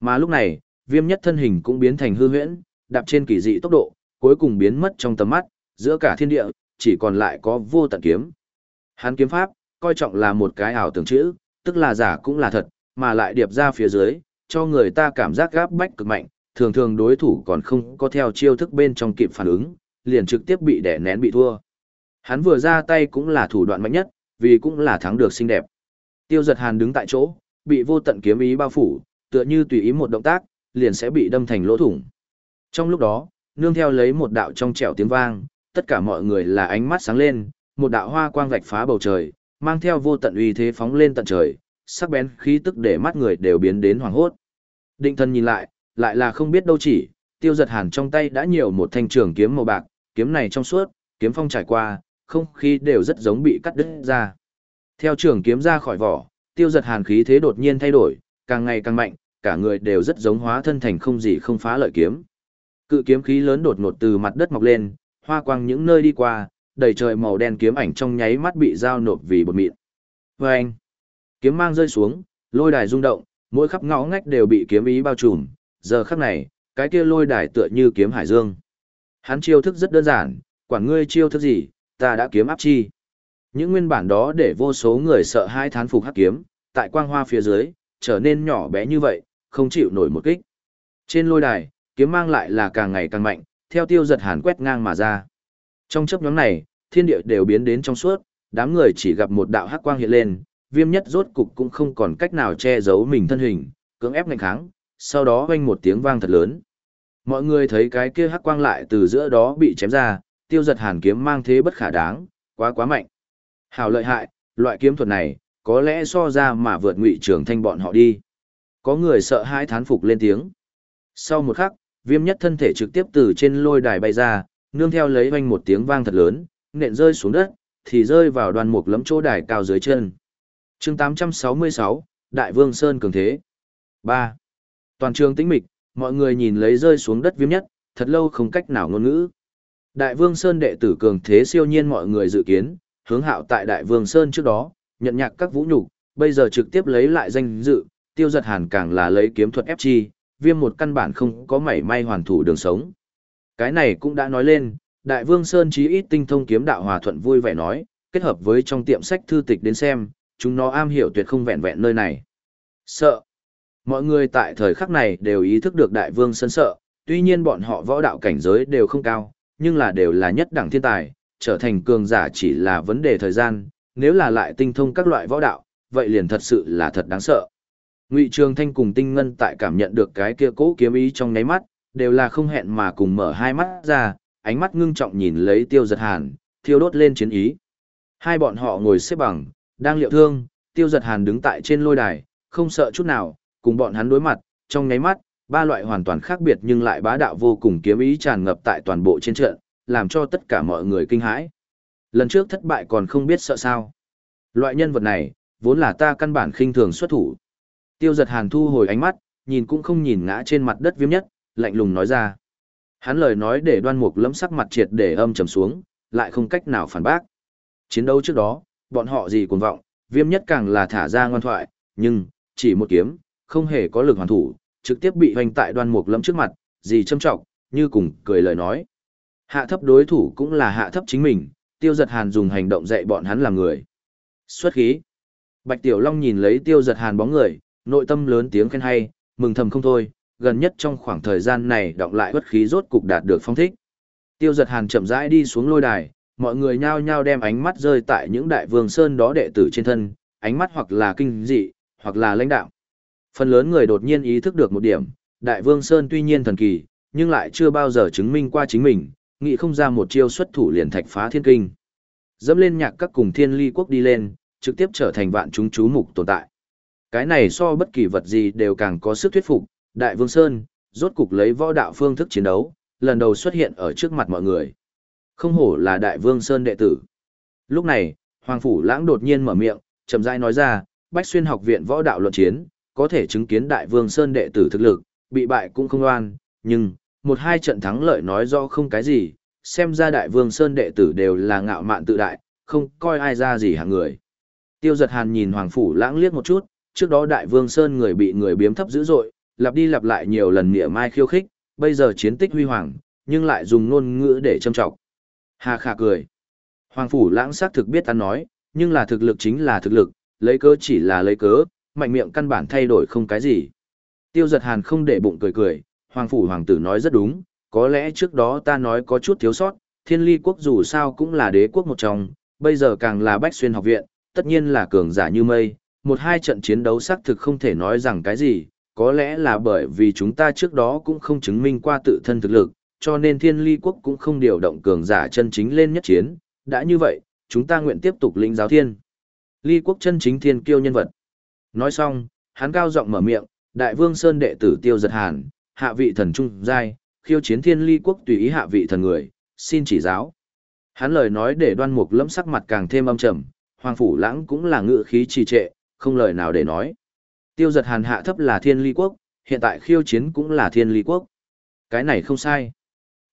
Mà lúc này, viêm nhất thân hình cũng biến thành hư huyễn, đạp trên kỳ dị tốc độ, cuối cùng biến mất trong tầm mắt, giữa cả thiên địa, chỉ còn lại có vô tận kiếm. Hắn kiếm pháp, coi trọng là một cái ảo tưởng chữ, tức là giả cũng là thật, mà lại điệp ra phía dưới, cho người ta cảm giác gáp bách cực mạnh, thường thường đối thủ còn không có theo chiêu thức bên trong kịp phản ứng, liền trực tiếp bị đè nén bị thua. Hắn vừa ra tay cũng là thủ đoạn mạnh nhất, vì cũng là thắng được xinh đẹp. Tiêu giật hàn đứng tại chỗ, bị vô tận kiếm ý bao phủ, tựa như tùy ý một động tác, liền sẽ bị đâm thành lỗ thủng. Trong lúc đó, nương theo lấy một đạo trong trẻo tiếng vang, tất cả mọi người là ánh mắt sáng lên, một đạo hoa quang vạch phá bầu trời, mang theo vô tận uy thế phóng lên tận trời, sắc bén khí tức để mắt người đều biến đến hoàng hốt. Định thân nhìn lại, lại là không biết đâu chỉ, tiêu giật hàn trong tay đã nhiều một thanh trường kiếm màu bạc, kiếm này trong suốt, kiếm phong trải qua, không khí đều rất giống bị cắt đứt ra. Theo trường kiếm ra khỏi vỏ, tiêu giật hàn khí thế đột nhiên thay đổi, càng ngày càng mạnh, cả người đều rất giống hóa thân thành không gì không phá lợi kiếm. Cự kiếm khí lớn đột ngột từ mặt đất mọc lên, hoa quang những nơi đi qua, đầy trời màu đen kiếm ảnh trong nháy mắt bị giao nộp vì bột mịn. Vâng! anh, kiếm mang rơi xuống, lôi đài rung động, mỗi khắp ngõ ngách đều bị kiếm ý bao trùm, giờ khắc này, cái kia lôi đài tựa như kiếm hải dương. Hắn chiêu thức rất đơn giản, quản ngươi chiêu thức gì, ta đã kiếm áp chi. Những nguyên bản đó để vô số người sợ hai thán phục hắc kiếm, tại quang hoa phía dưới, trở nên nhỏ bé như vậy, không chịu nổi một kích. Trên lôi đài, kiếm mang lại là càng ngày càng mạnh, theo tiêu giật hàn quét ngang mà ra. Trong chấp nhóm này, thiên địa đều biến đến trong suốt, đám người chỉ gặp một đạo hắc quang hiện lên, viêm nhất rốt cục cũng không còn cách nào che giấu mình thân hình, cưỡng ép ngạnh kháng, sau đó vang một tiếng vang thật lớn. Mọi người thấy cái kia hắc quang lại từ giữa đó bị chém ra, tiêu giật hàn kiếm mang thế bất khả đáng, quá quá mạnh. Hào lợi hại, loại kiếm thuật này, có lẽ so ra mà vượt ngụy trưởng thanh bọn họ đi. Có người sợ hãi thán phục lên tiếng. Sau một khắc, viêm nhất thân thể trực tiếp từ trên lôi đài bay ra, nương theo lấy vang một tiếng vang thật lớn, nện rơi xuống đất, thì rơi vào đoàn mục lấm chỗ đài cao dưới chân. chương 866, Đại Vương Sơn Cường Thế. 3. Toàn trường tĩnh mịch, mọi người nhìn lấy rơi xuống đất viêm nhất, thật lâu không cách nào ngôn ngữ. Đại Vương Sơn đệ tử cường thế siêu nhiên mọi người dự kiến, hướng hạo tại Đại Vương Sơn trước đó, nhận nhạc các vũ nhục, bây giờ trực tiếp lấy lại danh dự, tiêu giật hàn càng là lấy kiếm thuật ép chi, viêm một căn bản không có mảy may hoàn thủ đường sống. Cái này cũng đã nói lên, Đại Vương Sơn chí ít tinh thông kiếm đạo hòa thuận vui vẻ nói, kết hợp với trong tiệm sách thư tịch đến xem, chúng nó am hiểu tuyệt không vẹn vẹn nơi này. Sợ. Mọi người tại thời khắc này đều ý thức được Đại Vương Sơn sợ, tuy nhiên bọn họ võ đạo cảnh giới đều không cao, nhưng là đều là nhất đẳng thiên tài, trở thành cường giả chỉ là vấn đề thời gian, nếu là lại tinh thông các loại võ đạo, vậy liền thật sự là thật đáng sợ. Ngụy Trường Thanh cùng Tinh Ngân tại cảm nhận được cái kia cố kiếm ý trong nháy mắt, đều là không hẹn mà cùng mở hai mắt ra, ánh mắt ngưng trọng nhìn lấy Tiêu Giật Hàn, thiêu đốt lên chiến ý. Hai bọn họ ngồi xếp bằng, đang liệu thương, Tiêu Giật Hàn đứng tại trên lôi đài, không sợ chút nào, cùng bọn hắn đối mặt, trong nháy mắt, ba loại hoàn toàn khác biệt nhưng lại bá đạo vô cùng kiếm ý tràn ngập tại toàn bộ trên trận, làm cho tất cả mọi người kinh hãi. Lần trước thất bại còn không biết sợ sao. Loại nhân vật này, vốn là ta căn bản khinh thường xuất thủ. Tiêu giật hàn thu hồi ánh mắt, nhìn cũng không nhìn ngã trên mặt đất viêm nhất, lạnh lùng nói ra. Hắn lời nói để đoan mục lấm sắc mặt triệt để âm trầm xuống, lại không cách nào phản bác. Chiến đấu trước đó, bọn họ gì cuồng vọng, viêm nhất càng là thả ra ngoan thoại, nhưng, chỉ một kiếm, không hề có lực hoàn thủ, trực tiếp bị hoành tại đoan mục lấm trước mặt, gì châm trọng, như cùng cười lời nói. Hạ thấp đối thủ cũng là hạ thấp chính mình, tiêu giật hàn dùng hành động dạy bọn hắn làm người. Xuất khí. Bạch Tiểu Long nhìn lấy tiêu giật hàn bóng người, nội tâm lớn tiếng khen hay, mừng thầm không thôi, gần nhất trong khoảng thời gian này đọng lại bất khí rốt cục đạt được phong thích. Tiêu giật hàn chậm rãi đi xuống lôi đài, mọi người nhao nhao đem ánh mắt rơi tại những đại vương sơn đó đệ tử trên thân, ánh mắt hoặc là kinh dị, hoặc là lãnh đạo. Phần lớn người đột nhiên ý thức được một điểm, đại vương sơn tuy nhiên thần kỳ, nhưng lại chưa bao giờ chứng minh qua chính mình, nghĩ không ra một chiêu xuất thủ liền thạch phá thiên kinh. Dẫm lên nhạc các cùng thiên ly quốc đi lên, trực tiếp trở thành vạn chúng chú mục tồn tại. Cái này so bất kỳ vật gì đều càng có sức thuyết phục, Đại Vương Sơn, rốt cục lấy võ đạo phương thức chiến đấu, lần đầu xuất hiện ở trước mặt mọi người. Không hổ là Đại Vương Sơn đệ tử. Lúc này, Hoàng Phủ Lãng đột nhiên mở miệng, chậm rãi nói ra, Bách Xuyên học viện võ đạo luận chiến, có thể chứng kiến Đại Vương Sơn đệ tử thực lực, bị bại cũng không oan, nhưng, một hai trận thắng lợi nói do không cái gì, xem ra Đại Vương Sơn đệ tử đều là ngạo mạn tự đại, không coi ai ra gì hạng người. Tiêu giật hàn nhìn Hoàng Phủ Lãng liếc một chút, trước đó Đại Vương Sơn người bị người biếm thấp dữ dội, lặp đi lặp lại nhiều lần mỉa mai khiêu khích, bây giờ chiến tích huy hoàng, nhưng lại dùng ngôn ngữ để châm trọng. Hà khả cười. Hoàng phủ lãng xác thực biết ta nói, nhưng là thực lực chính là thực lực, lấy cớ chỉ là lấy cớ, mạnh miệng căn bản thay đổi không cái gì. Tiêu giật hàn không để bụng cười cười, hoàng phủ hoàng tử nói rất đúng, có lẽ trước đó ta nói có chút thiếu sót, thiên ly quốc dù sao cũng là đế quốc một trong, bây giờ càng là bách xuyên học viện, tất nhiên là cường giả như mây, một hai trận chiến đấu xác thực không thể nói rằng cái gì, có lẽ là bởi vì chúng ta trước đó cũng không chứng minh qua tự thân thực lực, cho nên thiên ly quốc cũng không điều động cường giả chân chính lên nhất chiến, đã như vậy, chúng ta nguyện tiếp tục lĩnh giáo thiên. Ly quốc chân chính thiên kiêu nhân vật. Nói xong, hắn cao giọng mở miệng, đại vương sơn đệ tử tiêu giật hàn, hạ vị thần trung giai, khiêu chiến thiên ly quốc tùy ý hạ vị thần người, xin chỉ giáo. Hắn lời nói để đoan mục lâm sắc mặt càng thêm âm trầm, hoàng phủ lãng cũng là ngự khí trì trệ, không lời nào để nói. Tiêu giật hàn hạ thấp là thiên ly quốc, hiện tại khiêu chiến cũng là thiên ly quốc. Cái này không sai.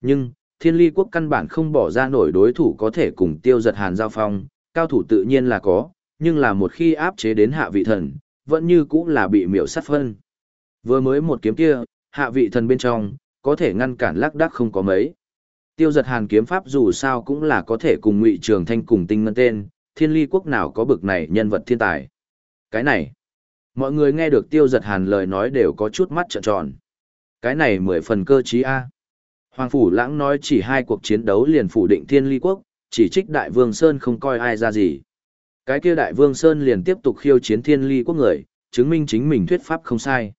Nhưng, thiên ly quốc căn bản không bỏ ra nổi đối thủ có thể cùng tiêu giật hàn giao phong, cao thủ tự nhiên là có, nhưng là một khi áp chế đến hạ vị thần, vẫn như cũng là bị miểu sát phân. Vừa mới một kiếm kia, hạ vị thần bên trong, có thể ngăn cản lắc đắc không có mấy. Tiêu giật hàn kiếm pháp dù sao cũng là có thể cùng ngụy trường thanh cùng tinh ngân tên, thiên ly quốc nào có bực này nhân vật thiên tài. Cái này, mọi người nghe được tiêu giật hàn lời nói đều có chút mắt trợn tròn. Cái này mười phần cơ trí A. Hoàng Phủ Lãng nói chỉ hai cuộc chiến đấu liền phủ định thiên ly quốc, chỉ trích Đại Vương Sơn không coi ai ra gì. Cái kia Đại Vương Sơn liền tiếp tục khiêu chiến thiên ly quốc người, chứng minh chính mình thuyết pháp không sai.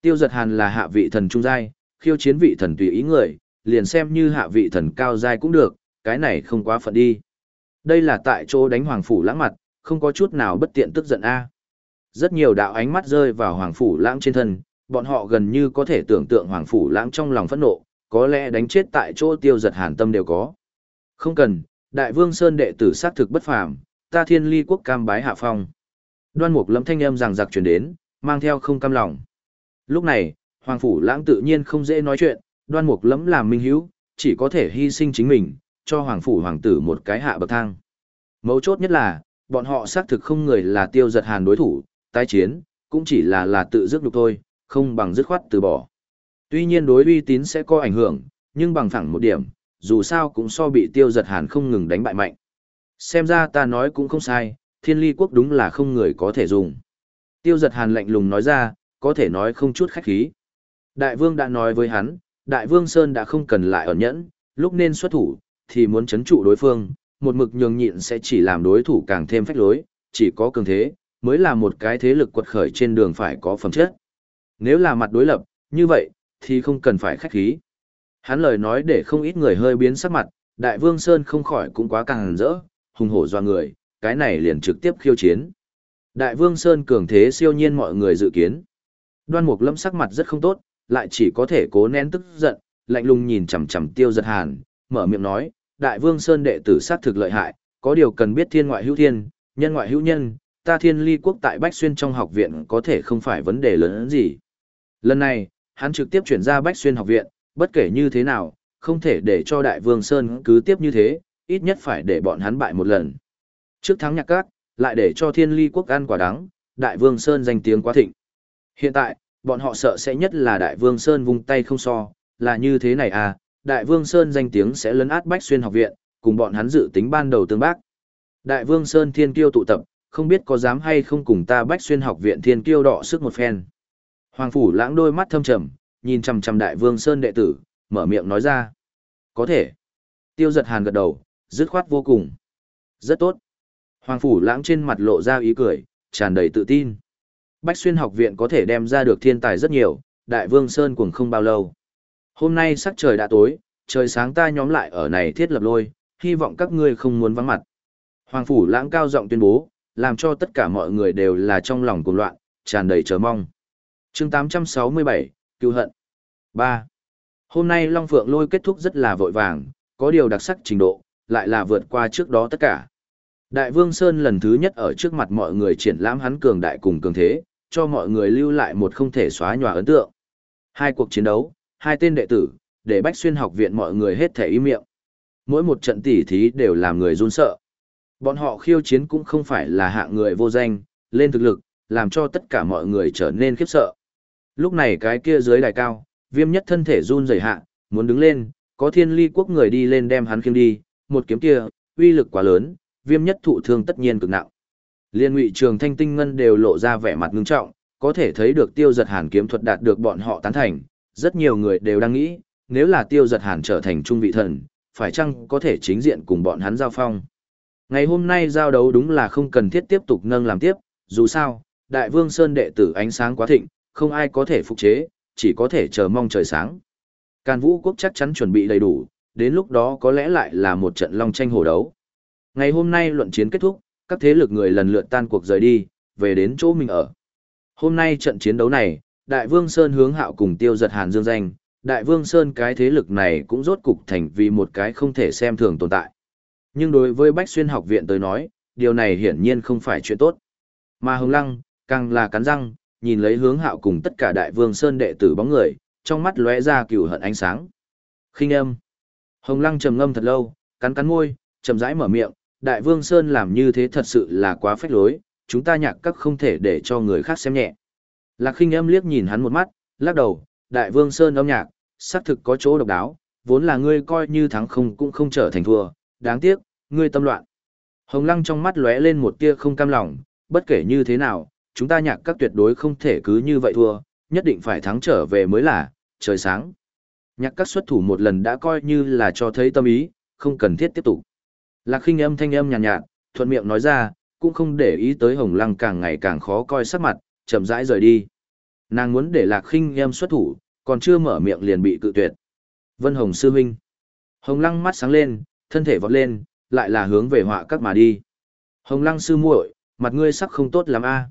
Tiêu giật hàn là hạ vị thần trung giai, khiêu chiến vị thần tùy ý người, liền xem như hạ vị thần cao giai cũng được, cái này không quá phận đi. Đây là tại chỗ đánh Hoàng Phủ Lãng mặt, không có chút nào bất tiện tức giận A. Rất nhiều đạo ánh mắt rơi vào Hoàng Phủ Lãng trên thân, bọn họ gần như có thể tưởng tượng Hoàng Phủ Lãng trong lòng phẫn nộ, có lẽ đánh chết tại chỗ tiêu giật hàn tâm đều có. Không cần, đại vương Sơn đệ tử sát thực bất phàm, ta thiên ly quốc cam bái hạ phong. Đoan mục lâm thanh âm rằng giặc truyền đến, mang theo không cam lòng. Lúc này, Hoàng Phủ Lãng tự nhiên không dễ nói chuyện, đoan mục lẫm làm minh hữu, chỉ có thể hy sinh chính mình, cho Hoàng Phủ Hoàng tử một cái hạ bậc thang. Mấu chốt nhất là, bọn họ xác thực không người là tiêu giật hàn đối thủ, tái chiến, cũng chỉ là là tự dứt đục thôi, không bằng dứt khoát từ bỏ. Tuy nhiên đối uy tín sẽ có ảnh hưởng, nhưng bằng thẳng một điểm, dù sao cũng so bị tiêu giật hàn không ngừng đánh bại mạnh. Xem ra ta nói cũng không sai, thiên ly quốc đúng là không người có thể dùng. Tiêu giật hàn lạnh lùng nói ra, có thể nói không chút khách khí. Đại vương đã nói với hắn, đại vương Sơn đã không cần lại ẩn nhẫn, lúc nên xuất thủ, thì muốn chấn trụ đối phương, một mực nhường nhịn sẽ chỉ làm đối thủ càng thêm phách lối, chỉ có cường thế, mới là một cái thế lực quật khởi trên đường phải có phẩm chất. Nếu là mặt đối lập, như vậy, thì không cần phải khách khí. Hắn lời nói để không ít người hơi biến sắc mặt, Đại Vương Sơn không khỏi cũng quá càng rỡ, hùng hổ doa người, cái này liền trực tiếp khiêu chiến. Đại Vương Sơn cường thế siêu nhiên mọi người dự kiến. Đoan Mục Lâm sắc mặt rất không tốt, lại chỉ có thể cố nén tức giận, lạnh lùng nhìn chằm chằm Tiêu Giật Hàn, mở miệng nói, Đại Vương Sơn đệ tử sát thực lợi hại, có điều cần biết thiên ngoại hữu thiên, nhân ngoại hữu nhân, ta thiên ly quốc tại Bách Xuyên trong học viện có thể không phải vấn đề lớn gì. Lần này, hắn trực tiếp chuyển ra Bách Xuyên học viện, bất kể như thế nào, không thể để cho Đại Vương Sơn cứ tiếp như thế, ít nhất phải để bọn hắn bại một lần. Trước thắng nhạc cát, lại để cho thiên ly quốc ăn quả đắng, Đại Vương Sơn danh tiếng quá thịnh. Hiện tại, bọn họ sợ sẽ nhất là Đại Vương Sơn vung tay không so, là như thế này à, Đại Vương Sơn danh tiếng sẽ lấn át Bách Xuyên học viện, cùng bọn hắn dự tính ban đầu tương bác. Đại Vương Sơn thiên kiêu tụ tập, không biết có dám hay không cùng ta Bách Xuyên học viện thiên kiêu đọ sức một phen. Hoàng phủ lãng đôi mắt thâm trầm, nhìn chằm chằm đại vương sơn đệ tử, mở miệng nói ra. Có thể. Tiêu giật hàn gật đầu, dứt khoát vô cùng. Rất tốt. Hoàng phủ lãng trên mặt lộ ra ý cười, tràn đầy tự tin. Bách xuyên học viện có thể đem ra được thiên tài rất nhiều, đại vương sơn cũng không bao lâu. Hôm nay sắc trời đã tối, trời sáng ta nhóm lại ở này thiết lập lôi, hy vọng các ngươi không muốn vắng mặt. Hoàng phủ lãng cao giọng tuyên bố, làm cho tất cả mọi người đều là trong lòng cuồng loạn, tràn đầy chờ mong chương 867, cứu hận. 3. Hôm nay Long Phượng lôi kết thúc rất là vội vàng, có điều đặc sắc trình độ, lại là vượt qua trước đó tất cả. Đại Vương Sơn lần thứ nhất ở trước mặt mọi người triển lãm hắn cường đại cùng cường thế, cho mọi người lưu lại một không thể xóa nhòa ấn tượng. Hai cuộc chiến đấu, hai tên đệ tử, để Bách Xuyên học viện mọi người hết thể ý miệng. Mỗi một trận tỉ thí đều làm người run sợ. Bọn họ khiêu chiến cũng không phải là hạng người vô danh, lên thực lực, làm cho tất cả mọi người trở nên khiếp sợ. Lúc này cái kia dưới đài cao, viêm nhất thân thể run rẩy hạ, muốn đứng lên, có thiên ly quốc người đi lên đem hắn khiêng đi, một kiếm kia, uy lực quá lớn, viêm nhất thụ thương tất nhiên cực nặng. Liên ngụy trường thanh tinh ngân đều lộ ra vẻ mặt ngưng trọng, có thể thấy được tiêu giật hàn kiếm thuật đạt được bọn họ tán thành, rất nhiều người đều đang nghĩ, nếu là tiêu giật hàn trở thành trung vị thần, phải chăng có thể chính diện cùng bọn hắn giao phong. Ngày hôm nay giao đấu đúng là không cần thiết tiếp tục nâng làm tiếp, dù sao, đại vương Sơn đệ tử ánh sáng quá thịnh, không ai có thể phục chế, chỉ có thể chờ mong trời sáng. Càn vũ quốc chắc chắn chuẩn bị đầy đủ, đến lúc đó có lẽ lại là một trận long tranh hổ đấu. Ngày hôm nay luận chiến kết thúc, các thế lực người lần lượt tan cuộc rời đi, về đến chỗ mình ở. Hôm nay trận chiến đấu này, Đại Vương Sơn hướng hạo cùng tiêu giật Hàn Dương danh, Đại Vương Sơn cái thế lực này cũng rốt cục thành vì một cái không thể xem thường tồn tại. Nhưng đối với Bách Xuyên học viện tới nói, điều này hiển nhiên không phải chuyện tốt. Mà Hồng Lăng, càng là cắn răng, nhìn lấy hướng hạo cùng tất cả Đại Vương Sơn đệ tử bóng người, trong mắt lóe ra cừu hận ánh sáng. Khinh âm. Hồng Lăng trầm ngâm thật lâu, cắn cắn môi, chậm rãi mở miệng, Đại Vương Sơn làm như thế thật sự là quá phách lối, chúng ta nhạc các không thể để cho người khác xem nhẹ. Lạc khinh âm liếc nhìn hắn một mắt, lắc đầu, Đại Vương Sơn âm nhạc, xác thực có chỗ độc đáo, vốn là ngươi coi như thắng không cũng không trở thành thua, đáng tiếc, ngươi tâm loạn. Hồng Lăng trong mắt lóe lên một tia không cam lòng, bất kể như thế nào, chúng ta nhạc các tuyệt đối không thể cứ như vậy thua, nhất định phải thắng trở về mới là, trời sáng. Nhạc các xuất thủ một lần đã coi như là cho thấy tâm ý, không cần thiết tiếp tục. Lạc khinh âm thanh âm nhàn nhạt, nhạt, thuận miệng nói ra, cũng không để ý tới hồng lăng càng ngày càng khó coi sắc mặt, chậm rãi rời đi. Nàng muốn để lạc khinh âm xuất thủ, còn chưa mở miệng liền bị cự tuyệt. Vân Hồng sư huynh. Hồng lăng mắt sáng lên, thân thể vọt lên, lại là hướng về họa các mà đi. Hồng lăng sư muội, mặt ngươi sắc không tốt lắm a.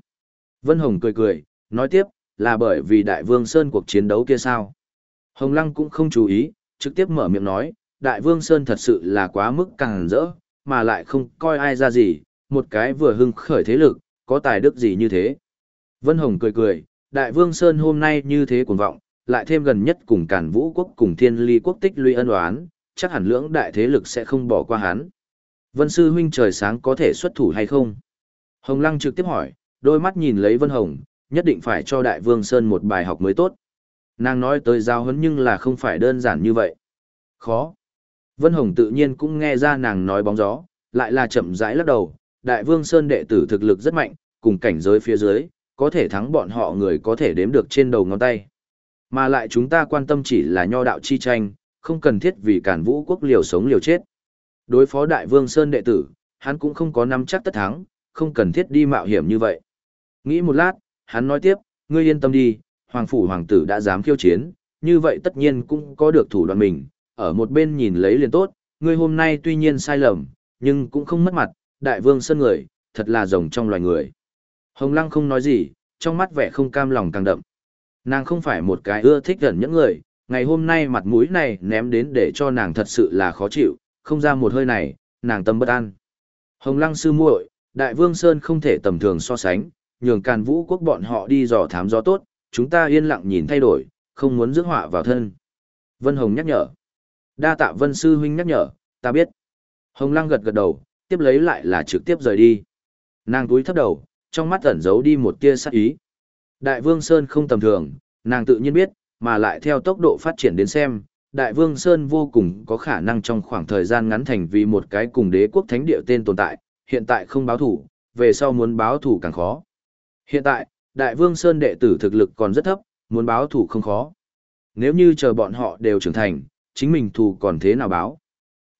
Vân Hồng cười cười, nói tiếp, là bởi vì đại vương Sơn cuộc chiến đấu kia sao. Hồng lăng cũng không chú ý, trực tiếp mở miệng nói, đại vương Sơn thật sự là quá mức càng rỡ, mà lại không coi ai ra gì, một cái vừa hưng khởi thế lực, có tài đức gì như thế. Vân Hồng cười cười, đại vương Sơn hôm nay như thế cuồng vọng, lại thêm gần nhất cùng cản vũ quốc cùng thiên ly quốc tích lũy ân oán, chắc hẳn lưỡng đại thế lực sẽ không bỏ qua hắn. Vân sư huynh trời sáng có thể xuất thủ hay không? Hồng Lăng trực tiếp hỏi, đôi mắt nhìn lấy Vân Hồng, nhất định phải cho Đại Vương Sơn một bài học mới tốt. Nàng nói tới giao hấn nhưng là không phải đơn giản như vậy. Khó. Vân Hồng tự nhiên cũng nghe ra nàng nói bóng gió, lại là chậm rãi lắc đầu, Đại Vương Sơn đệ tử thực lực rất mạnh, cùng cảnh giới phía dưới, có thể thắng bọn họ người có thể đếm được trên đầu ngón tay. Mà lại chúng ta quan tâm chỉ là nho đạo chi tranh, không cần thiết vì cản vũ quốc liều sống liều chết. Đối phó Đại Vương Sơn đệ tử, hắn cũng không có nắm chắc tất thắng, không cần thiết đi mạo hiểm như vậy. Nghĩ một lát, hắn nói tiếp, ngươi yên tâm đi, Hoàng Phủ Hoàng tử đã dám khiêu chiến, như vậy tất nhiên cũng có được thủ đoạn mình, ở một bên nhìn lấy liền tốt, ngươi hôm nay tuy nhiên sai lầm, nhưng cũng không mất mặt, đại vương sơn người, thật là rồng trong loài người. Hồng Lăng không nói gì, trong mắt vẻ không cam lòng càng đậm. Nàng không phải một cái ưa thích gần những người, ngày hôm nay mặt mũi này ném đến để cho nàng thật sự là khó chịu, không ra một hơi này, nàng tâm bất an. Hồng Lăng sư muội, Đại Vương Sơn không thể tầm thường so sánh, nhường Càn Vũ quốc bọn họ đi dò thám gió tốt, chúng ta yên lặng nhìn thay đổi, không muốn rước họa vào thân. Vân Hồng nhắc nhở. Đa tạ Vân Sư Huynh nhắc nhở, ta biết. Hồng Lăng gật gật đầu, tiếp lấy lại là trực tiếp rời đi. Nàng túi thấp đầu, trong mắt ẩn giấu đi một tia sắc ý. Đại Vương Sơn không tầm thường, nàng tự nhiên biết, mà lại theo tốc độ phát triển đến xem, Đại Vương Sơn vô cùng có khả năng trong khoảng thời gian ngắn thành vì một cái cùng đế quốc thánh địa tên tồn tại, hiện tại không báo thủ, về sau muốn báo thủ càng khó. Hiện tại, Đại Vương Sơn đệ tử thực lực còn rất thấp, muốn báo thủ không khó. Nếu như chờ bọn họ đều trưởng thành, chính mình thù còn thế nào báo.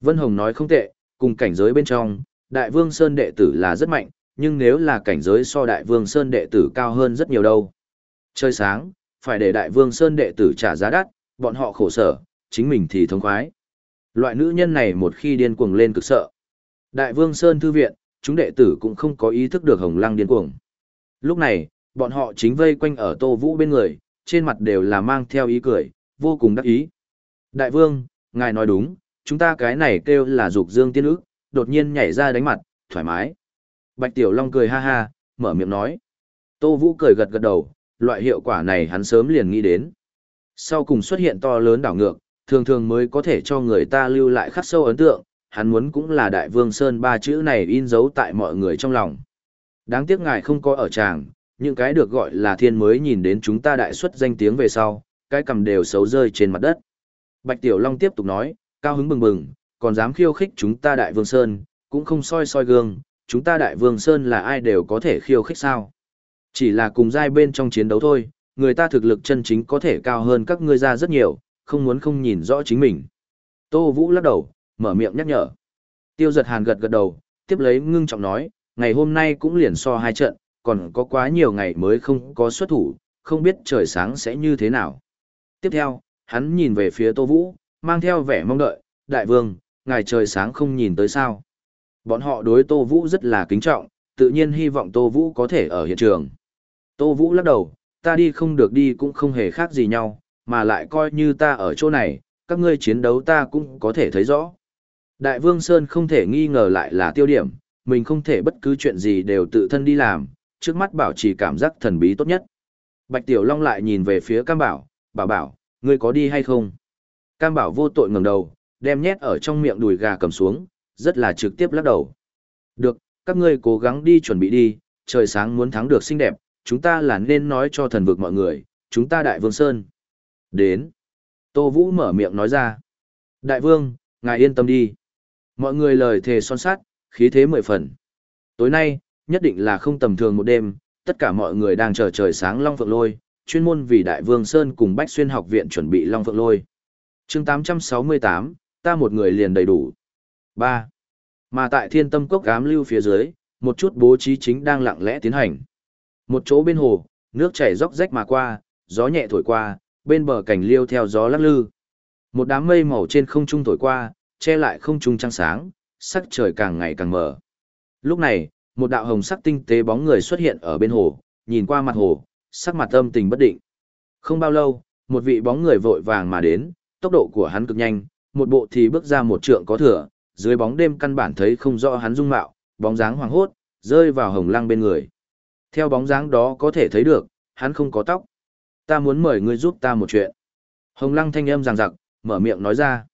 Vân Hồng nói không tệ, cùng cảnh giới bên trong, Đại Vương Sơn đệ tử là rất mạnh, nhưng nếu là cảnh giới so Đại Vương Sơn đệ tử cao hơn rất nhiều đâu. Chơi sáng, phải để Đại Vương Sơn đệ tử trả giá đắt, bọn họ khổ sở, chính mình thì thống khoái. Loại nữ nhân này một khi điên cuồng lên cực sợ. Đại Vương Sơn Thư Viện, chúng đệ tử cũng không có ý thức được Hồng Lăng điên cuồng. Lúc này, bọn họ chính vây quanh ở Tô Vũ bên người, trên mặt đều là mang theo ý cười, vô cùng đắc ý. Đại Vương, ngài nói đúng, chúng ta cái này kêu là dục dương tiên ức, đột nhiên nhảy ra đánh mặt, thoải mái. Bạch Tiểu Long cười ha ha, mở miệng nói. Tô Vũ cười gật gật đầu, loại hiệu quả này hắn sớm liền nghĩ đến. Sau cùng xuất hiện to lớn đảo ngược, thường thường mới có thể cho người ta lưu lại khắc sâu ấn tượng, hắn muốn cũng là Đại Vương Sơn ba chữ này in dấu tại mọi người trong lòng. Đáng tiếc ngài không có ở tràng, những cái được gọi là thiên mới nhìn đến chúng ta đại xuất danh tiếng về sau, cái cầm đều xấu rơi trên mặt đất. Bạch Tiểu Long tiếp tục nói, cao hứng bừng bừng, còn dám khiêu khích chúng ta đại vương Sơn, cũng không soi soi gương, chúng ta đại vương Sơn là ai đều có thể khiêu khích sao. Chỉ là cùng giai bên trong chiến đấu thôi, người ta thực lực chân chính có thể cao hơn các ngươi ra rất nhiều, không muốn không nhìn rõ chính mình. Tô Vũ lắc đầu, mở miệng nhắc nhở. Tiêu giật hàn gật gật đầu, tiếp lấy ngưng trọng nói, ngày hôm nay cũng liền so hai trận, còn có quá nhiều ngày mới không có xuất thủ, không biết trời sáng sẽ như thế nào. Tiếp theo, hắn nhìn về phía Tô Vũ, mang theo vẻ mong đợi, đại vương, ngày trời sáng không nhìn tới sao. Bọn họ đối Tô Vũ rất là kính trọng, tự nhiên hy vọng Tô Vũ có thể ở hiện trường. Tô Vũ lắc đầu, ta đi không được đi cũng không hề khác gì nhau, mà lại coi như ta ở chỗ này, các ngươi chiến đấu ta cũng có thể thấy rõ. Đại Vương Sơn không thể nghi ngờ lại là tiêu điểm, mình không thể bất cứ chuyện gì đều tự thân đi làm, trước mắt bảo trì cảm giác thần bí tốt nhất. Bạch Tiểu Long lại nhìn về phía Cam Bảo, bảo bảo, ngươi có đi hay không? Cam Bảo vô tội ngẩng đầu, đem nhét ở trong miệng đùi gà cầm xuống, rất là trực tiếp lắc đầu. Được, các ngươi cố gắng đi chuẩn bị đi, trời sáng muốn thắng được xinh đẹp, chúng ta là nên nói cho thần vực mọi người, chúng ta Đại Vương Sơn. Đến. Tô Vũ mở miệng nói ra. Đại Vương, ngài yên tâm đi. Mọi người lời thề son sát, khí thế mười phần. Tối nay, nhất định là không tầm thường một đêm, tất cả mọi người đang chờ trời sáng Long Phượng Lôi, chuyên môn vì Đại Vương Sơn cùng Bách Xuyên học viện chuẩn bị Long Phượng Lôi. chương 868, ta một người liền đầy đủ. 3. Mà tại thiên tâm cốc ám lưu phía dưới, một chút bố trí chính đang lặng lẽ tiến hành. Một chỗ bên hồ, nước chảy róc rách mà qua, gió nhẹ thổi qua, bên bờ cảnh liêu theo gió lắc lư. Một đám mây màu trên không trung thổi qua, che lại không trung trăng sáng, sắc trời càng ngày càng mờ. Lúc này, một đạo hồng sắc tinh tế bóng người xuất hiện ở bên hồ, nhìn qua mặt hồ, sắc mặt âm tình bất định. Không bao lâu, một vị bóng người vội vàng mà đến, tốc độ của hắn cực nhanh, một bộ thì bước ra một trượng có thừa, dưới bóng đêm căn bản thấy không rõ hắn dung mạo, bóng dáng hoàng hốt, rơi vào hồng lăng bên người. Theo bóng dáng đó có thể thấy được, hắn không có tóc. Ta muốn mời ngươi giúp ta một chuyện. Hồng lăng thanh âm ràng rặc, mở miệng nói ra.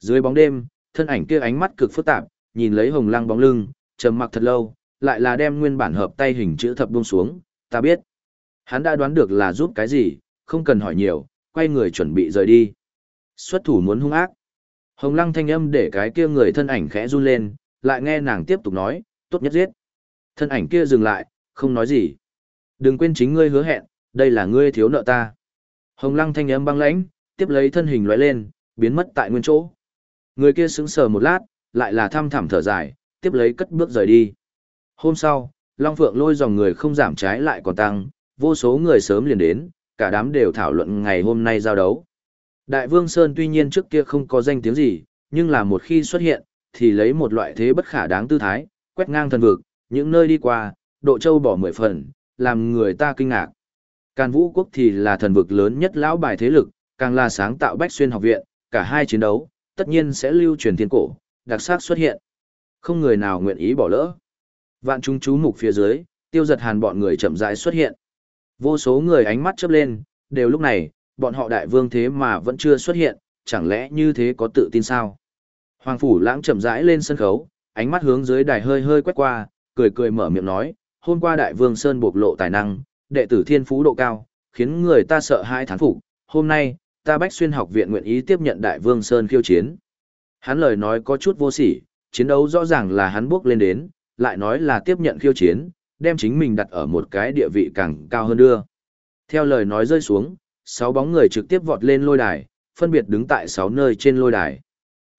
Dưới bóng đêm, thân ảnh kia ánh mắt cực phức tạp, nhìn lấy hồng lăng bóng lưng, trầm mặc thật lâu, lại là đem nguyên bản hợp tay hình chữ thập buông xuống, ta biết. Hắn đã đoán được là giúp cái gì, không cần hỏi nhiều, quay người chuẩn bị rời đi. Xuất thủ muốn hung ác. Hồng lăng thanh âm để cái kia người thân ảnh khẽ run lên, lại nghe nàng tiếp tục nói, tốt nhất giết. Thân ảnh kia dừng lại, không nói gì. Đừng quên chính ngươi hứa hẹn, đây là ngươi thiếu nợ ta. Hồng lăng thanh âm băng lãnh, tiếp lấy thân hình lóe lên, biến mất tại nguyên chỗ. Người kia sững sờ một lát, lại là thăm thẳm thở dài, tiếp lấy cất bước rời đi. Hôm sau, Long Phượng lôi dòng người không giảm trái lại còn tăng, vô số người sớm liền đến, cả đám đều thảo luận ngày hôm nay giao đấu. Đại Vương Sơn tuy nhiên trước kia không có danh tiếng gì, nhưng là một khi xuất hiện, thì lấy một loại thế bất khả đáng tư thái, quét ngang thần vực, những nơi đi qua, độ châu bỏ mười phần, làm người ta kinh ngạc. Càn Vũ Quốc thì là thần vực lớn nhất lão bài thế lực, càng là sáng tạo Bách Xuyên học viện, cả hai chiến đấu, tất nhiên sẽ lưu truyền thiên cổ, đặc sắc xuất hiện. Không người nào nguyện ý bỏ lỡ. Vạn chúng chú mục phía dưới, tiêu giật hàn bọn người chậm rãi xuất hiện. Vô số người ánh mắt chớp lên, đều lúc này, bọn họ đại vương thế mà vẫn chưa xuất hiện, chẳng lẽ như thế có tự tin sao? Hoàng phủ lãng chậm rãi lên sân khấu, ánh mắt hướng dưới đài hơi hơi quét qua, cười cười mở miệng nói, hôm qua đại vương Sơn bộc lộ tài năng, đệ tử thiên phú độ cao, khiến người ta sợ hãi thán phục. Hôm nay, ta Bách Xuyên học viện nguyện ý tiếp nhận đại vương Sơn khiêu chiến. Hắn lời nói có chút vô sỉ, chiến đấu rõ ràng là hắn bước lên đến, lại nói là tiếp nhận khiêu chiến, đem chính mình đặt ở một cái địa vị càng cao hơn đưa. Theo lời nói rơi xuống, sáu bóng người trực tiếp vọt lên lôi đài, phân biệt đứng tại sáu nơi trên lôi đài.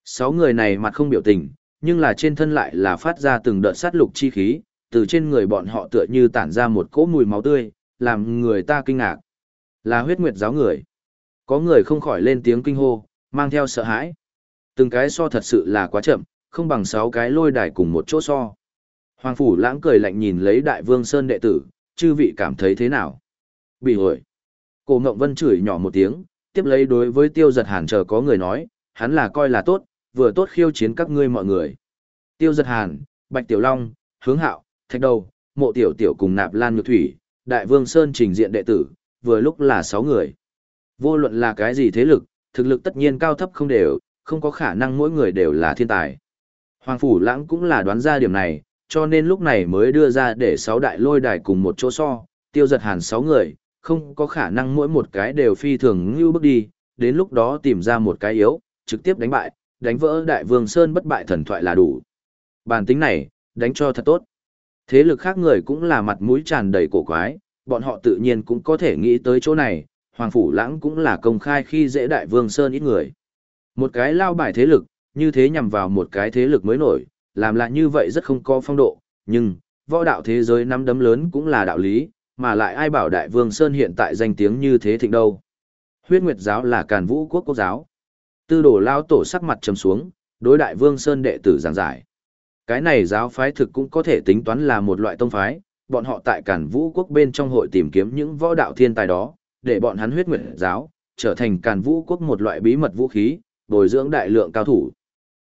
Sáu người này mặt không biểu tình, nhưng là trên thân lại là phát ra từng đợt sát lục chi khí, từ trên người bọn họ tựa như tản ra một cỗ mùi máu tươi, làm người ta kinh ngạc. Là huyết nguyệt giáo người. Có người không khỏi lên tiếng kinh hô, mang theo sợ hãi. Từng cái so thật sự là quá chậm, không bằng sáu cái lôi đài cùng một chỗ so. Hoàng Phủ lãng cười lạnh nhìn lấy đại vương Sơn đệ tử, chư vị cảm thấy thế nào? Bị hồi. Cổ Ngộng Vân chửi nhỏ một tiếng, tiếp lấy đối với tiêu giật hàn chờ có người nói, hắn là coi là tốt, vừa tốt khiêu chiến các ngươi mọi người. Tiêu giật hàn, Bạch Tiểu Long, Hướng Hạo, Thạch Đầu, Mộ Tiểu Tiểu cùng Nạp Lan Nhược Thủy, Đại Vương Sơn trình diện đệ tử, vừa lúc là 6 người. Vô luận là cái gì thế lực, thực lực tất nhiên cao thấp không đều, không có khả năng mỗi người đều là thiên tài. Hoàng Phủ Lãng cũng là đoán ra điểm này, cho nên lúc này mới đưa ra để sáu đại lôi đài cùng một chỗ so, Tiêu giật hàn sáu người, không có khả năng mỗi một cái đều phi thường như bước đi, đến lúc đó tìm ra một cái yếu, trực tiếp đánh bại, đánh vỡ đại vương Sơn bất bại thần thoại là đủ. Bản tính này, đánh cho thật tốt. Thế lực khác người cũng là mặt mũi tràn đầy cổ quái, bọn họ tự nhiên cũng có thể nghĩ tới chỗ này, Hoàng Phủ Lãng cũng là công khai khi dễ đại vương Sơn ít người. Một cái lao bài thế lực, như thế nhằm vào một cái thế lực mới nổi, làm lại như vậy rất không có phong độ, nhưng, võ đạo thế giới nắm đấm lớn cũng là đạo lý, mà lại ai bảo đại vương Sơn hiện tại danh tiếng như thế thịnh đâu. Huyết Nguyệt giáo là càn vũ quốc quốc giáo. Tư đồ lao tổ sắc mặt trầm xuống, đối đại vương Sơn đệ tử giảng giải. Cái này giáo phái thực cũng có thể tính toán là một loại tông phái, bọn họ tại càn vũ quốc bên trong hội tìm kiếm những võ đạo thiên tài đó, để bọn hắn huyết nguyệt giáo, trở thành càn vũ quốc một loại bí mật vũ khí, bồi dưỡng đại lượng cao thủ.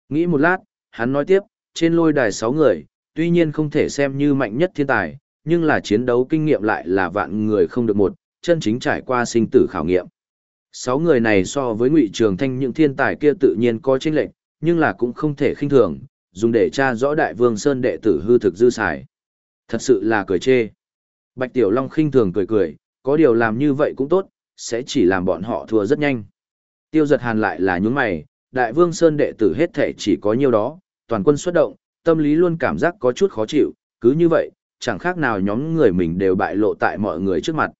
Nghĩ một lát, hắn nói tiếp, trên lôi đài 6 người, tuy nhiên không thể xem như mạnh nhất thiên tài, nhưng là chiến đấu kinh nghiệm lại là vạn người không được một, chân chính trải qua sinh tử khảo nghiệm. 6 người này so với ngụy trường thanh những thiên tài kia tự nhiên có chênh lệch, nhưng là cũng không thể khinh thường, dùng để tra rõ đại vương sơn đệ tử hư thực dư xài. Thật sự là cười chê. Bạch Tiểu Long khinh thường cười cười, có điều làm như vậy cũng tốt, sẽ chỉ làm bọn họ thua rất nhanh. Tiêu giật hàn lại là nhún mày, đại vương Sơn đệ tử hết thể chỉ có nhiêu đó, toàn quân xuất động, tâm lý luôn cảm giác có chút khó chịu, cứ như vậy, chẳng khác nào nhóm người mình đều bại lộ tại mọi người trước mặt.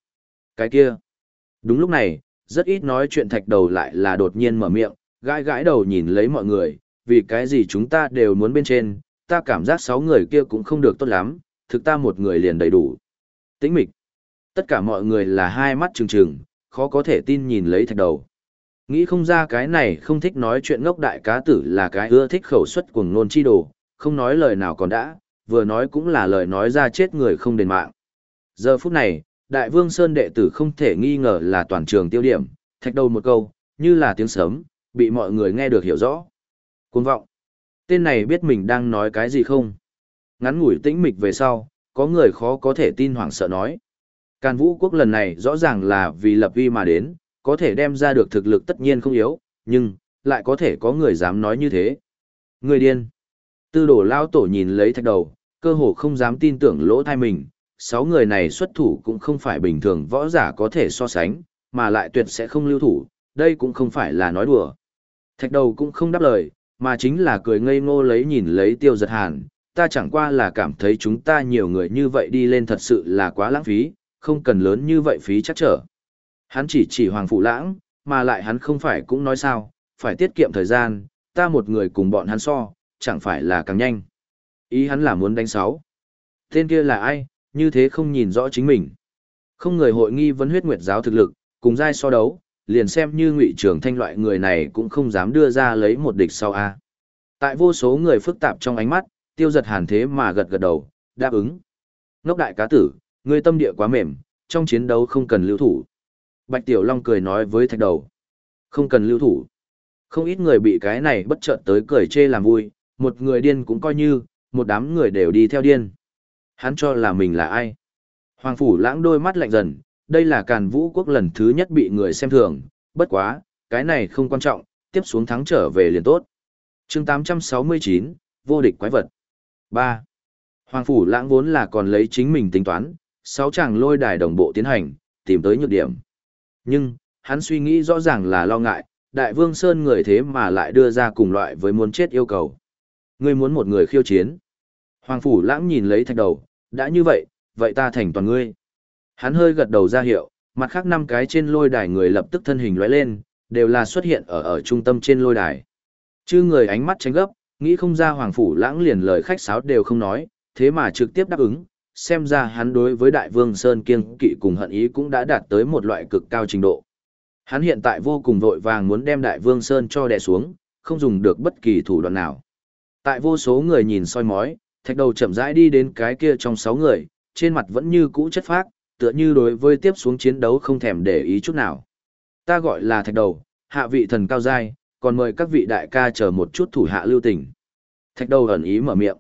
Cái kia. Đúng lúc này, rất ít nói chuyện thạch đầu lại là đột nhiên mở miệng, gãi gãi đầu nhìn lấy mọi người, vì cái gì chúng ta đều muốn bên trên, ta cảm giác sáu người kia cũng không được tốt lắm, thực ta một người liền đầy đủ. Tĩnh mịch. Tất cả mọi người là hai mắt trừng trừng, khó có thể tin nhìn lấy thạch đầu. Nghĩ không ra cái này không thích nói chuyện ngốc đại cá tử là cái ưa thích khẩu suất cuồng nôn chi đồ, không nói lời nào còn đã, vừa nói cũng là lời nói ra chết người không đền mạng. Giờ phút này, đại vương Sơn đệ tử không thể nghi ngờ là toàn trường tiêu điểm, thạch đầu một câu, như là tiếng sớm, bị mọi người nghe được hiểu rõ. Cuồng vọng. Tên này biết mình đang nói cái gì không? Ngắn ngủi tĩnh mịch về sau, có người khó có thể tin hoảng sợ nói. Càn vũ quốc lần này rõ ràng là vì lập vi mà đến, có thể đem ra được thực lực tất nhiên không yếu, nhưng, lại có thể có người dám nói như thế. Người điên. Tư đổ lao tổ nhìn lấy thạch đầu, cơ hồ không dám tin tưởng lỗ thai mình, sáu người này xuất thủ cũng không phải bình thường võ giả có thể so sánh, mà lại tuyệt sẽ không lưu thủ, đây cũng không phải là nói đùa. Thạch đầu cũng không đáp lời, mà chính là cười ngây ngô lấy nhìn lấy tiêu giật hàn, ta chẳng qua là cảm thấy chúng ta nhiều người như vậy đi lên thật sự là quá lãng phí, không cần lớn như vậy phí chắc trở. Hắn chỉ chỉ Hoàng Phụ Lãng, mà lại hắn không phải cũng nói sao, phải tiết kiệm thời gian, ta một người cùng bọn hắn so, chẳng phải là càng nhanh. Ý hắn là muốn đánh sáu. Tên kia là ai, như thế không nhìn rõ chính mình. Không người hội nghi vấn huyết nguyệt giáo thực lực, cùng giai so đấu, liền xem như ngụy trưởng thanh loại người này cũng không dám đưa ra lấy một địch sau A. Tại vô số người phức tạp trong ánh mắt, tiêu giật hàn thế mà gật gật đầu, đáp ứng. Ngốc đại cá tử, người tâm địa quá mềm, trong chiến đấu không cần lưu thủ. Bạch Tiểu Long cười nói với thạch đầu. Không cần lưu thủ. Không ít người bị cái này bất chợt tới cười chê làm vui, một người điên cũng coi như, một đám người đều đi theo điên. Hắn cho là mình là ai? Hoàng Phủ lãng đôi mắt lạnh dần, đây là càn vũ quốc lần thứ nhất bị người xem thường, bất quá, cái này không quan trọng, tiếp xuống thắng trở về liền tốt. chương 869, vô địch quái vật. 3. Hoàng Phủ lãng vốn là còn lấy chính mình tính toán, sáu chàng lôi đài đồng bộ tiến hành, tìm tới nhược điểm. Nhưng, hắn suy nghĩ rõ ràng là lo ngại, Đại Vương Sơn người thế mà lại đưa ra cùng loại với muốn chết yêu cầu. Ngươi muốn một người khiêu chiến. Hoàng Phủ lãng nhìn lấy thạch đầu, đã như vậy, vậy ta thành toàn ngươi. Hắn hơi gật đầu ra hiệu, mặt khác năm cái trên lôi đài người lập tức thân hình lóe lên, đều là xuất hiện ở ở trung tâm trên lôi đài. Chư người ánh mắt tránh gấp, nghĩ không ra Hoàng Phủ lãng liền lời khách sáo đều không nói, thế mà trực tiếp đáp ứng, xem ra hắn đối với Đại Vương Sơn kiêng kỵ cùng hận ý cũng đã đạt tới một loại cực cao trình độ. Hắn hiện tại vô cùng vội vàng muốn đem Đại Vương Sơn cho đè xuống, không dùng được bất kỳ thủ đoạn nào. Tại vô số người nhìn soi mói, thạch đầu chậm rãi đi đến cái kia trong sáu người, trên mặt vẫn như cũ chất phác, tựa như đối với tiếp xuống chiến đấu không thèm để ý chút nào. Ta gọi là thạch đầu, hạ vị thần cao giai, còn mời các vị đại ca chờ một chút thủ hạ lưu tình. Thạch đầu ẩn ý mở miệng.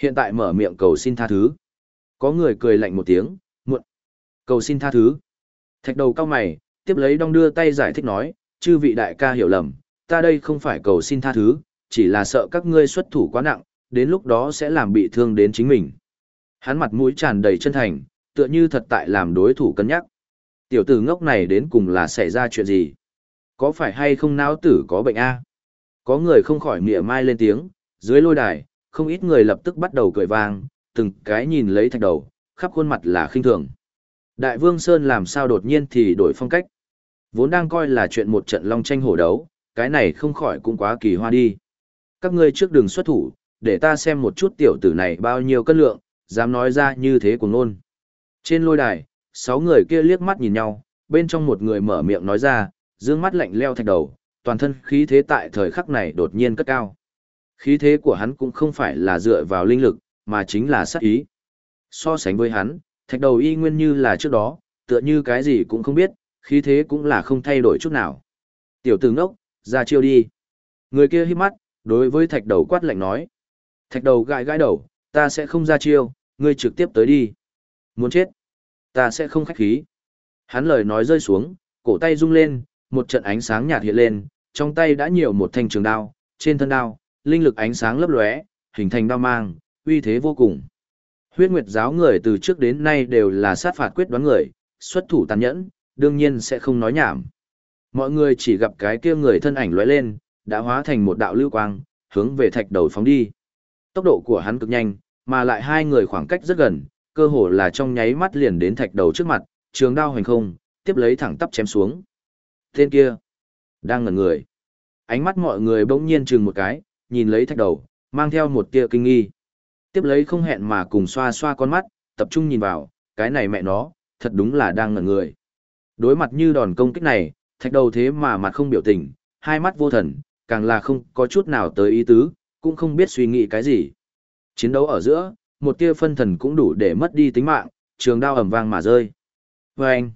Hiện tại mở miệng cầu xin tha thứ. Có người cười lạnh một tiếng, muộn. Cầu xin tha thứ. Thạch đầu cao mày, tiếp lấy đong đưa tay giải thích nói, chư vị đại ca hiểu lầm, ta đây không phải cầu xin tha thứ, chỉ là sợ các ngươi xuất thủ quá nặng, đến lúc đó sẽ làm bị thương đến chính mình. Hắn mặt mũi tràn đầy chân thành, tựa như thật tại làm đối thủ cân nhắc. Tiểu tử ngốc này đến cùng là xảy ra chuyện gì? Có phải hay không não tử có bệnh a? Có người không khỏi mỉa mai lên tiếng, dưới lôi đài, không ít người lập tức bắt đầu cười vang, từng cái nhìn lấy thạch đầu, khắp khuôn mặt là khinh thường. Đại Vương Sơn làm sao đột nhiên thì đổi phong cách. Vốn đang coi là chuyện một trận long tranh hổ đấu, cái này không khỏi cũng quá kỳ hoa đi. Các ngươi trước đường xuất thủ, để ta xem một chút tiểu tử này bao nhiêu cân lượng, dám nói ra như thế của nôn. Trên lôi đài, sáu người kia liếc mắt nhìn nhau, bên trong một người mở miệng nói ra, dương mắt lạnh leo thạch đầu, toàn thân khí thế tại thời khắc này đột nhiên cất cao. Khí thế của hắn cũng không phải là dựa vào linh lực, mà chính là sát ý. So sánh với hắn, thạch đầu y nguyên như là trước đó, tựa như cái gì cũng không biết, khí thế cũng là không thay đổi chút nào. Tiểu tử ngốc, ra chiêu đi. Người kia hít mắt, đối với thạch đầu quát lạnh nói. Thạch đầu gãi gãi đầu, ta sẽ không ra chiêu, ngươi trực tiếp tới đi. Muốn chết, ta sẽ không khách khí. Hắn lời nói rơi xuống, cổ tay rung lên, một trận ánh sáng nhạt hiện lên, trong tay đã nhiều một thanh trường đao, trên thân đao, linh lực ánh sáng lấp lóe, hình thành đao mang, uy thế vô cùng. Huyết Nguyệt giáo người từ trước đến nay đều là sát phạt quyết đoán người, xuất thủ tàn nhẫn, đương nhiên sẽ không nói nhảm. Mọi người chỉ gặp cái kia người thân ảnh lóe lên, đã hóa thành một đạo lưu quang, hướng về thạch đầu phóng đi. Tốc độ của hắn cực nhanh, mà lại hai người khoảng cách rất gần, cơ hồ là trong nháy mắt liền đến thạch đầu trước mặt, trường đao hành không, tiếp lấy thẳng tắp chém xuống. Tên kia, đang ngẩn người. Ánh mắt mọi người bỗng nhiên chừng một cái, nhìn lấy thạch đầu, mang theo một tia kinh nghi. Tiếp lấy không hẹn mà cùng xoa xoa con mắt, tập trung nhìn vào, cái này mẹ nó, thật đúng là đang ngẩn người. Đối mặt như đòn công kích này, thạch đầu thế mà mặt không biểu tình, hai mắt vô thần, càng là không có chút nào tới ý tứ, cũng không biết suy nghĩ cái gì. Chiến đấu ở giữa, một tia phân thần cũng đủ để mất đi tính mạng, trường đao ầm vang mà rơi. Và anh,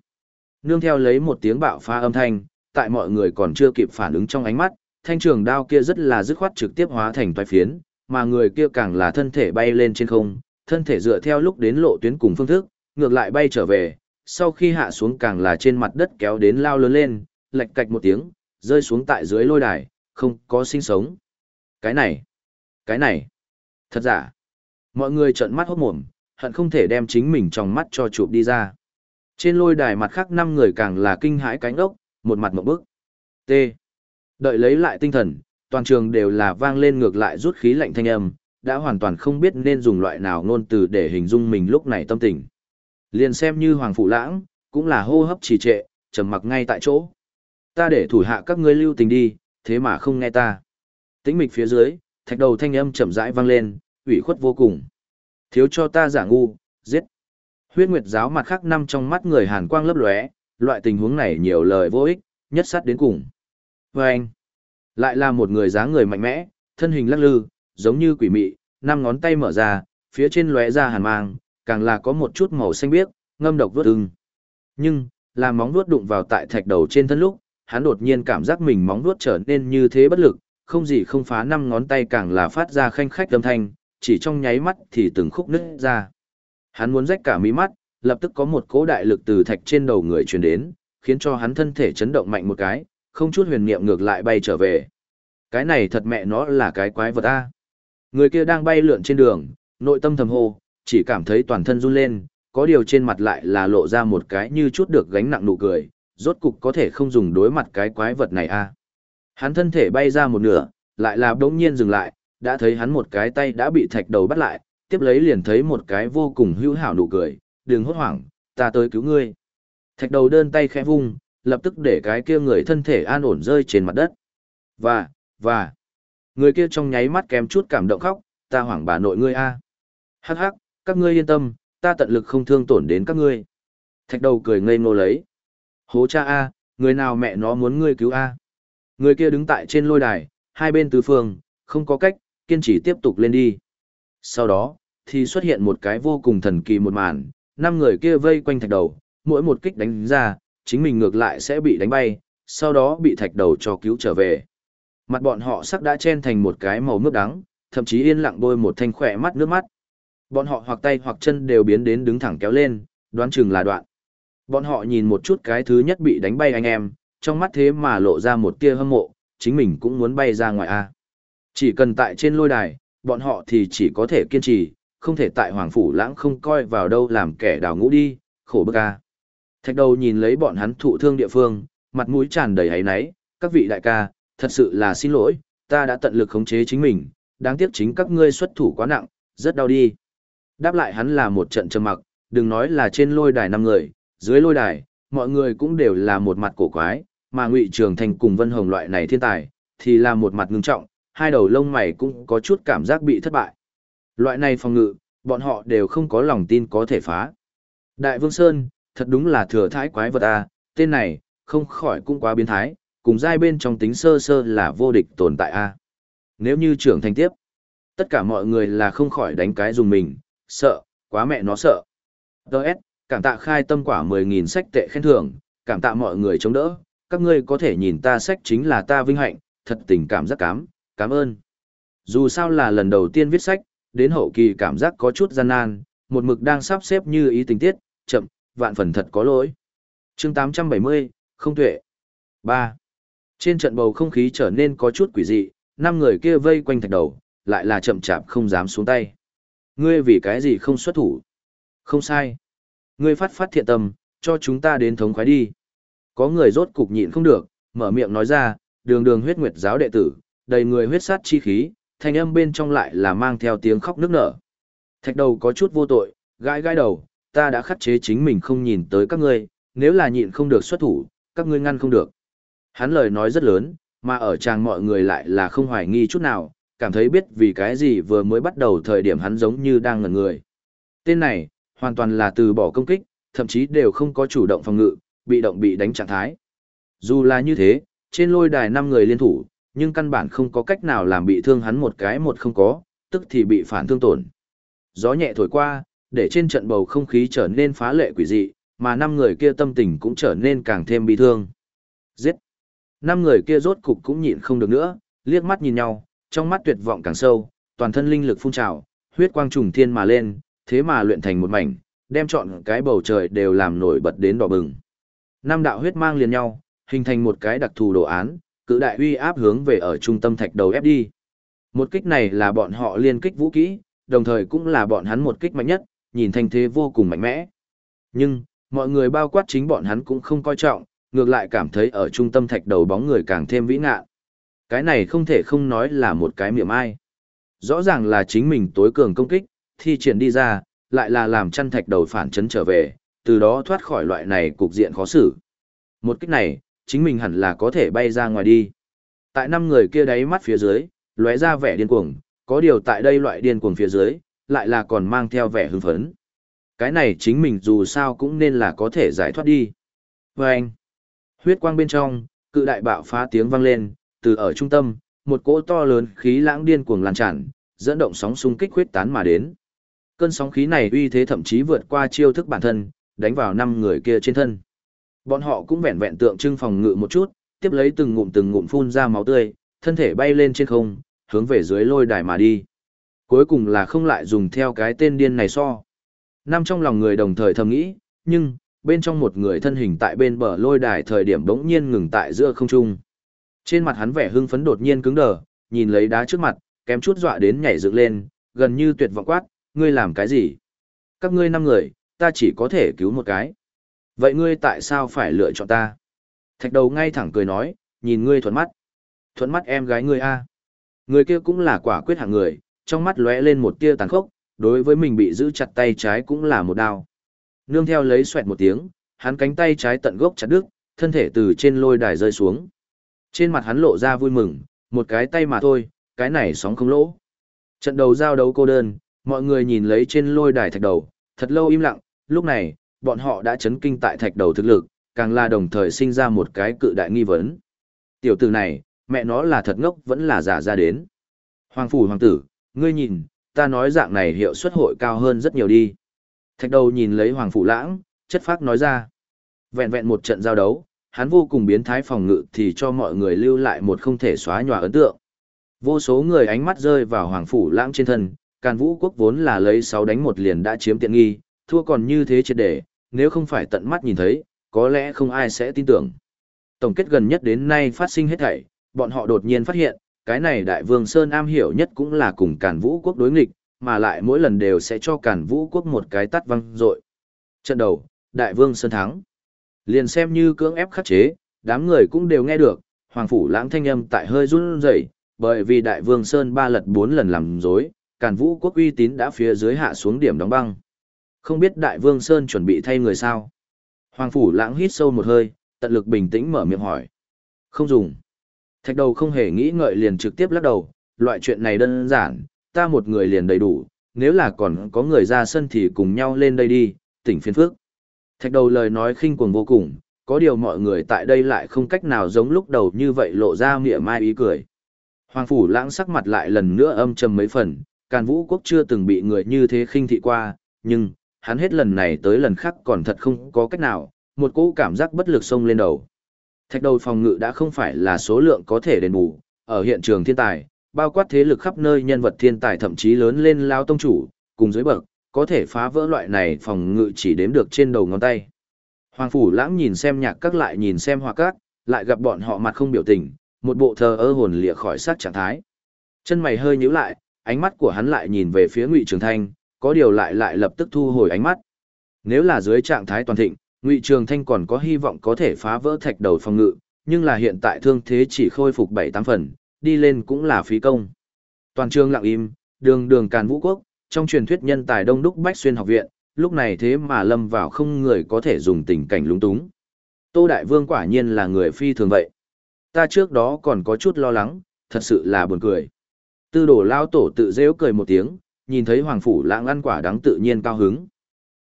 nương theo lấy một tiếng bạo phá âm thanh, tại mọi người còn chưa kịp phản ứng trong ánh mắt, thanh trường đao kia rất là dứt khoát trực tiếp hóa thành toái phiến, mà người kia càng là thân thể bay lên trên không, thân thể dựa theo lúc đến lộ tuyến cùng phương thức, ngược lại bay trở về, sau khi hạ xuống càng là trên mặt đất kéo đến lao lớn lên, lệch cạch một tiếng, rơi xuống tại dưới lôi đài, không có sinh sống. Cái này, cái này, thật giả. Mọi người trợn mắt hốt mồm, hận không thể đem chính mình trong mắt cho chụp đi ra. Trên lôi đài mặt khác năm người càng là kinh hãi cánh ốc, một mặt một bức. T. Đợi lấy lại tinh thần, toàn trường đều là vang lên ngược lại rút khí lạnh thanh âm, đã hoàn toàn không biết nên dùng loại nào ngôn từ để hình dung mình lúc này tâm tình. Liền xem như Hoàng Phụ Lãng, cũng là hô hấp trì trệ, trầm mặc ngay tại chỗ. Ta để thủ hạ các ngươi lưu tình đi, thế mà không nghe ta. Tĩnh mịch phía dưới, thạch đầu thanh âm chậm rãi vang lên, ủy khuất vô cùng. Thiếu cho ta giả ngu, giết. Huyết Nguyệt giáo mặt khác năm trong mắt người Hàn Quang lấp lóe, loại tình huống này nhiều lời vô ích, nhất sát đến cùng. Và anh, lại là một người dáng người mạnh mẽ, thân hình lắc lư, giống như quỷ mị, năm ngón tay mở ra, phía trên lóe ra hàn mang, càng là có một chút màu xanh biếc, ngâm độc vuốt ưng. Nhưng, làm móng vuốt đụng vào tại thạch đầu trên thân lúc, hắn đột nhiên cảm giác mình móng vuốt trở nên như thế bất lực, không gì không phá năm ngón tay càng là phát ra khanh khách âm thanh, chỉ trong nháy mắt thì từng khúc nứt ra. Hắn muốn rách cả mí mắt, lập tức có một cỗ đại lực từ thạch trên đầu người truyền đến, khiến cho hắn thân thể chấn động mạnh một cái, không chút huyền niệm ngược lại bay trở về. Cái này thật mẹ nó là cái quái vật a. Người kia đang bay lượn trên đường, nội tâm thầm hô, chỉ cảm thấy toàn thân run lên, có điều trên mặt lại là lộ ra một cái như chút được gánh nặng nụ cười, rốt cục có thể không dùng đối mặt cái quái vật này a. Hắn thân thể bay ra một nửa, lại là đống nhiên dừng lại, đã thấy hắn một cái tay đã bị thạch đầu bắt lại, tiếp lấy liền thấy một cái vô cùng hữu hảo nụ cười, đừng hốt hoảng, ta tới cứu ngươi. Thạch đầu đơn tay khẽ vung, lập tức để cái kia người thân thể an ổn rơi trên mặt đất. Và, và, người kia trong nháy mắt kém chút cảm động khóc, ta hoảng bà nội ngươi a. Hắc hắc, các ngươi yên tâm, ta tận lực không thương tổn đến các ngươi. Thạch đầu cười ngây ngô lấy. Hố cha a, người nào mẹ nó muốn ngươi cứu a? Người kia đứng tại trên lôi đài, hai bên tứ phương, không có cách, kiên trì tiếp tục lên đi. Sau đó, thì xuất hiện một cái vô cùng thần kỳ một màn, năm người kia vây quanh thạch đầu, mỗi một kích đánh ra, chính mình ngược lại sẽ bị đánh bay, sau đó bị thạch đầu cho cứu trở về. Mặt bọn họ sắc đã chen thành một cái màu nước đắng, thậm chí yên lặng bôi một thanh khỏe mắt nước mắt. Bọn họ hoặc tay hoặc chân đều biến đến đứng thẳng kéo lên, đoán chừng là đoạn. Bọn họ nhìn một chút cái thứ nhất bị đánh bay anh em, trong mắt thế mà lộ ra một tia hâm mộ, chính mình cũng muốn bay ra ngoài a. Chỉ cần tại trên lôi đài, bọn họ thì chỉ có thể kiên trì, không thể tại Hoàng Phủ Lãng không coi vào đâu làm kẻ đào ngũ đi, khổ bức a. Thạch đầu nhìn lấy bọn hắn thụ thương địa phương, mặt mũi tràn đầy hấy náy, các vị đại ca, thật sự là xin lỗi, ta đã tận lực khống chế chính mình, đáng tiếc chính các ngươi xuất thủ quá nặng, rất đau đi. Đáp lại hắn là một trận trầm mặc, đừng nói là trên lôi đài năm người, dưới lôi đài, mọi người cũng đều là một mặt cổ quái, mà Ngụy Trường Thành cùng Vân Hồng loại này thiên tài, thì là một mặt ngưng trọng, hai đầu lông mày cũng có chút cảm giác bị thất bại. Loại này phòng ngự, bọn họ đều không có lòng tin có thể phá. Đại Vương Sơn, thật đúng là thừa thái quái vật a, tên này, không khỏi cũng quá biến thái, cùng giai bên trong tính sơ sơ là vô địch tồn tại a. Nếu như trưởng thành tiếp, tất cả mọi người là không khỏi đánh cái dùng mình, sợ, quá mẹ nó sợ. Đợt, cảm tạ khai tâm quả 10.000 sách tệ khen thưởng, cảm tạ mọi người chống đỡ, các ngươi có thể nhìn ta sách chính là ta vinh hạnh, thật tình cảm rất cám, cảm ơn. Dù sao là lần đầu tiên viết sách, đến hậu kỳ cảm giác có chút gian nan, một mực đang sắp xếp như ý tình tiết, chậm, vạn phần thật có lỗi. chương 870, không tuệ. 3. Trên trận bầu không khí trở nên có chút quỷ dị, năm người kia vây quanh thạch đầu, lại là chậm chạp không dám xuống tay. Ngươi vì cái gì không xuất thủ? Không sai. Ngươi phát phát thiện tâm, cho chúng ta đến thống khoái đi. Có người rốt cục nhịn không được, mở miệng nói ra, đường đường huyết nguyệt giáo đệ tử, đầy người huyết sát chi khí, thanh âm bên trong lại là mang theo tiếng khóc nức nở. Thạch đầu có chút vô tội, gãi gãi đầu, ta đã khắc chế chính mình không nhìn tới các ngươi, nếu là nhịn không được xuất thủ, các ngươi ngăn không được. Hắn lời nói rất lớn, mà ở chàng mọi người lại là không hoài nghi chút nào, cảm thấy biết vì cái gì vừa mới bắt đầu thời điểm hắn giống như đang ngẩn người. Tên này, hoàn toàn là từ bỏ công kích, thậm chí đều không có chủ động phòng ngự, bị động bị đánh trạng thái. Dù là như thế, trên lôi đài 5 người liên thủ, nhưng căn bản không có cách nào làm bị thương hắn một cái một không có, tức thì bị phản thương tổn. Gió nhẹ thổi qua, để trên trận bầu không khí trở nên phá lệ quỷ dị, mà năm người kia tâm tình cũng trở nên càng thêm bi thương. Giết! Năm người kia rốt cục cũng nhịn không được nữa, liếc mắt nhìn nhau, trong mắt tuyệt vọng càng sâu, toàn thân linh lực phun trào, huyết quang trùng thiên mà lên, thế mà luyện thành một mảnh, đem trọn cái bầu trời đều làm nổi bật đến đỏ bừng. Năm đạo huyết mang liền nhau, hình thành một cái đặc thù đồ án, cự đại uy áp hướng về ở trung tâm thạch đầu ép đi. Một kích này là bọn họ liên kích vũ kỹ, đồng thời cũng là bọn hắn một kích mạnh nhất, nhìn thanh thế vô cùng mạnh mẽ. Nhưng, mọi người bao quát chính bọn hắn cũng không coi trọng, ngược lại cảm thấy ở trung tâm thạch đầu bóng người càng thêm vĩ ngạ. Cái này không thể không nói là một cái miệng ai. Rõ ràng là chính mình tối cường công kích, thi triển đi ra, lại là làm chăn thạch đầu phản chấn trở về, từ đó thoát khỏi loại này cục diện khó xử. Một kích này, chính mình hẳn là có thể bay ra ngoài đi. Tại năm người kia đáy mắt phía dưới, lóe ra vẻ điên cuồng, có điều tại đây loại điên cuồng phía dưới, lại là còn mang theo vẻ hưng phấn. Cái này chính mình dù sao cũng nên là có thể giải thoát đi. Vâng! anh, huyết quang bên trong, cự đại bạo phá tiếng vang lên, từ ở trung tâm, một cỗ to lớn khí lãng điên cuồng lan tràn, dẫn động sóng xung kích huyết tán mà đến. Cơn sóng khí này uy thế thậm chí vượt qua chiêu thức bản thân, đánh vào năm người kia trên thân. Bọn họ cũng vẹn vẹn tượng trưng phòng ngự một chút, tiếp lấy từng ngụm từng ngụm phun ra máu tươi, thân thể bay lên trên không, hướng về dưới lôi đài mà đi. Cuối cùng là không lại dùng theo cái tên điên này so. Năm trong lòng người đồng thời thầm nghĩ, nhưng, bên trong một người thân hình tại bên bờ lôi đài thời điểm bỗng nhiên ngừng tại giữa không trung. Trên mặt hắn vẻ hưng phấn đột nhiên cứng đờ, nhìn lấy đá trước mặt, kém chút dọa đến nhảy dựng lên, gần như tuyệt vọng quát, ngươi làm cái gì? Các ngươi năm người, ta chỉ có thể cứu một cái. Vậy ngươi tại sao phải lựa chọn ta? Thạch đầu ngay thẳng cười nói, nhìn ngươi thuận mắt. Thuận mắt em gái ngươi a. Người kia cũng là quả quyết hạng người, trong mắt lóe lên một tia tàn khốc, đối với mình bị giữ chặt tay trái cũng là một đao. Nương theo lấy xoẹt một tiếng, hắn cánh tay trái tận gốc chặt đứt, thân thể từ trên lôi đài rơi xuống. Trên mặt hắn lộ ra vui mừng, một cái tay mà thôi, cái này sóng không lỗ. Trận đầu giao đấu cô đơn, mọi người nhìn lấy trên lôi đài thạch đầu, thật lâu im lặng, lúc này, bọn họ đã chấn kinh tại thạch đầu thực lực, càng là đồng thời sinh ra một cái cự đại nghi vấn. Tiểu tử này, mẹ nó là thật ngốc vẫn là giả ra đến. Hoàng phủ hoàng tử, ngươi nhìn, ta nói dạng này hiệu suất hội cao hơn rất nhiều đi. Thạch đầu nhìn lấy hoàng phủ lãng, chất phác nói ra. Vẹn vẹn một trận giao đấu, hắn vô cùng biến thái phòng ngự thì cho mọi người lưu lại một không thể xóa nhòa ấn tượng. Vô số người ánh mắt rơi vào hoàng phủ lãng trên thân, càn vũ quốc vốn là lấy 6 đánh một liền đã chiếm tiện nghi, thua còn như thế triệt để, nếu không phải tận mắt nhìn thấy, có lẽ không ai sẽ tin tưởng. Tổng kết gần nhất đến nay phát sinh hết thảy, bọn họ đột nhiên phát hiện, cái này đại vương Sơn am hiểu nhất cũng là cùng càn vũ quốc đối nghịch, mà lại mỗi lần đều sẽ cho cản vũ quốc một cái tắt văng rội. Trận đầu, đại vương sơn thắng. Liền xem như cưỡng ép khắc chế, đám người cũng đều nghe được, hoàng phủ lãng thanh âm tại hơi run rẩy, bởi vì đại vương sơn ba lật bốn lần làm dối, càn vũ quốc uy tín đã phía dưới hạ xuống điểm đóng băng. Không biết đại vương sơn chuẩn bị thay người sao? Hoàng phủ lãng hít sâu một hơi, tận lực bình tĩnh mở miệng hỏi. Không dùng. Thạch đầu không hề nghĩ ngợi liền trực tiếp lắc đầu, loại chuyện này đơn giản, ta một người liền đầy đủ, nếu là còn có người ra sân thì cùng nhau lên đây đi, tỉnh phiên phước. Thạch đầu lời nói khinh cuồng vô cùng, có điều mọi người tại đây lại không cách nào giống lúc đầu như vậy lộ ra mỉa mai ý cười. Hoàng phủ lãng sắc mặt lại lần nữa âm trầm mấy phần, càn vũ quốc chưa từng bị người như thế khinh thị qua, nhưng, hắn hết lần này tới lần khác còn thật không có cách nào, một cỗ cảm giác bất lực xông lên đầu. Thạch đầu phòng ngự đã không phải là số lượng có thể đền bù, ở hiện trường thiên tài, bao quát thế lực khắp nơi nhân vật thiên tài thậm chí lớn lên lao tông chủ, cùng dưới bậc, có thể phá vỡ loại này phòng ngự chỉ đếm được trên đầu ngón tay. Hoàng phủ lãng nhìn xem nhạc các lại nhìn xem hoa các, lại gặp bọn họ mặt không biểu tình, một bộ thờ ơ hồn lìa khỏi sát trạng thái. Chân mày hơi nhíu lại, ánh mắt của hắn lại nhìn về phía Ngụy Trường Thanh, có điều lại lại lập tức thu hồi ánh mắt. Nếu là dưới trạng thái toàn thịnh, Ngụy Trường Thanh còn có hy vọng có thể phá vỡ thạch đầu phòng ngự, nhưng là hiện tại thương thế chỉ khôi phục 7-8 phần, đi lên cũng là phí công. Toàn trường lặng im, đường đường càn vũ quốc, trong truyền thuyết nhân tài đông đúc bách xuyên học viện, lúc này thế mà lâm vào không người có thể dùng tình cảnh lúng túng. Tô Đại Vương quả nhiên là người phi thường vậy. Ta trước đó còn có chút lo lắng, thật sự là buồn cười. Tư đổ lao tổ tự dễu cười một tiếng, nhìn thấy Hoàng Phủ lãng ăn quả đáng tự nhiên cao hứng.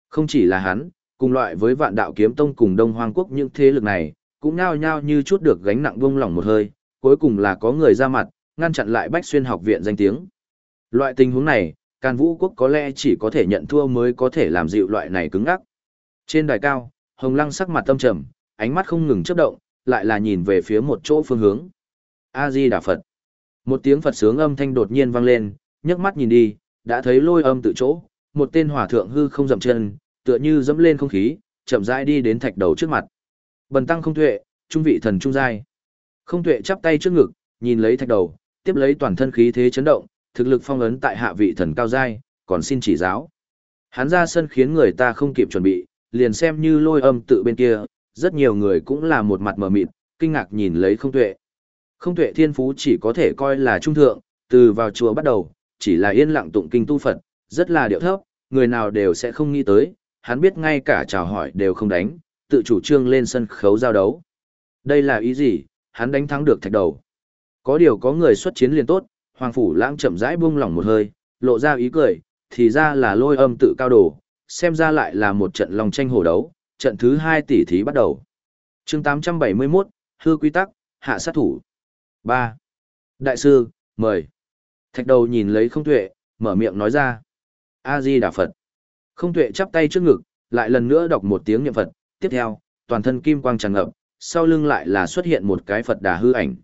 Không chỉ là hắn, cùng loại với vạn đạo kiếm tông cùng Đông Hoang Quốc những thế lực này, cũng nao nhao như chút được gánh nặng vung lòng một hơi, cuối cùng là có người ra mặt, ngăn chặn lại Bách Xuyên học viện danh tiếng. Loại tình huống này, Càn Vũ Quốc có lẽ chỉ có thể nhận thua mới có thể làm dịu loại này cứng ngắc Trên đài cao, Hồng Lăng sắc mặt tâm trầm, ánh mắt không ngừng chớp động, lại là nhìn về phía một chỗ phương hướng. A Di Đà Phật. Một tiếng Phật sướng âm thanh đột nhiên vang lên, nhấc mắt nhìn đi, đã thấy lôi âm tự chỗ, một tên hỏa thượng hư không dậm chân, tựa như dẫm lên không khí, chậm rãi đi đến thạch đầu trước mặt. Bần tăng không tuệ, trung vị thần trung giai. Không tuệ chắp tay trước ngực, nhìn lấy thạch đầu, tiếp lấy toàn thân khí thế chấn động, thực lực phong ấn tại hạ vị thần cao giai, còn xin chỉ giáo. Hắn ra sân khiến người ta không kịp chuẩn bị, liền xem như lôi âm tự bên kia, rất nhiều người cũng là một mặt mờ mịt, kinh ngạc nhìn lấy không tuệ. Không tuệ thiên phú chỉ có thể coi là trung thượng, từ vào chùa bắt đầu, chỉ là yên lặng tụng kinh tu Phật, rất là điệu thấp, người nào đều sẽ không nghĩ tới, hắn biết ngay cả chào hỏi đều không đánh, tự chủ trương lên sân khấu giao đấu. Đây là ý gì, hắn đánh thắng được thạch đầu. Có điều có người xuất chiến liền tốt, Hoàng Phủ Lãng chậm rãi buông lỏng một hơi, lộ ra ý cười, thì ra là lôi âm tự cao đồ, xem ra lại là một trận lòng tranh hổ đấu, trận thứ hai tỷ thí bắt đầu. chương 871, hư quy tắc, hạ sát thủ. 3. Đại sư, mời. Thạch đầu nhìn lấy không tuệ, mở miệng nói ra. A-di Đà Phật. Không tuệ chắp tay trước ngực, lại lần nữa đọc một tiếng niệm Phật, tiếp theo, toàn thân kim quang tràn ngập, sau lưng lại là xuất hiện một cái Phật đà hư ảnh.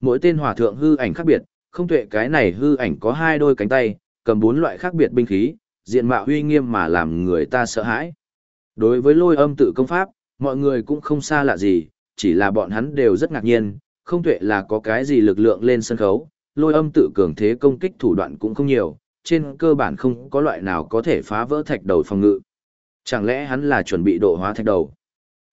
Mỗi tên hòa thượng hư ảnh khác biệt, không tuệ cái này hư ảnh có hai đôi cánh tay, cầm bốn loại khác biệt binh khí, diện mạo uy nghiêm mà làm người ta sợ hãi. Đối với lôi âm tự công pháp, mọi người cũng không xa lạ gì, chỉ là bọn hắn đều rất ngạc nhiên, không tuệ là có cái gì lực lượng lên sân khấu, lôi âm tự cường thế công kích thủ đoạn cũng không nhiều, trên cơ bản không có loại nào có thể phá vỡ thạch đầu phòng ngự. Chẳng lẽ hắn là chuẩn bị độ hóa thạch đầu?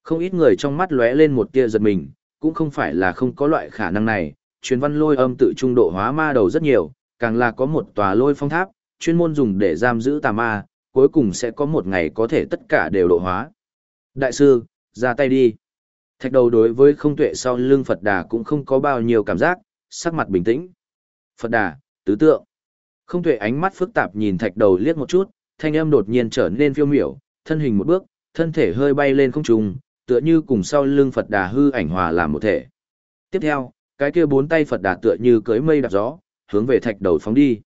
Không ít người trong mắt lóe lên một tia giật mình, cũng không phải là không có loại khả năng này, truyền văn lôi âm tự trung độ hóa ma đầu rất nhiều, càng là có một tòa lôi phong tháp, chuyên môn dùng để giam giữ tà ma, cuối cùng sẽ có một ngày có thể tất cả đều độ hóa. Đại sư, ra tay đi. Thạch đầu đối với không tuệ sau lưng Phật đà cũng không có bao nhiêu cảm giác, sắc mặt bình tĩnh. Phật đà, tứ tượng. Không tuệ ánh mắt phức tạp nhìn thạch đầu liếc một chút, thanh âm đột nhiên trở nên phiêu miểu, thân hình một bước, thân thể hơi bay lên không trung, tựa như cùng sau lưng Phật đà hư ảnh hòa làm một thể. Tiếp theo, cái kia bốn tay Phật đà tựa như cưới mây đạp gió, hướng về thạch đầu phóng đi.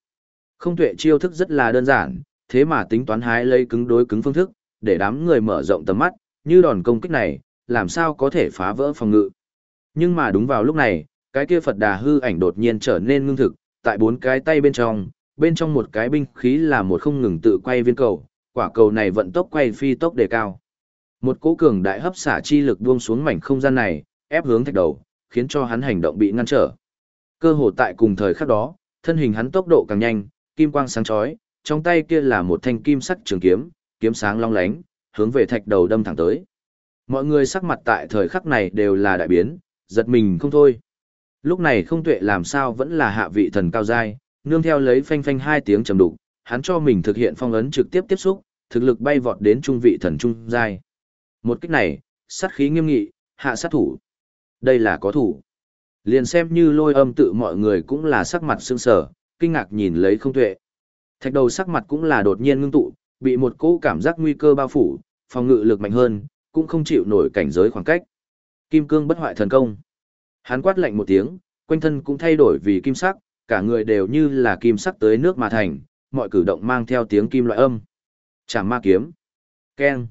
Không tuệ chiêu thức rất là đơn giản, thế mà tính toán hái lấy cứng đối cứng phương thức, để đám người mở rộng tầm mắt, như đòn công kích này, làm sao có thể phá vỡ phòng ngự. Nhưng mà đúng vào lúc này, cái kia Phật đà hư ảnh đột nhiên trở nên ngưng thực, tại bốn cái tay bên trong, bên trong một cái binh khí là một không ngừng tự quay viên cầu, quả cầu này vận tốc quay phi tốc đề cao. Một cỗ cường đại hấp xả chi lực buông xuống mảnh không gian này, ép hướng thạch đầu, khiến cho hắn hành động bị ngăn trở. Cơ hồ tại cùng thời khắc đó, thân hình hắn tốc độ càng nhanh, kim quang sáng chói, trong tay kia là một thanh kim sắc trường kiếm, kiếm sáng long lánh, hướng về thạch đầu đâm thẳng tới. Mọi người sắc mặt tại thời khắc này đều là đại biến, giật mình không thôi. Lúc này không tuệ làm sao vẫn là hạ vị thần cao giai, nương theo lấy phanh phanh hai tiếng trầm đục, hắn cho mình thực hiện phong ấn trực tiếp tiếp xúc, thực lực bay vọt đến trung vị thần trung giai. Một kích này, sát khí nghiêm nghị, hạ sát thủ. Đây là có thủ. Liền xem như lôi âm tự mọi người cũng là sắc mặt sương sở, kinh ngạc nhìn lấy không tuệ. Thạch đầu sắc mặt cũng là đột nhiên ngưng tụ, bị một cỗ cảm giác nguy cơ bao phủ, phòng ngự lực mạnh hơn, cũng không chịu nổi cảnh giới khoảng cách. Kim cương bất hoại thần công. Hắn quát lạnh một tiếng, quanh thân cũng thay đổi vì kim sắc, cả người đều như là kim sắc tới nước mà thành, mọi cử động mang theo tiếng kim loại âm. Chảm ma kiếm. Keng.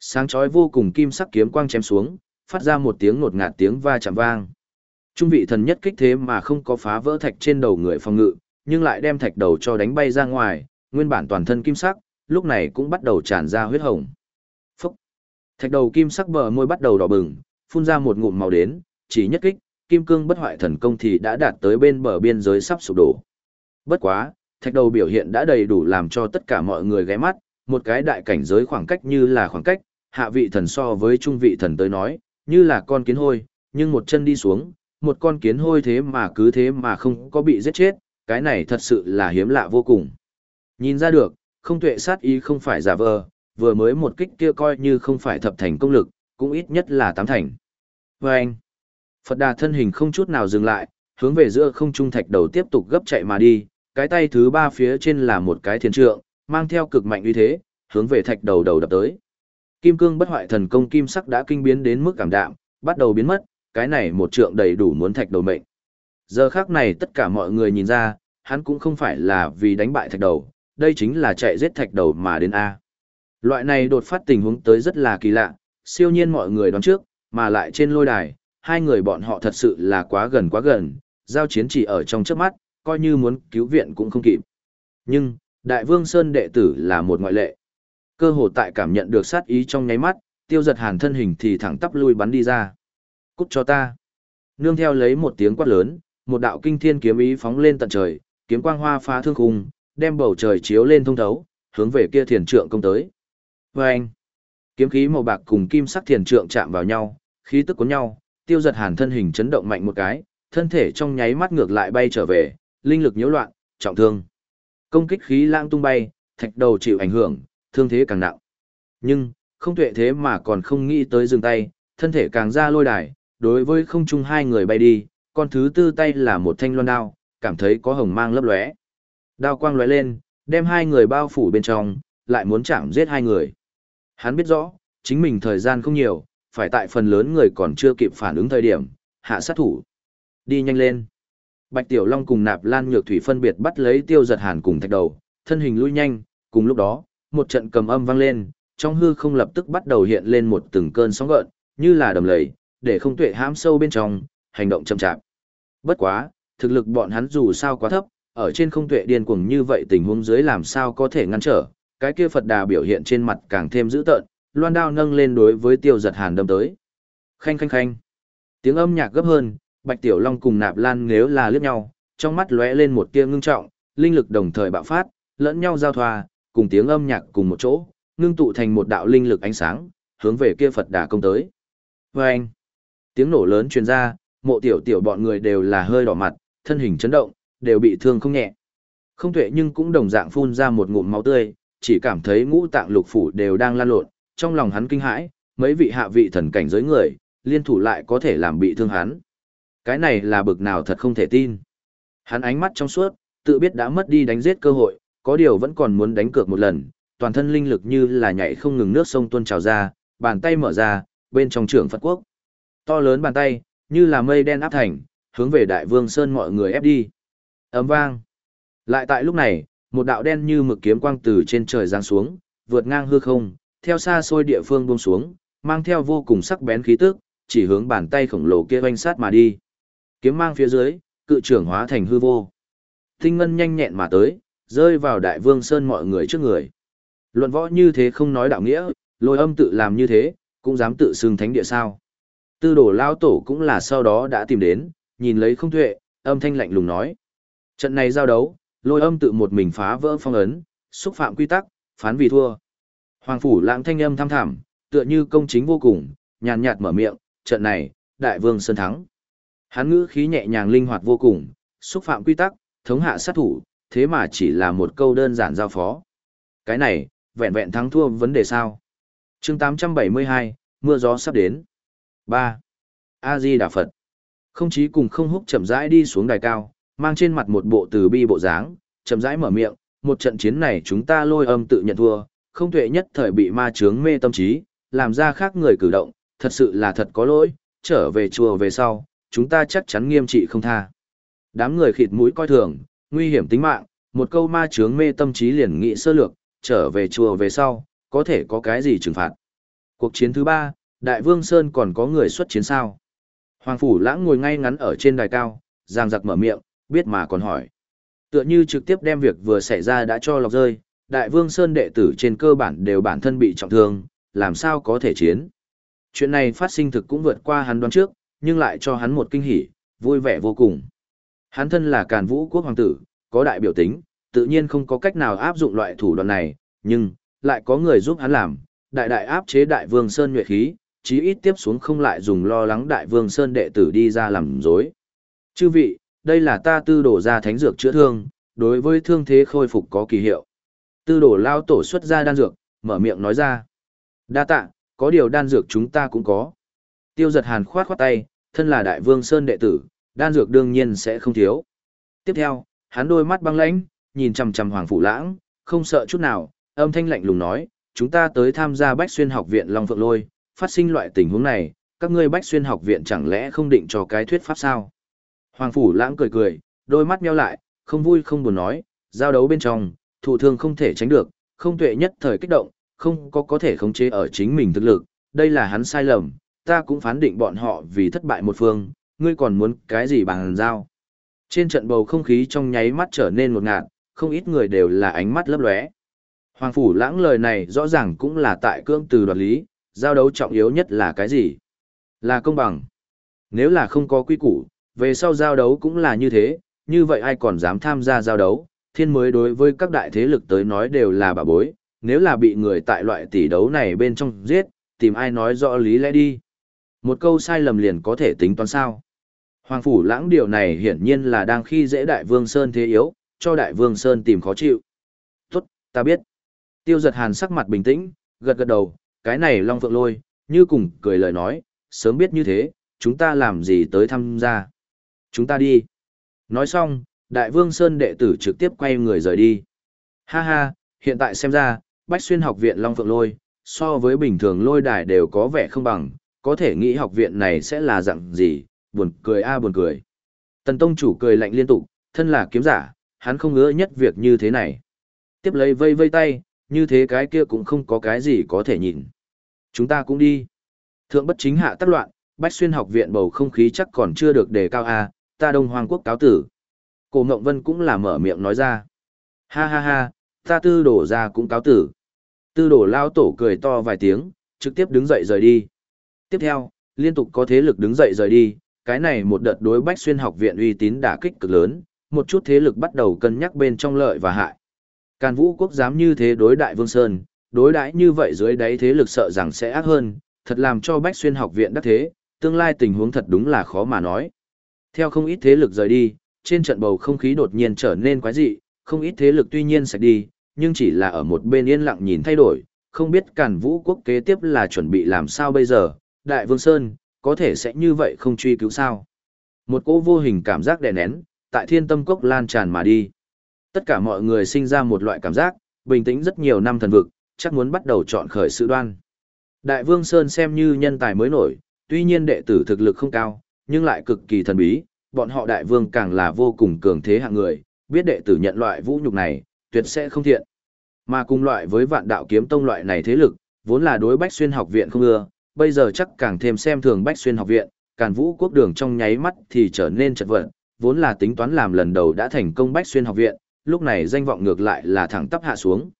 Sáng chói vô cùng kim sắc kiếm quang chém xuống, phát ra một tiếng ngột ngạt tiếng va chạm vang. Trung vị thần nhất kích thế mà không có phá vỡ thạch trên đầu người phòng ngự, nhưng lại đem thạch đầu cho đánh bay ra ngoài, nguyên bản toàn thân kim sắc, lúc này cũng bắt đầu tràn ra huyết hồng. Phúc! Thạch đầu kim sắc bờ môi bắt đầu đỏ bừng, phun ra một ngụm màu đến, chỉ nhất kích, kim cương bất hoại thần công thì đã đạt tới bên bờ biên giới sắp sụp đổ. Bất quá, thạch đầu biểu hiện đã đầy đủ làm cho tất cả mọi người ghé mắt, một cái đại cảnh giới khoảng cách như là khoảng cách, hạ vị thần so với trung vị thần tới nói, như là con kiến hôi, nhưng một chân đi xuống, một con kiến hôi thế mà cứ thế mà không có bị giết chết, cái này thật sự là hiếm lạ vô cùng. Nhìn ra được, không tuệ sát ý không phải giả vờ, vừa mới một kích kia coi như không phải thập thành công lực, cũng ít nhất là tám thành. Và anh, Phật đà thân hình không chút nào dừng lại, hướng về giữa không trung thạch đầu tiếp tục gấp chạy mà đi, cái tay thứ ba phía trên là một cái thiền trượng, mang theo cực mạnh uy thế, hướng về thạch đầu đầu đập tới. Kim cương bất hoại thần công kim sắc đã kinh biến đến mức cảm đạm, bắt đầu biến mất, cái này một trượng đầy đủ muốn thạch đầu mệnh. Giờ khác này tất cả mọi người nhìn ra, hắn cũng không phải là vì đánh bại thạch đầu, đây chính là chạy giết thạch đầu mà đến A. Loại này đột phát tình huống tới rất là kỳ lạ, siêu nhiên mọi người đoán trước, mà lại trên lôi đài, hai người bọn họ thật sự là quá gần quá gần, giao chiến chỉ ở trong trước mắt, coi như muốn cứu viện cũng không kịp. Nhưng, Đại Vương Sơn đệ tử là một ngoại lệ. Cơ hồ tại cảm nhận được sát ý trong nháy mắt, tiêu giật hàn thân hình thì thẳng tắp lui bắn đi ra. Cút cho ta. Nương theo lấy một tiếng quát lớn, một đạo kinh thiên kiếm ý phóng lên tận trời, kiếm quang hoa phá thương khung, đem bầu trời chiếu lên thông thấu, hướng về kia thiền trượng công tới. Và anh, kiếm khí màu bạc cùng kim sắc thiền trượng chạm vào nhau, khí tức cuốn nhau, tiêu giật hàn thân hình chấn động mạnh một cái, thân thể trong nháy mắt ngược lại bay trở về, linh lực nhiễu loạn, trọng thương. Công kích khí lãng tung bay, thạch đầu chịu ảnh hưởng, thương thế càng nặng. Nhưng, không tuệ thế mà còn không nghĩ tới dừng tay, thân thể càng ra lôi đài, đối với không chung hai người bay đi, con thứ tư tay là một thanh loan đao, cảm thấy có hồng mang lấp lóe. Đao quang lóe lên, đem hai người bao phủ bên trong, lại muốn chạm giết hai người. Hắn biết rõ, chính mình thời gian không nhiều, phải tại phần lớn người còn chưa kịp phản ứng thời điểm, hạ sát thủ. Đi nhanh lên. Bạch Tiểu Long cùng Nạp Lan Nhược Thủy phân biệt bắt lấy Tiêu Giật Hàn cùng thạch đầu, thân hình lui nhanh, cùng lúc đó, một trận cầm âm vang lên, trong hư không lập tức bắt đầu hiện lên một từng cơn sóng gợn, như là đầm lầy, để không tuệ hãm sâu bên trong, hành động chậm chạp. Bất quá, thực lực bọn hắn dù sao quá thấp, ở trên không tuệ điên cuồng như vậy tình huống dưới làm sao có thể ngăn trở, cái kia Phật Đà biểu hiện trên mặt càng thêm dữ tợn, loan đao nâng lên đối với Tiêu Giật Hàn đâm tới. Khanh khanh khanh. Tiếng âm nhạc gấp hơn, Bạch Tiểu Long cùng Nạp Lan nếu là liếc nhau, trong mắt lóe lên một tia ngưng trọng, linh lực đồng thời bạo phát, lẫn nhau giao thoa, cùng tiếng âm nhạc cùng một chỗ, ngưng tụ thành một đạo linh lực ánh sáng, hướng về kia Phật Đà công tới. Vâng! Tiếng nổ lớn truyền ra, mộ tiểu tiểu bọn người đều là hơi đỏ mặt, thân hình chấn động, đều bị thương không nhẹ. Không tuệ nhưng cũng đồng dạng phun ra một ngụm máu tươi, chỉ cảm thấy ngũ tạng lục phủ đều đang lan lộn, trong lòng hắn kinh hãi, mấy vị hạ vị thần cảnh giới người, liên thủ lại có thể làm bị thương hắn. Cái này là bực nào thật không thể tin. Hắn ánh mắt trong suốt, tự biết đã mất đi đánh giết cơ hội, có điều vẫn còn muốn đánh cược một lần, toàn thân linh lực như là nhảy không ngừng nước sông tuôn trào ra, bàn tay mở ra, bên trong trưởng Phật quốc. To lớn bàn tay, như là mây đen áp thành, hướng về đại vương sơn mọi người ép đi. Ấm vang. Lại tại lúc này, một đạo đen như mực kiếm quang từ trên trời giáng xuống, vượt ngang hư không, theo xa xôi địa phương buông xuống, mang theo vô cùng sắc bén khí tức, chỉ hướng bàn tay khổng lồ kia vanh sát mà đi. Kiếm mang phía dưới, cự trưởng hóa thành hư vô. Tinh ngân nhanh nhẹn mà tới, rơi vào đại vương sơn mọi người trước người. Luận võ như thế không nói đạo nghĩa, lôi âm tự làm như thế, cũng dám tự xưng thánh địa sao. Tư đổ lao tổ cũng là sau đó đã tìm đến, nhìn lấy không tuệ, âm thanh lạnh lùng nói. Trận này giao đấu, lôi âm tự một mình phá vỡ phong ấn, xúc phạm quy tắc, phán vì thua. Hoàng phủ lãng thanh âm tham thảm, tựa như công chính vô cùng, nhàn nhạt mở miệng, trận này, đại vương sơn thắng. Hắn ngữ khí nhẹ nhàng linh hoạt vô cùng, xúc phạm quy tắc, thống hạ sát thủ, thế mà chỉ là một câu đơn giản giao phó. Cái này, vẹn vẹn thắng thua vấn đề sao? chương 872, mưa gió sắp đến. 3. A-di Đà Phật. Không chí cùng không húc chậm rãi đi xuống đài cao, mang trên mặt một bộ từ bi bộ dáng, chậm rãi mở miệng, một trận chiến này chúng ta lôi âm tự nhận thua, không tuệ nhất thời bị ma chướng mê tâm trí, làm ra khác người cử động, thật sự là thật có lỗi, trở về chùa về sau, chúng ta chắc chắn nghiêm trị không tha. Đám người khịt mũi coi thường, nguy hiểm tính mạng, một câu ma chướng mê tâm trí liền nghị sơ lược, trở về chùa về sau, có thể có cái gì trừng phạt. Cuộc chiến thứ ba, Đại Vương Sơn còn có người xuất chiến sao? Hoàng Phủ Lãng ngồi ngay ngắn ở trên đài cao, giang giặc mở miệng, biết mà còn hỏi. Tựa như trực tiếp đem việc vừa xảy ra đã cho lọc rơi, Đại Vương Sơn đệ tử trên cơ bản đều bản thân bị trọng thương, làm sao có thể chiến. Chuyện này phát sinh thực cũng vượt qua hắn đoán trước, nhưng lại cho hắn một kinh hỉ, vui vẻ vô cùng. Hắn thân là càn vũ quốc hoàng tử, có đại biểu tính, tự nhiên không có cách nào áp dụng loại thủ đoạn này, nhưng, lại có người giúp hắn làm, đại đại áp chế đại vương Sơn nhuệ khí, chí ít tiếp xuống không lại dùng lo lắng đại vương Sơn đệ tử đi ra làm dối. Chư vị, đây là ta tư đổ ra thánh dược chữa thương, đối với thương thế khôi phục có kỳ hiệu. Tư đổ lao tổ xuất ra đan dược, mở miệng nói ra. Đa tạ, có điều đan dược chúng ta cũng có. Tiêu giật hàn khoát khoát tay, thân là đại vương Sơn đệ tử, đan dược đương nhiên sẽ không thiếu. Tiếp theo, hắn đôi mắt băng lãnh, nhìn chằm chằm Hoàng Phủ Lãng, không sợ chút nào, âm thanh lạnh lùng nói, chúng ta tới tham gia Bách Xuyên học viện Long Phượng Lôi, phát sinh loại tình huống này, các ngươi Bách Xuyên học viện chẳng lẽ không định cho cái thuyết pháp sao? Hoàng Phủ Lãng cười cười, đôi mắt nheo lại, không vui không buồn nói, giao đấu bên trong, thụ thương không thể tránh được, không tuệ nhất thời kích động, không có có thể khống chế ở chính mình thực lực, đây là hắn sai lầm, ta cũng phán định bọn họ vì thất bại một phương, ngươi còn muốn cái gì bằng giao. Trên trận bầu không khí trong nháy mắt trở nên một ngạt, không ít người đều là ánh mắt lấp lóe. Hoàng phủ lãng lời này rõ ràng cũng là tại cương từ đoạt lý, giao đấu trọng yếu nhất là cái gì? Là công bằng. Nếu là không có quy củ, về sau giao đấu cũng là như thế, như vậy ai còn dám tham gia giao đấu, thiên mới đối với các đại thế lực tới nói đều là bà bối, nếu là bị người tại loại tỷ đấu này bên trong giết, tìm ai nói rõ lý lẽ đi. Một câu sai lầm liền có thể tính toán sao. Hoàng Phủ Lãng điều này hiển nhiên là đang khi dễ Đại Vương Sơn thế yếu, cho Đại Vương Sơn tìm khó chịu. Tốt, ta biết. Tiêu giật hàn sắc mặt bình tĩnh, gật gật đầu, cái này Long Phượng Lôi, như cùng cười lời nói, sớm biết như thế, chúng ta làm gì tới tham gia. Chúng ta đi. Nói xong, Đại Vương Sơn đệ tử trực tiếp quay người rời đi. Ha ha, hiện tại xem ra, Bách Xuyên học viện Long Phượng Lôi, so với bình thường lôi đài đều có vẻ không bằng, có thể nghĩ học viện này sẽ là dạng gì, buồn cười a à, buồn cười. Tần Tông chủ cười lạnh liên tục, thân là kiếm giả, hắn không ngỡ nhất việc như thế này. Tiếp lấy vây vây tay, như thế cái kia cũng không có cái gì có thể nhìn. Chúng ta cũng đi. Thượng bất chính hạ tắc loạn, Bách Xuyên học viện bầu không khí chắc còn chưa được đề cao a, ta Đông Hoàng quốc cáo tử. Cổ Ngộng Vân cũng là mở miệng nói ra. Ha ha ha, ta tư đổ ra cũng cáo tử. Tư đổ lao tổ cười to vài tiếng, trực tiếp đứng dậy rời đi. Tiếp theo, liên tục có thế lực đứng dậy rời đi, cái này một đợt đối bách xuyên học viện uy tín đả kích cực lớn, một chút thế lực bắt đầu cân nhắc bên trong lợi và hại. Càn vũ quốc dám như thế đối đại vương Sơn, đối đãi như vậy dưới đáy thế lực sợ rằng sẽ ác hơn, thật làm cho bách xuyên học viện đắc thế, tương lai tình huống thật đúng là khó mà nói. Theo không ít thế lực rời đi, trên trận bầu không khí đột nhiên trở nên quái dị, không ít thế lực tuy nhiên sạch đi, nhưng chỉ là ở một bên yên lặng nhìn thay đổi, không biết càn vũ quốc kế tiếp là chuẩn bị làm sao bây giờ, đại vương Sơn, có thể sẽ như vậy không truy cứu sao. Một cỗ vô hình cảm giác đè nén, tại thiên tâm cốc lan tràn mà đi. Tất cả mọi người sinh ra một loại cảm giác, bình tĩnh rất nhiều năm thần vực, chắc muốn bắt đầu chọn khởi sự đoan. Đại vương Sơn xem như nhân tài mới nổi, tuy nhiên đệ tử thực lực không cao, nhưng lại cực kỳ thần bí, bọn họ đại vương càng là vô cùng cường thế hạng người, biết đệ tử nhận loại vũ nhục này, tuyệt sẽ không thiện. Mà cùng loại với vạn đạo kiếm tông loại này thế lực, vốn là đối bách xuyên học viện không ưa, bây giờ chắc càng thêm xem thường Bách Xuyên học viện, Càn Vũ quốc đường trong nháy mắt thì trở nên chật vật, vốn là tính toán làm lần đầu đã thành công Bách Xuyên học viện, lúc này danh vọng ngược lại là thẳng tắp hạ xuống.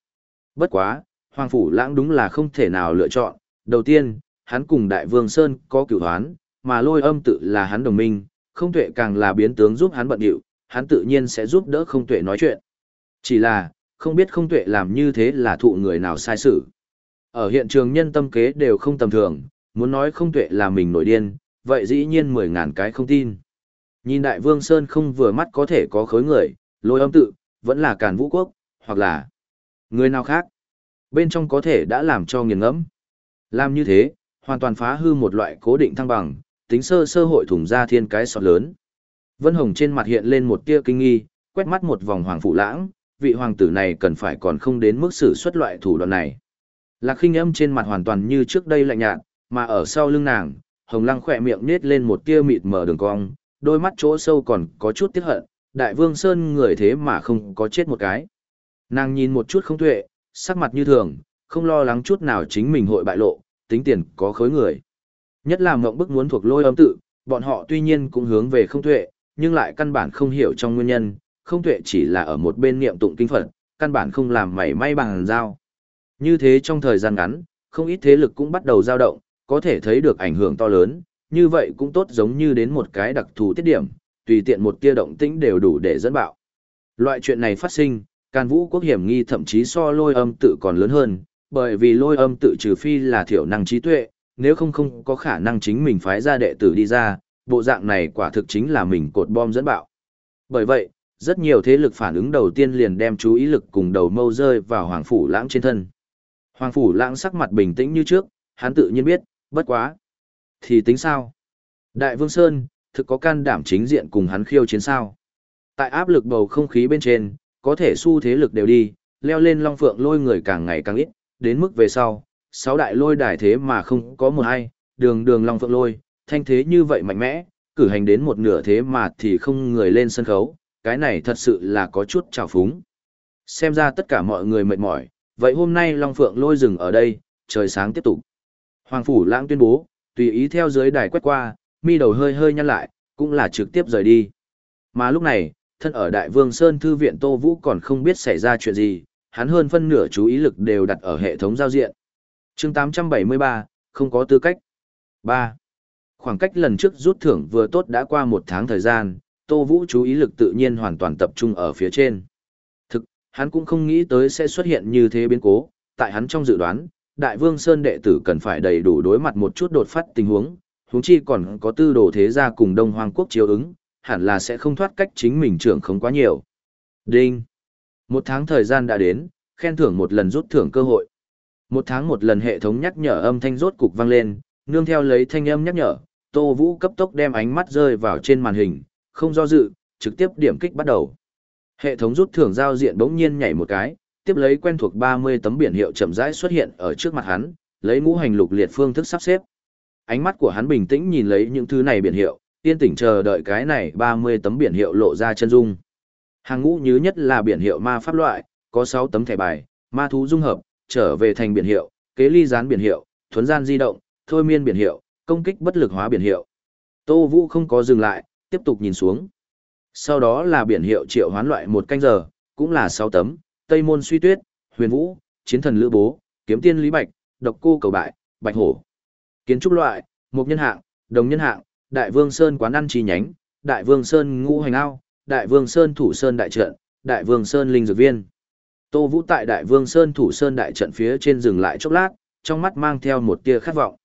Bất quá, Hoàng Phủ Lãng đúng là không thể nào lựa chọn, đầu tiên, hắn cùng Đại Vương Sơn có cửu hoán, mà lôi âm tự là hắn đồng minh, không tuệ càng là biến tướng giúp hắn bận điệu, hắn tự nhiên sẽ giúp đỡ không tuệ nói chuyện. Chỉ là, không biết không tuệ làm như thế là thụ người nào sai sự. Ở hiện trường nhân tâm kế đều không tầm thường, muốn nói không tuệ là mình nổi điên, vậy dĩ nhiên mười ngàn cái không tin. Nhìn đại vương Sơn không vừa mắt có thể có khối người, lôi âm tự, vẫn là càn vũ quốc, hoặc là người nào khác. Bên trong có thể đã làm cho nghiền ngẫm. Làm như thế, hoàn toàn phá hư một loại cố định thăng bằng, tính sơ sơ hội thủng ra thiên cái sọt lớn. Vân Hồng trên mặt hiện lên một tia kinh nghi, quét mắt một vòng hoàng phụ lãng, vị hoàng tử này cần phải còn không đến mức xử xuất loại thủ đoạn này. Lạc khinh âm trên mặt hoàn toàn như trước đây lạnh nhạt, mà ở sau lưng nàng, hồng lăng khỏe miệng nết lên một tia mịt mờ đường cong, đôi mắt chỗ sâu còn có chút tiếc hận, đại vương Sơn người thế mà không có chết một cái. Nàng nhìn một chút không tuệ, sắc mặt như thường, không lo lắng chút nào chính mình hội bại lộ, tính tiền có khối người. Nhất là mộng bức muốn thuộc lôi âm tự, bọn họ tuy nhiên cũng hướng về không tuệ, nhưng lại căn bản không hiểu trong nguyên nhân, không tuệ chỉ là ở một bên niệm tụng kinh Phật, căn bản không làm mảy may bằng giao. Như thế trong thời gian ngắn, không ít thế lực cũng bắt đầu dao động, có thể thấy được ảnh hưởng to lớn, như vậy cũng tốt giống như đến một cái đặc thù tiết điểm, tùy tiện một tia động tĩnh đều đủ để dẫn bạo. Loại chuyện này phát sinh, Càn Vũ quốc hiểm nghi thậm chí so lôi âm tự còn lớn hơn, bởi vì lôi âm tự trừ phi là thiểu năng trí tuệ, nếu không không có khả năng chính mình phái ra đệ tử đi ra, bộ dạng này quả thực chính là mình cột bom dẫn bạo. Bởi vậy, rất nhiều thế lực phản ứng đầu tiên liền đem chú ý lực cùng đầu mâu rơi vào Hoàng Phủ Lãng trên thân. Hoàng Phủ Lãng sắc mặt bình tĩnh như trước, hắn tự nhiên biết, bất quá. Thì tính sao? Đại Vương Sơn, thực có can đảm chính diện cùng hắn khiêu chiến sao? Tại áp lực bầu không khí bên trên, có thể xu thế lực đều đi, leo lên long phượng lôi người càng ngày càng ít, đến mức về sau, sáu đại lôi đài thế mà không có một ai, đường đường long phượng lôi, thanh thế như vậy mạnh mẽ, cử hành đến một nửa thế mà thì không người lên sân khấu, cái này thật sự là có chút trào phúng. Xem ra tất cả mọi người mệt mỏi, vậy hôm nay long phượng lôi dừng ở đây, trời sáng tiếp tục. Hoàng Phủ Lãng tuyên bố, tùy ý theo dưới đài quét qua, mi đầu hơi hơi nhăn lại, cũng là trực tiếp rời đi. Mà lúc này, thân ở Đại Vương Sơn Thư viện Tô Vũ còn không biết xảy ra chuyện gì, hắn hơn phân nửa chú ý lực đều đặt ở hệ thống giao diện chương 873, không có tư cách. 3. Khoảng cách lần trước rút thưởng vừa tốt đã qua một tháng thời gian, Tô Vũ chú ý lực tự nhiên hoàn toàn tập trung ở phía trên. Thực, hắn cũng không nghĩ tới sẽ xuất hiện như thế biến cố, tại hắn trong dự đoán, Đại Vương Sơn đệ tử cần phải đầy đủ đối mặt một chút đột phát tình huống, huống chi còn có tư đồ thế gia cùng Đông Hoàng quốc chiếu ứng, hẳn là sẽ không thoát cách chính mình trưởng không quá nhiều. Đinh. Một tháng thời gian đã đến, khen thưởng một lần rút thưởng cơ hội. Một tháng một lần hệ thống nhắc nhở âm thanh rốt cục vang lên, nương theo lấy thanh âm nhắc nhở, Tô Vũ cấp tốc đem ánh mắt rơi vào trên màn hình, không do dự, trực tiếp điểm kích bắt đầu. Hệ thống rút thưởng giao diện bỗng nhiên nhảy một cái, tiếp lấy quen thuộc 30 tấm biển hiệu chậm rãi xuất hiện ở trước mặt hắn, lấy ngũ hành lục liệt phương thức sắp xếp. Ánh mắt của hắn bình tĩnh nhìn lấy những thứ này biển hiệu, yên tĩnh chờ đợi cái này 30 tấm biển hiệu lộ ra chân dung. Hàng ngũ nhứ nhất là biển hiệu ma pháp loại, có 6 tấm thẻ bài, ma thú dung hợp, trở về thành biển hiệu, kế ly gián biển hiệu, thuấn gian di động, thôi miên biển hiệu, công kích bất lực hóa biển hiệu. Tô Vũ không có dừng lại, tiếp tục nhìn xuống. Sau đó là biển hiệu triệu hoán loại một canh giờ, cũng là 6 tấm, Tây Môn Suy Tuyết, Huyền Vũ, Chiến Thần Lữ Bố, Kiếm Tiên Lý Bạch, Độc Cô Cầu Bại, Bạch Hổ. Kiến trúc loại, một nhân hạng, đồng nhân hạng, Đại Vương Sơn quán ăn chi nhánh, Đại Vương Sơn ngũ hành ao, Đại Vương Sơn thủ sơn đại trận, Đại Vương Sơn linh dược viên. Tô Vũ tại Đại Vương Sơn thủ sơn đại trận phía trên dừng lại chốc lát, trong mắt mang theo một tia khát vọng.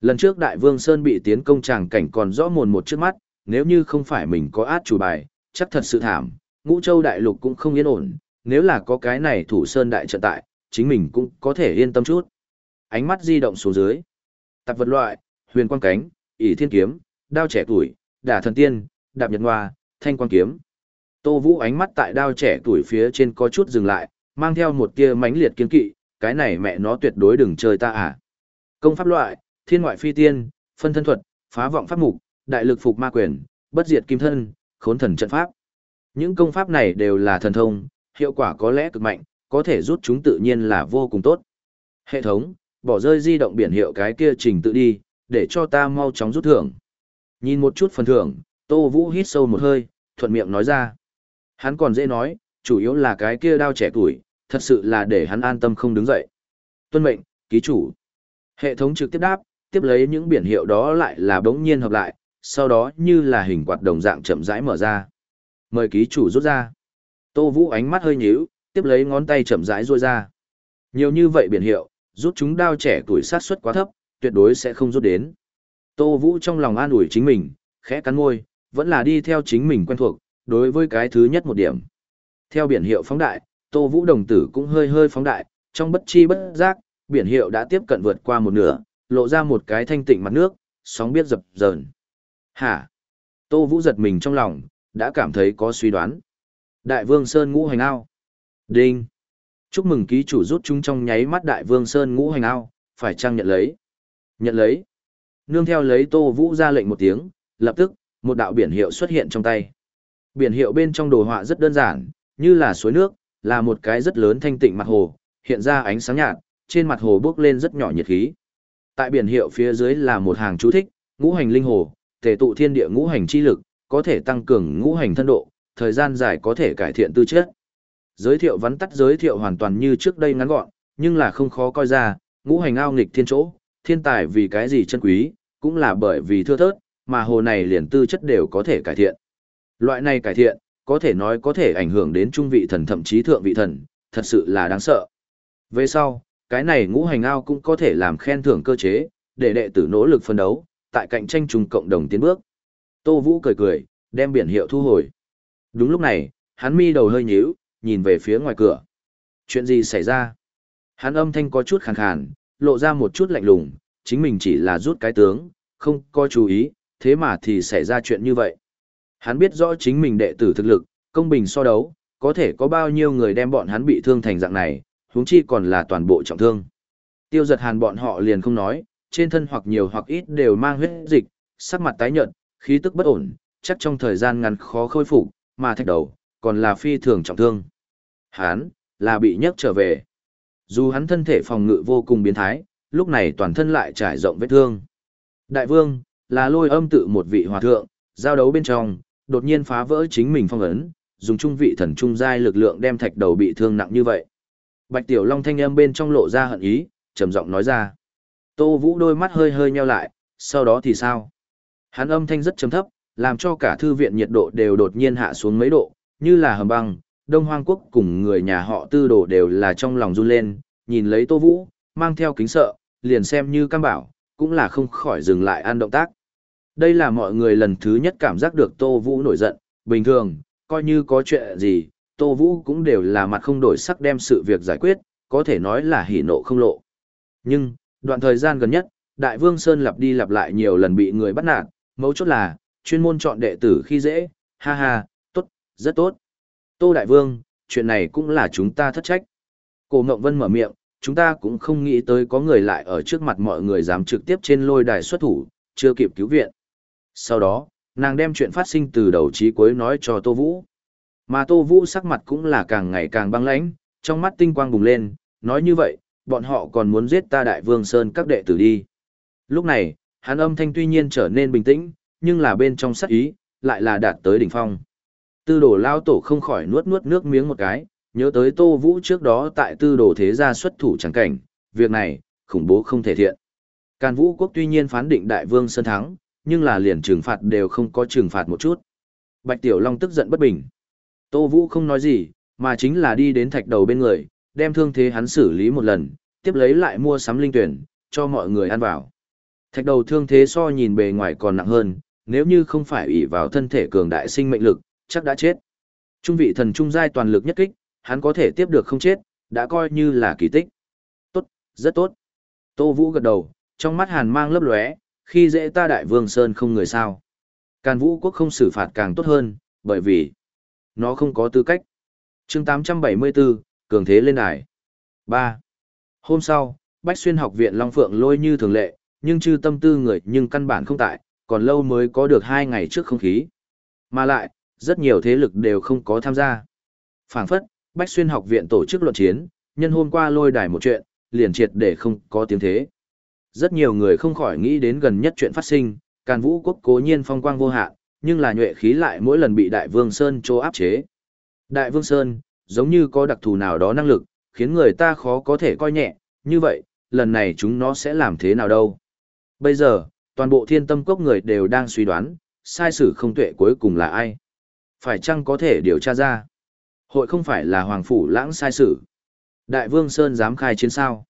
Lần trước Đại Vương Sơn bị tiến công tràng cảnh còn rõ mồn một trước mắt, nếu như không phải mình có át chủ bài, chắc thật sự thảm, ngũ châu đại lục cũng không yên ổn, nếu là có cái này thủ sơn đại trận tại, chính mình cũng có thể yên tâm chút. Ánh mắt di động xuống dưới. Tạp vật loại, huyền quang cánh, ỷ thiên kiếm, đao trẻ tuổi, đả thần tiên, đạp nhật hoa, thanh quang kiếm. Tô Vũ ánh mắt tại đao trẻ tuổi phía trên có chút dừng lại, mang theo một tia mãnh liệt kiên kỵ, cái này mẹ nó tuyệt đối đừng chơi ta à. Công pháp loại, thiên ngoại phi tiên, phân thân thuật, phá vọng pháp mục, đại lực phục ma quyền, bất diệt kim thân, khốn thần trận pháp. Những công pháp này đều là thần thông, hiệu quả có lẽ cực mạnh, có thể rút chúng tự nhiên là vô cùng tốt. Hệ thống, bỏ rơi di động biển hiệu cái kia trình tự đi, để cho ta mau chóng rút thưởng. Nhìn một chút phần thưởng, Tô Vũ hít sâu một hơi, thuận miệng nói ra. Hắn còn dễ nói, chủ yếu là cái kia đao trẻ tuổi, thật sự là để hắn an tâm không đứng dậy. Tuân mệnh, ký chủ. Hệ thống trực tiếp đáp, tiếp lấy những biển hiệu đó lại là bỗng nhiên hợp lại, sau đó như là hình quạt đồng dạng chậm rãi mở ra. Mời ký chủ rút ra. Tô Vũ ánh mắt hơi nhíu, tiếp lấy ngón tay chậm rãi ruôi ra. Nhiều như vậy biển hiệu, rút chúng đao trẻ tuổi sát suất quá thấp, tuyệt đối sẽ không rút đến. Tô Vũ trong lòng an ủi chính mình, khẽ cắn môi, vẫn là đi theo chính mình quen thuộc, đối với cái thứ nhất một điểm. Theo biển hiệu phóng đại, Tô Vũ đồng tử cũng hơi hơi phóng đại, trong bất chi bất giác, biển hiệu đã tiếp cận vượt qua một nửa, lộ ra một cái thanh tịnh mặt nước, sóng biết dập dờn. Hả? Tô Vũ giật mình trong lòng, đã cảm thấy có suy đoán. Đại Vương Sơn ngũ hành ao. Đinh. Chúc mừng ký chủ rút chúng trong nháy mắt Đại Vương Sơn ngũ hành ao, phải chăng nhận lấy? Nhận lấy. Nương theo lấy Tô Vũ ra lệnh một tiếng, lập tức, một đạo biển hiệu xuất hiện trong tay. Biển hiệu bên trong đồ họa rất đơn giản, như là suối nước, là một cái rất lớn thanh tịnh mặt hồ, hiện ra ánh sáng nhạt, trên mặt hồ bước lên rất nhỏ nhiệt khí. Tại biển hiệu phía dưới là một hàng chú thích, ngũ hành linh hồ, thể tụ thiên địa ngũ hành chi lực, có thể tăng cường ngũ hành thân độ, thời gian dài có thể cải thiện tư chất. Giới thiệu vắn tắt giới thiệu hoàn toàn như trước đây ngắn gọn, nhưng là không khó coi ra, ngũ hành ao nghịch thiên chỗ, thiên tài vì cái gì chân quý, cũng là bởi vì thưa thớt, mà hồ này liền tư chất đều có thể cải thiện. Loại này cải thiện, có thể nói có thể ảnh hưởng đến trung vị thần thậm chí thượng vị thần, thật sự là đáng sợ. Về sau, cái này ngũ hành ao cũng có thể làm khen thưởng cơ chế, để đệ tử nỗ lực phân đấu, tại cạnh tranh chung cộng đồng tiến bước. Tô Vũ cười cười, đem biển hiệu thu hồi. Đúng lúc này, hắn mi đầu hơi nhíu, nhìn về phía ngoài cửa. Chuyện gì xảy ra? Hắn âm thanh có chút khàn khàn, lộ ra một chút lạnh lùng, chính mình chỉ là rút cái tướng, không có chú ý, thế mà thì xảy ra chuyện như vậy. Hắn biết rõ chính mình đệ tử thực lực, công bình so đấu, có thể có bao nhiêu người đem bọn hắn bị thương thành dạng này, huống chi còn là toàn bộ trọng thương. Tiêu giật hàn bọn họ liền không nói, trên thân hoặc nhiều hoặc ít đều mang huyết dịch, sắc mặt tái nhợt, khí tức bất ổn, chắc trong thời gian ngắn khó khôi phục, mà thạch đầu, còn là phi thường trọng thương. Hắn, là bị nhấc trở về. Dù hắn thân thể phòng ngự vô cùng biến thái, lúc này toàn thân lại trải rộng vết thương. Đại vương, là lôi âm tự một vị hòa thượng, giao đấu bên trong, đột nhiên phá vỡ chính mình phong ấn, dùng trung vị thần trung giai lực lượng đem thạch đầu bị thương nặng như vậy. Bạch Tiểu Long thanh âm bên trong lộ ra hận ý, trầm giọng nói ra. Tô Vũ đôi mắt hơi hơi nheo lại, sau đó thì sao? Hắn âm thanh rất trầm thấp, làm cho cả thư viện nhiệt độ đều đột nhiên hạ xuống mấy độ, như là hầm băng. Đông Hoang Quốc cùng người nhà họ tư đồ đều là trong lòng run lên, nhìn lấy Tô Vũ, mang theo kính sợ, liền xem như cam bảo, cũng là không khỏi dừng lại ăn động tác. Đây là mọi người lần thứ nhất cảm giác được Tô Vũ nổi giận, bình thường, coi như có chuyện gì, Tô Vũ cũng đều là mặt không đổi sắc đem sự việc giải quyết, có thể nói là hỉ nộ không lộ. Nhưng, đoạn thời gian gần nhất, Đại Vương Sơn lặp đi lặp lại nhiều lần bị người bắt nạt, mấu chốt là, chuyên môn chọn đệ tử khi dễ, ha ha, tốt, rất tốt. Tô Đại Vương, chuyện này cũng là chúng ta thất trách. Cổ Ngộng Vân mở miệng, chúng ta cũng không nghĩ tới có người lại ở trước mặt mọi người dám trực tiếp trên lôi đài xuất thủ, chưa kịp cứu viện. Sau đó, nàng đem chuyện phát sinh từ đầu chí cuối nói cho Tô Vũ. Mà Tô Vũ sắc mặt cũng là càng ngày càng băng lãnh, trong mắt tinh quang bùng lên, nói như vậy, bọn họ còn muốn giết ta Đại Vương Sơn các đệ tử đi. Lúc này, hắn âm thanh tuy nhiên trở nên bình tĩnh, nhưng là bên trong sắc ý, lại là đạt tới đỉnh phong. Tư đồ lao tổ không khỏi nuốt nuốt nước miếng một cái, nhớ tới Tô Vũ trước đó tại tư đồ thế gia xuất thủ chẳng cảnh, việc này, khủng bố không thể thiện. Càn Vũ quốc tuy nhiên phán định Đại Vương Sơn thắng, nhưng là liền trừng phạt đều không có trừng phạt một chút. Bạch Tiểu Long tức giận bất bình. Tô Vũ không nói gì, mà chính là đi đến thạch đầu bên người, đem thương thế hắn xử lý một lần, tiếp lấy lại mua sắm linh tuyển, cho mọi người ăn vào. Thạch đầu thương thế so nhìn bề ngoài còn nặng hơn, nếu như không phải ỷ vào thân thể cường đại sinh mệnh lực, chắc đã chết. Trung vị thần trung giai toàn lực nhất kích, hắn có thể tiếp được không chết, đã coi như là kỳ tích. Tốt, rất tốt. Tô Vũ gật đầu, trong mắt hàn mang lấp lóe, khi dễ ta đại vương Sơn không người sao. Càn Vũ quốc không xử phạt càng tốt hơn, bởi vì nó không có tư cách. chương 874, Cường Thế lên đài. 3. Hôm sau, Bách Xuyên học viện Long Phượng lôi như thường lệ, nhưng chư tâm tư người nhưng căn bản không tại, còn lâu mới có được hai ngày trước không khí. Mà lại, rất nhiều thế lực đều không có tham gia. phảng phất, Bách Xuyên học viện tổ chức luận chiến, nhân hôm qua lôi đài một chuyện, liền triệt để không có tiếng thế. Rất nhiều người không khỏi nghĩ đến gần nhất chuyện phát sinh, Càn Vũ quốc cố nhiên phong quang vô hạn, nhưng là nhuệ khí lại mỗi lần bị Đại Vương Sơn chô áp chế. Đại Vương Sơn, giống như có đặc thù nào đó năng lực, khiến người ta khó có thể coi nhẹ, như vậy, lần này chúng nó sẽ làm thế nào đâu. Bây giờ, toàn bộ thiên tâm cốc người đều đang suy đoán, sai sử không tuệ cuối cùng là ai. Phải chăng có thể điều tra ra? Hội không phải là Hoàng Phủ lãng sai sử, Đại Vương Sơn dám khai chiến sao?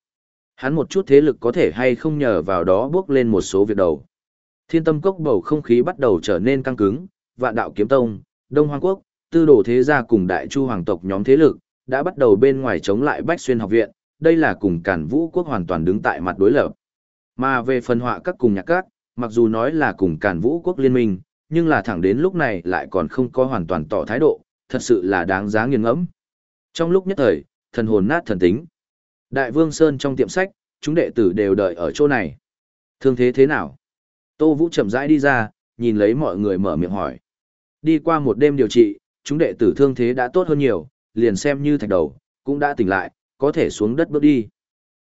Hắn một chút thế lực có thể hay không nhờ vào đó bước lên một số việc đầu. Thiên tâm cốc bầu không khí bắt đầu trở nên căng cứng, vạn đạo kiếm tông, Đông Hoàng Quốc, tư đồ thế gia cùng đại chu hoàng tộc nhóm thế lực, đã bắt đầu bên ngoài chống lại Bách Xuyên học viện, đây là cùng cản vũ quốc hoàn toàn đứng tại mặt đối lập. Mà về phần họa các cùng nhạc các, mặc dù nói là cùng cản vũ quốc liên minh, nhưng là thẳng đến lúc này lại còn không có hoàn toàn tỏ thái độ, thật sự là đáng giá nghiền ngẫm. Trong lúc nhất thời, thần hồn nát thần tính. Đại Vương Sơn trong tiệm sách, chúng đệ tử đều đợi ở chỗ này. Thương thế thế nào? Tô Vũ chậm rãi đi ra, nhìn lấy mọi người mở miệng hỏi. Đi qua một đêm điều trị, chúng đệ tử thương thế đã tốt hơn nhiều, liền xem như thạch đầu, cũng đã tỉnh lại, có thể xuống đất bước đi.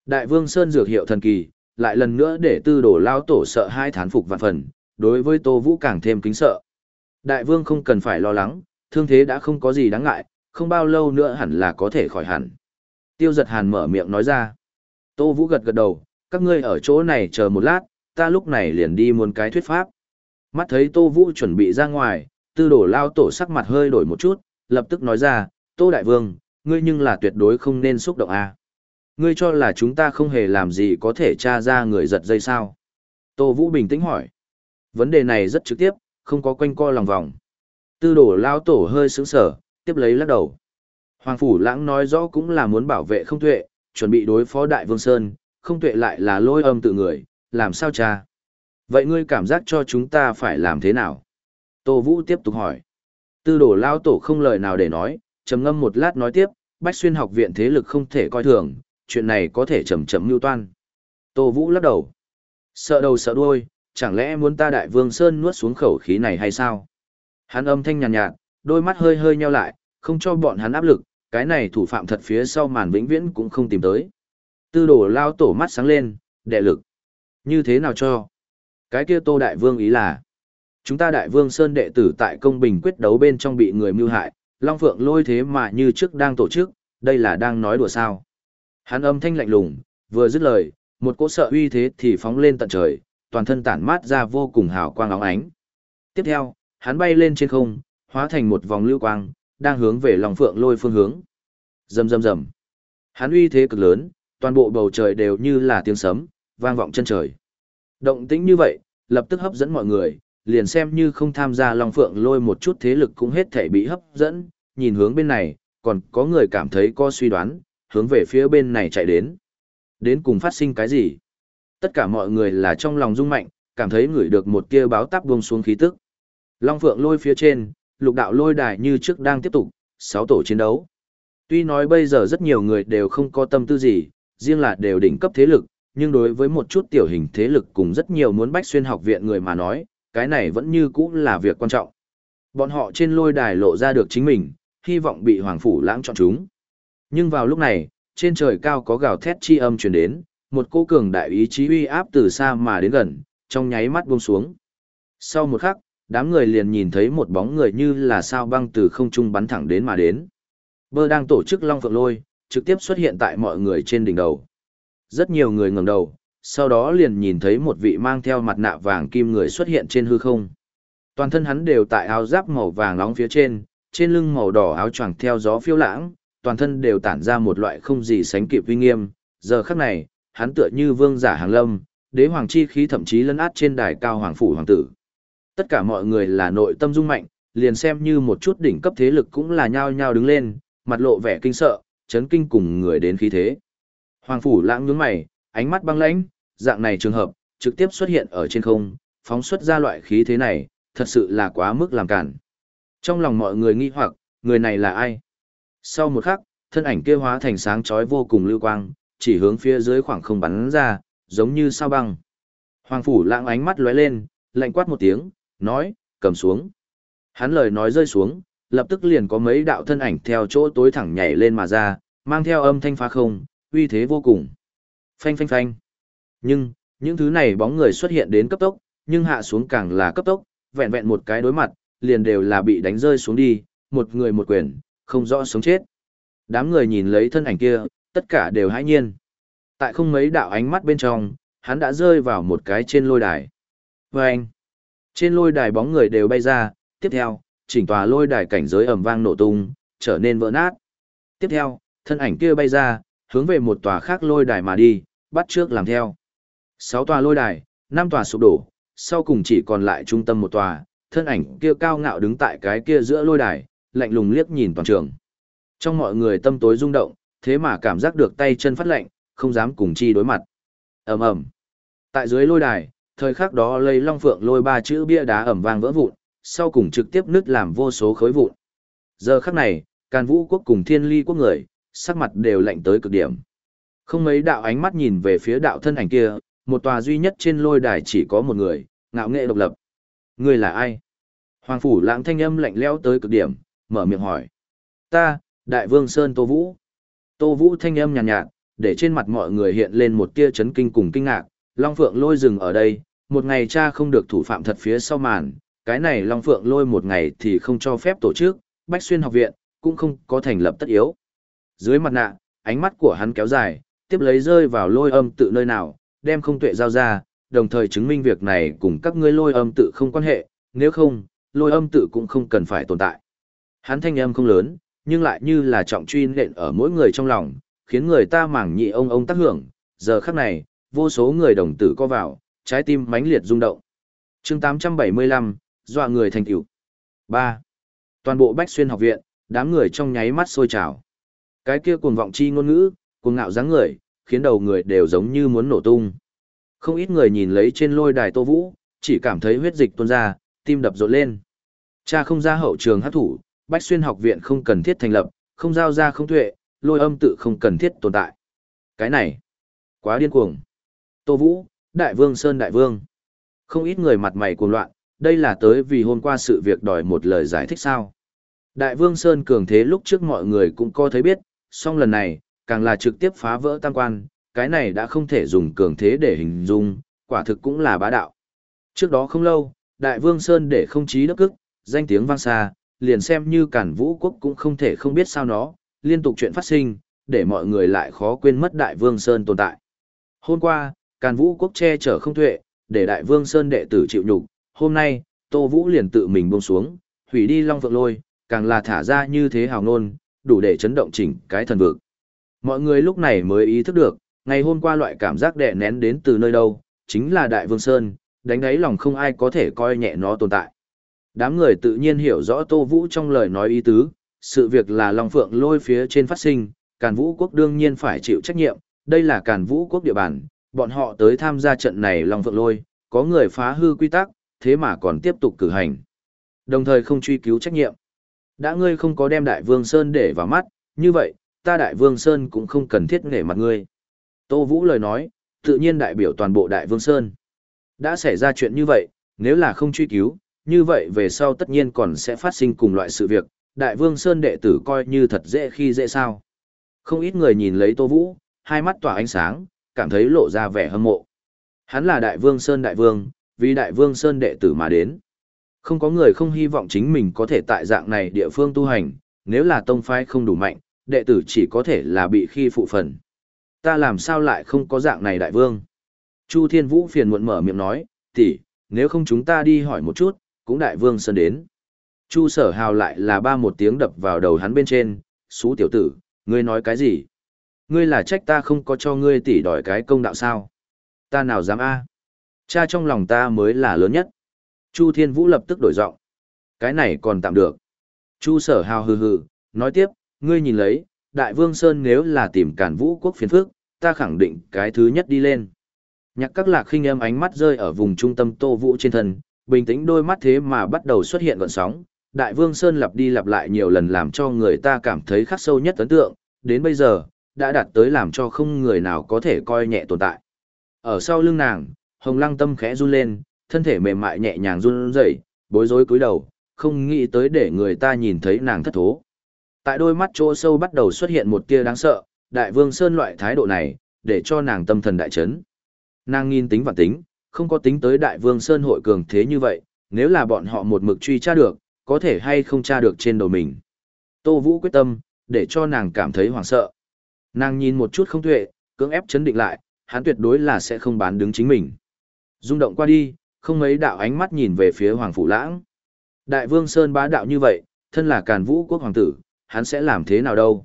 Đại Vương Sơn dược hiệu thần kỳ, lại lần nữa để tư đổ lao tổ sợ hai thán phục vạn phần, đối với Tô Vũ càng thêm kính sợ. Đại Vương không cần phải lo lắng, thương thế đã không có gì đáng ngại, không bao lâu nữa hẳn là có thể khỏi hẳn. Tiêu giật hàn mở miệng nói ra. Tô Vũ gật gật đầu, các ngươi ở chỗ này chờ một lát, ta lúc này liền đi muốn cái thuyết pháp. Mắt thấy Tô Vũ chuẩn bị ra ngoài, tư đổ lao tổ sắc mặt hơi đổi một chút, lập tức nói ra, Tô Đại Vương, ngươi nhưng là tuyệt đối không nên xúc động a à. Ngươi cho là chúng ta không hề làm gì có thể tra ra người giật dây sao? Tô Vũ bình tĩnh hỏi. Vấn đề này rất trực tiếp, không có quanh co lòng vòng. Tư đổ lao tổ hơi sướng sở, tiếp lấy lắc đầu. Hoàng Phủ Lãng nói rõ cũng là muốn bảo vệ không tuệ, chuẩn bị đối phó Đại Vương Sơn, không tuệ lại là lôi âm tự người, làm sao cha? Vậy ngươi cảm giác cho chúng ta phải làm thế nào? Tô Vũ tiếp tục hỏi. Tư đổ lao tổ không lời nào để nói, trầm ngâm một lát nói tiếp, Bách Xuyên học viện thế lực không thể coi thường, chuyện này có thể chậm chậm mưu toan. Tô Vũ lắc đầu. Sợ đầu sợ đuôi, chẳng lẽ muốn ta đại vương Sơn nuốt xuống khẩu khí này hay sao? Hắn âm thanh nhàn nhạt, nhạt, đôi mắt hơi hơi nheo lại, không cho bọn hắn áp lực, cái này thủ phạm thật phía sau màn vĩnh viễn cũng không tìm tới. Tư đổ lao tổ mắt sáng lên, đệ lực. Như thế nào cho? Cái kia tô đại vương ý là, chúng ta đại vương Sơn đệ tử tại công bình quyết đấu bên trong bị người mưu hại, Long Phượng lôi thế mà như trước đang tổ chức, đây là đang nói đùa sao. Hắn âm thanh lạnh lùng, vừa dứt lời, một cỗ sợ uy thế thì phóng lên tận trời, toàn thân tản mát ra vô cùng hào quang óng ánh. Tiếp theo, hắn bay lên trên không, hóa thành một vòng lưu quang, đang hướng về Long Phượng lôi phương hướng. Rầm rầm rầm. Hắn uy thế cực lớn, toàn bộ bầu trời đều như là tiếng sấm, vang vọng chân trời. Động tĩnh như vậy, lập tức hấp dẫn mọi người, liền xem như không tham gia Long Phượng lôi một chút thế lực cũng hết thể bị hấp dẫn, nhìn hướng bên này, còn có người cảm thấy có suy đoán, hướng về phía bên này chạy đến. Đến cùng phát sinh cái gì? Tất cả mọi người là trong lòng rung mạnh, cảm thấy ngửi được một tia báo táp buông xuống khí tức. Long Phượng lôi phía trên, lục đạo lôi đài như trước đang tiếp tục, sáu tổ chiến đấu. Tuy nói bây giờ rất nhiều người đều không có tâm tư gì, riêng là đều đỉnh cấp thế lực, nhưng đối với một chút tiểu hình thế lực cùng rất nhiều muốn bách xuyên học viện người mà nói, cái này vẫn như cũ là việc quan trọng. Bọn họ trên lôi đài lộ ra được chính mình, hy vọng bị Hoàng Phủ lãng chọn chúng. Nhưng vào lúc này, trên trời cao có gào thét chi âm truyền đến, một cô cường đại ý chí uy áp từ xa mà đến gần, trong nháy mắt buông xuống. Sau một khắc, đám người liền nhìn thấy một bóng người như là sao băng từ không trung bắn thẳng đến mà đến. Bơ đang tổ chức Long Phượng Lôi, trực tiếp xuất hiện tại mọi người trên đỉnh đầu. Rất nhiều người ngẩng đầu, sau đó liền nhìn thấy một vị mang theo mặt nạ vàng kim người xuất hiện trên hư không. Toàn thân hắn đều tại áo giáp màu vàng nóng phía trên, trên lưng màu đỏ áo choàng theo gió phiêu lãng, toàn thân đều tản ra một loại không gì sánh kịp uy nghiêm. Giờ khắc này, hắn tựa như vương giả hàng lâm, đế hoàng chi khí thậm chí lấn át trên đài cao hoàng phủ hoàng tử. Tất cả mọi người là nội tâm dung mạnh, liền xem như một chút đỉnh cấp thế lực cũng là nhao nhao đứng lên, mặt lộ vẻ kinh sợ, chấn kinh cùng người đến khí thế. Hoàng phủ lãng nhướng mày, ánh mắt băng lãnh, dạng này trường hợp, trực tiếp xuất hiện ở trên không, phóng xuất ra loại khí thế này, thật sự là quá mức làm cản. Trong lòng mọi người nghi hoặc, người này là ai? Sau một khắc, thân ảnh kia hóa thành sáng chói vô cùng lưu quang, chỉ hướng phía dưới khoảng không bắn ra, giống như sao băng. Hoàng phủ lãng ánh mắt lóe lên, lạnh quát một tiếng, nói, cầm xuống. Hắn lời nói rơi xuống, lập tức liền có mấy đạo thân ảnh theo chỗ tối thẳng nhảy lên mà ra, mang theo âm thanh phá không, uy thế vô cùng. Phanh phanh phanh. Nhưng, những thứ này bóng người xuất hiện đến cấp tốc, nhưng hạ xuống càng là cấp tốc, vẹn vẹn một cái đối mặt, liền đều là bị đánh rơi xuống đi, một người một quyền, không rõ sống chết. Đám người nhìn lấy thân ảnh kia, tất cả đều hãi nhiên. Tại không mấy đạo ánh mắt bên trong, hắn đã rơi vào một cái trên lôi đài. Vâng! anh, trên lôi đài bóng người đều bay ra, tiếp theo, chỉnh tòa lôi đài cảnh giới ầm vang nổ tung, trở nên vỡ nát. Tiếp theo, thân ảnh kia bay ra, hướng về một tòa khác lôi đài mà đi, bắt trước làm theo. Sáu tòa lôi đài, năm tòa sụp đổ, sau cùng chỉ còn lại trung tâm một tòa, thân ảnh kia cao ngạo đứng tại cái kia giữa lôi đài, lạnh lùng liếc nhìn toàn trường. Trong mọi người tâm tối rung động, thế mà cảm giác được tay chân phát lạnh, không dám cùng chi đối mặt. ầm ầm Tại dưới lôi đài, thời khắc đó lấy long phượng lôi ba chữ bia đá ẩm vang vỡ vụn, sau cùng trực tiếp nứt làm vô số khối vụn. Giờ khắc này, Càn Vũ quốc cùng Thiên Ly quốc người, sắc mặt đều lạnh tới cực điểm. Không mấy đạo ánh mắt nhìn về phía đạo thân ảnh kia, một tòa duy nhất trên lôi đài chỉ có một người, ngạo nghệ độc lập. Người là ai? Hoàng phủ lãng thanh âm lạnh lẽo tới cực điểm, mở miệng hỏi. Ta, Đại Vương Sơn Tô Vũ. Tô Vũ thanh âm nhàn nhạt, nhạt, để trên mặt mọi người hiện lên một tia chấn kinh cùng kinh ngạc. Long Phượng lôi dừng ở đây, một ngày cha không được thủ phạm thật phía sau màn, cái này Long Phượng lôi một ngày thì không cho phép tổ chức, Bách Xuyên học viện, cũng không có thành lập tất yếu. Dưới mặt nạ, ánh mắt của hắn kéo dài, tiếp lấy rơi vào lôi âm tự nơi nào, đem không tuệ giao ra, đồng thời chứng minh việc này cùng các ngươi lôi âm tự không quan hệ, nếu không, lôi âm tự cũng không cần phải tồn tại. Hắn thanh âm không lớn, nhưng lại như là trọng truy nện ở mỗi người trong lòng, khiến người ta mảng nhị ông ông tác hưởng, giờ khắc này, vô số người đồng tử co vào, trái tim mãnh liệt rung động. chương 875, dọa người thành tiểu. 3. Toàn bộ Bách Xuyên học viện, đám người trong nháy mắt sôi trào. Cái kia cuồng vọng chi ngôn ngữ, cuồng ngạo dáng người, khiến đầu người đều giống như muốn nổ tung. Không ít người nhìn lấy trên lôi đài Tô Vũ, chỉ cảm thấy huyết dịch tuôn ra, tim đập rộn lên. Cha không ra hậu trường hát thủ, Bách Xuyên học viện không cần thiết thành lập, không giao ra không tuệ, lôi âm tự không cần thiết tồn tại. Cái này, quá điên cuồng. Tô Vũ, Đại Vương Sơn Đại Vương. Không ít người mặt mày cuồng loạn, đây là tới vì hôm qua sự việc đòi một lời giải thích sao. Đại Vương Sơn cường thế lúc trước mọi người cũng có thấy biết, song lần này, càng là trực tiếp phá vỡ tam quan, cái này đã không thể dùng cường thế để hình dung, quả thực cũng là bá đạo. Trước đó không lâu, Đại Vương Sơn để không chí đất cức, danh tiếng vang xa, liền xem như cản vũ quốc cũng không thể không biết sao nó, liên tục chuyện phát sinh, để mọi người lại khó quên mất Đại Vương Sơn tồn tại. Hôm qua, càn vũ quốc che chở không tuệ, để Đại Vương Sơn đệ tử chịu nhục, hôm nay, Tô Vũ liền tự mình buông xuống, hủy đi Long Phượng Lôi, càng là thả ra như thế hào ngôn, đủ để chấn động chỉnh cái thần vực. Mọi người lúc này mới ý thức được, ngày hôm qua loại cảm giác đè nén đến từ nơi đâu, chính là Đại Vương Sơn, đánh đáy lòng không ai có thể coi nhẹ nó tồn tại. Đám người tự nhiên hiểu rõ Tô Vũ trong lời nói ý tứ, sự việc là Long Phượng lôi phía trên phát sinh, Càn Vũ quốc đương nhiên phải chịu trách nhiệm, đây là Càn Vũ quốc địa bàn, bọn họ tới tham gia trận này Long Phượng lôi, có người phá hư quy tắc, thế mà còn tiếp tục cử hành. Đồng thời không truy cứu trách nhiệm. Đã ngươi không có đem Đại Vương Sơn để vào mắt, như vậy, ta Đại Vương Sơn cũng không cần thiết nể mặt ngươi. Tô Vũ lời nói, tự nhiên đại biểu toàn bộ Đại Vương Sơn. Đã xảy ra chuyện như vậy, nếu là không truy cứu, như vậy về sau tất nhiên còn sẽ phát sinh cùng loại sự việc, Đại Vương Sơn đệ tử coi như thật dễ khi dễ sao. Không ít người nhìn lấy Tô Vũ, hai mắt tỏa ánh sáng, cảm thấy lộ ra vẻ hâm mộ. Hắn là Đại Vương Sơn Đại Vương, vì Đại Vương Sơn đệ tử mà đến. Không có người không hy vọng chính mình có thể tại dạng này địa phương tu hành, nếu là tông phái không đủ mạnh, đệ tử chỉ có thể là bị khi phụ phần. Ta làm sao lại không có dạng này đại vương? Chu Thiên Vũ phiền muộn mở miệng nói, tỷ, nếu không chúng ta đi hỏi một chút, cũng đại vương sơn đến. Chu sở hào lại là ba một tiếng đập vào đầu hắn bên trên, xú tiểu tử, ngươi nói cái gì? Ngươi là trách ta không có cho ngươi tỉ đòi cái công đạo sao? Ta nào dám a? Cha trong lòng ta mới là lớn nhất. Chu Thiên Vũ lập tức đổi giọng. Cái này còn tạm được. Chu sở hào hừ hừ, nói tiếp, ngươi nhìn lấy, Đại Vương Sơn nếu là tìm cản vũ quốc phiền phước, ta khẳng định cái thứ nhất đi lên. Nhạc các lạc khinh âm ánh mắt rơi ở vùng trung tâm Tô Vũ trên thân, bình tĩnh đôi mắt thế mà bắt đầu xuất hiện gợn sóng. Đại Vương Sơn lặp đi lặp lại nhiều lần làm cho người ta cảm thấy khắc sâu nhất ấn tượng, đến bây giờ, đã đạt tới làm cho không người nào có thể coi nhẹ tồn tại. Ở sau lưng nàng, Hồng Lăng tâm khẽ run lên, thân thể mềm mại nhẹ nhàng run rẩy, bối rối cúi đầu, không nghĩ tới để người ta nhìn thấy nàng thất thố. Tại đôi mắt chỗ sâu bắt đầu xuất hiện một tia đáng sợ, Đại Vương Sơn loại thái độ này, để cho nàng tâm thần đại chấn. Nàng nghiên tính và tính, không có tính tới Đại Vương Sơn hội cường thế như vậy, nếu là bọn họ một mực truy tra được, có thể hay không tra được trên đầu mình. Tô Vũ quyết tâm, để cho nàng cảm thấy hoảng sợ. Nàng nhìn một chút không tuệ, cưỡng ép chấn định lại, hắn tuyệt đối là sẽ không bán đứng chính mình. Dung động qua đi, không mấy đạo ánh mắt nhìn về phía Hoàng Phủ Lãng. Đại Vương Sơn bá đạo như vậy, thân là càn vũ quốc hoàng tử, hắn sẽ làm thế nào đâu.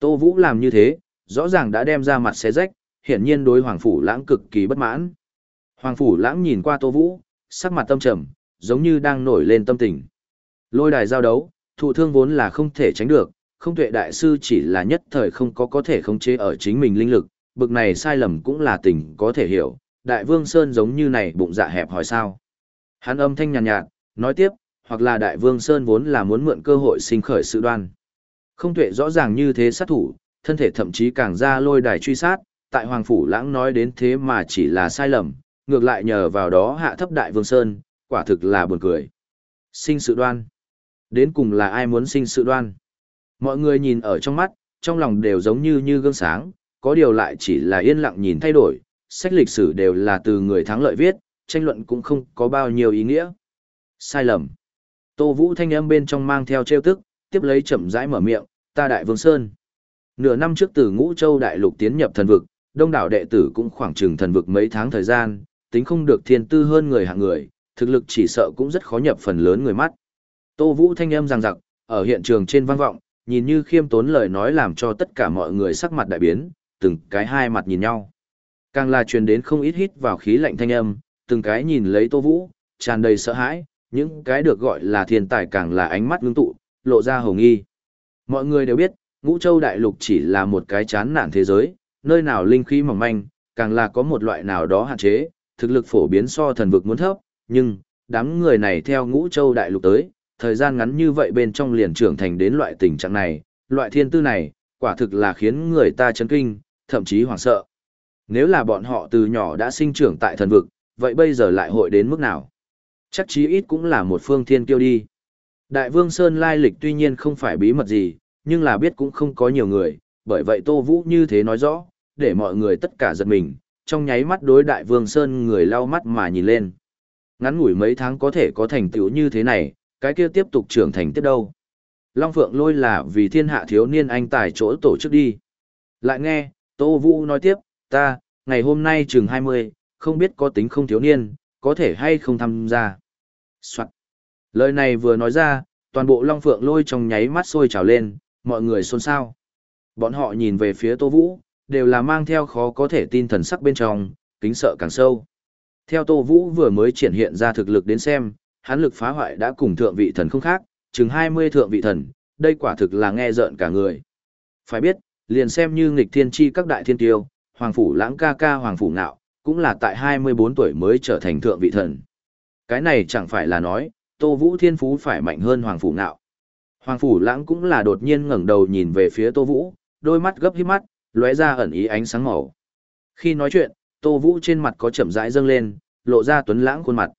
Tô Vũ làm như thế, rõ ràng đã đem ra mặt xé rách, hiển nhiên đối Hoàng Phủ Lãng cực kỳ bất mãn. Hoàng Phủ Lãng nhìn qua Tô Vũ, sắc mặt tâm trầm, giống như đang nổi lên tâm tình. Lôi đài giao đấu, thụ thương vốn là không thể tránh được, không tuệ đại sư chỉ là nhất thời không có có thể khống chế ở chính mình linh lực, bực này sai lầm cũng là tình có thể hiểu, đại vương Sơn giống như này bụng dạ hẹp hỏi sao. Hắn âm thanh nhàn nhạt, nhạt, nói tiếp, hoặc là đại vương Sơn vốn là muốn mượn cơ hội sinh khởi sự đoan. Không tuệ rõ ràng như thế sát thủ, thân thể thậm chí càng ra lôi đài truy sát, tại Hoàng Phủ Lãng nói đến thế mà chỉ là sai lầm, ngược lại nhờ vào đó hạ thấp đại vương Sơn, quả thực là buồn cười. Sinh sự đoan. Đến cùng là ai muốn sinh sự đoan? Mọi người nhìn ở trong mắt, trong lòng đều giống như như gương sáng, có điều lại chỉ là yên lặng nhìn thay đổi, sách lịch sử đều là từ người thắng lợi viết, tranh luận cũng không có bao nhiêu ý nghĩa. Sai lầm. Tô Vũ thanh âm bên trong mang theo trêu tức, tiếp lấy chậm rãi mở miệng, ta đại vương Sơn. Nửa năm trước từ Ngũ Châu đại lục tiến nhập thần vực, đông đảo đệ tử cũng khoảng chừng thần vực mấy tháng thời gian, tính không được thiên tư hơn người hạng người, thực lực chỉ sợ cũng rất khó nhập phần lớn người mắt. Tô Vũ thanh âm rằng rặc, ở hiện trường trên vang vọng, nhìn như khiêm tốn lời nói làm cho tất cả mọi người sắc mặt đại biến, từng cái hai mặt nhìn nhau. Càng là truyền đến không ít hít vào khí lạnh thanh âm, từng cái nhìn lấy Tô Vũ, tràn đầy sợ hãi, những cái được gọi là thiên tài càng là ánh mắt ngưng tụ, lộ ra hồng nghi. Mọi người đều biết, Ngũ Châu Đại Lục chỉ là một cái chán nản thế giới, nơi nào linh khí mỏng manh, càng là có một loại nào đó hạn chế, thực lực phổ biến so thần vực muốn thấp, nhưng, đám người này theo Ngũ Châu Đại Lục tới, thời gian ngắn như vậy bên trong liền trưởng thành đến loại tình trạng này, loại thiên tư này, quả thực là khiến người ta chấn kinh, thậm chí hoảng sợ. Nếu là bọn họ từ nhỏ đã sinh trưởng tại thần vực, vậy bây giờ lại hội đến mức nào? Chắc chí ít cũng là một phương thiên kiêu đi. Đại vương Sơn lai lịch tuy nhiên không phải bí mật gì, nhưng là biết cũng không có nhiều người, bởi vậy Tô Vũ như thế nói rõ, để mọi người tất cả giật mình, trong nháy mắt đối đại vương Sơn người lau mắt mà nhìn lên. Ngắn ngủi mấy tháng có thể có thành tựu như thế này, cái kia tiếp tục trưởng thành tiếp đâu. Long Phượng lôi là vì thiên hạ thiếu niên anh tài chỗ tổ chức đi. Lại nghe, Tô Vũ nói tiếp, ta, ngày hôm nay chừng 20, không biết có tính không thiếu niên, có thể hay không tham gia. Soạn. Lời này vừa nói ra, toàn bộ Long Phượng lôi trong nháy mắt sôi trào lên, mọi người xôn xao. Bọn họ nhìn về phía Tô Vũ, đều là mang theo khó có thể tin thần sắc bên trong, kính sợ càng sâu. Theo Tô Vũ vừa mới triển hiện ra thực lực đến xem, hắn lực phá hoại đã cùng thượng vị thần không khác, chừng 20 thượng vị thần, đây quả thực là nghe rợn cả người. Phải biết, liền xem như nghịch thiên chi các đại thiên tiêu, Hoàng Phủ Lãng ca ca Hoàng Phủ Nạo, cũng là tại 24 tuổi mới trở thành thượng vị thần. Cái này chẳng phải là nói, Tô Vũ thiên phú phải mạnh hơn Hoàng Phủ Nạo. Hoàng Phủ Lãng cũng là đột nhiên ngẩng đầu nhìn về phía Tô Vũ, đôi mắt gấp híp mắt, lóe ra ẩn ý ánh sáng màu. Khi nói chuyện, Tô Vũ trên mặt có chậm rãi dâng lên, lộ ra tuấn lãng khuôn mặt.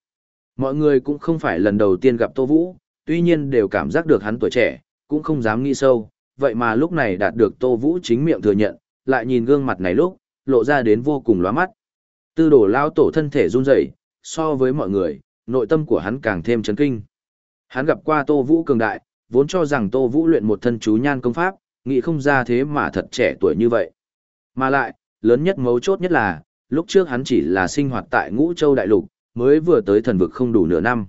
Mọi người cũng không phải lần đầu tiên gặp Tô Vũ, tuy nhiên đều cảm giác được hắn tuổi trẻ, cũng không dám nghĩ sâu, vậy mà lúc này đạt được Tô Vũ chính miệng thừa nhận, lại nhìn gương mặt này lúc, lộ ra đến vô cùng lóa mắt. Tư đổ lao tổ thân thể run rẩy so với mọi người, nội tâm của hắn càng thêm chấn kinh. Hắn gặp qua Tô Vũ cường đại, vốn cho rằng Tô Vũ luyện một thân chú nhan công pháp, nghĩ không ra thế mà thật trẻ tuổi như vậy. Mà lại, lớn nhất mấu chốt nhất là, lúc trước hắn chỉ là sinh hoạt tại Ngũ Châu Đại Lục, mới vừa tới thần vực không đủ nửa năm.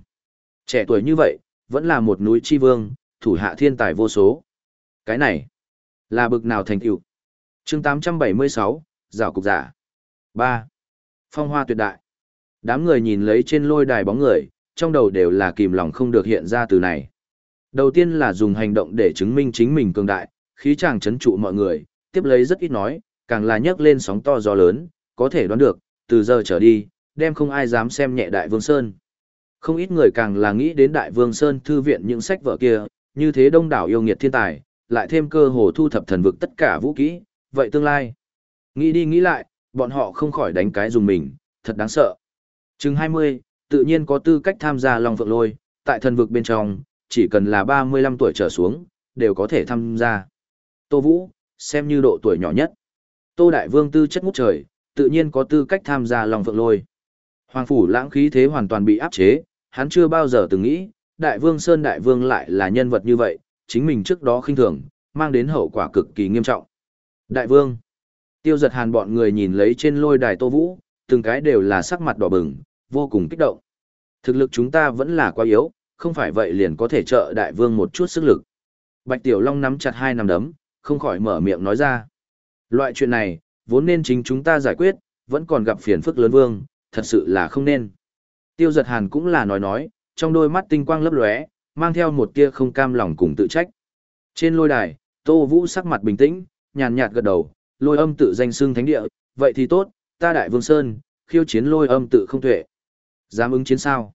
Trẻ tuổi như vậy, vẫn là một núi chi vương, thủ hạ thiên tài vô số. Cái này, là bực nào thành tựu chương 876, rào cục giả. 3. Phong hoa tuyệt đại. Đám người nhìn lấy trên lôi đài bóng người, trong đầu đều là kìm lòng không được hiện ra từ này. Đầu tiên là dùng hành động để chứng minh chính mình cường đại, khí chàng chấn trụ mọi người, tiếp lấy rất ít nói, càng là nhấc lên sóng to gió lớn, có thể đoán được, từ giờ trở đi, đem không ai dám xem nhẹ Đại Vương Sơn. Không ít người càng là nghĩ đến Đại Vương Sơn thư viện những sách vở kia, như thế đông đảo yêu nghiệt thiên tài, lại thêm cơ hồ thu thập thần vực tất cả vũ kỹ, vậy tương lai. Nghĩ đi nghĩ lại, bọn họ không khỏi đánh cái dùng mình, thật đáng sợ. Chừng 20, tự nhiên có tư cách tham gia Long Phượng Lôi, tại thần vực bên trong, chỉ cần là 35 tuổi trở xuống, đều có thể tham gia. Tô Vũ, xem như độ tuổi nhỏ nhất. Tô Đại Vương tư chất ngút trời, tự nhiên có tư cách tham gia Long Phượng Lôi. Hoàng phủ lãng khí thế hoàn toàn bị áp chế, hắn chưa bao giờ từng nghĩ, Đại Vương Sơn Đại Vương lại là nhân vật như vậy, chính mình trước đó khinh thường, mang đến hậu quả cực kỳ nghiêm trọng. Đại Vương, tiêu giật hàn bọn người nhìn lấy trên lôi đài Tô Vũ, từng cái đều là sắc mặt đỏ bừng, vô cùng kích động. Thực lực chúng ta vẫn là quá yếu, không phải vậy liền có thể trợ Đại Vương một chút sức lực. Bạch Tiểu Long nắm chặt hai nắm đấm, không khỏi mở miệng nói ra. Loại chuyện này, vốn nên chính chúng ta giải quyết, vẫn còn gặp phiền phức lớn vương, thật sự là không nên. Tiêu giật hàn cũng là nói nói, trong đôi mắt tinh quang lấp lóe, mang theo một tia không cam lòng cùng tự trách. Trên lôi đài, Tô Vũ sắc mặt bình tĩnh, nhàn nhạt gật đầu, lôi âm tự danh xưng thánh địa, vậy thì tốt, ta đại vương Sơn, khiêu chiến lôi âm tự không tuệ. Dám ứng chiến sao?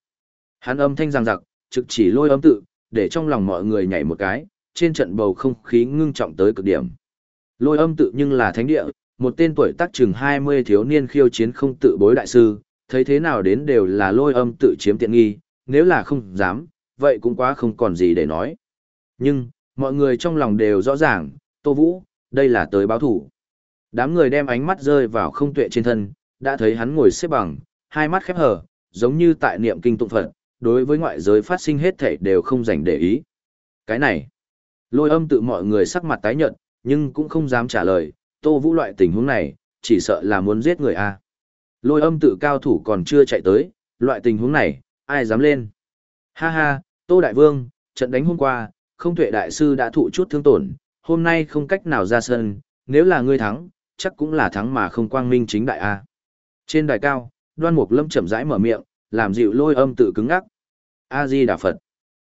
Hắn âm thanh giằng giặc, trực chỉ lôi âm tự, để trong lòng mọi người nhảy một cái, trên trận bầu không khí ngưng trọng tới cực điểm. Lôi âm tự nhưng là thánh địa, một tên tuổi tác chừng 20 thiếu niên khiêu chiến không tự bối đại sư, thấy thế nào đến đều là lôi âm tự chiếm tiện nghi, nếu là không dám, vậy cũng quá không còn gì để nói. Nhưng, mọi người trong lòng đều rõ ràng, Tô Vũ, đây là tới báo thủ. Đám người đem ánh mắt rơi vào không tuệ trên thân, đã thấy hắn ngồi xếp bằng, hai mắt khép hờ, giống như tại niệm kinh tụng Phật, đối với ngoại giới phát sinh hết thảy đều không dành để ý. Cái này, lôi âm tự mọi người sắc mặt tái nhợt, nhưng cũng không dám trả lời, Tô Vũ loại tình huống này, chỉ sợ là muốn giết người a. Lôi âm tự cao thủ còn chưa chạy tới, loại tình huống này, ai dám lên. Ha ha, Tô Đại Vương, trận đánh hôm qua, không tuệ đại sư đã thụ chút thương tổn, hôm nay không cách nào ra sân, nếu là ngươi thắng, chắc cũng là thắng mà không quang minh chính đại a. Trên đài cao, Đoan Mục Lâm chậm rãi mở miệng, làm dịu lôi âm tự cứng ngắc. A Di Đà Phật.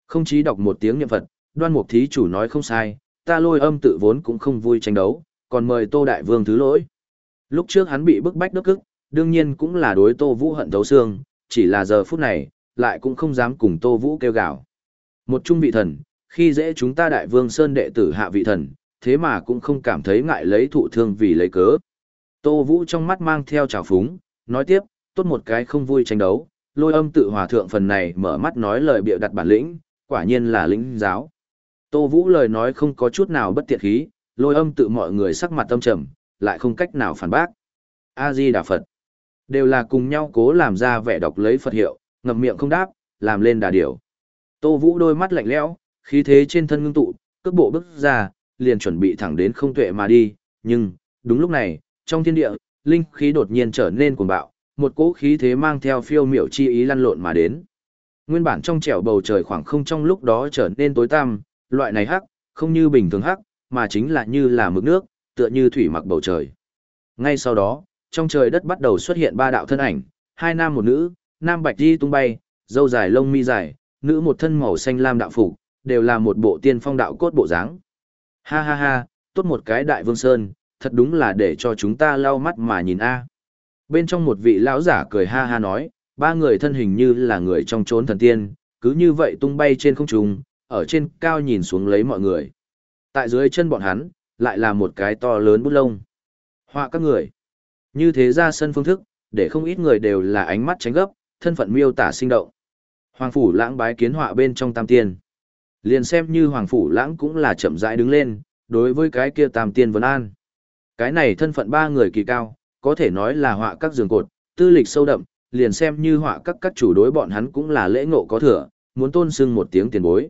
Không chí đọc một tiếng niệm Phật, Đoan Mục thí chủ nói không sai, ta lôi âm tự vốn cũng không vui tranh đấu, còn mời Tô Đại Vương thứ lỗi. Lúc trước hắn bị bức bách đốc ức, đương nhiên cũng là đối Tô Vũ hận thấu xương, chỉ là giờ phút này, lại cũng không dám cùng Tô Vũ kêu gào. Một trung vị thần, khi dễ chúng ta Đại Vương Sơn đệ tử hạ vị thần, thế mà cũng không cảm thấy ngại lấy thụ thương vì lấy cớ. Tô Vũ trong mắt mang theo trào phúng, nói tiếp, tốt một cái không vui tranh đấu, lôi âm tự hòa thượng phần này mở mắt nói lời bịa đặt bản lĩnh, quả nhiên là lĩnh giáo. Tô Vũ lời nói không có chút nào bất tiện khí, lôi âm tự mọi người sắc mặt tâm trầm, lại không cách nào phản bác. A-di Đà Phật. Đều là cùng nhau cố làm ra vẻ đọc lấy Phật hiệu, ngậm miệng không đáp, làm lên đà điểu. Tô Vũ đôi mắt lạnh lẽo, khí thế trên thân ngưng tụ, cước bộ bước ra, liền chuẩn bị thẳng đến không tuệ mà đi, nhưng, đúng lúc này, trong thiên địa, linh khí đột nhiên trở nên cuồng bạo, một cỗ khí thế mang theo phiêu miểu chi ý lăn lộn mà đến. Nguyên bản trong trẻo bầu trời khoảng không trong lúc đó trở nên tối tăm, loại này hắc, không như bình thường hắc, mà chính là như là mực nước, tựa như thủy mặc bầu trời. Ngay sau đó, trong trời đất bắt đầu xuất hiện ba đạo thân ảnh, hai nam một nữ, nam bạch đi tung bay, dâu dài lông mi dài, nữ một thân màu xanh lam đạo phục, đều là một bộ tiên phong đạo cốt bộ dáng. Ha ha ha, tốt một cái đại vương sơn, thật đúng là để cho chúng ta lau mắt mà nhìn a. Bên trong một vị lão giả cười ha ha nói, ba người thân hình như là người trong chốn thần tiên, cứ như vậy tung bay trên không trung, ở trên cao nhìn xuống lấy mọi người. Tại dưới chân bọn hắn, lại là một cái to lớn bút lông. Họa các người. Như thế ra sân phương thức, để không ít người đều là ánh mắt tránh gấp, thân phận miêu tả sinh động. Hoàng phủ lãng bái kiến họa bên trong tam tiên. Liền xem như Hoàng phủ lãng cũng là chậm rãi đứng lên, đối với cái kia tam tiên vấn an. Cái này thân phận ba người kỳ cao, có thể nói là họa các giường cột, tư lịch sâu đậm, liền xem như họa các các chủ đối bọn hắn cũng là lễ ngộ có thừa, muốn tôn sưng một tiếng tiền bối.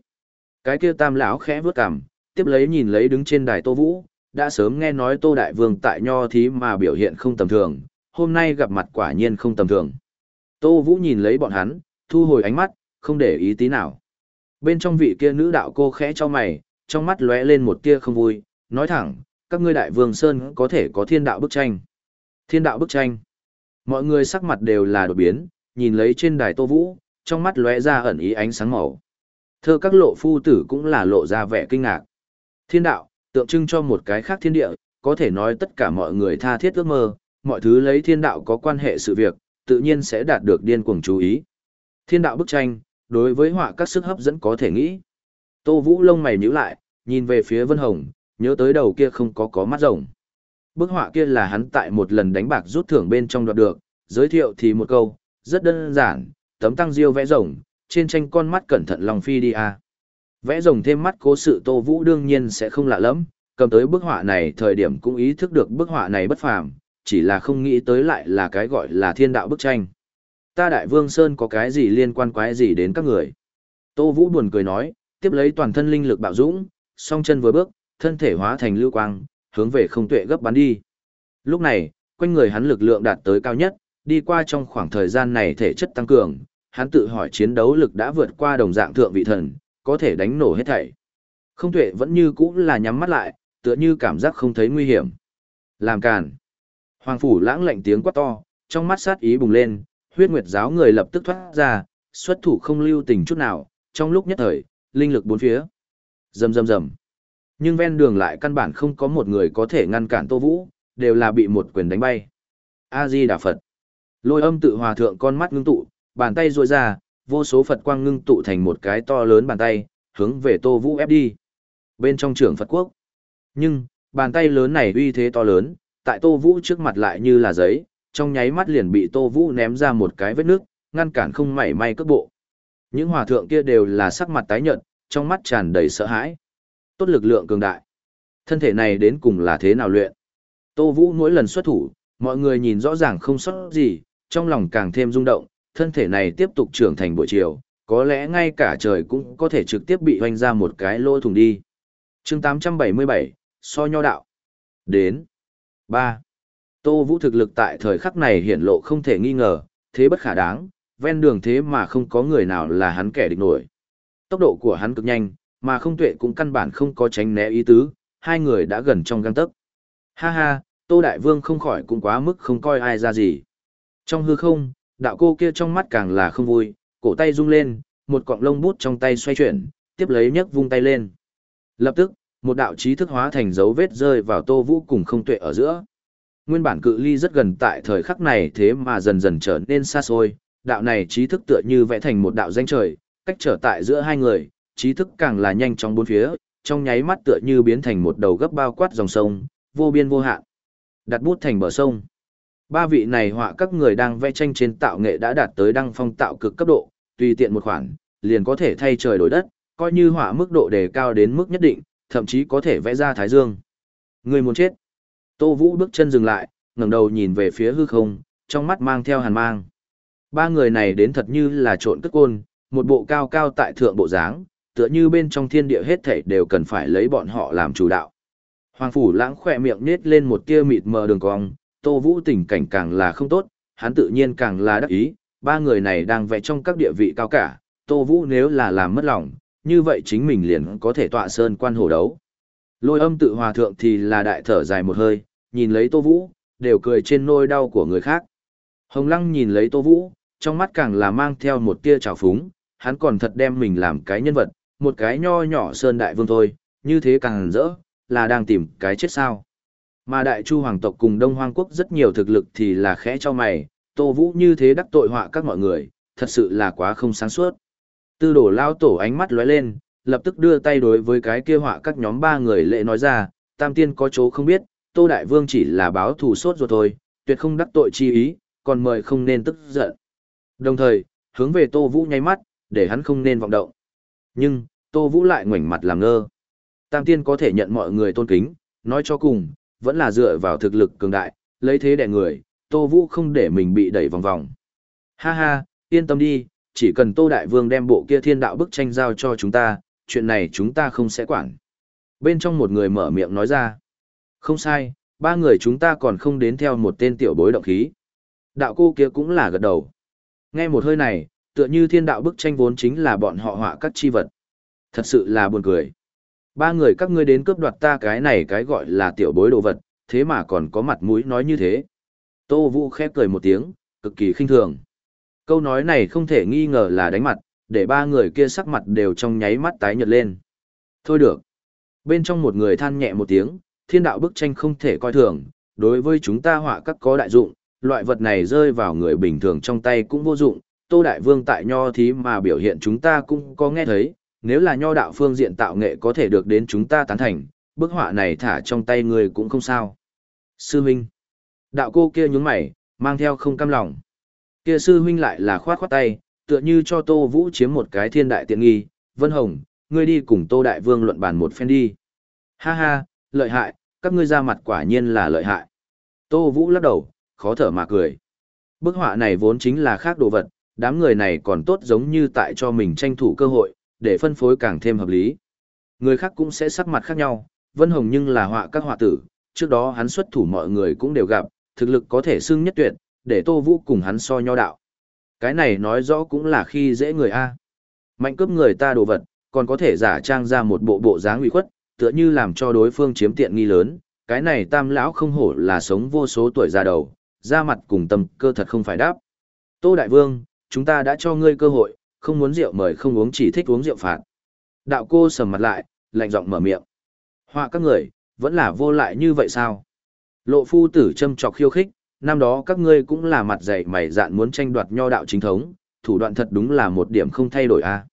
Cái kia tam lão khẽ vướt cằm, tiếp lấy nhìn lấy đứng trên đài Tô Vũ, đã sớm nghe nói Tô Đại Vương tại Nho Thí mà biểu hiện không tầm thường, hôm nay gặp mặt quả nhiên không tầm thường. Tô Vũ nhìn lấy bọn hắn, thu hồi ánh mắt, không để ý tí nào. Bên trong vị kia nữ đạo cô khẽ cho mày, trong mắt lóe lên một tia không vui, nói thẳng, các ngươi đại vương Sơn có thể có thiên đạo bức tranh. Thiên đạo bức tranh. Mọi người sắc mặt đều là đột biến, nhìn lấy trên đài Tô Vũ, trong mắt lóe ra ẩn ý ánh sáng màu. Thơ các lộ phu tử cũng là lộ ra vẻ kinh ngạc. Thiên đạo, tượng trưng cho một cái khác thiên địa, có thể nói tất cả mọi người tha thiết ước mơ, mọi thứ lấy thiên đạo có quan hệ sự việc, tự nhiên sẽ đạt được điên cuồng chú ý. Thiên đạo bức tranh, đối với họa các sức hấp dẫn có thể nghĩ. Tô Vũ lông mày nhíu lại, nhìn về phía Vân Hồng, nhớ tới đầu kia không có có mắt rồng. Bức họa kia là hắn tại một lần đánh bạc rút thưởng bên trong đoạt được, giới thiệu thì một câu, rất đơn giản, tấm tăng diêu vẽ rồng, trên tranh con mắt cẩn thận lòng phi đi à. Vẽ rồng thêm mắt cố sự Tô Vũ đương nhiên sẽ không lạ lắm, cầm tới bức họa này thời điểm cũng ý thức được bức họa này bất phàm, chỉ là không nghĩ tới lại là cái gọi là thiên đạo bức tranh. Ta Đại Vương Sơn có cái gì liên quan quái gì đến các người? Tô Vũ buồn cười nói, tiếp lấy toàn thân linh lực bạo dũng, song chân vừa bước, thân thể hóa thành lưu quang, hướng về không tuệ gấp bắn đi. Lúc này, quanh người hắn lực lượng đạt tới cao nhất, đi qua trong khoảng thời gian này thể chất tăng cường, hắn tự hỏi chiến đấu lực đã vượt qua đồng dạng thượng vị thần, có thể đánh nổ hết thảy. Không tuệ vẫn như cũ là nhắm mắt lại, tựa như cảm giác không thấy nguy hiểm. Làm càn. Hoàng phủ lãng lạnh tiếng quát to, trong mắt sát ý bùng lên, huyết nguyệt giáo người lập tức thoát ra, xuất thủ không lưu tình chút nào, trong lúc nhất thời, linh lực bốn phía. Rầm rầm rầm. Nhưng ven đường lại căn bản không có một người có thể ngăn cản Tô Vũ, đều là bị một quyền đánh bay. A Di Đà Phật. Lôi âm tự hòa thượng con mắt ngưng tụ, bàn tay duỗi ra, vô số Phật quang ngưng tụ thành một cái to lớn bàn tay, hướng về Tô Vũ ép đi. Bên trong trưởng Phật quốc. Nhưng, bàn tay lớn này uy thế to lớn, tại Tô Vũ trước mặt lại như là giấy, trong nháy mắt liền bị Tô Vũ ném ra một cái vết nước, ngăn cản không mảy may cước bộ. Những hòa thượng kia đều là sắc mặt tái nhợt, trong mắt tràn đầy sợ hãi. Tốt lực lượng cường đại. Thân thể này đến cùng là thế nào luyện? Tô Vũ mỗi lần xuất thủ, mọi người nhìn rõ ràng không sót gì, trong lòng càng thêm rung động, thân thể này tiếp tục trưởng thành buổi chiều, có lẽ ngay cả trời cũng có thể trực tiếp bị hoanh ra một cái lỗ thủng đi. chương 877, so nho đạo. Đến. 3. Tô Vũ thực lực tại thời khắc này hiển lộ không thể nghi ngờ, thế bất khả đáng, ven đường thế mà không có người nào là hắn kẻ địch nổi. Tốc độ của hắn cực nhanh, mà không tuệ cũng căn bản không có tránh né ý tứ, hai người đã gần trong găng tấc. Ha ha, Tô Đại Vương không khỏi cũng quá mức không coi ai ra gì. Trong hư không, đạo cô kia trong mắt càng là không vui, cổ tay rung lên, một cọng lông bút trong tay xoay chuyển, tiếp lấy nhấc vung tay lên. Lập tức, một đạo trí thức hóa thành dấu vết rơi vào Tô Vũ cùng không tuệ ở giữa. Nguyên bản cự ly rất gần tại thời khắc này thế mà dần dần trở nên xa xôi, đạo này trí thức tựa như vẽ thành một đạo danh trời, cách trở tại giữa hai người, trí thức càng là nhanh trong bốn phía, trong nháy mắt tựa như biến thành một đầu gấp bao quát dòng sông, vô biên vô hạn. Đặt bút thành bờ sông. Ba vị này họa các người đang vẽ tranh trên tạo nghệ đã đạt tới đăng phong tạo cực cấp độ, tùy tiện một khoản, liền có thể thay trời đổi đất, coi như họa mức độ đề cao đến mức nhất định, thậm chí có thể vẽ ra thái dương. Người muốn chết. Tô Vũ bước chân dừng lại, ngẩng đầu nhìn về phía hư không, trong mắt mang theo hàn mang. Ba người này đến thật như là trộn cất côn, một bộ cao cao tại thượng bộ dáng, tựa như bên trong thiên địa hết thảy đều cần phải lấy bọn họ làm chủ đạo. Hoàng phủ lãng khỏe miệng nết lên một tia mịt mờ đường cong, Tô Vũ tình cảnh càng là không tốt, hắn tự nhiên càng là đắc ý, ba người này đang vẽ trong các địa vị cao cả, Tô Vũ nếu là làm mất lòng, như vậy chính mình liền có thể tọa sơn quan hổ đấu. Lôi âm tự hòa thượng thì là đại thở dài một hơi, nhìn lấy Tô Vũ, đều cười trên nôi đau của người khác. Hồng Lăng nhìn lấy Tô Vũ, trong mắt càng là mang theo một tia trào phúng, hắn còn thật đem mình làm cái nhân vật, một cái nho nhỏ sơn đại vương thôi, như thế càng rỡ, là đang tìm cái chết sao. Mà đại chu hoàng tộc cùng đông hoang quốc rất nhiều thực lực thì là khẽ cho mày, Tô Vũ như thế đắc tội họa các mọi người, thật sự là quá không sáng suốt. Tư đổ lao tổ ánh mắt lóe lên, lập tức đưa tay đối với cái kia họa các nhóm ba người lệ nói ra, tam tiên có chỗ không biết, Tô Đại Vương chỉ là báo thù sốt rồi thôi, tuyệt không đắc tội chi ý, còn mời không nên tức giận. Đồng thời, hướng về Tô Vũ nháy mắt, để hắn không nên vọng động. Nhưng, Tô Vũ lại ngoảnh mặt làm ngơ. Tam tiên có thể nhận mọi người tôn kính, nói cho cùng, vẫn là dựa vào thực lực cường đại, lấy thế đè người, Tô Vũ không để mình bị đẩy vòng vòng. Ha ha, yên tâm đi, chỉ cần Tô Đại Vương đem bộ kia thiên đạo bức tranh giao cho chúng ta, chuyện này chúng ta không sẽ quản. Bên trong một người mở miệng nói ra. Không sai, ba người chúng ta còn không đến theo một tên tiểu bối động khí. Đạo cô kia cũng là gật đầu. Nghe một hơi này, tựa như thiên đạo bức tranh vốn chính là bọn họ họa các chi vật. Thật sự là buồn cười. Ba người các ngươi đến cướp đoạt ta cái này cái gọi là tiểu bối đồ vật, thế mà còn có mặt mũi nói như thế. Tô Vũ khép cười một tiếng, cực kỳ khinh thường. Câu nói này không thể nghi ngờ là đánh mặt, để ba người kia sắc mặt đều trong nháy mắt tái nhợt lên. Thôi được. Bên trong một người than nhẹ một tiếng, thiên đạo bức tranh không thể coi thường, đối với chúng ta họa các có đại dụng, loại vật này rơi vào người bình thường trong tay cũng vô dụng, Tô Đại Vương tại nho thí mà biểu hiện chúng ta cũng có nghe thấy, nếu là nho đạo phương diện tạo nghệ có thể được đến chúng ta tán thành, bức họa này thả trong tay người cũng không sao. Sư huynh Đạo cô kia nhướng mày, mang theo không cam lòng. Kia sư huynh lại là khoát khoát tay, tựa như cho Tô Vũ chiếm một cái thiên đại tiện nghi, Vân Hồng, ngươi đi cùng Tô Đại Vương luận bàn một phen đi. Ha ha, lợi hại, các ngươi ra mặt quả nhiên là lợi hại. Tô Vũ lắc đầu, khó thở mà cười. Bức họa này vốn chính là khác đồ vật, đám người này còn tốt giống như tại cho mình tranh thủ cơ hội, để phân phối càng thêm hợp lý. Người khác cũng sẽ sắc mặt khác nhau, Vân Hồng nhưng là họa các họa tử, trước đó hắn xuất thủ mọi người cũng đều gặp, thực lực có thể xưng nhất tuyệt, để Tô Vũ cùng hắn so nho đạo. Cái này nói rõ cũng là khi dễ người A. Mạnh cướp người ta đồ vật, còn có thể giả trang ra một bộ bộ dáng uy khuất, tựa như làm cho đối phương chiếm tiện nghi lớn, cái này tam lão không hổ là sống vô số tuổi già đầu, da mặt cùng tâm cơ thật không phải đáp. Tô Đại Vương, chúng ta đã cho ngươi cơ hội, không muốn rượu mời không uống chỉ thích uống rượu phạt. Đạo cô sầm mặt lại, lạnh giọng mở miệng. Họa các người, vẫn là vô lại như vậy sao? Lộ phu tử châm trọc khiêu khích, năm đó các ngươi cũng là mặt dày mày dạn muốn tranh đoạt nho đạo chính thống, thủ đoạn thật đúng là một điểm không thay đổi a.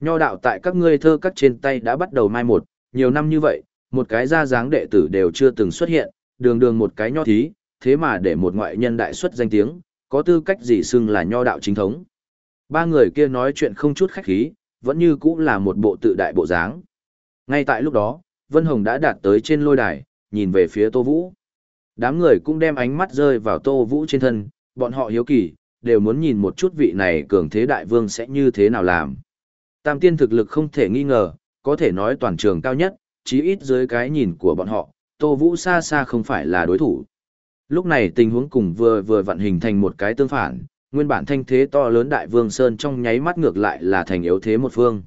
Nho đạo tại các ngươi thơ các trên tay đã bắt đầu mai một, nhiều năm như vậy, một cái ra dáng đệ tử đều chưa từng xuất hiện, đường đường một cái nho thí, thế mà để một ngoại nhân đại xuất danh tiếng, có tư cách gì xưng là nho đạo chính thống. Ba người kia nói chuyện không chút khách khí, vẫn như cũng là một bộ tự đại bộ dáng. Ngay tại lúc đó, Vân Hồng đã đạt tới trên lôi đài, nhìn về phía Tô Vũ. Đám người cũng đem ánh mắt rơi vào Tô Vũ trên thân, bọn họ hiếu kỳ, đều muốn nhìn một chút vị này cường thế đại vương sẽ như thế nào làm. Tam tiên thực lực không thể nghi ngờ, có thể nói toàn trường cao nhất, chí ít dưới cái nhìn của bọn họ, Tô Vũ xa xa không phải là đối thủ. Lúc này tình huống cùng vừa vừa vận hình thành một cái tương phản, nguyên bản thanh thế to lớn đại vương Sơn trong nháy mắt ngược lại là thành yếu thế một phương.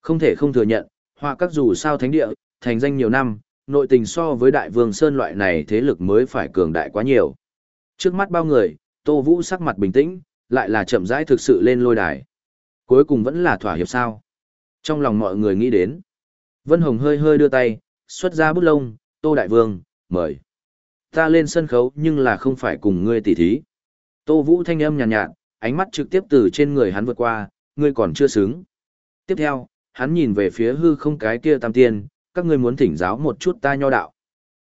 Không thể không thừa nhận, họa các dù sao thánh địa, thành danh nhiều năm, nội tình so với đại vương Sơn loại này thế lực mới phải cường đại quá nhiều. Trước mắt bao người, Tô Vũ sắc mặt bình tĩnh, lại là chậm rãi thực sự lên lôi đài. Cuối cùng vẫn là thỏa hiệp sao. Trong lòng mọi người nghĩ đến. Vân Hồng hơi hơi đưa tay, xuất ra bút lông, Tô Đại Vương, mời. Ta lên sân khấu nhưng là không phải cùng ngươi tỉ thí. Tô Vũ thanh âm nhàn nhạt, nhạt, ánh mắt trực tiếp từ trên người hắn vượt qua, ngươi còn chưa xứng. Tiếp theo, hắn nhìn về phía hư không cái kia tam tiên, các ngươi muốn thỉnh giáo một chút ta nho đạo.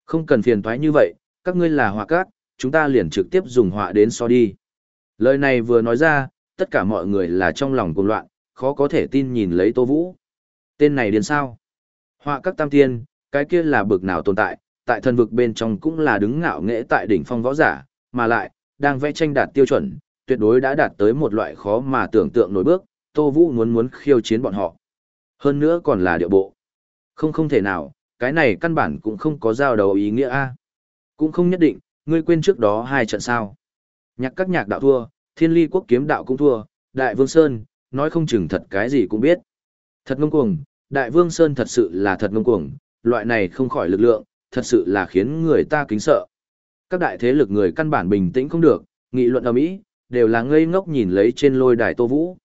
Không cần phiền thoái như vậy, các ngươi là họa cát, chúng ta liền trực tiếp dùng họa đến so đi. Lời này vừa nói ra, tất cả mọi người là trong lòng cuồng loạn, khó có thể tin nhìn lấy Tô Vũ. Tên này điên sao? Họa các tam tiên, cái kia là bực nào tồn tại, tại thần vực bên trong cũng là đứng ngạo nghễ tại đỉnh phong võ giả, mà lại, đang vẽ tranh đạt tiêu chuẩn, tuyệt đối đã đạt tới một loại khó mà tưởng tượng nổi bước, Tô Vũ muốn muốn khiêu chiến bọn họ. Hơn nữa còn là điệu bộ. Không không thể nào, cái này căn bản cũng không có giao đầu ý nghĩa a Cũng không nhất định, ngươi quên trước đó hai trận sao. Nhạc các nhạc đạo thua, thiên ly quốc kiếm đạo cũng thua, đại vương Sơn, nói không chừng thật cái gì cũng biết. Thật ngông cuồng, đại vương Sơn thật sự là thật ngông cuồng, loại này không khỏi lực lượng, thật sự là khiến người ta kính sợ. Các đại thế lực người căn bản bình tĩnh không được, nghị luận ở mỹ đều là ngây ngốc nhìn lấy trên lôi đài Tô Vũ.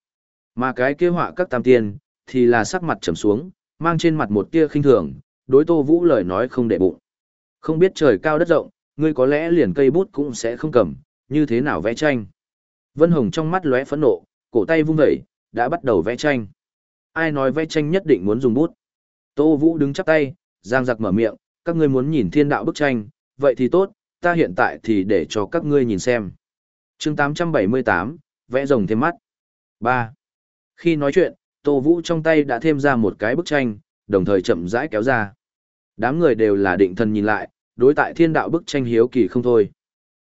Mà cái kế họa các tam tiên, thì là sắc mặt trầm xuống, mang trên mặt một tia khinh thường, đối Tô Vũ lời nói không để bụng. Không biết trời cao đất rộng, ngươi có lẽ liền cây bút cũng sẽ không cầm, như thế nào vẽ tranh. Vân Hồng trong mắt lóe phẫn nộ, cổ tay vung vẩy, đã bắt đầu vẽ tranh. Ai nói vẽ tranh nhất định muốn dùng bút? Tô Vũ đứng chắp tay, giang giặc mở miệng, các ngươi muốn nhìn thiên đạo bức tranh, vậy thì tốt, ta hiện tại thì để cho các ngươi nhìn xem. chương 878, vẽ rồng thêm mắt. 3. Khi nói chuyện, Tô Vũ trong tay đã thêm ra một cái bức tranh, đồng thời chậm rãi kéo ra. Đám người đều là định thần nhìn lại, đối tại thiên đạo bức tranh hiếu kỳ không thôi.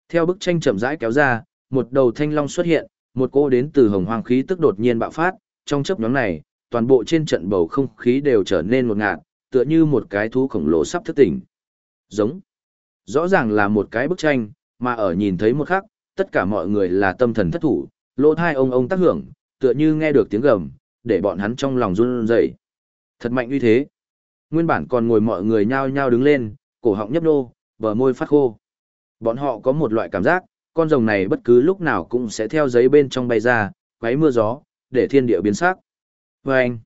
Theo bức tranh chậm rãi kéo ra, một đầu thanh long xuất hiện, một cô đến từ hồng hoàng khí tức đột nhiên bạo phát, trong chấp nhóm này, toàn bộ trên trận bầu không khí đều trở nên một ngạt, tựa như một cái thú khổng lồ sắp thức tỉnh. Giống. Rõ ràng là một cái bức tranh, mà ở nhìn thấy một khắc, tất cả mọi người là tâm thần thất thủ, lỗ thai ông ông tác hưởng, tựa như nghe được tiếng gầm, để bọn hắn trong lòng run rẩy. Thật mạnh uy thế. Nguyên bản còn ngồi mọi người nhao nhao đứng lên, cổ họng nhấp nô, bờ môi phát khô. Bọn họ có một loại cảm giác, con rồng này bất cứ lúc nào cũng sẽ theo giấy bên trong bay ra, quấy mưa gió, để thiên địa biến sắc. Và anh,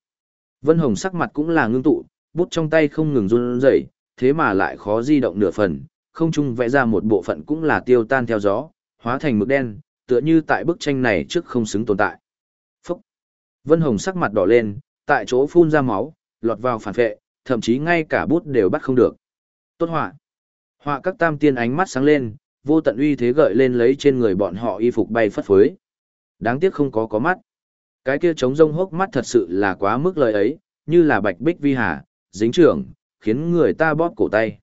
Vân Hồng sắc mặt cũng là ngưng tụ, bút trong tay không ngừng run rẩy, thế mà lại khó di động nửa phần, không trung vẽ ra một bộ phận cũng là tiêu tan theo gió, hóa thành mực đen, tựa như tại bức tranh này trước không xứng tồn tại. Phúc! Vân Hồng sắc mặt đỏ lên, tại chỗ phun ra máu, lọt vào phản vệ, thậm chí ngay cả bút đều bắt không được. Tốt họa! Họa các tam tiên ánh mắt sáng lên, vô tận uy thế gợi lên lấy trên người bọn họ y phục bay phất phới. Đáng tiếc không có có mắt. Cái kia trống rông hốc mắt thật sự là quá mức lời ấy, như là bạch bích vi hà, dính trưởng, khiến người ta bóp cổ tay.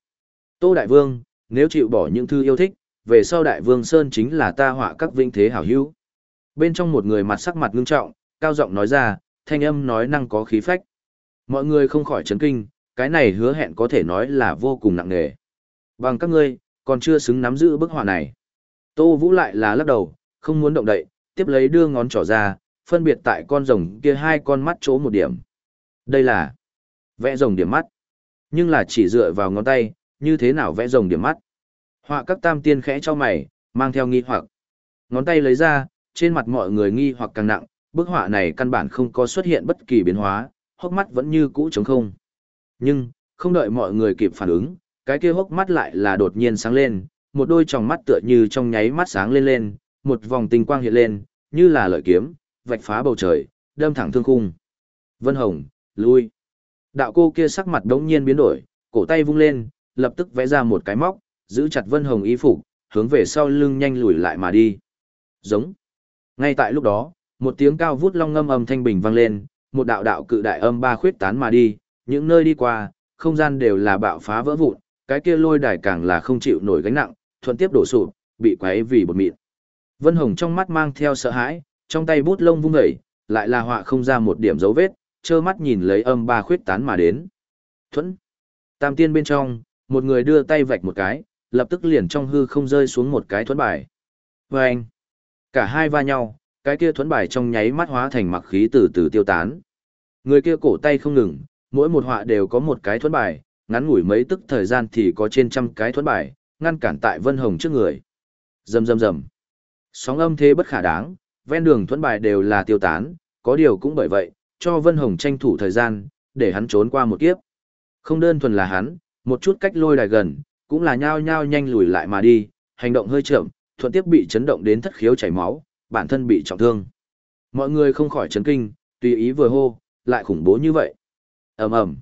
Tô Đại Vương, nếu chịu bỏ những thư yêu thích, về sau Đại Vương Sơn chính là ta họa các vinh thế hảo hữu. Bên trong một người mặt sắc mặt ngưng trọng, cao giọng nói ra, thanh âm nói năng có khí phách. Mọi người không khỏi chấn kinh, cái này hứa hẹn có thể nói là vô cùng nặng nề. Bằng các ngươi, còn chưa xứng nắm giữ bức họa này. Tô Vũ lại là lắc đầu, không muốn động đậy, tiếp lấy đưa ngón trỏ ra, phân biệt tại con rồng kia hai con mắt chỗ một điểm. Đây là vẽ rồng điểm mắt. Nhưng là chỉ dựa vào ngón tay, như thế nào vẽ rồng điểm mắt. Họa các tam tiên khẽ cho mày, mang theo nghi hoặc. Ngón tay lấy ra, trên mặt mọi người nghi hoặc càng nặng, bức họa này căn bản không có xuất hiện bất kỳ biến hóa, hốc mắt vẫn như cũ trống không. Nhưng, không đợi mọi người kịp phản ứng, cái kia hốc mắt lại là đột nhiên sáng lên, một đôi tròng mắt tựa như trong nháy mắt sáng lên lên, một vòng tinh quang hiện lên, như là lợi kiếm, vạch phá bầu trời, đâm thẳng thương khung. Vân Hồng, lui. Đạo cô kia sắc mặt đống nhiên biến đổi, cổ tay vung lên, lập tức vẽ ra một cái móc, giữ chặt Vân Hồng y phục, hướng về sau lưng nhanh lùi lại mà đi. Giống. Ngay tại lúc đó, một tiếng cao vút long ngâm âm thanh bình vang lên, một đạo đạo cự đại âm ba khuyết tán mà đi, những nơi đi qua, không gian đều là bạo phá vỡ vụn, cái kia lôi đài càng là không chịu nổi gánh nặng, thuận tiếp đổ sụp, bị quấy vì bột mịn. Vân Hồng trong mắt mang theo sợ hãi, trong tay bút lông vung dậy, lại là họa không ra một điểm dấu vết, trơ mắt nhìn lấy âm ba khuyết tán mà đến. Thuẫn. Tam tiên bên trong, một người đưa tay vạch một cái, lập tức liền trong hư không rơi xuống một cái thuẫn bài. Và anh. Cả hai va nhau, cái kia thuẫn bài trong nháy mắt hóa thành mặc khí từ từ tiêu tán. Người kia cổ tay không ngừng, mỗi một họa đều có một cái thuẫn bài, ngắn ngủi mấy tức thời gian thì có trên trăm cái thuẫn bài, ngăn cản tại Vân Hồng trước người. Rầm rầm rầm. Sóng âm thế bất khả đáng, ven đường thuẫn bài đều là tiêu tán, có điều cũng bởi vậy, cho Vân Hồng tranh thủ thời gian, để hắn trốn qua một kiếp. Không đơn thuần là hắn, một chút cách lôi đài gần, cũng là nhao nhao nhanh lùi lại mà đi, hành động hơi chậm, thuận tiếp bị chấn động đến thất khiếu chảy máu, bản thân bị trọng thương. Mọi người không khỏi chấn kinh, tùy ý vừa hô, lại khủng bố như vậy. ầm ầm.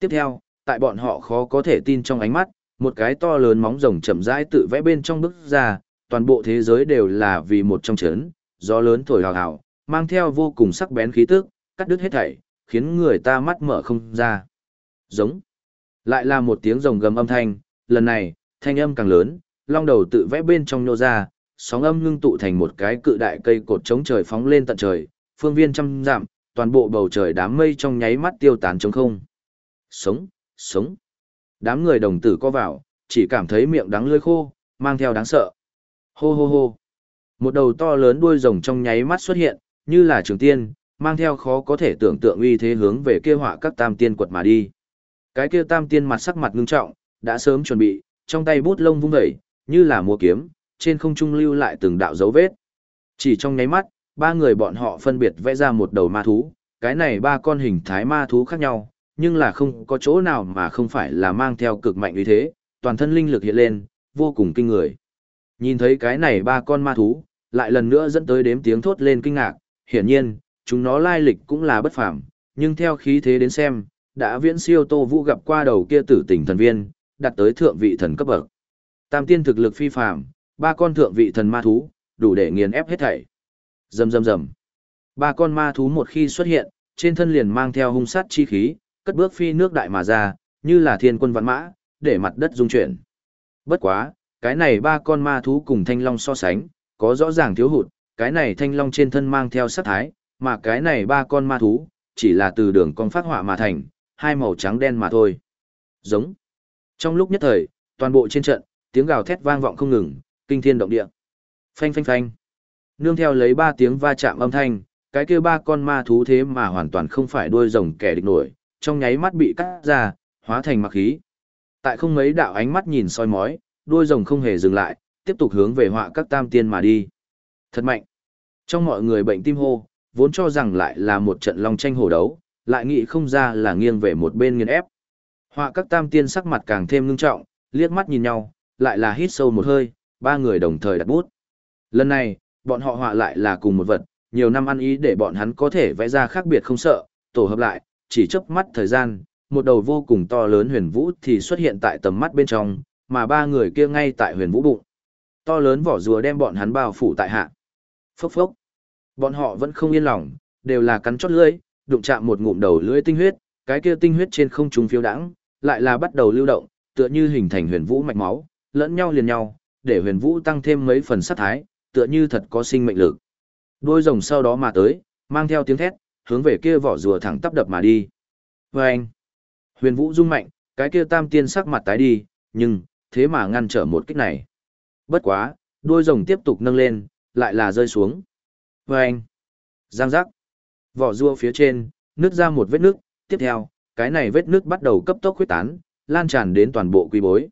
Tiếp theo, tại bọn họ khó có thể tin trong ánh mắt, một cái to lớn móng rồng chậm rãi tự vẽ bên trong bức ra, toàn bộ thế giới đều là vì một trong chấn, gió lớn thổi hào hào, mang theo vô cùng sắc bén khí tức, cắt đứt hết thảy, khiến người ta mắt mở không ra. Giống. Lại là một tiếng rồng gầm âm thanh, lần này, thanh âm càng lớn, long đầu tự vẽ bên trong nhô ra, sóng âm ngưng tụ thành một cái cự đại cây cột chống trời phóng lên tận trời, phương viên trăm dặm, toàn bộ bầu trời đám mây trong nháy mắt tiêu tán trống không. Sống, sống. Đám người đồng tử co vào, chỉ cảm thấy miệng đắng lưỡi khô, mang theo đáng sợ. Hô hô hô. Một đầu to lớn đuôi rồng trong nháy mắt xuất hiện, như là trường tiên, mang theo khó có thể tưởng tượng uy thế hướng về kia họa các tam tiên quật mà đi. Cái kia tam tiên mặt sắc mặt ngưng trọng, đã sớm chuẩn bị, trong tay bút lông vung vẩy, như là mua kiếm, trên không trung lưu lại từng đạo dấu vết. Chỉ trong nháy mắt, ba người bọn họ phân biệt vẽ ra một đầu ma thú, cái này ba con hình thái ma thú khác nhau, nhưng là không có chỗ nào mà không phải là mang theo cực mạnh uy thế, toàn thân linh lực hiện lên, vô cùng kinh người. Nhìn thấy cái này ba con ma thú, lại lần nữa dẫn tới đếm tiếng thốt lên kinh ngạc, hiển nhiên, chúng nó lai lịch cũng là bất phàm, nhưng theo khí thế đến xem, đã viễn siêu Tô Vũ gặp qua đầu kia tử tỉnh thần viên, đặt tới thượng vị thần cấp bậc. Tam tiên thực lực phi phàm, ba con thượng vị thần ma thú, đủ để nghiền ép hết thảy. Rầm rầm rầm. Ba con ma thú một khi xuất hiện, trên thân liền mang theo hung sát chi khí, cất bước phi nước đại mà ra, như là thiên quân vạn mã, để mặt đất rung chuyển. Bất quá, cái này ba con ma thú cùng thanh long so sánh, có rõ ràng thiếu hụt, cái này thanh long trên thân mang theo sát thái, mà cái này ba con ma thú, chỉ là từ đường con phát họa mà thành, hai màu trắng đen mà thôi. Giống. Trong lúc nhất thời, toàn bộ trên trận, tiếng gào thét vang vọng không ngừng, kinh thiên động địa. Phanh phanh phanh. Nương theo lấy ba tiếng va chạm âm thanh, cái kia ba con ma thú thế mà hoàn toàn không phải đuôi rồng kẻ địch nổi, trong nháy mắt bị cắt ra, hóa thành mặc khí. Tại không mấy đạo ánh mắt nhìn soi mói, đuôi rồng không hề dừng lại, tiếp tục hướng về họa các tam tiên mà đi. Thật mạnh. Trong mọi người bệnh tim hô, vốn cho rằng lại là một trận long tranh hổ đấu, lại nghĩ không ra là nghiêng về một bên nghiền ép. Họa các tam tiên sắc mặt càng thêm ngưng trọng, liếc mắt nhìn nhau, lại là hít sâu một hơi, ba người đồng thời đặt bút. Lần này, bọn họ họa lại là cùng một vật, nhiều năm ăn ý để bọn hắn có thể vẽ ra khác biệt không sợ, tổ hợp lại, chỉ chớp mắt thời gian, một đầu vô cùng to lớn huyền vũ thì xuất hiện tại tầm mắt bên trong, mà ba người kia ngay tại huyền vũ bụng. To lớn vỏ rùa đem bọn hắn bao phủ tại hạ. Phốc phốc. Bọn họ vẫn không yên lòng, đều là cắn chót lưỡi, đụng chạm một ngụm đầu lưỡi tinh huyết, cái kia tinh huyết trên không trung phiêu đãng, lại là bắt đầu lưu động, tựa như hình thành huyền vũ mạch máu, lẫn nhau liền nhau, để huyền vũ tăng thêm mấy phần sát thái, tựa như thật có sinh mệnh lực. Đôi rồng sau đó mà tới, mang theo tiếng thét, hướng về kia vỏ rùa thẳng tắp đập mà đi. Và anh, huyền vũ rung mạnh, cái kia tam tiên sắc mặt tái đi, nhưng, thế mà ngăn trở một kích này. Bất quá, đôi rồng tiếp tục nâng lên, lại là rơi xuống. Và anh, giang giác, vỏ rua phía trên, nứt ra một vết nước, tiếp theo, cái này vết nước bắt đầu cấp tốc huyết tán, lan tràn đến toàn bộ quy bối.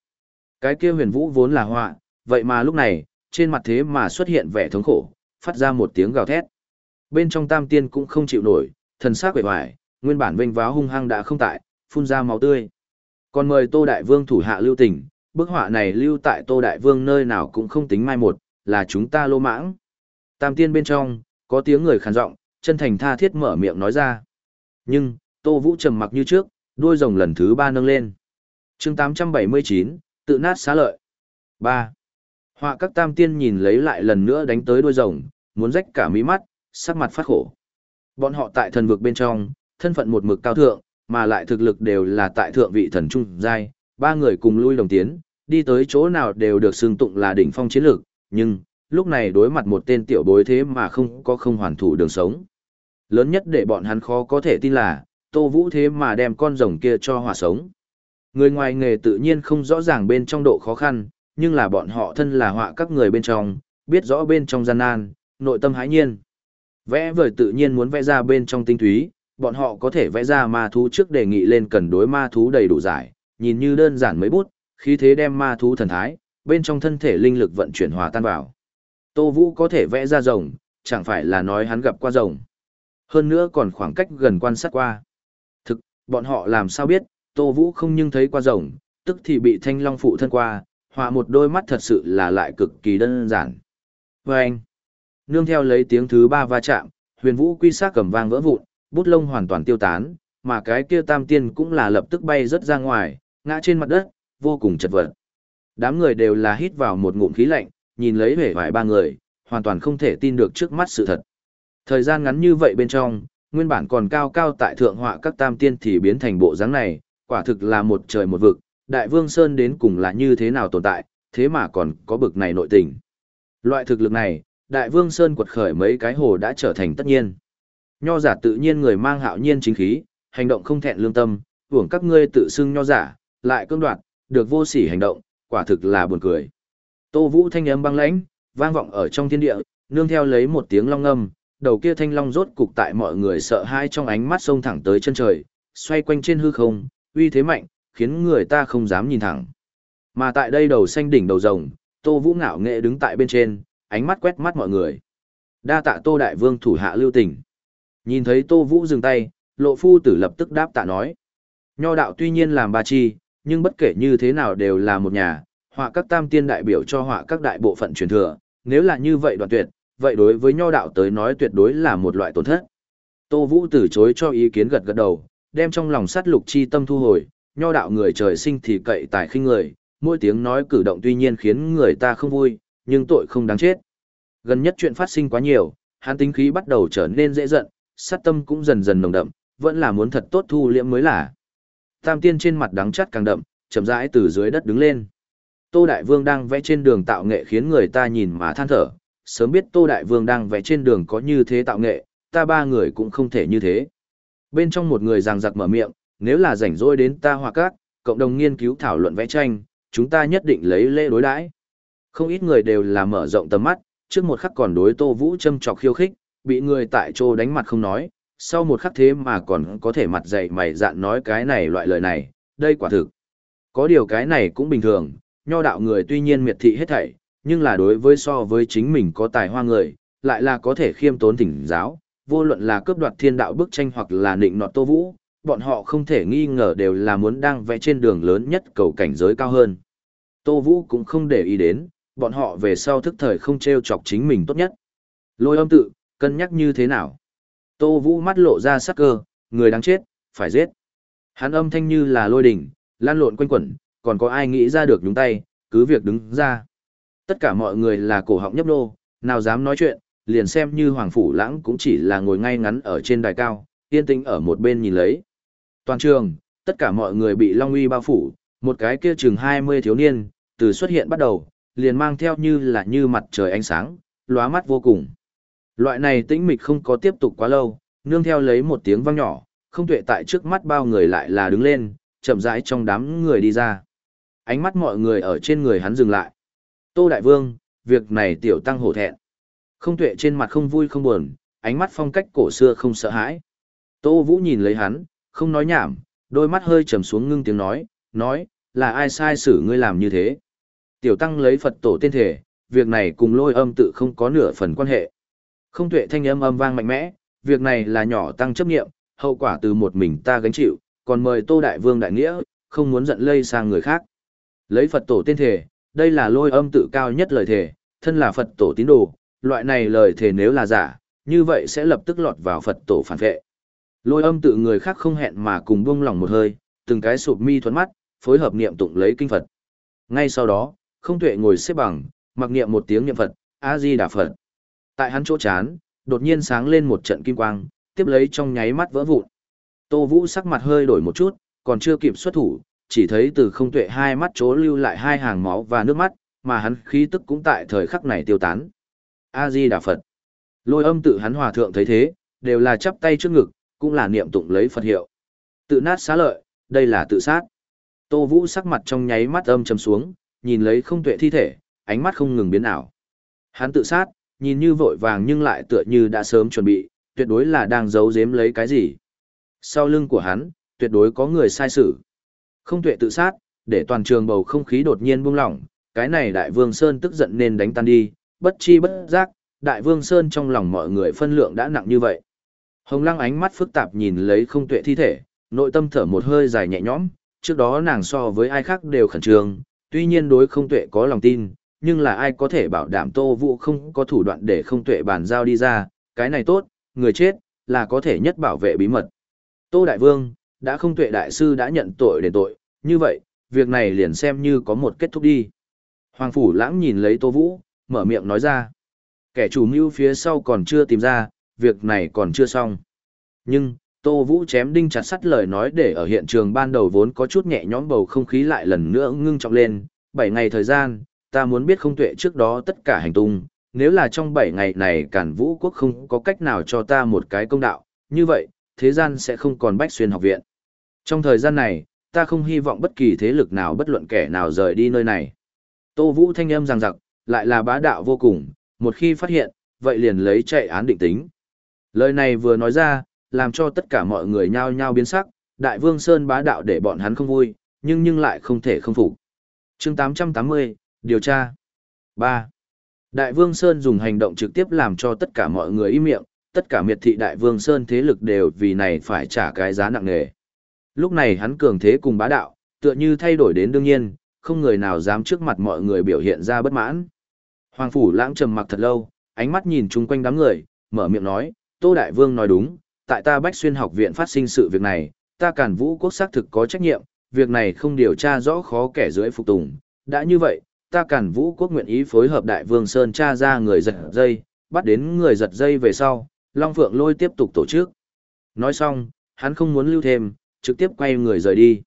Cái kia huyền vũ vốn là họa, vậy mà lúc này, trên mặt thế mà xuất hiện vẻ thống khổ, phát ra một tiếng gào thét. Bên trong tam tiên cũng không chịu nổi, thần sắc quệ hoài, nguyên bản vinh váo hung hăng đã không tại, phun ra máu tươi. Còn mời Tô Đại Vương thủ hạ lưu tình, bức họa này lưu tại Tô Đại Vương nơi nào cũng không tính mai một, là chúng ta lô mãng. Tam tiên bên trong, có tiếng người khàn giọng, chân thành tha thiết mở miệng nói ra. Nhưng, Tô Vũ trầm mặc như trước, đuôi rồng lần thứ ba nâng lên. chương 879, tự nát xá lợi. 3. Họa các tam tiên nhìn lấy lại lần nữa đánh tới đuôi rồng, muốn rách cả mí mắt, sắc mặt phát khổ. Bọn họ tại thần vực bên trong, thân phận một mực cao thượng, mà lại thực lực đều là tại thượng vị thần trung giai, ba người cùng lui đồng tiến, đi tới chỗ nào đều được xưng tụng là đỉnh phong chiến lược, nhưng lúc này đối mặt một tên tiểu bối thế mà không có không hoàn thủ đường sống. Lớn nhất để bọn hắn khó có thể tin là, Tô Vũ thế mà đem con rồng kia cho hòa sống. Người ngoài nghề tự nhiên không rõ ràng bên trong độ khó khăn, nhưng là bọn họ thân là họa các người bên trong, biết rõ bên trong gian nan, nội tâm hãi nhiên. Vẽ vời tự nhiên muốn vẽ ra bên trong tinh túy, bọn họ có thể vẽ ra ma thú trước đề nghị lên cần đối ma thú đầy đủ giải, nhìn như đơn giản mấy bút, khí thế đem ma thú thần thái, bên trong thân thể linh lực vận chuyển hòa tan vào. Tô Vũ có thể vẽ ra rồng, chẳng phải là nói hắn gặp qua rồng. Hơn nữa còn khoảng cách gần quan sát qua. Thực, bọn họ làm sao biết, Tô Vũ không nhưng thấy qua rồng, tức thì bị thanh long phụ thân qua, hòa một đôi mắt thật sự là lại cực kỳ đơn giản. Và anh, nương theo lấy tiếng thứ ba va chạm, huyền vũ quy sát cầm vang vỡ vụn, bút lông hoàn toàn tiêu tán, mà cái kia tam tiên cũng là lập tức bay rất ra ngoài, ngã trên mặt đất, vô cùng chật vật. Đám người đều là hít vào một ngụm khí lạnh, nhìn lấy vẻ vải ba người, hoàn toàn không thể tin được trước mắt sự thật. Thời gian ngắn như vậy bên trong, nguyên bản còn cao cao tại thượng họa các tam tiên thì biến thành bộ dáng này, quả thực là một trời một vực, đại vương Sơn đến cùng là như thế nào tồn tại, thế mà còn có bực này nội tình. Loại thực lực này, đại vương Sơn quật khởi mấy cái hồ đã trở thành tất nhiên. Nho giả tự nhiên người mang hạo nhiên chính khí, hành động không thẹn lương tâm, hưởng các ngươi tự xưng nho giả, lại cưỡng đoạt, được vô sỉ hành động, quả thực là buồn cười. Tô Vũ thanh âm băng lãnh, vang vọng ở trong thiên địa, nương theo lấy một tiếng long ngâm, đầu kia thanh long rốt cục tại mọi người sợ hãi trong ánh mắt sông thẳng tới chân trời, xoay quanh trên hư không, uy thế mạnh, khiến người ta không dám nhìn thẳng. Mà tại đây đầu xanh đỉnh đầu rồng, Tô Vũ ngạo nghệ đứng tại bên trên, ánh mắt quét mắt mọi người. Đa tạ Tô Đại Vương thủ hạ lưu tình. Nhìn thấy Tô Vũ dừng tay, lộ phu tử lập tức đáp tạ nói. Nho đạo tuy nhiên làm ba chi, nhưng bất kể như thế nào đều là một nhà, họa các tam tiên đại biểu cho họa các đại bộ phận truyền thừa, nếu là như vậy đoạn tuyệt, vậy đối với nho đạo tới nói tuyệt đối là một loại tổn thất. Tô Vũ từ chối cho ý kiến gật gật đầu, đem trong lòng sát lục chi tâm thu hồi, nho đạo người trời sinh thì cậy tài khinh người, mỗi tiếng nói cử động tuy nhiên khiến người ta không vui, nhưng tội không đáng chết. Gần nhất chuyện phát sinh quá nhiều, hắn tính khí bắt đầu trở nên dễ giận, sát tâm cũng dần dần nồng đậm, vẫn là muốn thật tốt thu liễm mới là. Tam tiên trên mặt đắng chắt càng đậm, chậm rãi từ dưới đất đứng lên. Tô Đại Vương đang vẽ trên đường tạo nghệ khiến người ta nhìn mà than thở, sớm biết Tô Đại Vương đang vẽ trên đường có như thế tạo nghệ, ta ba người cũng không thể như thế. Bên trong một người ràng giặc mở miệng, nếu là rảnh rỗi đến ta hòa các, cộng đồng nghiên cứu thảo luận vẽ tranh, chúng ta nhất định lấy lễ đối đãi. Không ít người đều là mở rộng tầm mắt, trước một khắc còn đối Tô Vũ châm chọc khiêu khích, bị người tại chỗ đánh mặt không nói, sau một khắc thế mà còn có thể mặt dày mày dạn nói cái này loại lời này, đây quả thực. Có điều cái này cũng bình thường, nho đạo người tuy nhiên miệt thị hết thảy, nhưng là đối với so với chính mình có tài hoa người, lại là có thể khiêm tốn thỉnh giáo, vô luận là cướp đoạt thiên đạo bức tranh hoặc là nịnh nọt Tô Vũ, bọn họ không thể nghi ngờ đều là muốn đang vẽ trên đường lớn nhất cầu cảnh giới cao hơn. Tô Vũ cũng không để ý đến, bọn họ về sau thức thời không treo chọc chính mình tốt nhất. Lôi âm tự, cân nhắc như thế nào? Tô Vũ mắt lộ ra sắc cơ, người đáng chết, phải giết. Hắn âm thanh như là lôi đỉnh, lan lộn quanh quẩn, còn có ai nghĩ ra được nhúng tay, cứ việc đứng ra. Tất cả mọi người là cổ họng nhấp nô, nào dám nói chuyện, liền xem như Hoàng Phủ Lãng cũng chỉ là ngồi ngay ngắn ở trên đài cao, yên tĩnh ở một bên nhìn lấy. Toàn trường, tất cả mọi người bị Long Uy bao phủ, một cái kia chừng 20 thiếu niên, từ xuất hiện bắt đầu, liền mang theo như là như mặt trời ánh sáng, lóa mắt vô cùng. Loại này tĩnh mịch không có tiếp tục quá lâu, nương theo lấy một tiếng vang nhỏ, không tuệ tại trước mắt bao người lại là đứng lên, chậm rãi trong đám người đi ra. Ánh mắt mọi người ở trên người hắn dừng lại. Tô Đại Vương, việc này tiểu tăng hổ thẹn. Không tuệ trên mặt không vui không buồn, ánh mắt phong cách cổ xưa không sợ hãi. Tô Vũ nhìn lấy hắn, không nói nhảm, đôi mắt hơi trầm xuống ngưng tiếng nói, nói, là ai sai xử ngươi làm như thế. Tiểu tăng lấy Phật tổ tên thể, việc này cùng lôi âm tự không có nửa phần quan hệ. Không tuệ thanh âm âm vang mạnh mẽ, việc này là nhỏ tăng chấp nghiệm, hậu quả từ một mình ta gánh chịu, còn mời Tô Đại Vương Đại Nghĩa, không muốn giận lây sang người khác. Lấy Phật tổ tên thể, đây là lôi âm tự cao nhất lời thề thân là Phật tổ tín đồ, loại này lời thề nếu là giả, như vậy sẽ lập tức lọt vào Phật tổ phản vệ. Lôi âm tự người khác không hẹn mà cùng buông lòng một hơi, từng cái sụp mi thuẫn mắt, phối hợp niệm tụng lấy kinh Phật. Ngay sau đó, không tuệ ngồi xếp bằng, mặc niệm một tiếng niệm Phật, A-di Đà Phật. Tại hắn chỗ chán, đột nhiên sáng lên một trận kim quang, tiếp lấy trong nháy mắt vỡ vụn. Tô Vũ sắc mặt hơi đổi một chút, còn chưa kịp xuất thủ, chỉ thấy từ không tuệ hai mắt chố lưu lại hai hàng máu và nước mắt, mà hắn khí tức cũng tại thời khắc này tiêu tán. A-di Đà Phật. Lôi âm tự hắn hòa thượng thấy thế, đều là chắp tay trước ngực, cũng là niệm tụng lấy Phật hiệu. Tự nát xá lợi, đây là tự sát. Tô Vũ sắc mặt trong nháy mắt âm trầm xuống, nhìn lấy không tuệ thi thể, ánh mắt không ngừng biến ảo. Hắn tự sát, nhìn như vội vàng nhưng lại tựa như đã sớm chuẩn bị, tuyệt đối là đang giấu giếm lấy cái gì. Sau lưng của hắn, tuyệt đối có người sai sự. Không tuệ tự sát, để toàn trường bầu không khí đột nhiên buông lỏng, cái này đại vương Sơn tức giận nên đánh tan đi, bất chi bất giác, đại vương Sơn trong lòng mọi người phân lượng đã nặng như vậy. Hồng lăng ánh mắt phức tạp nhìn lấy không tuệ thi thể, nội tâm thở một hơi dài nhẹ nhõm, trước đó nàng so với ai khác đều khẩn trương, tuy nhiên đối không tuệ có lòng tin, nhưng là ai có thể bảo đảm Tô Vũ không có thủ đoạn để không tuệ bàn giao đi ra, cái này tốt, người chết, là có thể nhất bảo vệ bí mật. Tô Đại Vương, đã không tuệ đại sư đã nhận tội để tội, như vậy, việc này liền xem như có một kết thúc đi. Hoàng Phủ Lãng nhìn lấy Tô Vũ, mở miệng nói ra. Kẻ chủ mưu phía sau còn chưa tìm ra, việc này còn chưa xong. Nhưng, Tô Vũ chém đinh chặt sắt lời nói để ở hiện trường ban đầu vốn có chút nhẹ nhõm bầu không khí lại lần nữa ngưng trọng lên. 7 ngày thời gian, ta muốn biết không tuệ trước đó tất cả hành tung. Nếu là trong 7 ngày này cản vũ quốc không có cách nào cho ta một cái công đạo, như vậy, thế gian sẽ không còn bách xuyên học viện. Trong thời gian này, ta không hy vọng bất kỳ thế lực nào bất luận kẻ nào rời đi nơi này. Tô Vũ thanh âm rằng rặc, lại là bá đạo vô cùng, một khi phát hiện, vậy liền lấy chạy án định tính. Lời này vừa nói ra, làm cho tất cả mọi người nhao nhao biến sắc, Đại Vương Sơn bá đạo để bọn hắn không vui, nhưng nhưng lại không thể không phục. chương 880, điều tra. 3. Đại Vương Sơn dùng hành động trực tiếp làm cho tất cả mọi người im miệng, tất cả miệt thị Đại Vương Sơn thế lực đều vì này phải trả cái giá nặng nề. Lúc này hắn cường thế cùng bá đạo, tựa như thay đổi đến đương nhiên, không người nào dám trước mặt mọi người biểu hiện ra bất mãn. Hoàng Phủ lãng trầm mặc thật lâu, ánh mắt nhìn chung quanh đám người, mở miệng nói, Tô Đại Vương nói đúng, tại ta Bách Xuyên học viện phát sinh sự việc này, ta cản vũ quốc xác thực có trách nhiệm, việc này không điều tra rõ khó kẻ dưới phục tùng. Đã như vậy, ta cản vũ quốc nguyện ý phối hợp Đại Vương Sơn tra ra người giật dây, bắt đến người giật dây về sau, Long Phượng lôi tiếp tục tổ chức. Nói xong, hắn không muốn lưu thêm, trực tiếp quay người rời đi.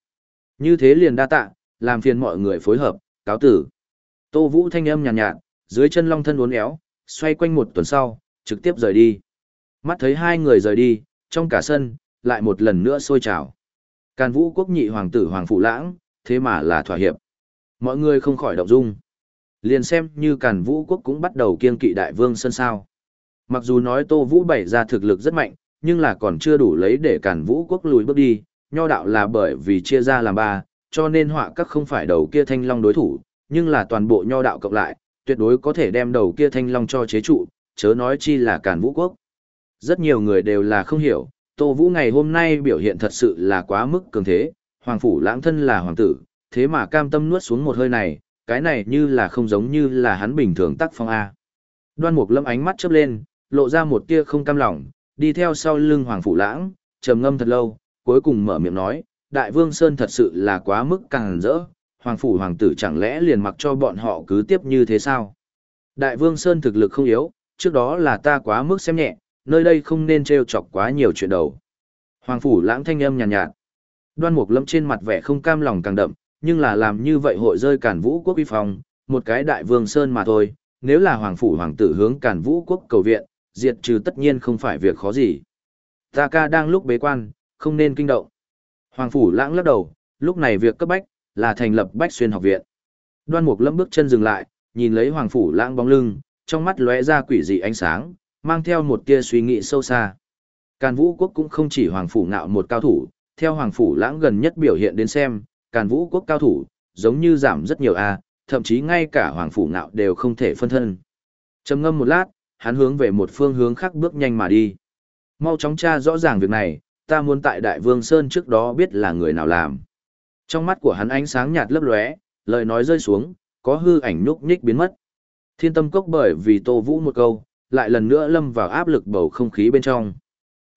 Như thế liền đa tạ, làm phiền mọi người phối hợp, cáo tử. Tô Vũ thanh âm nhàn nhạt, nhạt, dưới chân long thân uốn éo, xoay quanh một tuần sau, trực tiếp rời đi. Mắt thấy hai người rời đi, trong cả sân, lại một lần nữa sôi trào. Càn vũ quốc nhị hoàng tử hoàng phụ lãng, thế mà là thỏa hiệp. Mọi người không khỏi động dung. Liền xem như càn vũ quốc cũng bắt đầu kiên kỵ đại vương sân sao. Mặc dù nói tô vũ bày ra thực lực rất mạnh, nhưng là còn chưa đủ lấy để càn vũ quốc lùi bước đi. Nho đạo là bởi vì chia ra làm ba, cho nên họa các không phải đầu kia thanh long đối thủ, nhưng là toàn bộ nho đạo cộng lại, tuyệt đối có thể đem đầu kia thanh long cho chế trụ, chớ nói chi là càn vũ quốc. Rất nhiều người đều là không hiểu, Tô Vũ ngày hôm nay biểu hiện thật sự là quá mức cường thế, hoàng phủ lãng thân là hoàng tử, thế mà cam tâm nuốt xuống một hơi này, cái này như là không giống như là hắn bình thường tắc phong A. Đoan mục lâm ánh mắt chớp lên, lộ ra một tia không cam lòng, đi theo sau lưng hoàng phủ lãng, trầm ngâm thật lâu, cuối cùng mở miệng nói, đại vương Sơn thật sự là quá mức càng rỡ, hoàng phủ hoàng tử chẳng lẽ liền mặc cho bọn họ cứ tiếp như thế sao? Đại vương Sơn thực lực không yếu, trước đó là ta quá mức xem nhẹ, nơi đây không nên trêu chọc quá nhiều chuyện đầu. Hoàng phủ lãng thanh âm nhàn nhạt, nhạt. Đoan Mục Lâm trên mặt vẻ không cam lòng càng đậm, nhưng là làm như vậy hội rơi cản Vũ quốc uy phong, một cái đại vương sơn mà thôi, nếu là hoàng phủ hoàng tử hướng cản Vũ quốc cầu viện, diệt trừ tất nhiên không phải việc khó gì. Ta ca đang lúc bế quan, không nên kinh động. Hoàng phủ lãng lắc đầu, lúc này việc cấp bách là thành lập Bách Xuyên học viện. Đoan Mục Lâm bước chân dừng lại, nhìn lấy hoàng phủ lãng bóng lưng, trong mắt lóe ra quỷ dị ánh sáng, mang theo một tia suy nghĩ sâu xa. Càn Vũ quốc cũng không chỉ hoàng phủ ngạo một cao thủ, theo Hoàng Phủ Lãng gần nhất biểu hiện đến xem, càn vũ quốc cao thủ, giống như giảm rất nhiều a thậm chí ngay cả Hoàng Phủ Ngạo đều không thể phân thân. trầm ngâm một lát, hắn hướng về một phương hướng khác bước nhanh mà đi. Mau chóng tra rõ ràng việc này, ta muốn tại Đại Vương Sơn trước đó biết là người nào làm. Trong mắt của hắn ánh sáng nhạt lấp lóe, lời nói rơi xuống, có hư ảnh nhúc nhích biến mất. Thiên tâm cốc bởi vì Tô Vũ một câu, lại lần nữa lâm vào áp lực bầu không khí bên trong.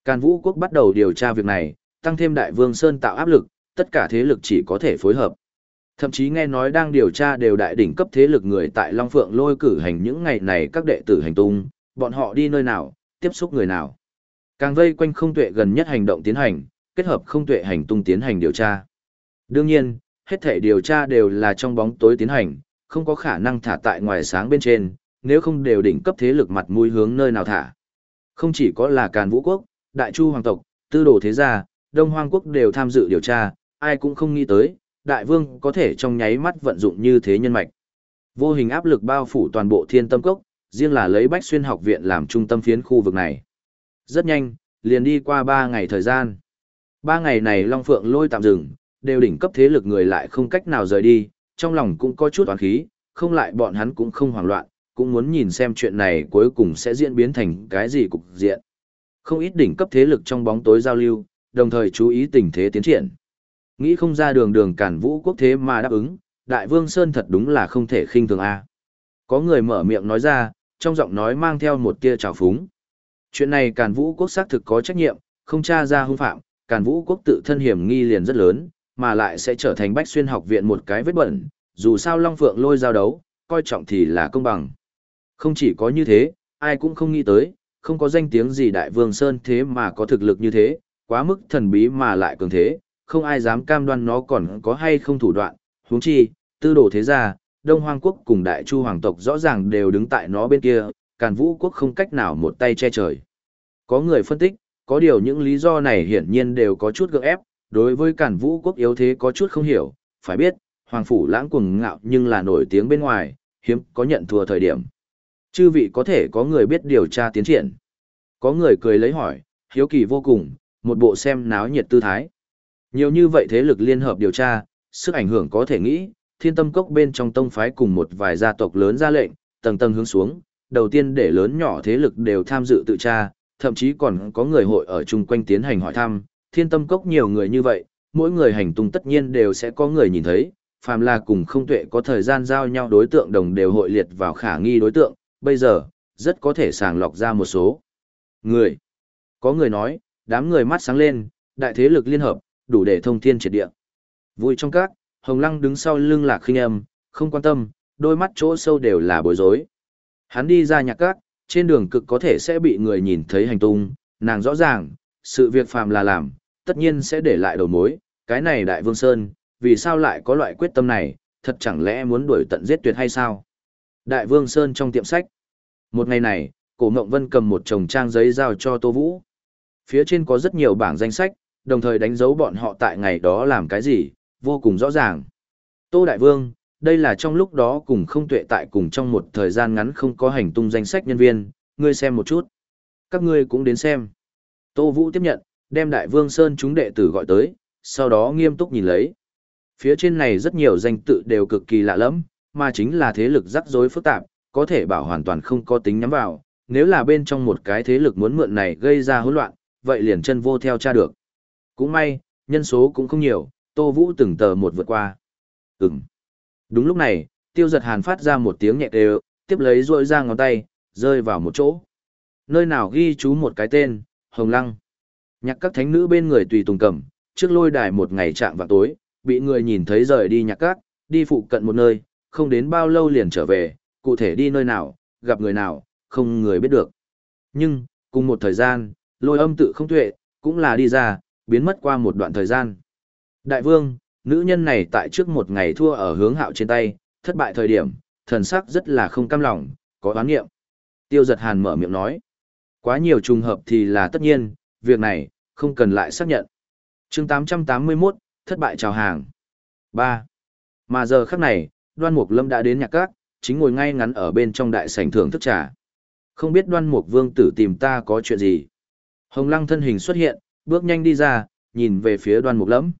Càn Vũ quốc bắt đầu điều tra việc này, tăng thêm Đại Vương Sơn tạo áp lực, tất cả thế lực chỉ có thể phối hợp. Thậm chí nghe nói đang điều tra đều đại đỉnh cấp thế lực người tại Long Phượng lôi cử hành những ngày này các đệ tử hành tung, bọn họ đi nơi nào, tiếp xúc người nào. Càng vây quanh không tuệ gần nhất hành động tiến hành, kết hợp không tuệ hành tung tiến hành điều tra. Đương nhiên, hết thể điều tra đều là trong bóng tối tiến hành, không có khả năng thả tại ngoài sáng bên trên, nếu không đều đỉnh cấp thế lực mặt mũi hướng nơi nào thả. Không chỉ có là Càn Vũ quốc, Đại Chu hoàng tộc, Tư đồ thế gia, Đông Hoang quốc đều tham dự điều tra, ai cũng không nghĩ tới, đại vương có thể trong nháy mắt vận dụng như thế nhân mạch. Vô hình áp lực bao phủ toàn bộ Thiên Tâm cốc, riêng là lấy Bách Xuyên học viện làm trung tâm phiến khu vực này. Rất nhanh, liền đi qua 3 ngày thời gian. 3 ngày này Long Phượng lôi tạm dừng, đều đỉnh cấp thế lực người lại không cách nào rời đi, trong lòng cũng có chút oán khí, không lại bọn hắn cũng không hoảng loạn, cũng muốn nhìn xem chuyện này cuối cùng sẽ diễn biến thành cái gì cục diện. Không ít đỉnh cấp thế lực trong bóng tối giao lưu, đồng thời chú ý tình thế tiến triển. Nghĩ không ra đường đường cản vũ quốc thế mà đáp ứng, Đại Vương Sơn thật đúng là không thể khinh thường a. Có người mở miệng nói ra, trong giọng nói mang theo một tia trào phúng. Chuyện này Càn Vũ quốc xác thực có trách nhiệm, không tra ra hung phạm, Càn Vũ quốc tự thân hiểm nghi liền rất lớn, mà lại sẽ trở thành Bách Xuyên học viện một cái vết bẩn, dù sao Long Phượng lôi giao đấu, coi trọng thì là công bằng. Không chỉ có như thế, ai cũng không nghĩ tới, không có danh tiếng gì Đại Vương Sơn thế mà có thực lực như thế, quá mức thần bí mà lại cường thế, không ai dám cam đoan nó còn có hay không thủ đoạn, huống chi, tư đồ thế gia, Đông Hoang quốc cùng Đại Chu hoàng tộc rõ ràng đều đứng tại nó bên kia, Càn Vũ quốc không cách nào một tay che trời. Có người phân tích, có điều những lý do này hiển nhiên đều có chút gượng ép, đối với Càn Vũ quốc yếu thế có chút không hiểu, phải biết, hoàng phủ lãng cuồng ngạo nhưng là nổi tiếng bên ngoài, hiếm có nhận thua thời điểm. Chư vị có thể có người biết điều tra tiến triển. Có người cười lấy hỏi, hiếu kỳ vô cùng, một bộ xem náo nhiệt tư thái. Nhiều như vậy thế lực liên hợp điều tra, sức ảnh hưởng có thể nghĩ, thiên tâm cốc bên trong tông phái cùng một vài gia tộc lớn ra lệnh, tầng tầng hướng xuống, đầu tiên để lớn nhỏ thế lực đều tham dự tự tra, thậm chí còn có người hội ở chung quanh tiến hành hỏi thăm, thiên tâm cốc nhiều người như vậy, mỗi người hành tung tất nhiên đều sẽ có người nhìn thấy, phàm là cùng không tuệ có thời gian giao nhau đối tượng đồng đều hội liệt vào khả nghi đối tượng, bây giờ, rất có thể sàng lọc ra một số người. Có người nói, đám người mắt sáng lên, đại thế lực liên hợp, đủ để thông thiên triệt địa. Vui trong các, Hồng Lăng đứng sau lưng Lạc Khinh Âm, không quan tâm, đôi mắt chỗ sâu đều là bối rối. Hắn đi ra nhạc các, trên đường cực có thể sẽ bị người nhìn thấy hành tung, nàng rõ ràng, sự việc phàm là làm, tất nhiên sẽ để lại đầu mối, cái này Đại Vương Sơn, vì sao lại có loại quyết tâm này, thật chẳng lẽ muốn đuổi tận giết tuyệt hay sao? Đại Vương Sơn trong tiệm sách. Một ngày này, Cổ Ngộng Vân cầm một chồng trang giấy giao cho Tô Vũ. Phía trên có rất nhiều bảng danh sách, đồng thời đánh dấu bọn họ tại ngày đó làm cái gì, vô cùng rõ ràng. Tô Đại Vương, đây là trong lúc đó cùng không tuệ tại cùng trong một thời gian ngắn không có hành tung danh sách nhân viên, ngươi xem một chút. Các ngươi cũng đến xem. Tô Vũ tiếp nhận, đem Đại Vương Sơn chúng đệ tử gọi tới, sau đó nghiêm túc nhìn lấy. Phía trên này rất nhiều danh tự đều cực kỳ lạ lẫm, mà chính là thế lực rắc rối phức tạp, có thể bảo hoàn toàn không có tính nhắm vào. Nếu là bên trong một cái thế lực muốn mượn này gây ra hỗn loạn, vậy liền chân vô theo tra được. Cũng may, nhân số cũng không nhiều, Tô Vũ từng tờ một vượt qua. Ừm. Đúng lúc này, tiêu giật hàn phát ra một tiếng nhẹ đều, tiếp lấy rội ra ngón tay, rơi vào một chỗ. Nơi nào ghi chú một cái tên, Hồng Lăng. Nhạc các thánh nữ bên người tùy tùng cầm, trước lôi đài một ngày chạm vào tối, bị người nhìn thấy rời đi nhạc các, đi phụ cận một nơi, không đến bao lâu liền trở về, cụ thể đi nơi nào, gặp người nào, không người biết được. Nhưng, cùng một thời gian, lôi âm tự không tuệ, cũng là đi ra, biến mất qua một đoạn thời gian. Đại vương, nữ nhân này tại trước một ngày thua ở hướng hạo trên tay, thất bại thời điểm, thần sắc rất là không cam lòng, có oán nghiệm. Tiêu giật hàn mở miệng nói. Quá nhiều trùng hợp thì là tất nhiên, việc này, không cần lại xác nhận. chương 881, thất bại chào hàng. 3. Mà giờ khắc này, đoan mục lâm đã đến nhạc các, chính ngồi ngay ngắn ở bên trong đại sảnh thưởng thức trà. Không biết đoan mục vương tử tìm ta có chuyện gì. Hồng lăng thân hình xuất hiện, bước nhanh đi ra, nhìn về phía đoan mục lâm.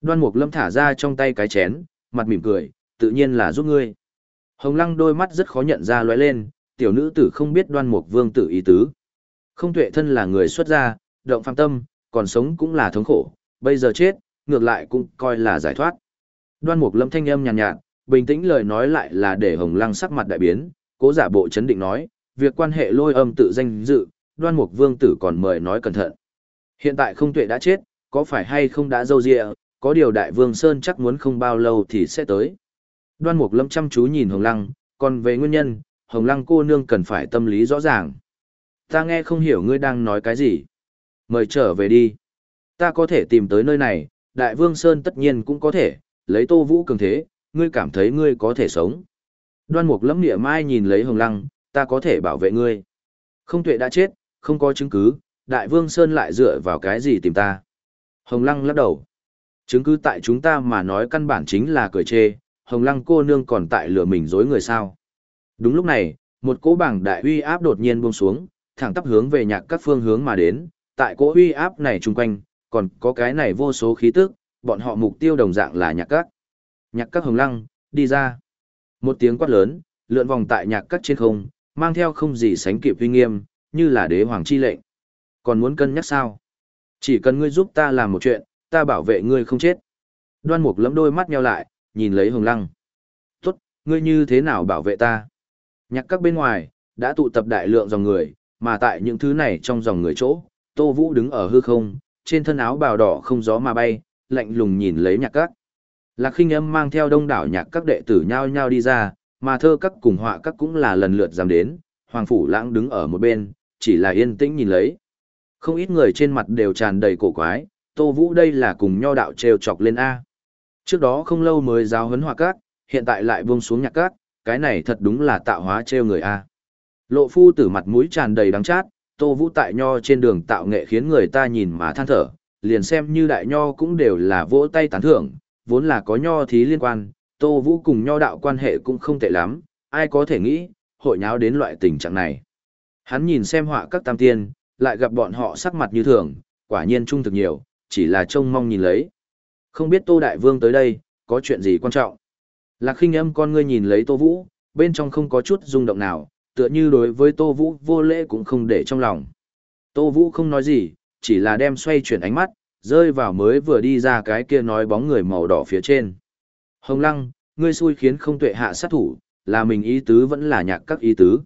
Đoan mục lâm thả ra trong tay cái chén, mặt mỉm cười, tự nhiên là giúp ngươi. Hồng lăng đôi mắt rất khó nhận ra lóe lên, tiểu nữ tử không biết đoan mục vương tử ý tứ. Không tuệ thân là người xuất gia, động phàm tâm, còn sống cũng là thống khổ, bây giờ chết, ngược lại cũng coi là giải thoát. Đoan mục lâm thanh âm nhàn nhạt, nhạt, bình tĩnh lời nói lại là để hồng lăng sắc mặt đại biến, cố giả bộ chấn định nói, việc quan hệ lôi âm tự danh dự, đoan mục vương tử còn mời nói cẩn thận. Hiện tại không tuệ đã chết, có phải hay không đã dâu dịa, có điều đại vương Sơn chắc muốn không bao lâu thì sẽ tới. Đoan mục lâm chăm chú nhìn hồng lăng, còn về nguyên nhân, hồng lăng cô nương cần phải tâm lý rõ ràng. Ta nghe không hiểu ngươi đang nói cái gì. Mời trở về đi. Ta có thể tìm tới nơi này, đại vương Sơn tất nhiên cũng có thể, lấy tô vũ cường thế, ngươi cảm thấy ngươi có thể sống. Đoan mục lâm Nghĩa mai nhìn lấy hồng lăng, ta có thể bảo vệ ngươi. Không tuệ đã chết, không có chứng cứ, đại vương Sơn lại dựa vào cái gì tìm ta. Hồng lăng lắc đầu. Chứng cứ tại chúng ta mà nói căn bản chính là cười chê, hồng lăng cô nương còn tại lửa mình dối người sao. Đúng lúc này, một cỗ bảng đại uy áp đột nhiên buông xuống, thẳng tắp hướng về nhạc các phương hướng mà đến, tại cỗ uy áp này chung quanh, còn có cái này vô số khí tức, bọn họ mục tiêu đồng dạng là nhạc các. Nhạc các hồng lăng, đi ra. Một tiếng quát lớn, lượn vòng tại nhạc các trên không, mang theo không gì sánh kịp uy nghiêm, như là đế hoàng chi lệnh. Còn muốn cân nhắc sao? Chỉ cần ngươi giúp ta làm một chuyện, ta bảo vệ ngươi không chết. Đoan mục lấm đôi mắt nheo lại, nhìn lấy hồng lăng. Tốt, ngươi như thế nào bảo vệ ta? Nhạc các bên ngoài, đã tụ tập đại lượng dòng người, mà tại những thứ này trong dòng người chỗ, Tô Vũ đứng ở hư không, trên thân áo bào đỏ không gió mà bay, lạnh lùng nhìn lấy nhạc các. Lạc khinh âm mang theo đông đảo nhạc các đệ tử nhao nhao đi ra, mà thơ các cùng họa các cũng là lần lượt dám đến, Hoàng Phủ Lãng đứng ở một bên, chỉ là yên tĩnh nhìn lấy. Không ít người trên mặt đều tràn đầy cổ quái, Tô Vũ đây là cùng nho đạo trêu chọc lên A. Trước đó không lâu mới giáo huấn hòa cát, hiện tại lại buông xuống nhạc cát, cái này thật đúng là tạo hóa trêu người A. Lộ phu tử mặt mũi tràn đầy đắng chát, Tô Vũ tại nho trên đường tạo nghệ khiến người ta nhìn mà than thở, liền xem như đại nho cũng đều là vỗ tay tán thưởng, vốn là có nho thí liên quan, Tô Vũ cùng nho đạo quan hệ cũng không tệ lắm, ai có thể nghĩ, hội nháo đến loại tình trạng này. Hắn nhìn xem họa các tam tiên, lại gặp bọn họ sắc mặt như thường, quả nhiên trung thực nhiều, chỉ là trông mong nhìn lấy. Không biết Tô Đại Vương tới đây, có chuyện gì quan trọng. Lạc khinh âm con ngươi nhìn lấy Tô Vũ, bên trong không có chút rung động nào, tựa như đối với Tô Vũ vô lễ cũng không để trong lòng. Tô Vũ không nói gì, chỉ là đem xoay chuyển ánh mắt, rơi vào mới vừa đi ra cái kia nói bóng người màu đỏ phía trên. Hồng Lăng, ngươi xui khiến không tuệ hạ sát thủ, là mình ý tứ vẫn là nhạc các ý tứ.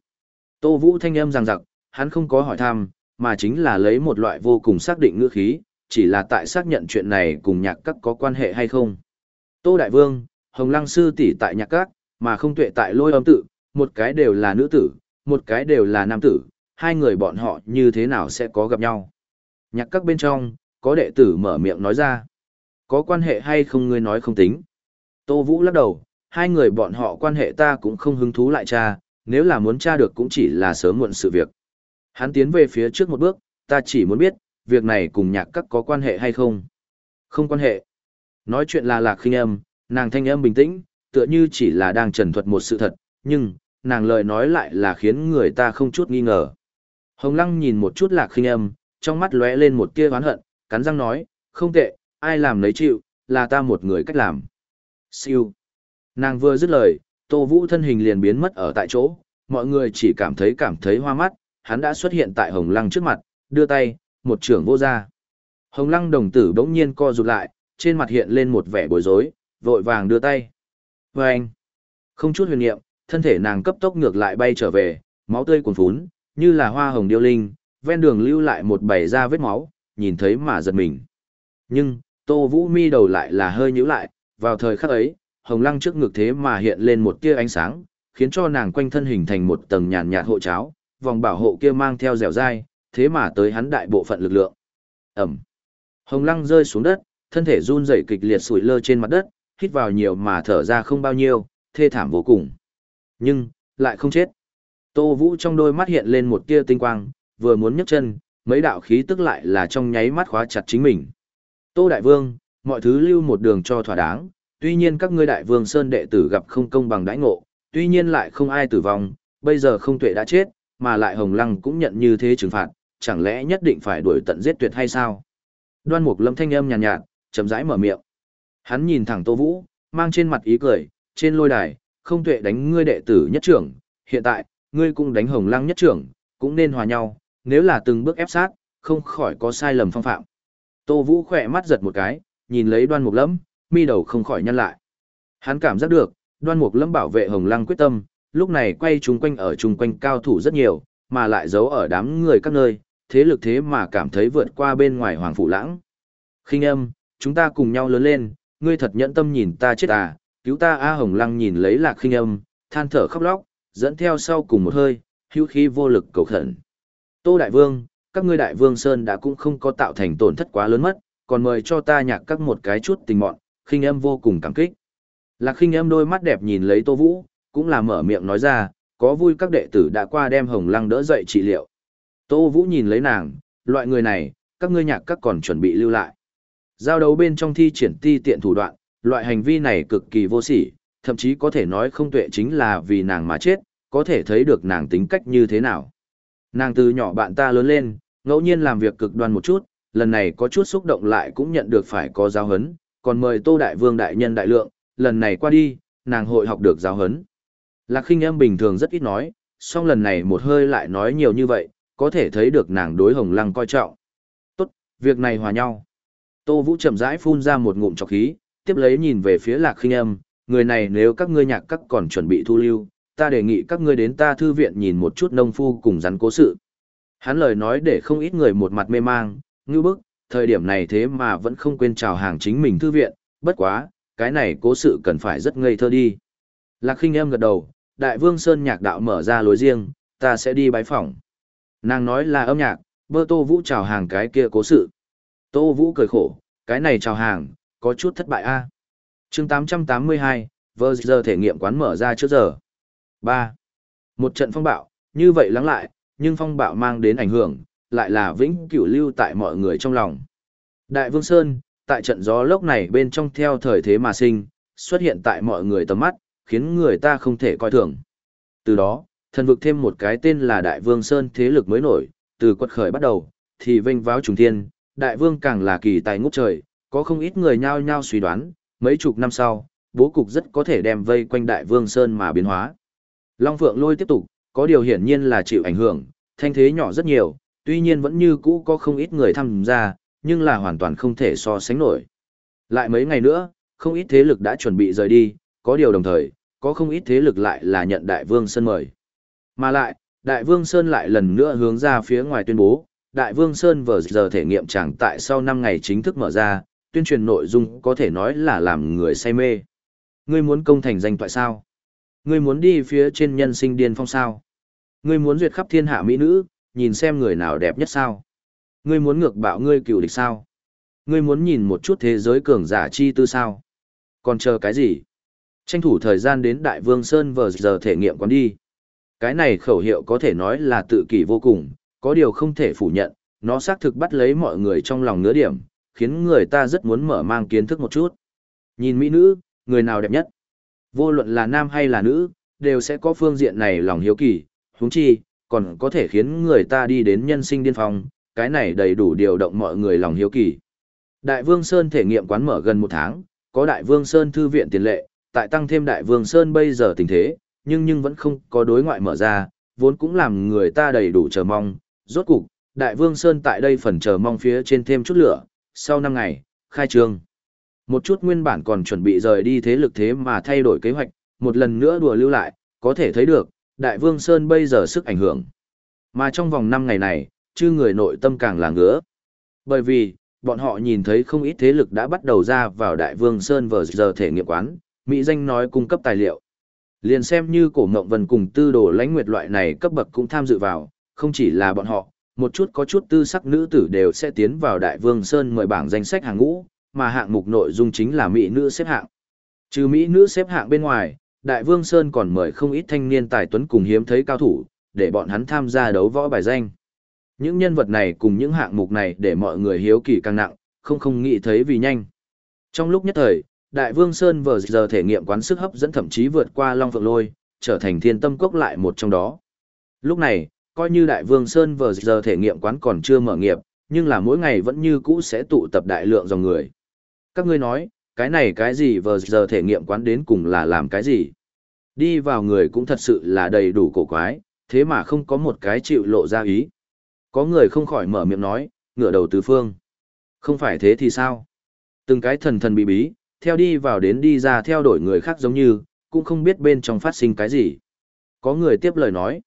Tô Vũ thanh âm rằng rặc, hắn không có hỏi thăm, mà chính là lấy một loại vô cùng xác định ngữ khí, chỉ là tại xác nhận chuyện này cùng nhạc các có quan hệ hay không. Tô Đại Vương, Hồng Lăng Sư tỷ tại nhạc các, mà không tuệ tại lôi âm tự, một cái đều là nữ tử, một cái đều là nam tử, hai người bọn họ như thế nào sẽ có gặp nhau. Nhạc các bên trong, có đệ tử mở miệng nói ra. Có quan hệ hay không ngươi nói không tính. Tô Vũ lắc đầu, hai người bọn họ quan hệ ta cũng không hứng thú lại cha, nếu là muốn tra được cũng chỉ là sớm muộn sự việc. Hắn tiến về phía trước một bước, ta chỉ muốn biết, việc này cùng nhạc các có quan hệ hay không. Không quan hệ. Nói chuyện là lạc khinh âm, nàng thanh âm bình tĩnh, tựa như chỉ là đang trần thuật một sự thật, nhưng, nàng lời nói lại là khiến người ta không chút nghi ngờ. Hồng Lăng nhìn một chút lạc khinh âm, trong mắt lóe lên một tia oán hận, cắn răng nói, không tệ, ai làm lấy chịu, là ta một người cách làm. Siêu. Nàng vừa dứt lời, Tô Vũ thân hình liền biến mất ở tại chỗ, mọi người chỉ cảm thấy cảm thấy hoa mắt, hắn đã xuất hiện tại Hồng Lăng trước mặt, đưa tay, một trưởng vô gia, Hồng Lăng đồng tử bỗng nhiên co rụt lại, trên mặt hiện lên một vẻ bối rối, vội vàng đưa tay. Và anh, không chút huyền niệm, thân thể nàng cấp tốc ngược lại bay trở về, máu tươi cuồn phún, như là hoa hồng điêu linh, ven đường lưu lại một bảy da vết máu, nhìn thấy mà giật mình. Nhưng, Tô Vũ mi đầu lại là hơi nhíu lại, vào thời khắc ấy, hồng lăng trước ngực thế mà hiện lên một tia ánh sáng, khiến cho nàng quanh thân hình thành một tầng nhàn nhạt hộ cháo, vòng bảo hộ kia mang theo dẻo dai, thế mà tới hắn đại bộ phận lực lượng. Ẩm. Hồng lăng rơi xuống đất, thân thể run rẩy kịch liệt sủi lơ trên mặt đất, hít vào nhiều mà thở ra không bao nhiêu, thê thảm vô cùng. Nhưng, lại không chết. Tô Vũ trong đôi mắt hiện lên một tia tinh quang, vừa muốn nhấc chân, mấy đạo khí tức lại là trong nháy mắt khóa chặt chính mình. Tô Đại Vương, mọi thứ lưu một đường cho thỏa đáng, tuy nhiên các ngươi Đại Vương Sơn đệ tử gặp không công bằng đãi ngộ, tuy nhiên lại không ai tử vong, bây giờ không tuệ đã chết, mà lại Hồng Lăng cũng nhận như thế trừng phạt, chẳng lẽ nhất định phải đuổi tận giết tuyệt hay sao? Đoan Mục Lâm thanh âm nhàn nhạt, nhạt, chậm rãi mở miệng. Hắn nhìn thẳng Tô Vũ, mang trên mặt ý cười, trên lôi đài, không tuệ đánh ngươi đệ tử nhất trưởng, hiện tại, ngươi cũng đánh Hồng Lăng nhất trưởng, cũng nên hòa nhau, nếu là từng bước ép sát, không khỏi có sai lầm phong phạm. Tô Vũ khỏe mắt giật một cái, nhìn lấy Đoan Mục Lâm, mi đầu không khỏi nhăn lại. Hắn cảm giác được, Đoan Mục Lâm bảo vệ Hồng Lăng quyết tâm, lúc này quay chúng quanh ở chung quanh cao thủ rất nhiều, mà lại giấu ở đám người các nơi, thế lực thế mà cảm thấy vượt qua bên ngoài Hoàng Phủ Lãng. Khinh âm, chúng ta cùng nhau lớn lên, ngươi thật nhẫn tâm nhìn ta chết à, cứu ta A Hồng Lăng nhìn lấy lạc khinh âm, than thở khóc lóc, dẫn theo sau cùng một hơi, hữu khí vô lực cầu khẩn. Tô Đại Vương, các ngươi Đại Vương Sơn đã cũng không có tạo thành tổn thất quá lớn mất, còn mời cho ta nhạc các một cái chút tình mọn, khinh âm vô cùng cảm kích. Lạc khinh âm đôi mắt đẹp nhìn lấy Tô Vũ, cũng là mở miệng nói ra, có vui các đệ tử đã qua đem Hồng Lăng đỡ dậy trị liệu. Tô Vũ nhìn lấy nàng, loại người này, các ngươi nhạc các còn chuẩn bị lưu lại. Giao đấu bên trong thi triển ti tiện thủ đoạn, loại hành vi này cực kỳ vô sỉ, thậm chí có thể nói không tuệ chính là vì nàng mà chết, có thể thấy được nàng tính cách như thế nào. Nàng từ nhỏ bạn ta lớn lên, ngẫu nhiên làm việc cực đoan một chút, lần này có chút xúc động lại cũng nhận được phải có giáo hấn, còn mời Tô Đại Vương Đại Nhân Đại Lượng, lần này qua đi, nàng hội học được giáo hấn. Lạc khinh em bình thường rất ít nói, song lần này một hơi lại nói nhiều như vậy, có thể thấy được nàng đối hồng lăng coi trọng. Tốt, việc này hòa nhau. Tô Vũ chậm rãi phun ra một ngụm trọc khí, tiếp lấy nhìn về phía lạc khinh âm, người này nếu các ngươi nhạc các còn chuẩn bị thu lưu, ta đề nghị các ngươi đến ta thư viện nhìn một chút nông phu cùng rắn cố sự. Hắn lời nói để không ít người một mặt mê mang, ngư bức, thời điểm này thế mà vẫn không quên chào hàng chính mình thư viện, bất quá, cái này cố sự cần phải rất ngây thơ đi. Lạc khinh âm gật đầu, đại vương Sơn nhạc đạo mở ra lối riêng, ta sẽ đi bái phỏng. Nàng nói là âm nhạc, bơ tô vũ chào hàng cái kia cố sự. Tô vũ cười khổ, cái này chào hàng, có chút thất bại a à? chương 882, vơ giờ thể nghiệm quán mở ra trước giờ. 3. Một trận phong bạo, như vậy lắng lại, nhưng phong bạo mang đến ảnh hưởng, lại là vĩnh cửu lưu tại mọi người trong lòng. Đại Vương Sơn, tại trận gió lốc này bên trong theo thời thế mà sinh, xuất hiện tại mọi người tầm mắt, khiến người ta không thể coi thường. Từ đó, thần vực thêm một cái tên là Đại Vương Sơn thế lực mới nổi, từ quật khởi bắt đầu, thì vinh váo trùng thiên, Đại Vương càng là kỳ tài ngút trời, có không ít người nhao nhao suy đoán, mấy chục năm sau, bố cục rất có thể đem vây quanh Đại Vương Sơn mà biến hóa. Long Phượng lôi tiếp tục, có điều hiển nhiên là chịu ảnh hưởng, thanh thế nhỏ rất nhiều, tuy nhiên vẫn như cũ có không ít người tham gia, nhưng là hoàn toàn không thể so sánh nổi. Lại mấy ngày nữa, không ít thế lực đã chuẩn bị rời đi, có điều đồng thời, có không ít thế lực lại là nhận Đại Vương Sơn mời. Mà lại, Đại Vương Sơn lại lần nữa hướng ra phía ngoài tuyên bố, Đại Vương Sơn vừa giờ thể nghiệm chẳng tại sau 5 ngày chính thức mở ra, tuyên truyền nội dung có thể nói là làm người say mê. Ngươi muốn công thành danh tại sao? Ngươi muốn đi phía trên nhân sinh điên phong sao? Ngươi muốn duyệt khắp thiên hạ mỹ nữ, nhìn xem người nào đẹp nhất sao? Ngươi muốn ngược bạo ngươi cựu địch sao? Ngươi muốn nhìn một chút thế giới cường giả chi tư sao? Còn chờ cái gì? Tranh thủ thời gian đến Đại Vương Sơn vừa giờ thể nghiệm quán đi. Cái này khẩu hiệu có thể nói là tự kỷ vô cùng, có điều không thể phủ nhận, nó xác thực bắt lấy mọi người trong lòng nửa điểm, khiến người ta rất muốn mở mang kiến thức một chút. Nhìn mỹ nữ, người nào đẹp nhất? Vô luận là nam hay là nữ, đều sẽ có phương diện này lòng hiếu kỳ, huống chi, còn có thể khiến người ta đi đến nhân sinh điên phong, cái này đầy đủ điều động mọi người lòng hiếu kỳ. Đại Vương Sơn thể nghiệm quán mở gần một tháng, có Đại Vương Sơn thư viện tiền lệ, tại tăng thêm Đại Vương Sơn bây giờ tình thế, nhưng nhưng vẫn không có đối ngoại mở ra, vốn cũng làm người ta đầy đủ chờ mong. Rốt cục, Đại Vương Sơn tại đây phần chờ mong phía trên thêm chút lửa, sau 5 ngày, khai trương. Một chút nguyên bản còn chuẩn bị rời đi thế lực thế mà thay đổi kế hoạch, một lần nữa đùa lưu lại, có thể thấy được, Đại Vương Sơn bây giờ sức ảnh hưởng. Mà trong vòng 5 ngày này, chư người nội tâm càng là ngứa. Bởi vì, bọn họ nhìn thấy không ít thế lực đã bắt đầu ra vào Đại Vương Sơn vừa giờ thể nghiệm quán, Mỹ danh nói cung cấp tài liệu. Liền xem như cổ ngộng vần cùng tư đồ lãnh nguyệt loại này cấp bậc cũng tham dự vào, không chỉ là bọn họ, một chút có chút tư sắc nữ tử đều sẽ tiến vào Đại Vương Sơn mời bảng danh sách hàng ngũ, mà hạng mục nội dung chính là Mỹ nữ xếp hạng. Trừ Mỹ nữ xếp hạng bên ngoài, Đại Vương Sơn còn mời không ít thanh niên tài tuấn cùng hiếm thấy cao thủ, để bọn hắn tham gia đấu võ bài danh. Những nhân vật này cùng những hạng mục này để mọi người hiếu kỳ càng nặng, không không nghĩ thấy vì nhanh. Trong lúc nhất thời, Đại Vương Sơn vừa giờ thể nghiệm quán sức hấp dẫn thậm chí vượt qua Long Phượng Lôi, trở thành thiên tâm cốc lại một trong đó. Lúc này, coi như Đại Vương Sơn vừa giờ thể nghiệm quán còn chưa mở nghiệp, nhưng là mỗi ngày vẫn như cũ sẽ tụ tập đại lượng dòng người. Các ngươi nói, cái này cái gì vừa giờ thể nghiệm quán đến cùng là làm cái gì? Đi vào người cũng thật sự là đầy đủ cổ quái, thế mà không có một cái chịu lộ ra ý. Có người không khỏi mở miệng nói, ngửa đầu tứ phương. Không phải thế thì sao? Từng cái thần thần bí bí, theo đi vào đến đi ra theo đổi người khác giống như, cũng không biết bên trong phát sinh cái gì. Có người tiếp lời nói,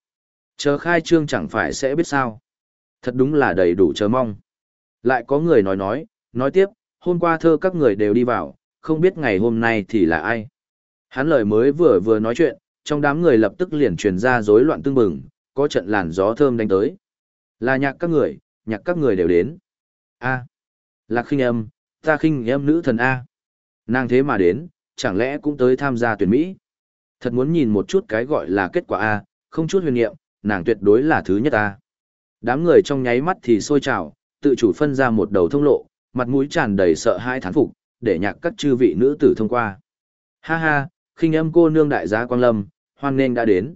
chờ khai trương chẳng phải sẽ biết sao. Thật đúng là đầy đủ chờ mong. Lại có người nói nói, nói tiếp, hôm qua thơ các người đều đi vào, không biết ngày hôm nay thì là ai. Hắn lời mới vừa vừa nói chuyện, trong đám người lập tức liền truyền ra rối loạn tương bừng, có trận làn gió thơm đánh tới. Là nhạc các người, nhạc các người đều đến. A. Lạc khinh âm, ta khinh âm nữ thần A. Nàng thế mà đến, chẳng lẽ cũng tới tham gia tuyển Mỹ? Thật muốn nhìn một chút cái gọi là kết quả A, không chút huyền niệm, nàng tuyệt đối là thứ nhất A. Đám người trong nháy mắt thì sôi trào, tự chủ phân ra một đầu thông lộ, mặt mũi tràn đầy sợ hãi thán phục, để nhạc các chư vị nữ tử thông qua. Ha ha, khinh âm cô nương đại gia Quang Lâm, hoan nghênh đã đến.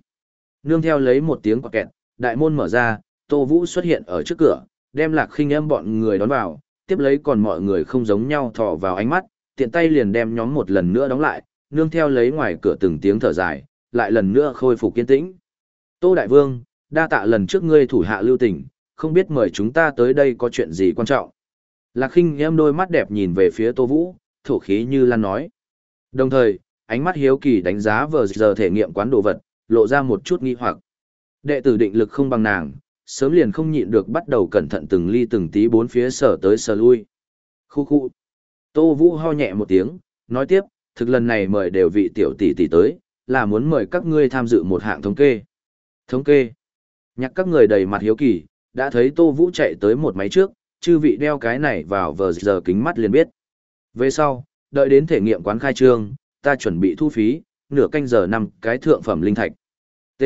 Nương theo lấy một tiếng quạt kẹt, đại môn mở ra, Tô Vũ xuất hiện ở trước cửa, đem lạc khinh âm bọn người đón vào, tiếp lấy còn mọi người không giống nhau thò vào ánh mắt, tiện tay liền đem nhóm một lần nữa đóng lại, nương theo lấy ngoài cửa từng tiếng thở dài, lại lần nữa khôi phục kiên tĩnh. Tô Đại Vương, đa tạ lần trước ngươi thủ hạ lưu tình, không biết mời chúng ta tới đây có chuyện gì quan trọng. Lạc khinh em đôi mắt đẹp nhìn về phía Tô Vũ, thổ khí như lan nói. Đồng thời, ánh mắt hiếu kỳ đánh giá vờ giờ thể nghiệm quán đồ vật, lộ ra một chút nghi hoặc. Đệ tử định lực không bằng nàng, sớm liền không nhịn được bắt đầu cẩn thận từng ly từng tí bốn phía sở tới sở lui. Khu khu. Tô Vũ ho nhẹ một tiếng, nói tiếp, thực lần này mời đều vị tiểu tỷ tỷ tới, là muốn mời các ngươi tham dự một hạng thống kê. Thống kê. Nhạc các người đầy mặt hiếu kỳ, đã thấy Tô Vũ chạy tới một máy trước, chư vị đeo cái này vào vờ giờ kính mắt liền biết. Về sau, đợi đến thể nghiệm quán khai trương, ta chuẩn bị thu phí, nửa canh giờ năm cái thượng phẩm linh thạch. T.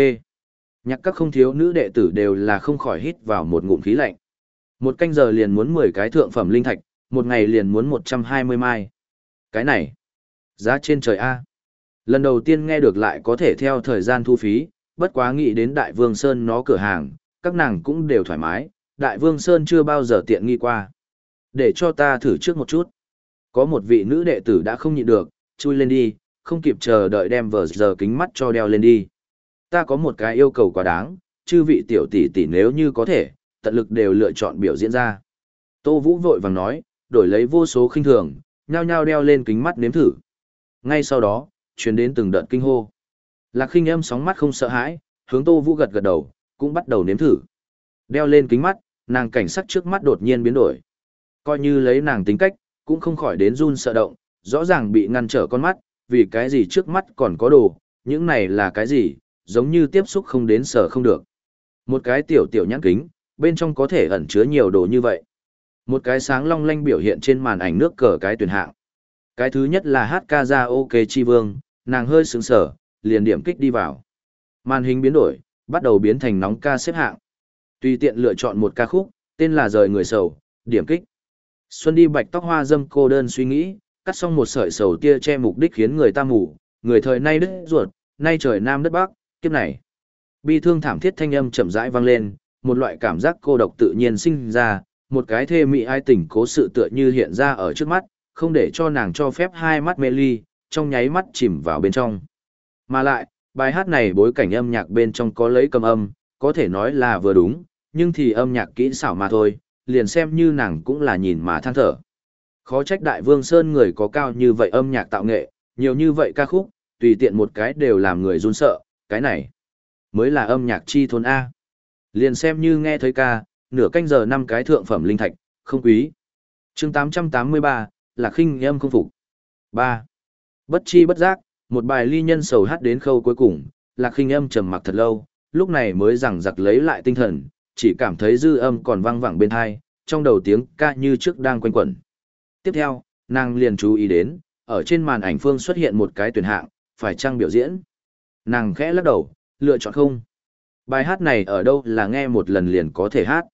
Nhạc các không thiếu nữ đệ tử đều là không khỏi hít vào một ngụm khí lạnh. Một canh giờ liền muốn 10 cái thượng phẩm linh thạch, một ngày liền muốn 120 mai. Cái này, giá trên trời A. Lần đầu tiên nghe được lại có thể theo thời gian thu phí, bất quá nghĩ đến Đại Vương Sơn nó cửa hàng, các nàng cũng đều thoải mái, Đại Vương Sơn chưa bao giờ tiện nghi qua. Để cho ta thử trước một chút. Có một vị nữ đệ tử đã không nhịn được, chui lên đi, không kịp chờ đợi đem vờ giờ kính mắt cho đeo lên đi. Ta có một cái yêu cầu quá đáng, chư vị tiểu tỷ tỷ nếu như có thể, tận lực đều lựa chọn biểu diễn ra. Tô Vũ vội vàng nói, đổi lấy vô số khinh thường, nhao nhao đeo lên kính mắt nếm thử. Ngay sau đó, truyền đến từng đợt kinh hô. Lạc khinh âm sóng mắt không sợ hãi, hướng Tô Vũ gật gật đầu, cũng bắt đầu nếm thử. Đeo lên kính mắt, nàng cảnh sắc trước mắt đột nhiên biến đổi. Coi như lấy nàng tính cách, cũng không khỏi đến run sợ động, rõ ràng bị ngăn trở con mắt, vì cái gì trước mắt còn có đồ, những này là cái gì, giống như tiếp xúc không đến sở không được. Một cái tiểu tiểu nhãn kính, bên trong có thể ẩn chứa nhiều đồ như vậy. Một cái sáng long lanh biểu hiện trên màn ảnh nước cờ cái tuyển hạng. Cái thứ nhất là hát ca ra OK Chi Vương, nàng hơi sướng sở, liền điểm kích đi vào. Màn hình biến đổi, bắt đầu biến thành nóng ca xếp hạng. Tùy tiện lựa chọn một ca khúc, tên là Rời Người Sầu, điểm kích. Xuân đi bạch tóc hoa dâm cô đơn suy nghĩ, cắt xong một sợi sầu tia che mục đích khiến người ta mù, người thời nay đứt ruột, nay trời nam đất bắc, kiếp này. Bi thương thảm thiết thanh âm chậm rãi vang lên, một loại cảm giác cô độc tự nhiên sinh ra, một cái thê mỹ ai tình cố sự tựa như hiện ra ở trước mắt, không để cho nàng cho phép hai mắt mê ly, trong nháy mắt chìm vào bên trong. Mà lại, bài hát này bối cảnh âm nhạc bên trong có lấy cầm âm, có thể nói là vừa đúng, nhưng thì âm nhạc kỹ xảo mà thôi, liền xem như nàng cũng là nhìn mà than thở. Khó trách đại vương Sơn người có cao như vậy âm nhạc tạo nghệ, nhiều như vậy ca khúc, tùy tiện một cái đều làm người run sợ, cái này mới là âm nhạc chi thôn A. Liền xem như nghe thấy ca, nửa canh giờ năm cái thượng phẩm linh thạch, không quý. chương 883, là khinh âm không phục. 3. Bất chi bất giác, một bài ly nhân sầu hát đến khâu cuối cùng, lạc khinh âm trầm mặc thật lâu, lúc này mới rằng giặc lấy lại tinh thần, chỉ cảm thấy dư âm còn vang vẳng bên tai, trong đầu tiếng ca như trước đang quanh quẩn. Tiếp theo, nàng liền chú ý đến, ở trên màn ảnh phương xuất hiện một cái tuyển hạng, phải trang biểu diễn. Nàng khẽ lắc đầu, lựa chọn không. Bài hát này ở đâu là nghe một lần liền có thể hát.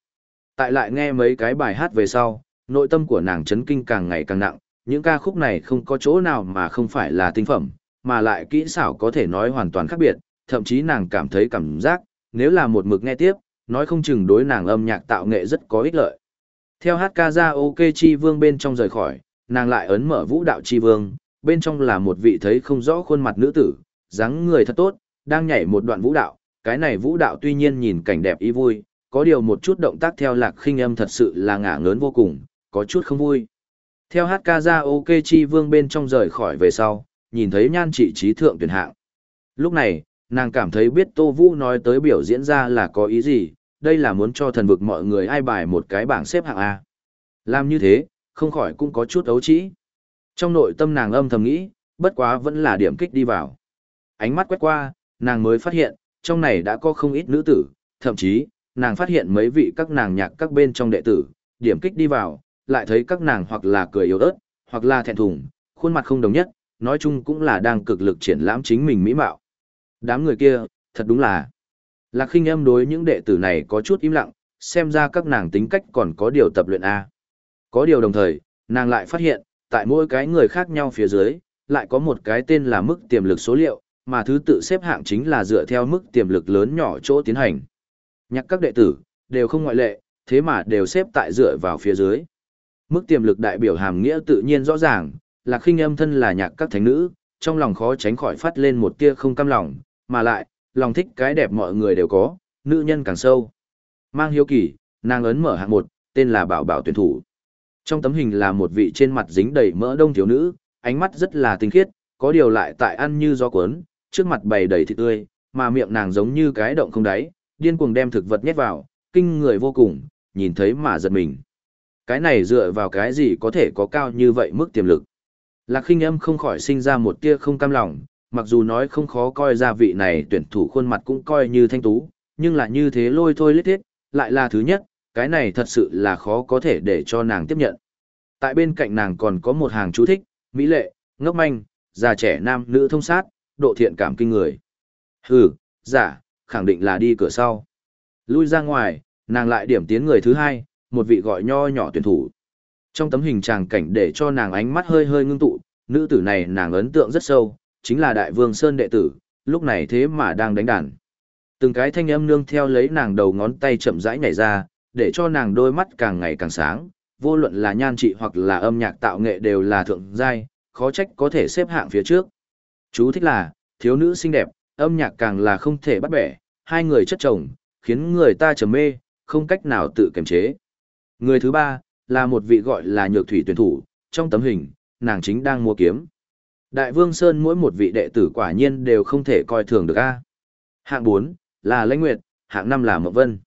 Tại lại nghe mấy cái bài hát về sau, nội tâm của nàng chấn kinh càng ngày càng nặng, những ca khúc này không có chỗ nào mà không phải là tinh phẩm, mà lại kỹ xảo có thể nói hoàn toàn khác biệt, thậm chí nàng cảm thấy cảm giác, nếu là một mực nghe tiếp, nói không chừng đối nàng âm nhạc tạo nghệ rất có ích lợi. Theo hát ca ra ok chi vương bên trong rời khỏi, nàng lại ấn mở vũ đạo chi vương, bên trong là một vị thấy không rõ khuôn mặt nữ tử, dáng người thật tốt, đang nhảy một đoạn vũ đạo, cái này vũ đạo tuy nhiên nhìn cảnh đẹp ý vui, có điều một chút động tác theo lạc khinh âm thật sự là ngả ngớn vô cùng, có chút không vui. Theo hát ca ra ok chi vương bên trong rời khỏi về sau, nhìn thấy nhan trị trí thượng tuyển hạng. Lúc này, nàng cảm thấy biết Tô Vũ nói tới biểu diễn ra là có ý gì, đây là muốn cho thần vực mọi người ai bài một cái bảng xếp hạng A. Làm như thế, không khỏi cũng có chút ấu trĩ. Trong nội tâm nàng âm thầm nghĩ, bất quá vẫn là điểm kích đi vào. Ánh mắt quét qua, nàng mới phát hiện, trong này đã có không ít nữ tử, thậm chí, nàng phát hiện mấy vị các nàng nhạc các bên trong đệ tử, điểm kích đi vào, lại thấy các nàng hoặc là cười yếu ớt, hoặc là thẹn thùng, khuôn mặt không đồng nhất, nói chung cũng là đang cực lực triển lãm chính mình mỹ mạo. Đám người kia, thật đúng là. Lạc khinh âm đối những đệ tử này có chút im lặng, xem ra các nàng tính cách còn có điều tập luyện A. Có điều đồng thời, nàng lại phát hiện, tại mỗi cái người khác nhau phía dưới, lại có một cái tên là mức tiềm lực số liệu, mà thứ tự xếp hạng chính là dựa theo mức tiềm lực lớn nhỏ chỗ tiến hành nhạc các đệ tử, đều không ngoại lệ, thế mà đều xếp tại dựa vào phía dưới. Mức tiềm lực đại biểu hàm nghĩa tự nhiên rõ ràng, là khinh âm thân là nhạc các thánh nữ, trong lòng khó tránh khỏi phát lên một tia không cam lòng, mà lại, lòng thích cái đẹp mọi người đều có, nữ nhân càng sâu. Mang hiếu kỳ, nàng ấn mở hạng một, tên là Bảo Bảo tuyển thủ. Trong tấm hình là một vị trên mặt dính đầy mỡ đông thiếu nữ, ánh mắt rất là tinh khiết, có điều lại tại ăn như gió cuốn, trước mặt bày đầy thịt tươi, mà miệng nàng giống như cái động không đáy, điên cuồng đem thực vật nhét vào, kinh người vô cùng, nhìn thấy mà giật mình. Cái này dựa vào cái gì có thể có cao như vậy mức tiềm lực. Lạc khinh âm không khỏi sinh ra một tia không cam lòng, mặc dù nói không khó coi ra vị này tuyển thủ khuôn mặt cũng coi như thanh tú, nhưng là như thế lôi thôi lít thiết, lại là thứ nhất, cái này thật sự là khó có thể để cho nàng tiếp nhận. Tại bên cạnh nàng còn có một hàng chú thích, mỹ lệ, ngốc manh, già trẻ nam nữ thông sát, độ thiện cảm kinh người. Hừ, giả, khẳng định là đi cửa sau. Lui ra ngoài, nàng lại điểm tiến người thứ hai, một vị gọi nho nhỏ tuyển thủ. Trong tấm hình tràng cảnh để cho nàng ánh mắt hơi hơi ngưng tụ, nữ tử này nàng ấn tượng rất sâu, chính là đại vương Sơn đệ tử, lúc này thế mà đang đánh đàn. Từng cái thanh âm nương theo lấy nàng đầu ngón tay chậm rãi nhảy ra, để cho nàng đôi mắt càng ngày càng sáng, vô luận là nhan trị hoặc là âm nhạc tạo nghệ đều là thượng giai, khó trách có thể xếp hạng phía trước. Chú thích là, thiếu nữ xinh đẹp, âm nhạc càng là không thể bắt bẻ, hai người chất chồng, khiến người ta trầm mê, không cách nào tự kiềm chế. Người thứ ba, là một vị gọi là nhược thủy tuyển thủ, trong tấm hình, nàng chính đang mua kiếm. Đại Vương Sơn mỗi một vị đệ tử quả nhiên đều không thể coi thường được a. Hạng 4 là Lãnh Nguyệt, hạng 5 là Mộng Vân.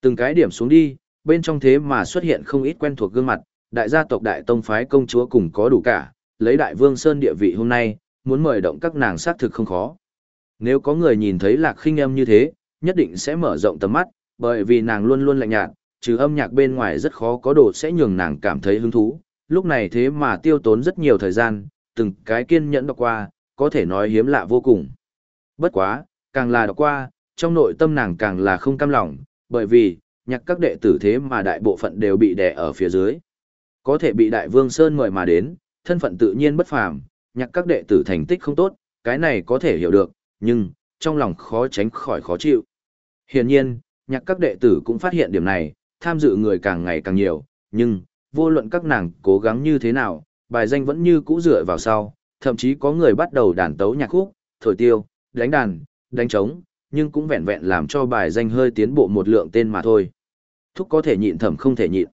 Từng cái điểm xuống đi, bên trong thế mà xuất hiện không ít quen thuộc gương mặt, đại gia tộc đại tông phái công chúa cùng có đủ cả, lấy Đại Vương Sơn địa vị hôm nay, muốn mời động các nàng xác thực không khó. Nếu có người nhìn thấy Lạc Khinh em như thế, nhất định sẽ mở rộng tầm mắt, bởi vì nàng luôn luôn lạnh nhạt, trừ âm nhạc bên ngoài rất khó có đồ sẽ nhường nàng cảm thấy hứng thú. Lúc này thế mà tiêu tốn rất nhiều thời gian, từng cái kiên nhẫn đọc qua, có thể nói hiếm lạ vô cùng. Bất quá, càng là đọc qua, trong nội tâm nàng càng là không cam lòng, bởi vì, nhạc các đệ tử thế mà đại bộ phận đều bị đè ở phía dưới. Có thể bị đại vương Sơn mời mà đến, thân phận tự nhiên bất phàm, nhạc các đệ tử thành tích không tốt, cái này có thể hiểu được, nhưng, trong lòng khó tránh khỏi khó chịu. Hiển nhiên, nhạc các đệ tử cũng phát hiện điểm này, tham dự người càng ngày càng nhiều, nhưng, vô luận các nàng cố gắng như thế nào, bài danh vẫn như cũ dựa vào sau, thậm chí có người bắt đầu đàn tấu nhạc khúc, thổi tiêu, đánh đàn, đánh trống, nhưng cũng vẹn vẹn làm cho bài danh hơi tiến bộ một lượng tên mà thôi. Thúc có thể nhịn thẩm không thể nhịn.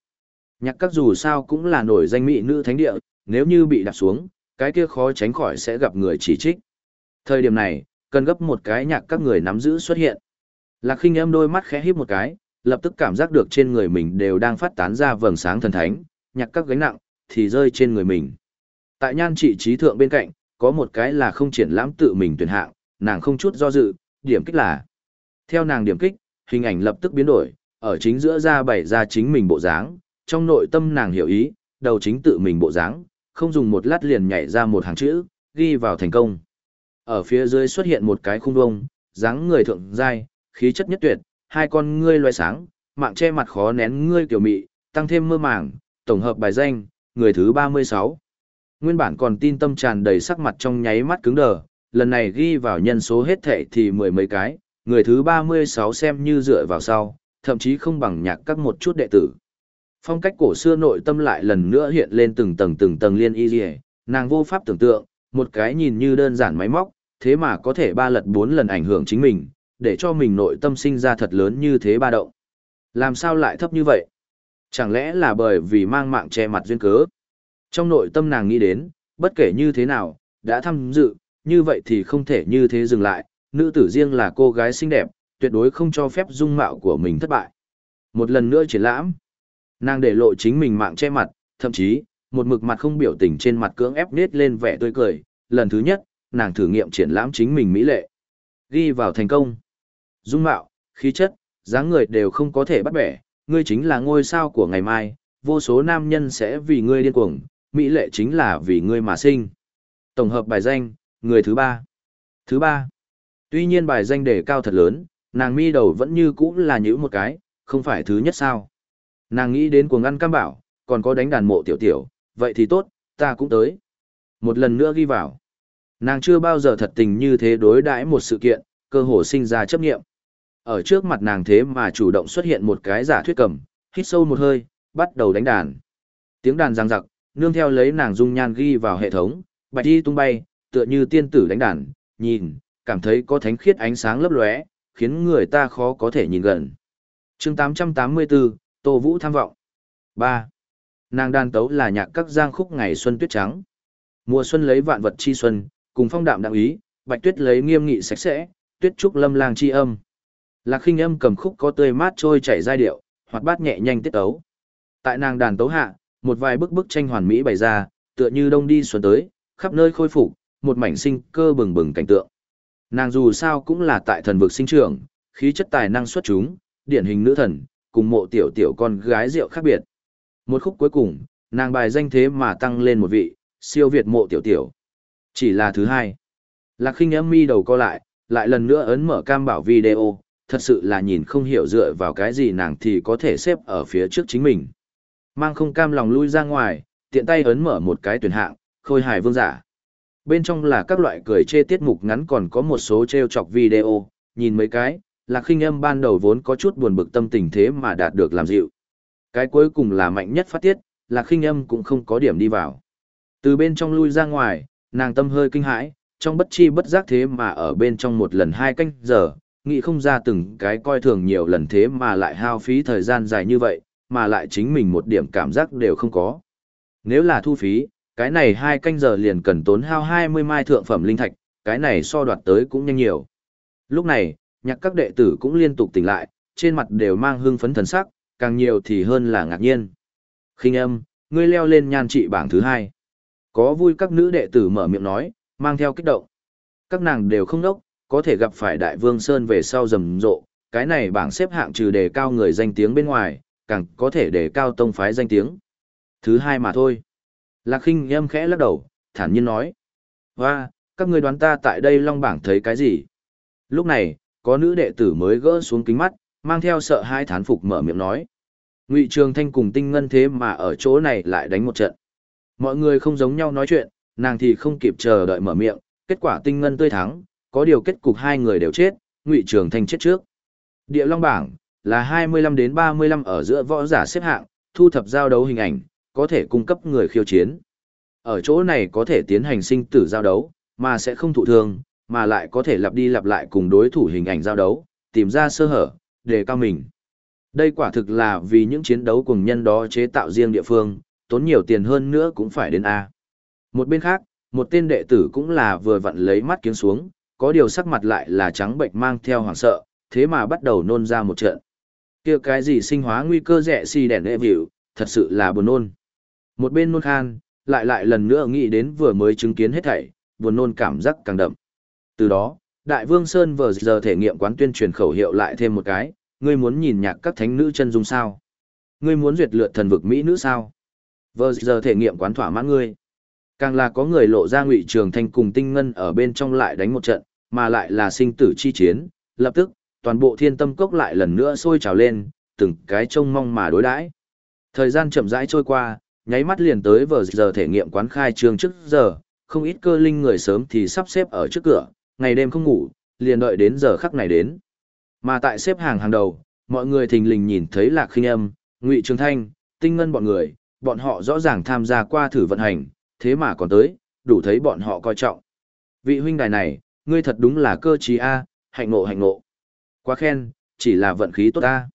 Nhạc các dù sao cũng là nổi danh mỹ nữ thánh địa, nếu như bị đặt xuống, cái kia khó tránh khỏi sẽ gặp người chỉ trích. Thời điểm này, cần gấp một cái nhạc các người nắm giữ xuất hiện. Lạc khinh em đôi mắt khẽ híp một cái, lập tức cảm giác được trên người mình đều đang phát tán ra vầng sáng thần thánh, nhạc các gánh nặng, thì rơi trên người mình. Tại nhan trị trí thượng bên cạnh, có một cái là không triển lãm tự mình tuyển hạng, nàng không chút do dự, điểm kích là. Theo nàng điểm kích, hình ảnh lập tức biến đổi, ở chính giữa ra bày ra chính mình bộ dáng, trong nội tâm nàng hiểu ý, đầu chính tự mình bộ dáng, không dùng một lát liền nhảy ra một hàng chữ, ghi vào thành công. Ở phía dưới xuất hiện một cái khung vông, dáng người thượng giai, khí chất nhất tuyệt, hai con ngươi loe sáng, mạng che mặt khó nén ngươi kiểu mị, tăng thêm mơ màng, tổng hợp bài danh, người thứ 36. Nguyên bản còn tin tâm tràn đầy sắc mặt trong nháy mắt cứng đờ, lần này ghi vào nhân số hết thệ thì mười mấy cái, người thứ 36 xem như dựa vào sau, thậm chí không bằng nhạc các một chút đệ tử. Phong cách cổ xưa nội tâm lại lần nữa hiện lên từng tầng từng tầng liên y dì nàng vô pháp tưởng tượng, một cái nhìn như đơn giản máy móc, thế mà có thể ba lật bốn lần ảnh hưởng chính mình, để cho mình nội tâm sinh ra thật lớn như thế ba động. Làm sao lại thấp như vậy? Chẳng lẽ là bởi vì mang mạng che mặt duyên cớ? Trong nội tâm nàng nghĩ đến, bất kể như thế nào, đã tham dự, như vậy thì không thể như thế dừng lại, nữ tử riêng là cô gái xinh đẹp, tuyệt đối không cho phép dung mạo của mình thất bại. Một lần nữa triển lãm, nàng để lộ chính mình mạng che mặt, thậm chí, một mực mặt không biểu tình trên mặt cưỡng ép nết lên vẻ tươi cười, lần thứ nhất, nàng thử nghiệm triển lãm chính mình mỹ lệ. Ghi vào thành công. Dung mạo, khí chất, dáng người đều không có thể bắt bẻ, ngươi chính là ngôi sao của ngày mai, vô số nam nhân sẽ vì ngươi điên cuồng, mỹ lệ chính là vì ngươi mà sinh. Tổng hợp bài danh, người thứ ba. Thứ ba. Tuy nhiên bài danh đề cao thật lớn, nàng mi đầu vẫn như cũ là nhữ một cái, không phải thứ nhất sao. Nàng nghĩ đến cuồng ăn cam bảo, còn có đánh đàn mộ tiểu tiểu, vậy thì tốt, ta cũng tới. Một lần nữa ghi vào. Nàng chưa bao giờ thật tình như thế đối đãi một sự kiện, cơ hồ sinh ra chấp nghiệm. Ở trước mặt nàng thế mà chủ động xuất hiện một cái giả thuyết cầm, hít sâu một hơi, bắt đầu đánh đàn. Tiếng đàn giang giặc, nương theo lấy nàng dung nhan ghi vào hệ thống, bạch đi tung bay, tựa như tiên tử đánh đàn, nhìn, cảm thấy có thánh khiết ánh sáng lấp lóe, khiến người ta khó có thể nhìn gần. chương 884, Tô Vũ tham vọng. 3. Nàng đàn tấu là nhạc các giang khúc ngày xuân tuyết trắng. Mùa xuân lấy vạn vật chi xuân, cùng phong đạm đạm ý, bạch tuyết lấy nghiêm nghị sạch sẽ, tuyết trúc lâm lang chi âm. Lạc khinh âm cầm khúc có tươi mát trôi chảy giai điệu, hoạt bát nhẹ nhanh tiết tấu. Tại nàng đàn tấu hạ, một vài bức bức tranh hoàn mỹ bày ra, tựa như đông đi xuân tới, khắp nơi khôi phục, một mảnh sinh cơ bừng bừng cảnh tượng. Nàng dù sao cũng là tại thần vực sinh trưởng, khí chất tài năng xuất chúng, điển hình nữ thần, cùng mộ tiểu tiểu con gái rượu khác biệt. Một khúc cuối cùng, nàng bài danh thế mà tăng lên một vị, siêu việt mộ tiểu tiểu. Chỉ là thứ hai. Lạc khinh âm mi đầu co lại, lại lần nữa ấn mở cam bảo video, thật sự là nhìn không hiểu dựa vào cái gì nàng thì có thể xếp ở phía trước chính mình. Mang không cam lòng lui ra ngoài, tiện tay ấn mở một cái tuyển hạng, khôi hài vương giả. Bên trong là các loại cười chê tiết mục ngắn còn có một số treo chọc video, nhìn mấy cái, lạc khinh âm ban đầu vốn có chút buồn bực tâm tình thế mà đạt được làm dịu. Cái cuối cùng là mạnh nhất phát tiết, là khinh âm cũng không có điểm đi vào. Từ bên trong lui ra ngoài, nàng tâm hơi kinh hãi, trong bất chi bất giác thế mà ở bên trong một lần hai canh giờ, nghĩ không ra từng cái coi thường nhiều lần thế mà lại hao phí thời gian dài như vậy, mà lại chính mình một điểm cảm giác đều không có. Nếu là thu phí, cái này hai canh giờ liền cần tốn hao 20 mai thượng phẩm linh thạch, cái này so đoạt tới cũng nhanh nhiều. Lúc này, nhạc các đệ tử cũng liên tục tỉnh lại, trên mặt đều mang hưng phấn thần sắc, càng nhiều thì hơn là ngạc nhiên. khinh âm, ngươi leo lên nhan trị bảng thứ hai. Có vui các nữ đệ tử mở miệng nói, mang theo kích động. Các nàng đều không đốc, có thể gặp phải đại vương Sơn về sau rầm rộ, cái này bảng xếp hạng trừ đề cao người danh tiếng bên ngoài, càng có thể đề cao tông phái danh tiếng. Thứ hai mà thôi. Lạc khinh âm khẽ lắc đầu, thản nhiên nói. Và, các người đoán ta tại đây long bảng thấy cái gì? Lúc này, có nữ đệ tử mới gỡ xuống kính mắt, mang theo sợ hai thán phục mở miệng nói. Ngụy Trường Thanh cùng Tinh Ngân thế mà ở chỗ này lại đánh một trận. Mọi người không giống nhau nói chuyện, nàng thì không kịp chờ đợi mở miệng, kết quả Tinh Ngân tươi thắng, có điều kết cục hai người đều chết, Ngụy Trường Thanh chết trước. Địa Long bảng là 25 đến 35 ở giữa võ giả xếp hạng, thu thập giao đấu hình ảnh, có thể cung cấp người khiêu chiến. Ở chỗ này có thể tiến hành sinh tử giao đấu, mà sẽ không thụ thương, mà lại có thể lặp đi lặp lại cùng đối thủ hình ảnh giao đấu, tìm ra sơ hở, đề cao mình. Đây quả thực là vì những chiến đấu cùng nhân đó chế tạo riêng địa phương, tốn nhiều tiền hơn nữa cũng phải đến A. Một bên khác, một tên đệ tử cũng là vừa vặn lấy mắt kiếm xuống, có điều sắc mặt lại là trắng bệnh mang theo hoảng sợ, thế mà bắt đầu nôn ra một trận. kia cái gì sinh hóa nguy cơ rẻ si đèn đệ vịu, thật sự là buồn nôn. Một bên nôn khan, lại lại lần nữa nghĩ đến vừa mới chứng kiến hết thảy, buồn nôn cảm giác càng đậm. Từ đó, Đại Vương Sơn vừa giờ thể nghiệm quán tuyên truyền khẩu hiệu lại thêm một cái, ngươi muốn nhìn nhạc các thánh nữ chân dung sao? Ngươi muốn duyệt lượt thần vực Mỹ nữ sao? Vừa giờ thể nghiệm quán thỏa mãn ngươi. Càng là có người lộ ra ngụy trường thanh cùng tinh ngân ở bên trong lại đánh một trận, mà lại là sinh tử chi chiến, lập tức, toàn bộ thiên tâm cốc lại lần nữa sôi trào lên, từng cái trông mong mà đối đãi. Thời gian chậm rãi trôi qua, nháy mắt liền tới vừa giờ thể nghiệm quán khai trương trước giờ, không ít cơ linh người sớm thì sắp xếp ở trước cửa, ngày đêm không ngủ, liền đợi đến giờ khắc này đến. Mà tại xếp hàng hàng đầu, mọi người thình lình nhìn thấy Lạc Khinh Âm, Ngụy Trường Thanh, Tinh ngân bọn người, bọn họ rõ ràng tham gia qua thử vận hành, thế mà còn tới, đủ thấy bọn họ coi trọng. Vị huynh đài này, ngươi thật đúng là cơ trí A, hạnh ngộ hạnh ngộ. Quá khen, chỉ là vận khí tốt A.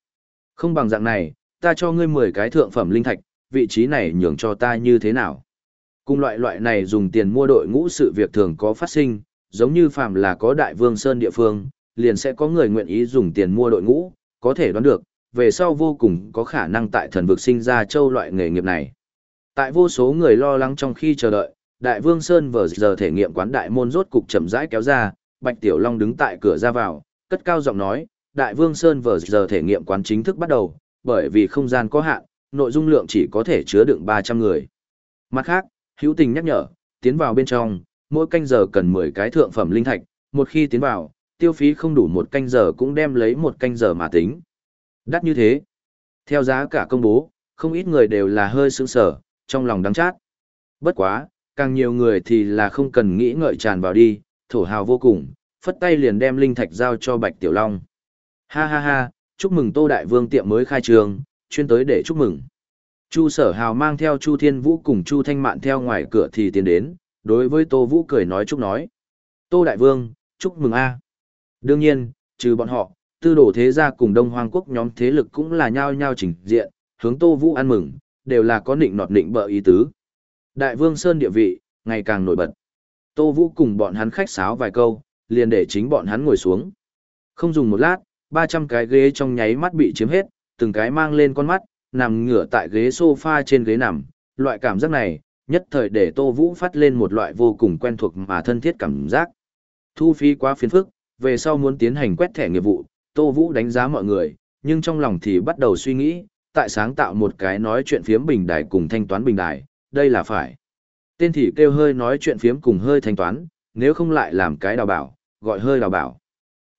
Không bằng dạng này, ta cho ngươi 10 cái thượng phẩm linh thạch, vị trí này nhường cho ta như thế nào? Cùng loại loại này dùng tiền mua đội ngũ sự việc thường có phát sinh, giống như phạm là có đại vương sơn địa phương, liền sẽ có người nguyện ý dùng tiền mua đội ngũ, có thể đoán được, về sau vô cùng có khả năng tại thần vực sinh ra châu loại nghề nghiệp này. Tại vô số người lo lắng trong khi chờ đợi, Đại Vương Sơn vừa giờ thể nghiệm quán đại môn rốt cục chậm rãi kéo ra, Bạch Tiểu Long đứng tại cửa ra vào, cất cao giọng nói, Đại Vương Sơn vừa giờ thể nghiệm quán chính thức bắt đầu, bởi vì không gian có hạn, nội dung lượng chỉ có thể chứa đựng 300 người. Mặt khác, hữu tình nhắc nhở, tiến vào bên trong, mỗi canh giờ cần 10 cái thượng phẩm linh thạch, một khi tiến vào, tiêu phí không đủ một canh giờ cũng đem lấy một canh giờ mà tính. Đắt như thế. Theo giá cả công bố, không ít người đều là hơi sững sở, trong lòng đắng chát. Bất quá, càng nhiều người thì là không cần nghĩ ngợi tràn vào đi, thổ hào vô cùng, phất tay liền đem linh thạch giao cho Bạch Tiểu Long. Ha ha ha, chúc mừng Tô Đại Vương tiệm mới khai trường, chuyên tới để chúc mừng. Chu Sở Hào mang theo Chu Thiên Vũ cùng Chu Thanh Mạn theo ngoài cửa thì tiến đến, đối với Tô Vũ cười nói chúc nói. Tô Đại Vương, chúc mừng a. Đương nhiên, trừ bọn họ, tư đồ thế gia cùng Đông Hoang Quốc nhóm thế lực cũng là nhao nhao chỉnh diện, hướng Tô Vũ ăn mừng, đều là có nịnh nọt nịnh bợ ý tứ. Đại Vương Sơn địa vị, ngày càng nổi bật. Tô Vũ cùng bọn hắn khách sáo vài câu, liền để chính bọn hắn ngồi xuống. Không dùng một lát, 300 cái ghế trong nháy mắt bị chiếm hết, từng cái mang lên con mắt, nằm ngửa tại ghế sofa trên ghế nằm. Loại cảm giác này, nhất thời để Tô Vũ phát lên một loại vô cùng quen thuộc mà thân thiết cảm giác. Thu phí quá phiền phức, về sau muốn tiến hành quét thẻ nghiệp vụ, Tô Vũ đánh giá mọi người, nhưng trong lòng thì bắt đầu suy nghĩ, tại sáng tạo một cái nói chuyện phiếm bình đài cùng thanh toán bình đài, đây là phải. Tên thì kêu hơi nói chuyện phiếm cùng hơi thanh toán, nếu không lại làm cái đào bảo, gọi hơi đào bảo.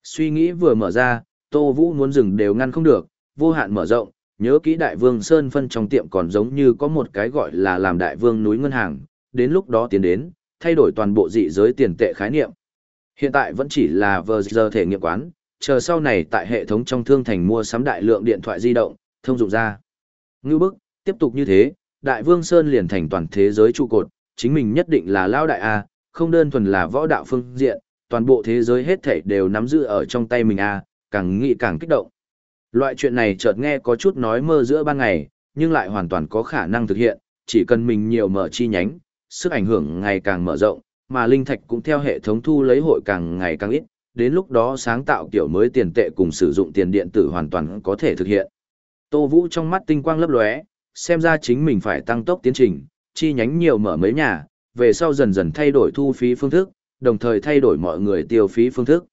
Suy nghĩ vừa mở ra, Tô Vũ muốn dừng đều ngăn không được, vô hạn mở rộng, nhớ kỹ đại vương Sơn phân trong tiệm còn giống như có một cái gọi là làm đại vương núi ngân hàng, đến lúc đó tiến đến, thay đổi toàn bộ dị giới tiền tệ khái niệm. Hiện tại vẫn chỉ là vờ giờ thể nghiệm quán, chờ sau này tại hệ thống trong thương thành mua sắm đại lượng điện thoại di động, thông dụng ra. Ngư bức, tiếp tục như thế, Đại Vương Sơn liền thành toàn thế giới trụ cột, chính mình nhất định là lao đại A, không đơn thuần là võ đạo phương diện, toàn bộ thế giới hết thảy đều nắm giữ ở trong tay mình A, càng nghĩ càng kích động. Loại chuyện này chợt nghe có chút nói mơ giữa ban ngày, nhưng lại hoàn toàn có khả năng thực hiện, chỉ cần mình nhiều mở chi nhánh, sức ảnh hưởng ngày càng mở rộng, mà linh thạch cũng theo hệ thống thu lấy hội càng ngày càng ít, đến lúc đó sáng tạo kiểu mới tiền tệ cùng sử dụng tiền điện tử hoàn toàn có thể thực hiện. Tô Vũ trong mắt tinh quang lấp lóe, xem ra chính mình phải tăng tốc tiến trình, chi nhánh nhiều mở mấy nhà, về sau dần dần thay đổi thu phí phương thức, đồng thời thay đổi mọi người tiêu phí phương thức.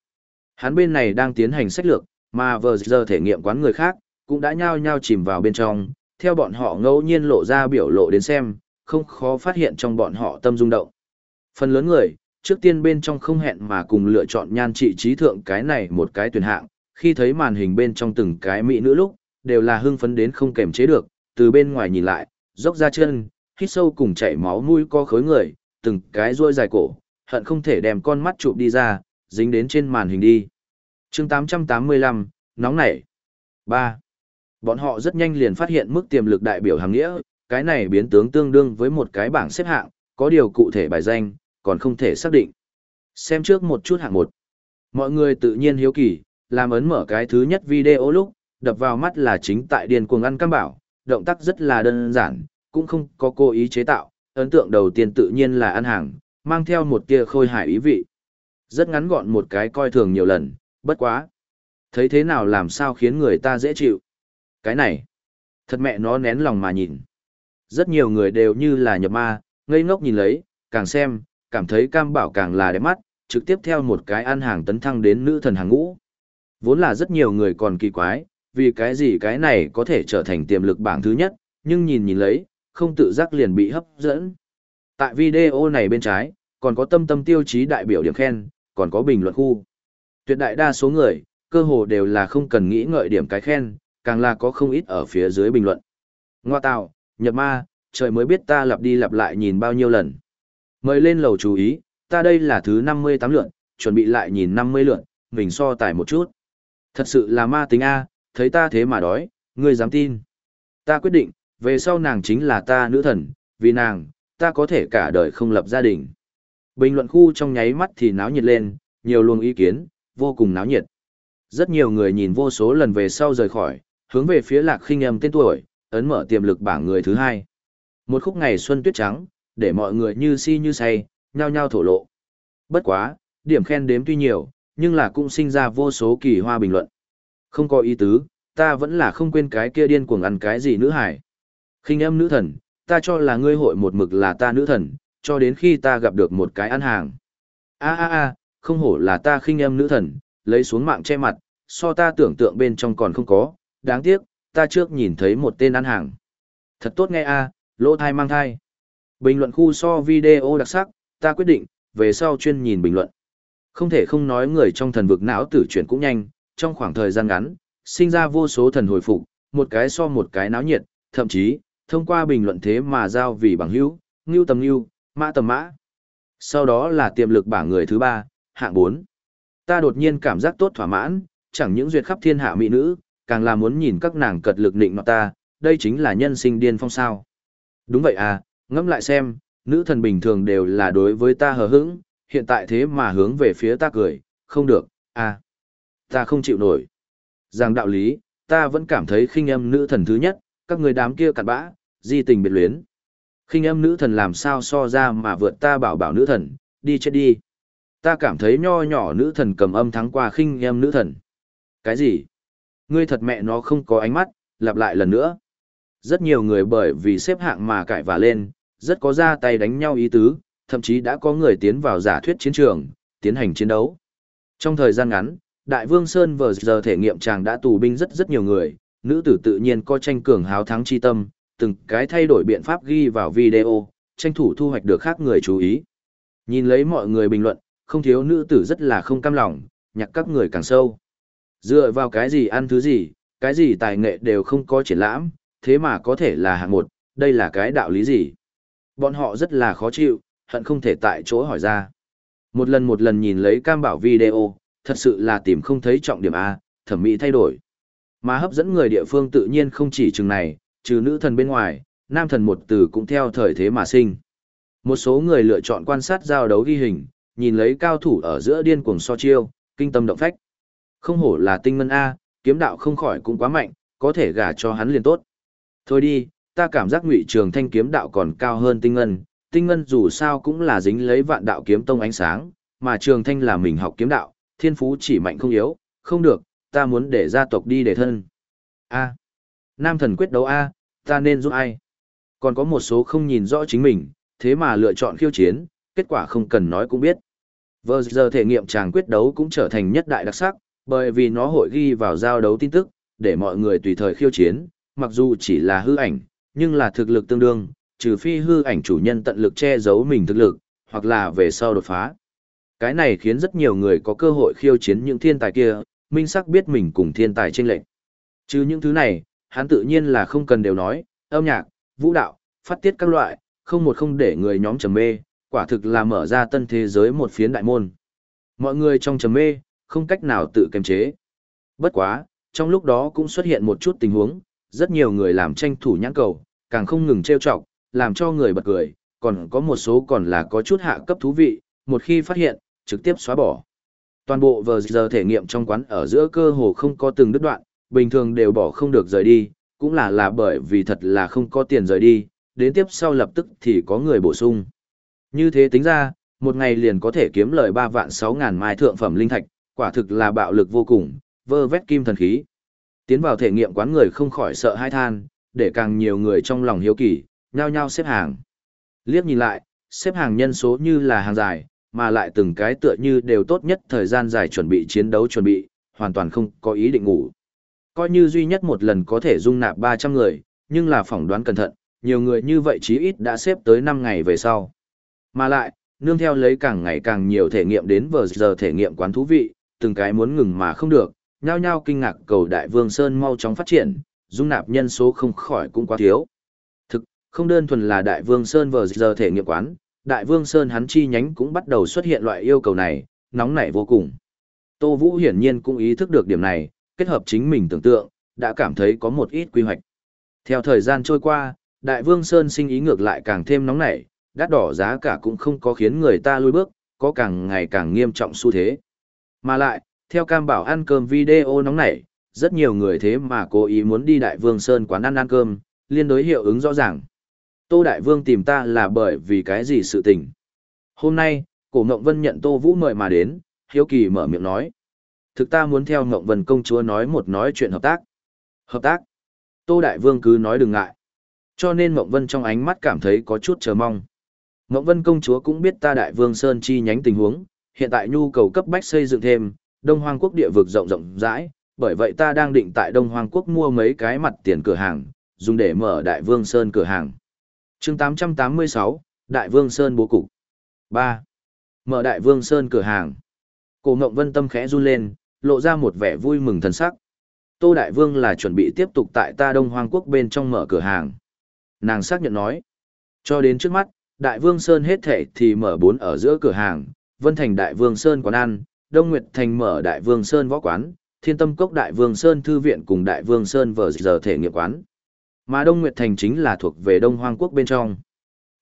Hắn bên này đang tiến hành sách lược, mà vừa giờ thể nghiệm quán người khác, cũng đã nhao nhao chìm vào bên trong, theo bọn họ ngẫu nhiên lộ ra biểu lộ đến xem, không khó phát hiện trong bọn họ tâm rung động. Phần lớn người, trước tiên bên trong không hẹn mà cùng lựa chọn nhan trị trí thượng cái này một cái tuyển hạng, khi thấy màn hình bên trong từng cái mỹ nữ lúc, đều là hưng phấn đến không kềm chế được, từ bên ngoài nhìn lại, dốc ra chân, hít sâu cùng chảy máu mũi co khối người, từng cái ruôi dài cổ, hận không thể đem con mắt chụp đi ra, dính đến trên màn hình đi chương 885, nóng nảy. 3. Bọn họ rất nhanh liền phát hiện mức tiềm lực đại biểu hàng nghĩa, cái này biến tướng tương đương với một cái bảng xếp hạng, có điều cụ thể bài danh, còn không thể xác định. Xem trước một chút hạng một. Mọi người tự nhiên hiếu kỳ, làm ấn mở cái thứ nhất video lúc, đập vào mắt là chính tại điền cuồng ăn cam bảo, động tác rất là đơn giản, cũng không có cố ý chế tạo, ấn tượng đầu tiên tự nhiên là ăn hàng, mang theo một tia khôi hài ý vị. Rất ngắn gọn một cái coi thường nhiều lần, bất quá. Thấy thế nào làm sao khiến người ta dễ chịu. Cái này, thật mẹ nó nén lòng mà nhìn. Rất nhiều người đều như là nhập ma, ngây ngốc nhìn lấy, càng xem, cảm thấy cam bảo càng là đẹp mắt, trực tiếp theo một cái ăn hàng tấn thăng đến nữ thần hàng ngũ. Vốn là rất nhiều người còn kỳ quái, vì cái gì cái này có thể trở thành tiềm lực bảng thứ nhất, nhưng nhìn nhìn lấy, không tự giác liền bị hấp dẫn. Tại video này bên trái, còn có tâm tâm tiêu chí đại biểu điểm khen, còn có bình luận khu. Tuyệt đại đa số người, cơ hồ đều là không cần nghĩ ngợi điểm cái khen, càng là có không ít ở phía dưới bình luận. Ngoa tạo, nhập ma, trời mới biết ta lặp đi lặp lại nhìn bao nhiêu lần. Mời lên lầu chú ý, ta đây là thứ 58 lượn, chuẩn bị lại nhìn 50 lượn, mình so tải một chút. Thật sự là ma tính A, thấy ta thế mà đói, ngươi dám tin. Ta quyết định, về sau nàng chính là ta nữ thần, vì nàng, ta có thể cả đời không lập gia đình. Bình luận khu trong nháy mắt thì náo nhiệt lên, nhiều luồng ý kiến, vô cùng náo nhiệt. Rất nhiều người nhìn vô số lần về sau rời khỏi, hướng về phía lạc khinh âm tên tuổi, ấn mở tiềm lực bảng người thứ hai. Một khúc ngày xuân tuyết trắng, để mọi người như si như say, nhao nhao thổ lộ. Bất quá, điểm khen đếm tuy nhiều, nhưng là cũng sinh ra vô số kỳ hoa bình luận. Không có ý tứ, ta vẫn là không quên cái kia điên cuồng ăn cái gì nữ hải. Khinh âm nữ thần, ta cho là ngươi hội một mực là ta nữ thần, cho đến khi ta gặp được một cái ăn hàng. A a a, không hổ là ta khinh em nữ thần, lấy xuống mạng che mặt, so ta tưởng tượng bên trong còn không có, đáng tiếc, ta trước nhìn thấy một tên ăn hàng. Thật tốt nghe a, lỗ thai mang thai. Bình luận khu so video đặc sắc, ta quyết định, về sau chuyên nhìn bình luận. Không thể không nói người trong thần vực não tử chuyển cũng nhanh, trong khoảng thời gian ngắn, sinh ra vô số thần hồi phục, một cái so một cái náo nhiệt, thậm chí, thông qua bình luận thế mà giao vì bằng hữu, ngưu tầm ngưu, mã tầm mã. Sau đó là tiềm lực bảng người thứ ba, hạng 4. Ta đột nhiên cảm giác tốt thỏa mãn, chẳng những duyệt khắp thiên hạ mỹ nữ, càng là muốn nhìn các nàng cật lực nịnh nọ ta, đây chính là nhân sinh điên phong sao. Đúng vậy à, ngẫm lại xem, nữ thần bình thường đều là đối với ta hờ hững, hiện tại thế mà hướng về phía ta cười, không được, à, ta không chịu nổi. Rằng đạo lý, ta vẫn cảm thấy khinh âm nữ thần thứ nhất, các người đám kia cặn bã, di tình biệt luyến. Khinh âm nữ thần làm sao so ra mà vượt ta bảo bảo nữ thần, đi chết đi. Ta cảm thấy nho nhỏ nữ thần cầm âm thắng qua khinh em nữ thần. Cái gì? Ngươi thật mẹ nó không có ánh mắt, lặp lại lần nữa. Rất nhiều người bởi vì xếp hạng mà cãi vả lên, rất có ra tay đánh nhau ý tứ, thậm chí đã có người tiến vào giả thuyết chiến trường, tiến hành chiến đấu. Trong thời gian ngắn, Đại Vương Sơn vừa giờ thể nghiệm chàng đã tù binh rất rất nhiều người, nữ tử tự nhiên có tranh cường háo thắng chi tâm, từng cái thay đổi biện pháp ghi vào video, tranh thủ thu hoạch được khác người chú ý. Nhìn lấy mọi người bình luận, không thiếu nữ tử rất là không cam lòng, nhặt các người càng sâu. Dựa vào cái gì ăn thứ gì, cái gì tài nghệ đều không có triển lãm, thế mà có thể là hạng một, đây là cái đạo lý gì? Bọn họ rất là khó chịu, hận không thể tại chỗ hỏi ra. Một lần một lần nhìn lấy cam bảo video, thật sự là tìm không thấy trọng điểm A, thẩm mỹ thay đổi. Mà hấp dẫn người địa phương tự nhiên không chỉ chừng này, trừ nữ thần bên ngoài, nam thần một từ cũng theo thời thế mà sinh. Một số người lựa chọn quan sát giao đấu ghi hình, nhìn lấy cao thủ ở giữa điên cuồng so chiêu, kinh tâm động phách. Không hổ là tinh ngân A, kiếm đạo không khỏi cũng quá mạnh, có thể gả cho hắn liền tốt. Thôi đi, ta cảm giác ngụy trường thanh kiếm đạo còn cao hơn tinh ngân, tinh ngân dù sao cũng là dính lấy vạn đạo kiếm tông ánh sáng, mà trường thanh là mình học kiếm đạo, thiên phú chỉ mạnh không yếu, không được, ta muốn để gia tộc đi để thân. A. Nam thần quyết đấu A, ta nên giúp ai? Còn có một số không nhìn rõ chính mình, thế mà lựa chọn khiêu chiến, kết quả không cần nói cũng biết. Vờ giờ thể nghiệm chàng quyết đấu cũng trở thành nhất đại đặc sắc, bởi vì nó hội ghi vào giao đấu tin tức, để mọi người tùy thời khiêu chiến, mặc dù chỉ là hư ảnh, nhưng là thực lực tương đương, trừ phi hư ảnh chủ nhân tận lực che giấu mình thực lực, hoặc là về sau đột phá. Cái này khiến rất nhiều người có cơ hội khiêu chiến những thiên tài kia, minh sắc biết mình cùng thiên tài chênh lệch. Chứ những thứ này, hắn tự nhiên là không cần đều nói, âm nhạc, vũ đạo, phát tiết các loại, không một không để người nhóm trầm mê, quả thực là mở ra tân thế giới một phiến đại môn. Mọi người trong trầm mê, không cách nào tự kiềm chế. Bất quá, trong lúc đó cũng xuất hiện một chút tình huống, rất nhiều người làm tranh thủ nhãn cầu, càng không ngừng trêu chọc, làm cho người bật cười, còn có một số còn là có chút hạ cấp thú vị, một khi phát hiện, trực tiếp xóa bỏ. Toàn bộ vờ giờ thể nghiệm trong quán ở giữa cơ hồ không có từng đứt đoạn, bình thường đều bỏ không được rời đi, cũng là là bởi vì thật là không có tiền rời đi, đến tiếp sau lập tức thì có người bổ sung. Như thế tính ra, một ngày liền có thể kiếm lời 3 vạn 6 ngàn mai thượng phẩm linh thạch, quả thực là bạo lực vô cùng, vơ vét kim thần khí. Tiến vào thể nghiệm quán người không khỏi sợ hai than, để càng nhiều người trong lòng hiếu kỳ, nhao nhao xếp hàng. Liếc nhìn lại, xếp hàng nhân số như là hàng dài, mà lại từng cái tựa như đều tốt nhất thời gian dài chuẩn bị chiến đấu chuẩn bị, hoàn toàn không có ý định ngủ. Coi như duy nhất một lần có thể dung nạp 300 người, nhưng là phỏng đoán cẩn thận, nhiều người như vậy chí ít đã xếp tới 5 ngày về sau. Mà lại, nương theo lấy càng ngày càng nhiều thể nghiệm đến vờ giờ thể nghiệm quán thú vị, từng cái muốn ngừng mà không được, nhao nhao kinh ngạc cầu Đại Vương Sơn mau chóng phát triển, dung nạp nhân số không khỏi cũng quá thiếu. Thực, không đơn thuần là Đại Vương Sơn vờ giờ thể nghiệm quán, Đại Vương Sơn hắn chi nhánh cũng bắt đầu xuất hiện loại yêu cầu này, nóng nảy vô cùng. Tô Vũ hiển nhiên cũng ý thức được điểm này, kết hợp chính mình tưởng tượng, đã cảm thấy có một ít quy hoạch. Theo thời gian trôi qua, Đại Vương Sơn sinh ý ngược lại càng thêm nóng nảy, đắt đỏ giá cả cũng không có khiến người ta lùi bước, có càng ngày càng nghiêm trọng xu thế. Mà lại, theo cam bảo ăn cơm video nóng nảy, rất nhiều người thế mà cố ý muốn đi Đại Vương Sơn quán ăn ăn cơm, liên đối hiệu ứng rõ ràng. Tô Đại Vương tìm ta là bởi vì cái gì sự tình. Hôm nay, cổ Ngộng Vân nhận Tô Vũ mời mà đến, hiếu kỳ mở miệng nói. Thực ta muốn theo Ngộng Vân công chúa nói một nói chuyện hợp tác. Hợp tác. Tô Đại Vương cứ nói đừng ngại. Cho nên Ngộng Vân trong ánh mắt cảm thấy có chút chờ mong. Ngộng Vân công chúa cũng biết ta Đại Vương Sơn chi nhánh tình huống, hiện tại nhu cầu cấp bách xây dựng thêm, Đông Hoang quốc địa vực rộng rộng rãi, bởi vậy ta đang định tại Đông Hoang quốc mua mấy cái mặt tiền cửa hàng, dùng để mở Đại Vương Sơn cửa hàng. chương 886, Đại Vương Sơn bố cục. 3. Mở Đại Vương Sơn cửa hàng. Cổ Ngộng Vân tâm khẽ run lên, lộ ra một vẻ vui mừng thần sắc. Tô Đại Vương là chuẩn bị tiếp tục tại ta Đông Hoang Quốc bên trong mở cửa hàng. Nàng xác nhận nói. Cho đến trước mắt, Đại Vương Sơn hết thể thì mở bốn ở giữa cửa hàng, Vân Thành Đại Vương Sơn quán ăn, Đông Nguyệt Thành mở Đại Vương Sơn võ quán, Thiên Tâm Cốc Đại Vương Sơn thư viện cùng Đại Vương Sơn vở giờ thể nghiệp quán. Mà Đông Nguyệt Thành chính là thuộc về Đông Hoang Quốc bên trong.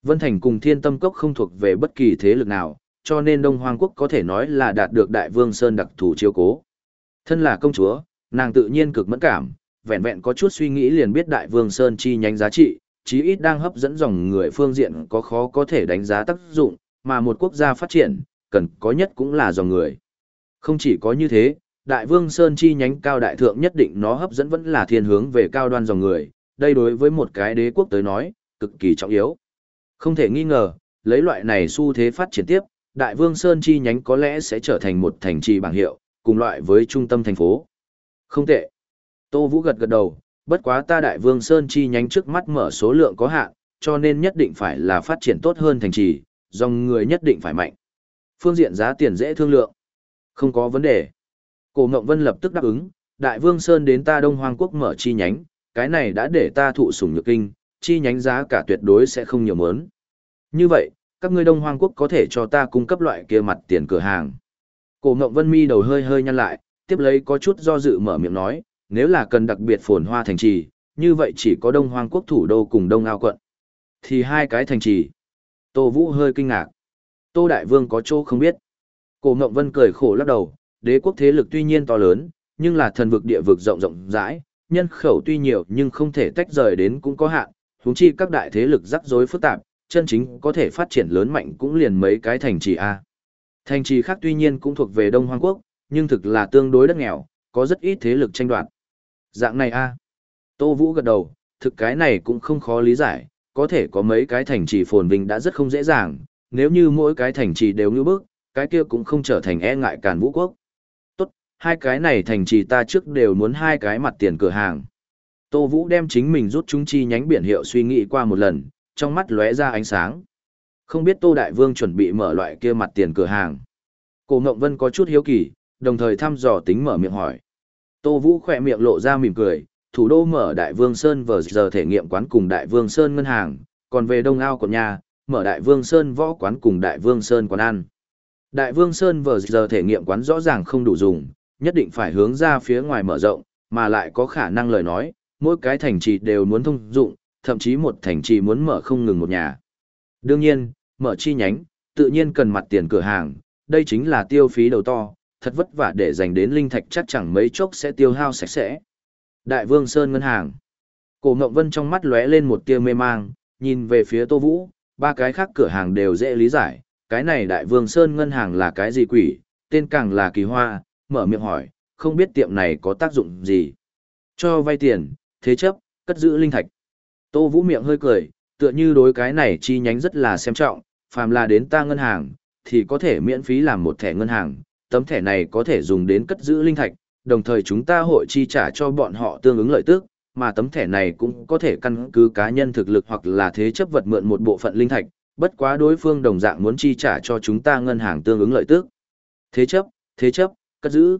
Vân Thành cùng Thiên Tâm Cốc không thuộc về bất kỳ thế lực nào, cho nên Đông Hoang Quốc có thể nói là đạt được Đại Vương Sơn đặc thù chiếu cố. Thân là công chúa, nàng tự nhiên cực mẫn cảm, vẹn vẹn có chút suy nghĩ liền biết Đại Vương Sơn chi nhánh giá trị, chí ít đang hấp dẫn dòng người phương diện có khó có thể đánh giá tác dụng, mà một quốc gia phát triển, cần có nhất cũng là dòng người. Không chỉ có như thế, Đại Vương Sơn chi nhánh cao đại thượng nhất định nó hấp dẫn vẫn là thiên hướng về cao đoan dòng người, đây đối với một cái đế quốc tới nói, cực kỳ trọng yếu. Không thể nghi ngờ, lấy loại này xu thế phát triển tiếp, Đại Vương Sơn chi nhánh có lẽ sẽ trở thành một thành trì bảng hiệu, cùng loại với trung tâm thành phố. Không tệ. Tô Vũ gật gật đầu, bất quá ta Đại Vương Sơn chi nhánh trước mắt mở số lượng có hạn, cho nên nhất định phải là phát triển tốt hơn thành trì, dòng người nhất định phải mạnh. Phương diện giá tiền dễ thương lượng. Không có vấn đề. Cổ Ngộng Vân lập tức đáp ứng, Đại Vương Sơn đến ta Đông Hoang Quốc mở chi nhánh, cái này đã để ta thụ sủng nhược kinh, chi nhánh giá cả tuyệt đối sẽ không nhiều mớn. Như vậy, các ngươi Đông Hoang Quốc có thể cho ta cung cấp loại kia mặt tiền cửa hàng. Cổ Ngộng Vân mi đầu hơi hơi nhăn lại, tiếp lấy có chút do dự mở miệng nói, nếu là cần đặc biệt phồn hoa thành trì, như vậy chỉ có Đông Hoang Quốc thủ đô cùng Đông Ao quận. Thì hai cái thành trì. Tô Vũ hơi kinh ngạc. Tô Đại Vương có chỗ không biết. Cổ Ngộng Vân cười khổ lắc đầu, đế quốc thế lực tuy nhiên to lớn, nhưng là thần vực địa vực rộng rộng rãi, nhân khẩu tuy nhiều nhưng không thể tách rời đến cũng có hạn, huống chi các đại thế lực rắc rối phức tạp, chân chính có thể phát triển lớn mạnh cũng liền mấy cái thành trì a. Thành trì khác tuy nhiên cũng thuộc về Đông Hoang Quốc, nhưng thực là tương đối đất nghèo, có rất ít thế lực tranh đoạt. Dạng này a. Tô Vũ gật đầu, thực cái này cũng không khó lý giải, có thể có mấy cái thành trì phồn vinh đã rất không dễ dàng, nếu như mỗi cái thành trì đều như bức cái kia cũng không trở thành e ngại càn vũ quốc. Tốt, hai cái này thành trì ta trước đều muốn hai cái mặt tiền cửa hàng. Tô Vũ đem chính mình rút chúng chi nhánh biển hiệu suy nghĩ qua một lần, trong mắt lóe ra ánh sáng. Không biết Tô Đại Vương chuẩn bị mở loại kia mặt tiền cửa hàng. Cổ Ngộng Vân có chút hiếu kỳ, đồng thời thăm dò tính mở miệng hỏi. Tô Vũ khỏe miệng lộ ra mỉm cười, thủ đô mở Đại Vương Sơn vờ giờ thể nghiệm quán cùng Đại Vương Sơn ngân hàng, còn về Đông Ao của nhà, mở Đại Vương Sơn võ quán cùng Đại Vương Sơn quán ăn. Đại Vương Sơn vờ giờ thể nghiệm quán rõ ràng không đủ dùng, nhất định phải hướng ra phía ngoài mở rộng, mà lại có khả năng lời nói, mỗi cái thành trì đều muốn thông dụng, thậm chí một thành trì muốn mở không ngừng một nhà. Đương nhiên, mở chi nhánh, tự nhiên cần mặt tiền cửa hàng, đây chính là tiêu phí đầu to, thật vất vả để dành đến linh thạch chắc chẳng mấy chốc sẽ tiêu hao sạch sẽ. Đại Vương Sơn ngân hàng. Cổ Ngộng Vân trong mắt lóe lên một tia mê mang, nhìn về phía Tô Vũ, ba cái khác cửa hàng đều dễ lý giải, cái này Đại Vương Sơn ngân hàng là cái gì quỷ, tên càng là kỳ hoa, mở miệng hỏi, không biết tiệm này có tác dụng gì. Cho vay tiền, thế chấp, cất giữ linh thạch. Tô Vũ miệng hơi cười, tựa như đối cái này chi nhánh rất là xem trọng, phàm là đến ta ngân hàng, thì có thể miễn phí làm một thẻ ngân hàng, tấm thẻ này có thể dùng đến cất giữ linh thạch, đồng thời chúng ta hội chi trả cho bọn họ tương ứng lợi tức, mà tấm thẻ này cũng có thể căn cứ cá nhân thực lực hoặc là thế chấp vật mượn một bộ phận linh thạch, bất quá đối phương đồng dạng muốn chi trả cho chúng ta ngân hàng tương ứng lợi tức. Thế chấp, thế chấp, cất giữ.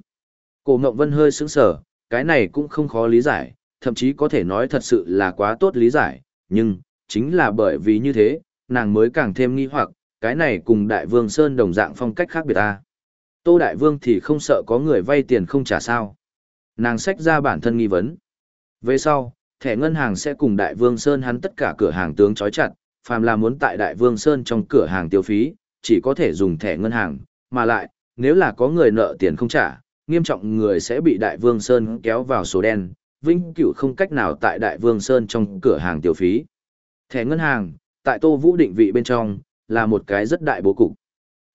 Cổ Ngộng Vân hơi sững sờ, cái này cũng không khó lý giải, thậm chí có thể nói thật sự là quá tốt lý giải, nhưng, chính là bởi vì như thế, nàng mới càng thêm nghi hoặc, cái này cùng Đại Vương Sơn đồng dạng phong cách khác biệt a. Tô Đại Vương thì không sợ có người vay tiền không trả sao. Nàng xách ra bản thân nghi vấn. Về sau, thẻ ngân hàng sẽ cùng Đại Vương Sơn hắn tất cả cửa hàng tướng chói chặt, phàm là muốn tại Đại Vương Sơn trong cửa hàng tiêu phí, chỉ có thể dùng thẻ ngân hàng, mà lại, nếu là có người nợ tiền không trả, nghiêm trọng người sẽ bị Đại Vương Sơn kéo vào số đen, vinh cửu không cách nào tại Đại Vương Sơn trong cửa hàng tiêu phí. Thẻ ngân hàng, tại Tô Vũ định vị bên trong, là một cái rất đại bố cục.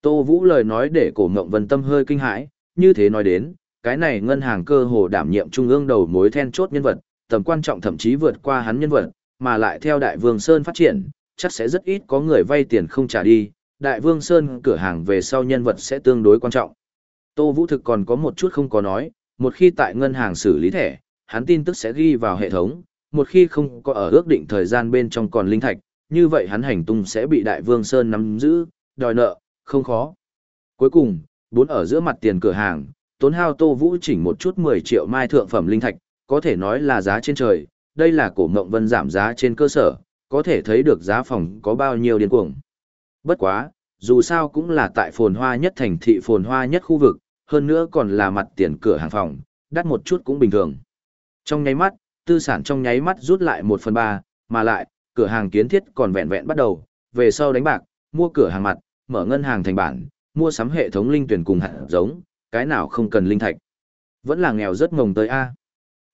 Tô Vũ lời nói để cổ ngộng vân tâm hơi kinh hãi, như thế nói đến, cái này ngân hàng cơ hồ đảm nhiệm trung ương đầu mối then chốt nhân vật, tầm quan trọng thậm chí vượt qua hắn nhân vật, mà lại theo Đại Vương Sơn phát triển, chắc sẽ rất ít có người vay tiền không trả đi, Đại Vương Sơn cửa hàng về sau nhân vật sẽ tương đối quan trọng. Tô Vũ thực còn có một chút không có nói, một khi tại ngân hàng xử lý thẻ, hắn tin tức sẽ ghi vào hệ thống, một khi không có ở ước định thời gian bên trong còn linh thạch, như vậy hắn hành tung sẽ bị Đại Vương Sơn nắm giữ, đòi nợ, không khó. Cuối cùng, bốn ở giữa mặt tiền cửa hàng, tốn hao Tô Vũ chỉnh một chút 10 triệu mai thượng phẩm linh thạch, có thể nói là giá trên trời, đây là cổ mộng vân giảm giá trên cơ sở, có thể thấy được giá phòng có bao nhiêu điên cuồng. Bất quá, dù sao cũng là tại phồn hoa nhất thành thị phồn hoa nhất khu vực, hơn nữa còn là mặt tiền cửa hàng phòng, đắt một chút cũng bình thường. Trong nháy mắt, tư sản trong nháy mắt rút lại 1 phần 3, mà lại, cửa hàng kiến thiết còn vẹn vẹn bắt đầu, về sau đánh bạc, mua cửa hàng mặt, mở ngân hàng thành bản, mua sắm hệ thống linh tuyển cùng hạt giống, cái nào không cần linh thạch. Vẫn là nghèo rất mồng tới A.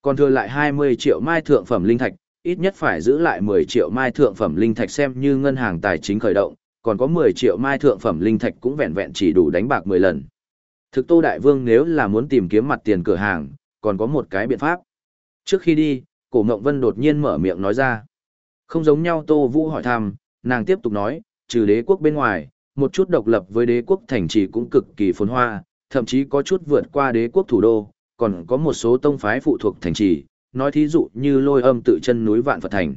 Còn thừa lại 20 triệu mai thượng phẩm linh thạch, ít nhất phải giữ lại 10 triệu mai thượng phẩm linh thạch xem như ngân hàng tài chính khởi động, còn có 10 triệu mai thượng phẩm linh thạch cũng vẹn vẹn chỉ đủ đánh bạc 10 lần. Thực Tô Đại Vương nếu là muốn tìm kiếm mặt tiền cửa hàng, còn có một cái biện pháp. Trước khi đi, Cổ Ngộng Vân đột nhiên mở miệng nói ra. Không giống nhau Tô Vũ hỏi thăm, nàng tiếp tục nói, trừ đế quốc bên ngoài, một chút độc lập với đế quốc thành trì cũng cực kỳ phồn hoa, thậm chí có chút vượt qua đế quốc thủ đô, còn có một số tông phái phụ thuộc thành trì, nói thí dụ như lôi âm tự chân núi Vạn Phật Thành.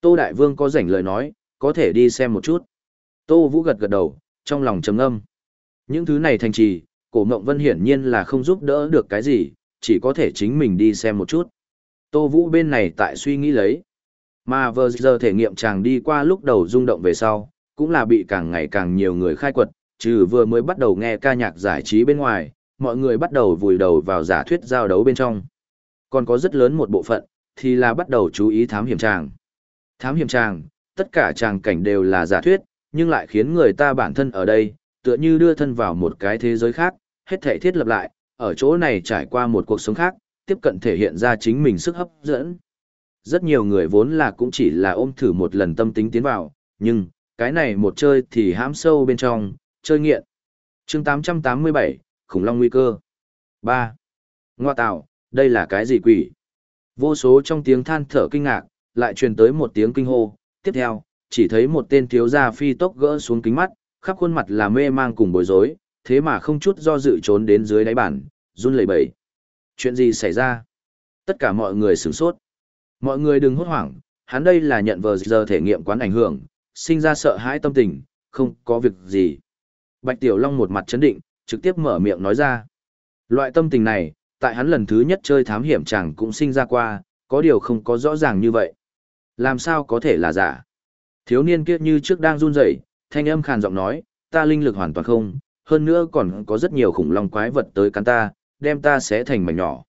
Tô Đại Vương có rảnh lời nói, có thể đi xem một chút. Tô Vũ gật gật đầu, trong lòng trầm âm. Những thứ này thành trì, cổ mộng vân hiển nhiên là không giúp đỡ được cái gì, chỉ có thể chính mình đi xem một chút. Tô Vũ bên này tại suy nghĩ lấy. Mà vừa giờ thể nghiệm chàng đi qua lúc đầu rung động về sau, cũng là bị càng ngày càng nhiều người khai quật, trừ vừa mới bắt đầu nghe ca nhạc giải trí bên ngoài, mọi người bắt đầu vùi đầu vào giả thuyết giao đấu bên trong. Còn có rất lớn một bộ phận, thì là bắt đầu chú ý thám hiểm tràng. Thám hiểm tràng, tất cả tràng cảnh đều là giả thuyết, nhưng lại khiến người ta bản thân ở đây, tựa như đưa thân vào một cái thế giới khác, hết thể thiết lập lại, ở chỗ này trải qua một cuộc sống khác, tiếp cận thể hiện ra chính mình sức hấp dẫn. Rất nhiều người vốn là cũng chỉ là ôm thử một lần tâm tính tiến vào, nhưng, cái này một chơi thì hãm sâu bên trong, chơi nghiện. chương 887, khủng long nguy cơ. 3. Ngoa tạo, đây là cái gì quỷ? Vô số trong tiếng than thở kinh ngạc, lại truyền tới một tiếng kinh hô. Tiếp theo, chỉ thấy một tên thiếu gia phi tốc gỡ xuống kính mắt, khắp khuôn mặt là mê mang cùng bối rối, thế mà không chút do dự trốn đến dưới đáy bản, run lẩy bẩy. Chuyện gì xảy ra? Tất cả mọi người sửng sốt. Mọi người đừng hốt hoảng, hắn đây là nhận vờ giờ thể nghiệm quán ảnh hưởng, sinh ra sợ hãi tâm tình, không có việc gì. Bạch Tiểu Long một mặt chấn định, trực tiếp mở miệng nói ra. Loại tâm tình này, tại hắn lần thứ nhất chơi thám hiểm chẳng cũng sinh ra qua, có điều không có rõ ràng như vậy. Làm sao có thể là giả? Thiếu niên kia như trước đang run rẩy, thanh âm khàn giọng nói, ta linh lực hoàn toàn không, hơn nữa còn có rất nhiều khủng long quái vật tới cắn ta, đem ta sẽ thành mảnh nhỏ.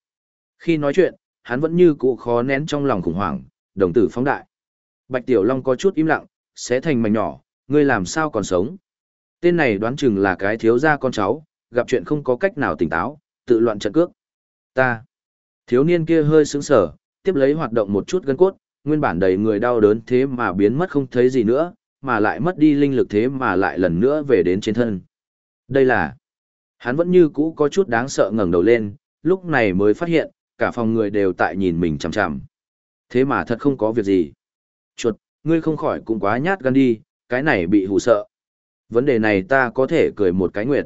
Khi nói chuyện, hắn vẫn như cũ khó nén trong lòng khủng hoảng, đồng tử phóng đại. Bạch Tiểu Long có chút im lặng, sẽ thành mảnh nhỏ, ngươi làm sao còn sống? Tên này đoán chừng là cái thiếu gia con cháu, gặp chuyện không có cách nào tỉnh táo, tự loạn trận cước. Ta. Thiếu niên kia hơi sững sờ, tiếp lấy hoạt động một chút gân cốt, nguyên bản đầy người đau đớn thế mà biến mất không thấy gì nữa, mà lại mất đi linh lực thế mà lại lần nữa về đến trên thân. Đây là... Hắn vẫn như cũ có chút đáng sợ ngẩng đầu lên, lúc này mới phát hiện, cả phòng người đều tại nhìn mình chằm chằm. Thế mà thật không có việc gì. Chuột, ngươi không khỏi cũng quá nhát gan đi, cái này bị hù sợ. Vấn đề này ta có thể cười một cái nguyệt.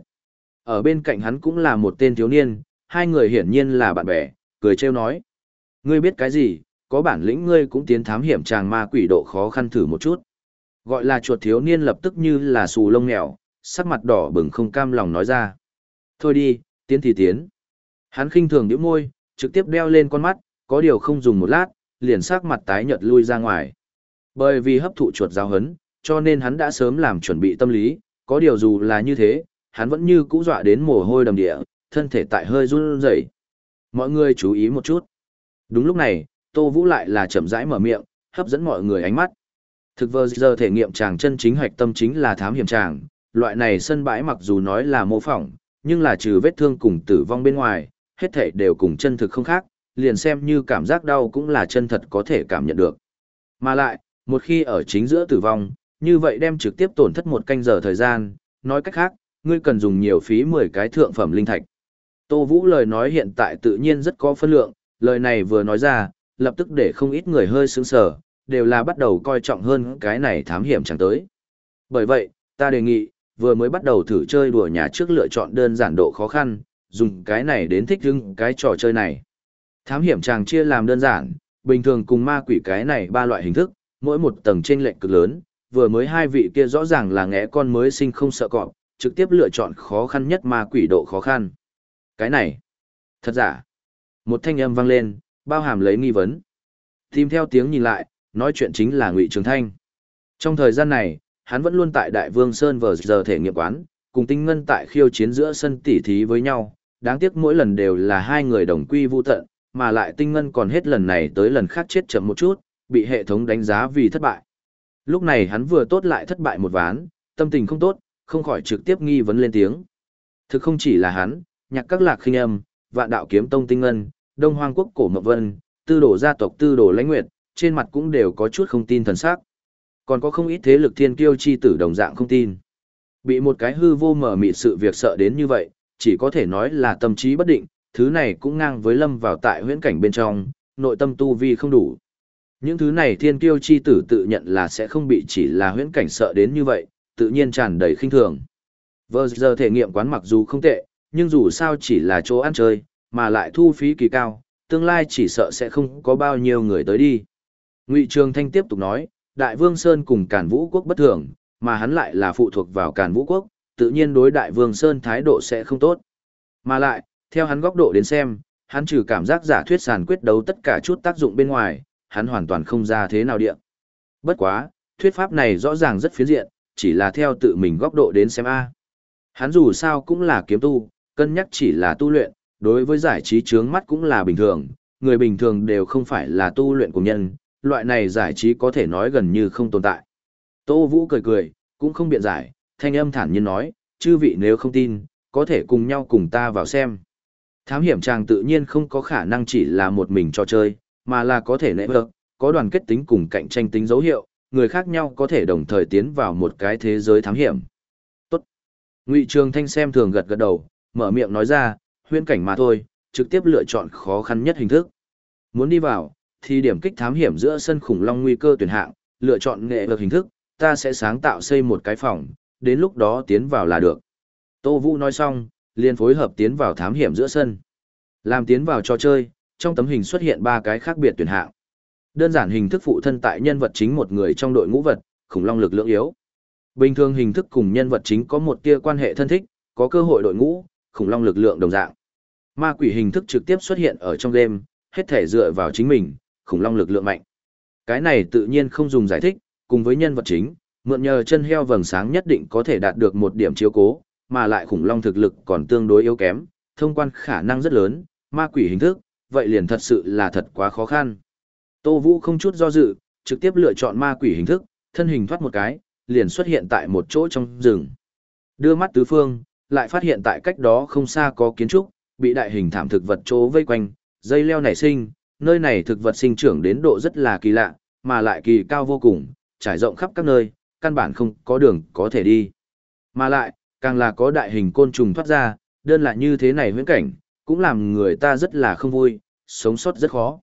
Ở bên cạnh hắn cũng là một tên thiếu niên, hai người hiển nhiên là bạn bè, cười trêu nói. Ngươi biết cái gì, có bản lĩnh ngươi cũng tiến thám hiểm chàng ma quỷ độ khó khăn thử một chút. Gọi là chuột thiếu niên lập tức như là xù lông mèo, sắc mặt đỏ bừng không cam lòng nói ra. Thôi đi, tiến thì tiến. Hắn khinh thường nhíu môi, trực tiếp đeo lên con mắt, có điều không dùng một lát, liền sắc mặt tái nhợt lui ra ngoài. Bởi vì hấp thụ chuột giáo hấn, cho nên hắn đã sớm làm chuẩn bị tâm lý, có điều dù là như thế, hắn vẫn như cũ dọa đến mồ hôi đầm địa, thân thể tại hơi run rẩy. Mọi người chú ý một chút. Đúng lúc này, Tô Vũ lại là chậm rãi mở miệng, hấp dẫn mọi người ánh mắt. Thực vờ giờ thể nghiệm chàng chân chính hoạch tâm chính là thám hiểm chàng, loại này sân bãi mặc dù nói là mô phỏng, nhưng là trừ vết thương cùng tử vong bên ngoài, hết thảy đều cùng chân thực không khác, liền xem như cảm giác đau cũng là chân thật có thể cảm nhận được. Mà lại, một khi ở chính giữa tử vong, như vậy đem trực tiếp tổn thất một canh giờ thời gian, nói cách khác, ngươi cần dùng nhiều phí 10 cái thượng phẩm linh thạch. Tô Vũ lời nói hiện tại tự nhiên rất có phân lượng, lời này vừa nói ra, lập tức để không ít người hơi sướng sở, đều là bắt đầu coi trọng hơn cái này thám hiểm chẳng tới. Bởi vậy, ta đề nghị, vừa mới bắt đầu thử chơi đùa nhà trước lựa chọn đơn giản độ khó khăn, dùng cái này đến thích hứng cái trò chơi này. Thám hiểm chàng chia làm đơn giản, bình thường cùng ma quỷ cái này ba loại hình thức, mỗi một tầng trên lệnh cực lớn, vừa mới hai vị kia rõ ràng là ngẽ con mới sinh không sợ cọp, trực tiếp lựa chọn khó khăn nhất ma quỷ độ khó khăn. Cái này, thật giả. Một thanh âm vang lên, bao hàm lấy nghi vấn. Tìm theo tiếng nhìn lại, nói chuyện chính là Ngụy Trường Thanh. Trong thời gian này, hắn vẫn luôn tại Đại Vương Sơn vờ giờ thể nghiệm quán, cùng Tinh Ngân tại khiêu chiến giữa sân tỉ thí với nhau, đáng tiếc mỗi lần đều là hai người đồng quy vu tận, mà lại Tinh Ngân còn hết lần này tới lần khác chết chậm một chút, bị hệ thống đánh giá vì thất bại. Lúc này hắn vừa tốt lại thất bại một ván, tâm tình không tốt, không khỏi trực tiếp nghi vấn lên tiếng. Thực không chỉ là hắn, nhạc các lạc khinh âm, vạn đạo kiếm tông tinh ngân, đông hoang quốc cổ mộng vân, tư đồ gia tộc tư đồ lãnh nguyệt, trên mặt cũng đều có chút không tin thần sắc. Còn có không ít thế lực thiên kiêu chi tử đồng dạng không tin. Bị một cái hư vô mở mịt sự việc sợ đến như vậy, chỉ có thể nói là tâm trí bất định, thứ này cũng ngang với lâm vào tại huyễn cảnh bên trong, nội tâm tu vi không đủ. Những thứ này thiên kiêu chi tử tự nhận là sẽ không bị chỉ là huyễn cảnh sợ đến như vậy, tự nhiên tràn đầy khinh thường. Vừa giờ thể nghiệm quán mặc dù không tệ, nhưng dù sao chỉ là chỗ ăn chơi, mà lại thu phí kỳ cao, tương lai chỉ sợ sẽ không có bao nhiêu người tới đi. Ngụy Trường Thanh tiếp tục nói, Đại Vương Sơn cùng Càn Vũ Quốc bất thường, mà hắn lại là phụ thuộc vào Càn Vũ Quốc, tự nhiên đối Đại Vương Sơn thái độ sẽ không tốt. Mà lại, theo hắn góc độ đến xem, hắn trừ cảm giác giả thuyết sàn quyết đấu tất cả chút tác dụng bên ngoài, hắn hoàn toàn không ra thế nào địa. Bất quá, thuyết pháp này rõ ràng rất phiến diện, chỉ là theo tự mình góc độ đến xem A. Hắn dù sao cũng là kiếm tu, cân nhắc chỉ là tu luyện, đối với giải trí trướng mắt cũng là bình thường, người bình thường đều không phải là tu luyện của nhân, loại này giải trí có thể nói gần như không tồn tại. Tô Vũ cười cười, cũng không biện giải, thanh âm thản nhiên nói, chư vị nếu không tin, có thể cùng nhau cùng ta vào xem. Thám hiểm chàng tự nhiên không có khả năng chỉ là một mình cho chơi, mà là có thể nệ vợ, có đoàn kết tính cùng cạnh tranh tính dấu hiệu, người khác nhau có thể đồng thời tiến vào một cái thế giới thám hiểm. Tốt. Ngụy Trường Thanh xem thường gật gật đầu, mở miệng nói ra, huyễn cảnh mà thôi, trực tiếp lựa chọn khó khăn nhất hình thức. Muốn đi vào, thì điểm kích thám hiểm giữa sân khủng long nguy cơ tuyển hạng, lựa chọn nghệ vực hình thức, ta sẽ sáng tạo xây một cái phòng, đến lúc đó tiến vào là được. Tô Vũ nói xong, liền phối hợp tiến vào thám hiểm giữa sân. Làm tiến vào trò chơi, trong tấm hình xuất hiện ba cái khác biệt tuyển hạng. Đơn giản hình thức phụ thân tại nhân vật chính một người trong đội ngũ vật, khủng long lực lượng yếu. Bình thường hình thức cùng nhân vật chính có một tia quan hệ thân thích, có cơ hội đội ngũ, khủng long lực lượng đồng dạng. Ma quỷ hình thức trực tiếp xuất hiện ở trong game, hết thể dựa vào chính mình, khủng long lực lượng mạnh. Cái này tự nhiên không dùng giải thích, cùng với nhân vật chính, mượn nhờ chân heo vầng sáng nhất định có thể đạt được một điểm chiếu cố, mà lại khủng long thực lực còn tương đối yếu kém, thông quan khả năng rất lớn, ma quỷ hình thức, vậy liền thật sự là thật quá khó khăn. Tô Vũ không chút do dự, trực tiếp lựa chọn ma quỷ hình thức, thân hình thoát một cái, liền xuất hiện tại một chỗ trong rừng. Đưa mắt tứ phương, lại phát hiện tại cách đó không xa có kiến trúc, bị đại hình thảm thực vật chỗ vây quanh, dây leo nảy sinh, nơi này thực vật sinh trưởng đến độ rất là kỳ lạ, mà lại kỳ cao vô cùng, trải rộng khắp các nơi, căn bản không có đường có thể đi. Mà lại, càng là có đại hình côn trùng thoát ra, đơn là như thế này huyễn cảnh, cũng làm người ta rất là không vui, sống sót rất khó.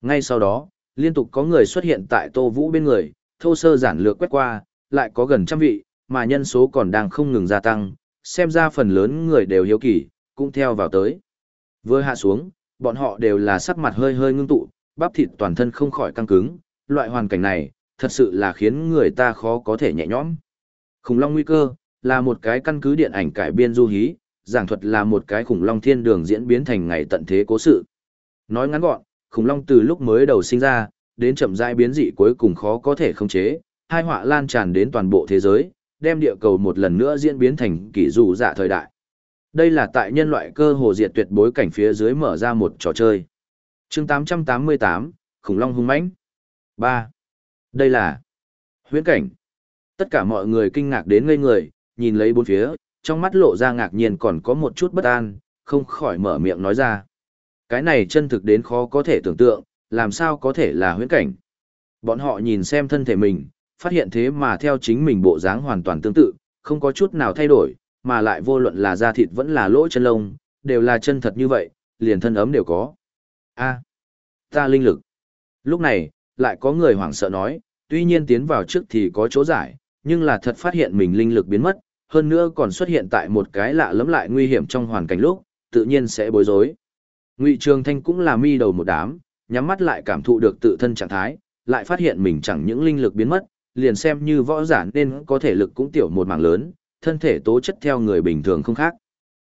Ngay sau đó, liên tục có người xuất hiện tại Tô Vũ bên người, thô sơ giản lược quét qua, lại có gần trăm vị, mà nhân số còn đang không ngừng gia tăng, xem ra phần lớn người đều hiếu kỳ, cũng theo vào tới. Vừa hạ xuống, bọn họ đều là sắc mặt hơi hơi ngưng tụ, bắp thịt toàn thân không khỏi căng cứng, loại hoàn cảnh này, thật sự là khiến người ta khó có thể nhẹ nhõm. Khủng long nguy cơ, là một cái căn cứ điện ảnh cải biên du hí, giảng thuật là một cái khủng long thiên đường diễn biến thành ngày tận thế cố sự. Nói ngắn gọn, khủng long từ lúc mới đầu sinh ra, đến chậm rãi biến dị cuối cùng khó có thể khống chế, hai họa lan tràn đến toàn bộ thế giới, đem địa cầu một lần nữa diễn biến thành kỷ dụ dạ thời đại. Đây là tại nhân loại cơ hồ diệt tuyệt bối cảnh phía dưới mở ra một trò chơi. chương 888, khủng long hung mãnh. ba Đây là huyễn cảnh. Tất cả mọi người kinh ngạc đến ngây người, nhìn lấy bốn phía, trong mắt lộ ra ngạc nhiên còn có một chút bất an, không khỏi mở miệng nói ra. Cái này chân thực đến khó có thể tưởng tượng, làm sao có thể là huyễn cảnh. Bọn họ nhìn xem thân thể mình, phát hiện thế mà theo chính mình bộ dáng hoàn toàn tương tự, không có chút nào thay đổi, mà lại vô luận là da thịt vẫn là lỗ chân lông, đều là chân thật như vậy, liền thân ấm đều có. A, ta linh lực. Lúc này, lại có người hoảng sợ nói, tuy nhiên tiến vào trước thì có chỗ giải, nhưng là thật phát hiện mình linh lực biến mất, hơn nữa còn xuất hiện tại một cái lạ lẫm lại nguy hiểm trong hoàn cảnh lúc, tự nhiên sẽ bối rối. Ngụy Trường Thanh cũng là mi đầu một đám, nhắm mắt lại cảm thụ được tự thân trạng thái, lại phát hiện mình chẳng những linh lực biến mất, liền xem như võ giả nên có thể lực cũng tiểu một mảng lớn, thân thể tố chất theo người bình thường không khác.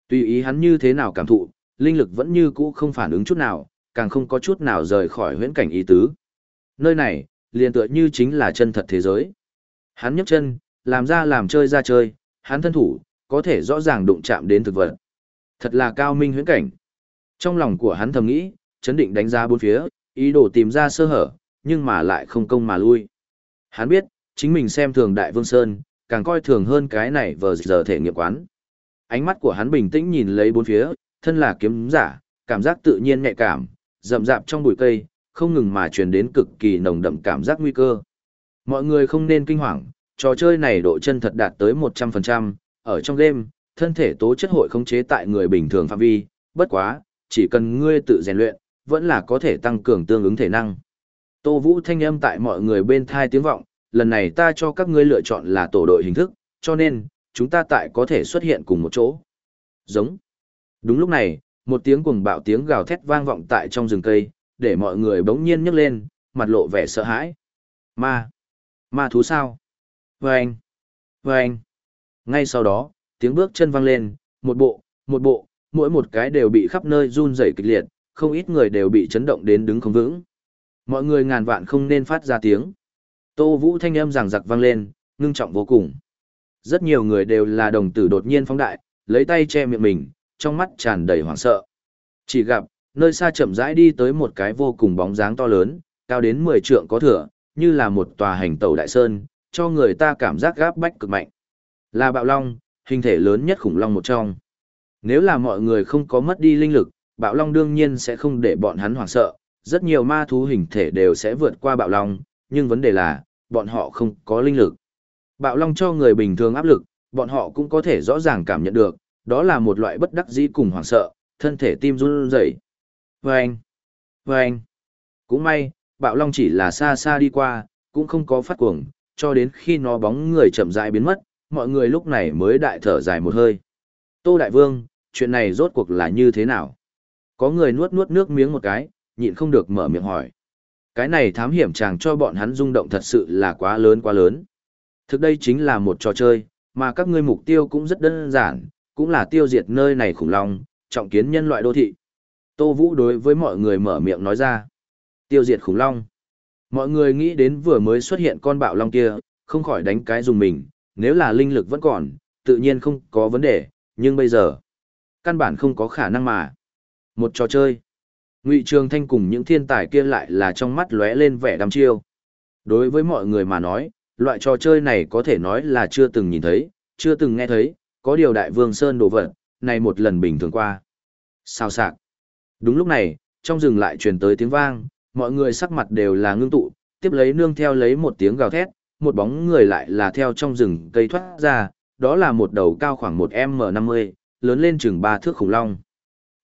Tùy ý hắn như thế nào cảm thụ, linh lực vẫn như cũ không phản ứng chút nào, càng không có chút nào rời khỏi huyễn cảnh ý tứ. Nơi này, liền tựa như chính là chân thật thế giới. Hắn nhấc chân, làm ra làm chơi ra chơi, hắn thân thủ, có thể rõ ràng đụng chạm đến thực vật. Thật là cao minh huyễn cảnh. Trong lòng của hắn thầm nghĩ, chấn định đánh giá bốn phía, ý đồ tìm ra sơ hở, nhưng mà lại không công mà lui. Hắn biết, chính mình xem thường Đại Vương Sơn, càng coi thường hơn cái này vờ giờ thể nghiệm quán. Ánh mắt của hắn bình tĩnh nhìn lấy bốn phía, thân là kiếm giả, cảm giác tự nhiên nhạy cảm, rậm rạp trong bụi cây, không ngừng mà truyền đến cực kỳ nồng đậm cảm giác nguy cơ. Mọi người không nên kinh hoàng, trò chơi này độ chân thật đạt tới 100%, ở trong game, thân thể tố chất hội khống chế tại người bình thường phạm vi, bất quá, chỉ cần ngươi tự rèn luyện, vẫn là có thể tăng cường tương ứng thể năng. Tô Vũ thanh âm tại mọi người bên thai tiếng vọng, lần này ta cho các ngươi lựa chọn là tổ đội hình thức, cho nên, chúng ta tại có thể xuất hiện cùng một chỗ. Giống. Đúng lúc này, một tiếng cuồng bạo tiếng gào thét vang vọng tại trong rừng cây, để mọi người bỗng nhiên nhấc lên, mặt lộ vẻ sợ hãi. Ma. Ma thú sao? Vâng. Vâng. Ngay sau đó, tiếng bước chân vang lên, một bộ, một bộ, mỗi một cái đều bị khắp nơi run rẩy kịch liệt, không ít người đều bị chấn động đến đứng không vững. Mọi người ngàn vạn không nên phát ra tiếng. Tô Vũ thanh âm ràng giặc vang lên, ngưng trọng vô cùng. Rất nhiều người đều là đồng tử đột nhiên phóng đại, lấy tay che miệng mình, trong mắt tràn đầy hoảng sợ. Chỉ gặp, nơi xa chậm rãi đi tới một cái vô cùng bóng dáng to lớn, cao đến 10 trượng có thừa, như là một tòa hành tàu đại sơn, cho người ta cảm giác gáp bách cực mạnh. Là bạo long, hình thể lớn nhất khủng long một trong. Nếu là mọi người không có mất đi linh lực, bạo long đương nhiên sẽ không để bọn hắn hoảng sợ, rất nhiều ma thú hình thể đều sẽ vượt qua bạo long, nhưng vấn đề là, bọn họ không có linh lực. Bạo long cho người bình thường áp lực, bọn họ cũng có thể rõ ràng cảm nhận được, đó là một loại bất đắc dĩ cùng hoảng sợ, thân thể tim run rẩy. Vâng! Vâng! Cũng may, bạo long chỉ là xa xa đi qua, cũng không có phát cuồng, cho đến khi nó bóng người chậm rãi biến mất, mọi người lúc này mới đại thở dài một hơi. Tô Đại Vương, chuyện này rốt cuộc là như thế nào? Có người nuốt nuốt nước miếng một cái, nhịn không được mở miệng hỏi. Cái này thám hiểm chàng cho bọn hắn rung động thật sự là quá lớn quá lớn. Thực đây chính là một trò chơi, mà các ngươi mục tiêu cũng rất đơn giản, cũng là tiêu diệt nơi này khủng long, trọng kiến nhân loại đô thị. Tô Vũ đối với mọi người mở miệng nói ra. Tiêu diệt khủng long. Mọi người nghĩ đến vừa mới xuất hiện con bạo long kia, không khỏi đánh cái dùng mình, nếu là linh lực vẫn còn, tự nhiên không có vấn đề, nhưng bây giờ, căn bản không có khả năng mà. Một trò chơi. Ngụy Trường Thanh cùng những thiên tài kia lại là trong mắt lóe lên vẻ đăm chiêu. Đối với mọi người mà nói, loại trò chơi này có thể nói là chưa từng nhìn thấy, chưa từng nghe thấy, có điều đại vương Sơn đồ vật, này một lần bình thường qua. Sao sạc. Đúng lúc này, trong rừng lại truyền tới tiếng vang, mọi người sắc mặt đều là ngưng tụ, tiếp lấy nương theo lấy một tiếng gào thét, một bóng người lại là theo trong rừng cây thoát ra, đó là một đầu cao khoảng một M50, lớn lên chừng ba thước khủng long.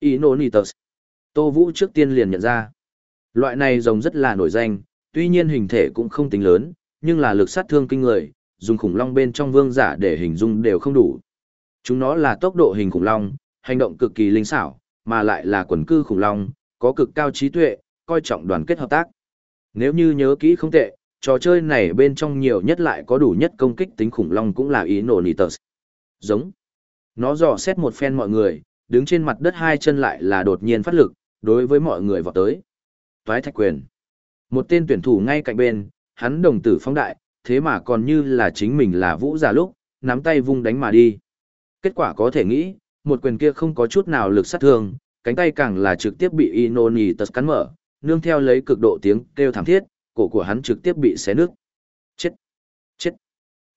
Inonitus. Tô Vũ trước tiên liền nhận ra. Loại này rồng rất là nổi danh, tuy nhiên hình thể cũng không tính lớn, nhưng là lực sát thương kinh người, dùng khủng long bên trong vương giả để hình dung đều không đủ. Chúng nó là tốc độ hình khủng long, hành động cực kỳ linh xảo, mà lại là quần cư khủng long, có cực cao trí tuệ, coi trọng đoàn kết hợp tác. Nếu như nhớ kỹ không tệ, trò chơi này bên trong nhiều nhất lại có đủ nhất công kích tính khủng long cũng là ý nổ Giống. Nó dò xét một phen mọi người, đứng trên mặt đất hai chân lại là đột nhiên phát lực, đối với mọi người vọt tới. Toái thạch quyền. Một tên tuyển thủ ngay cạnh bên, hắn đồng tử phóng đại, thế mà còn như là chính mình là vũ giả lúc, nắm tay vung đánh mà đi. Kết quả có thể nghĩ, một quyền kia không có chút nào lực sát thương, cánh tay càng là trực tiếp bị Inonitus cắn mở, nương theo lấy cực độ tiếng kêu thảm thiết, cổ của hắn trực tiếp bị xé nước. Chết! Chết!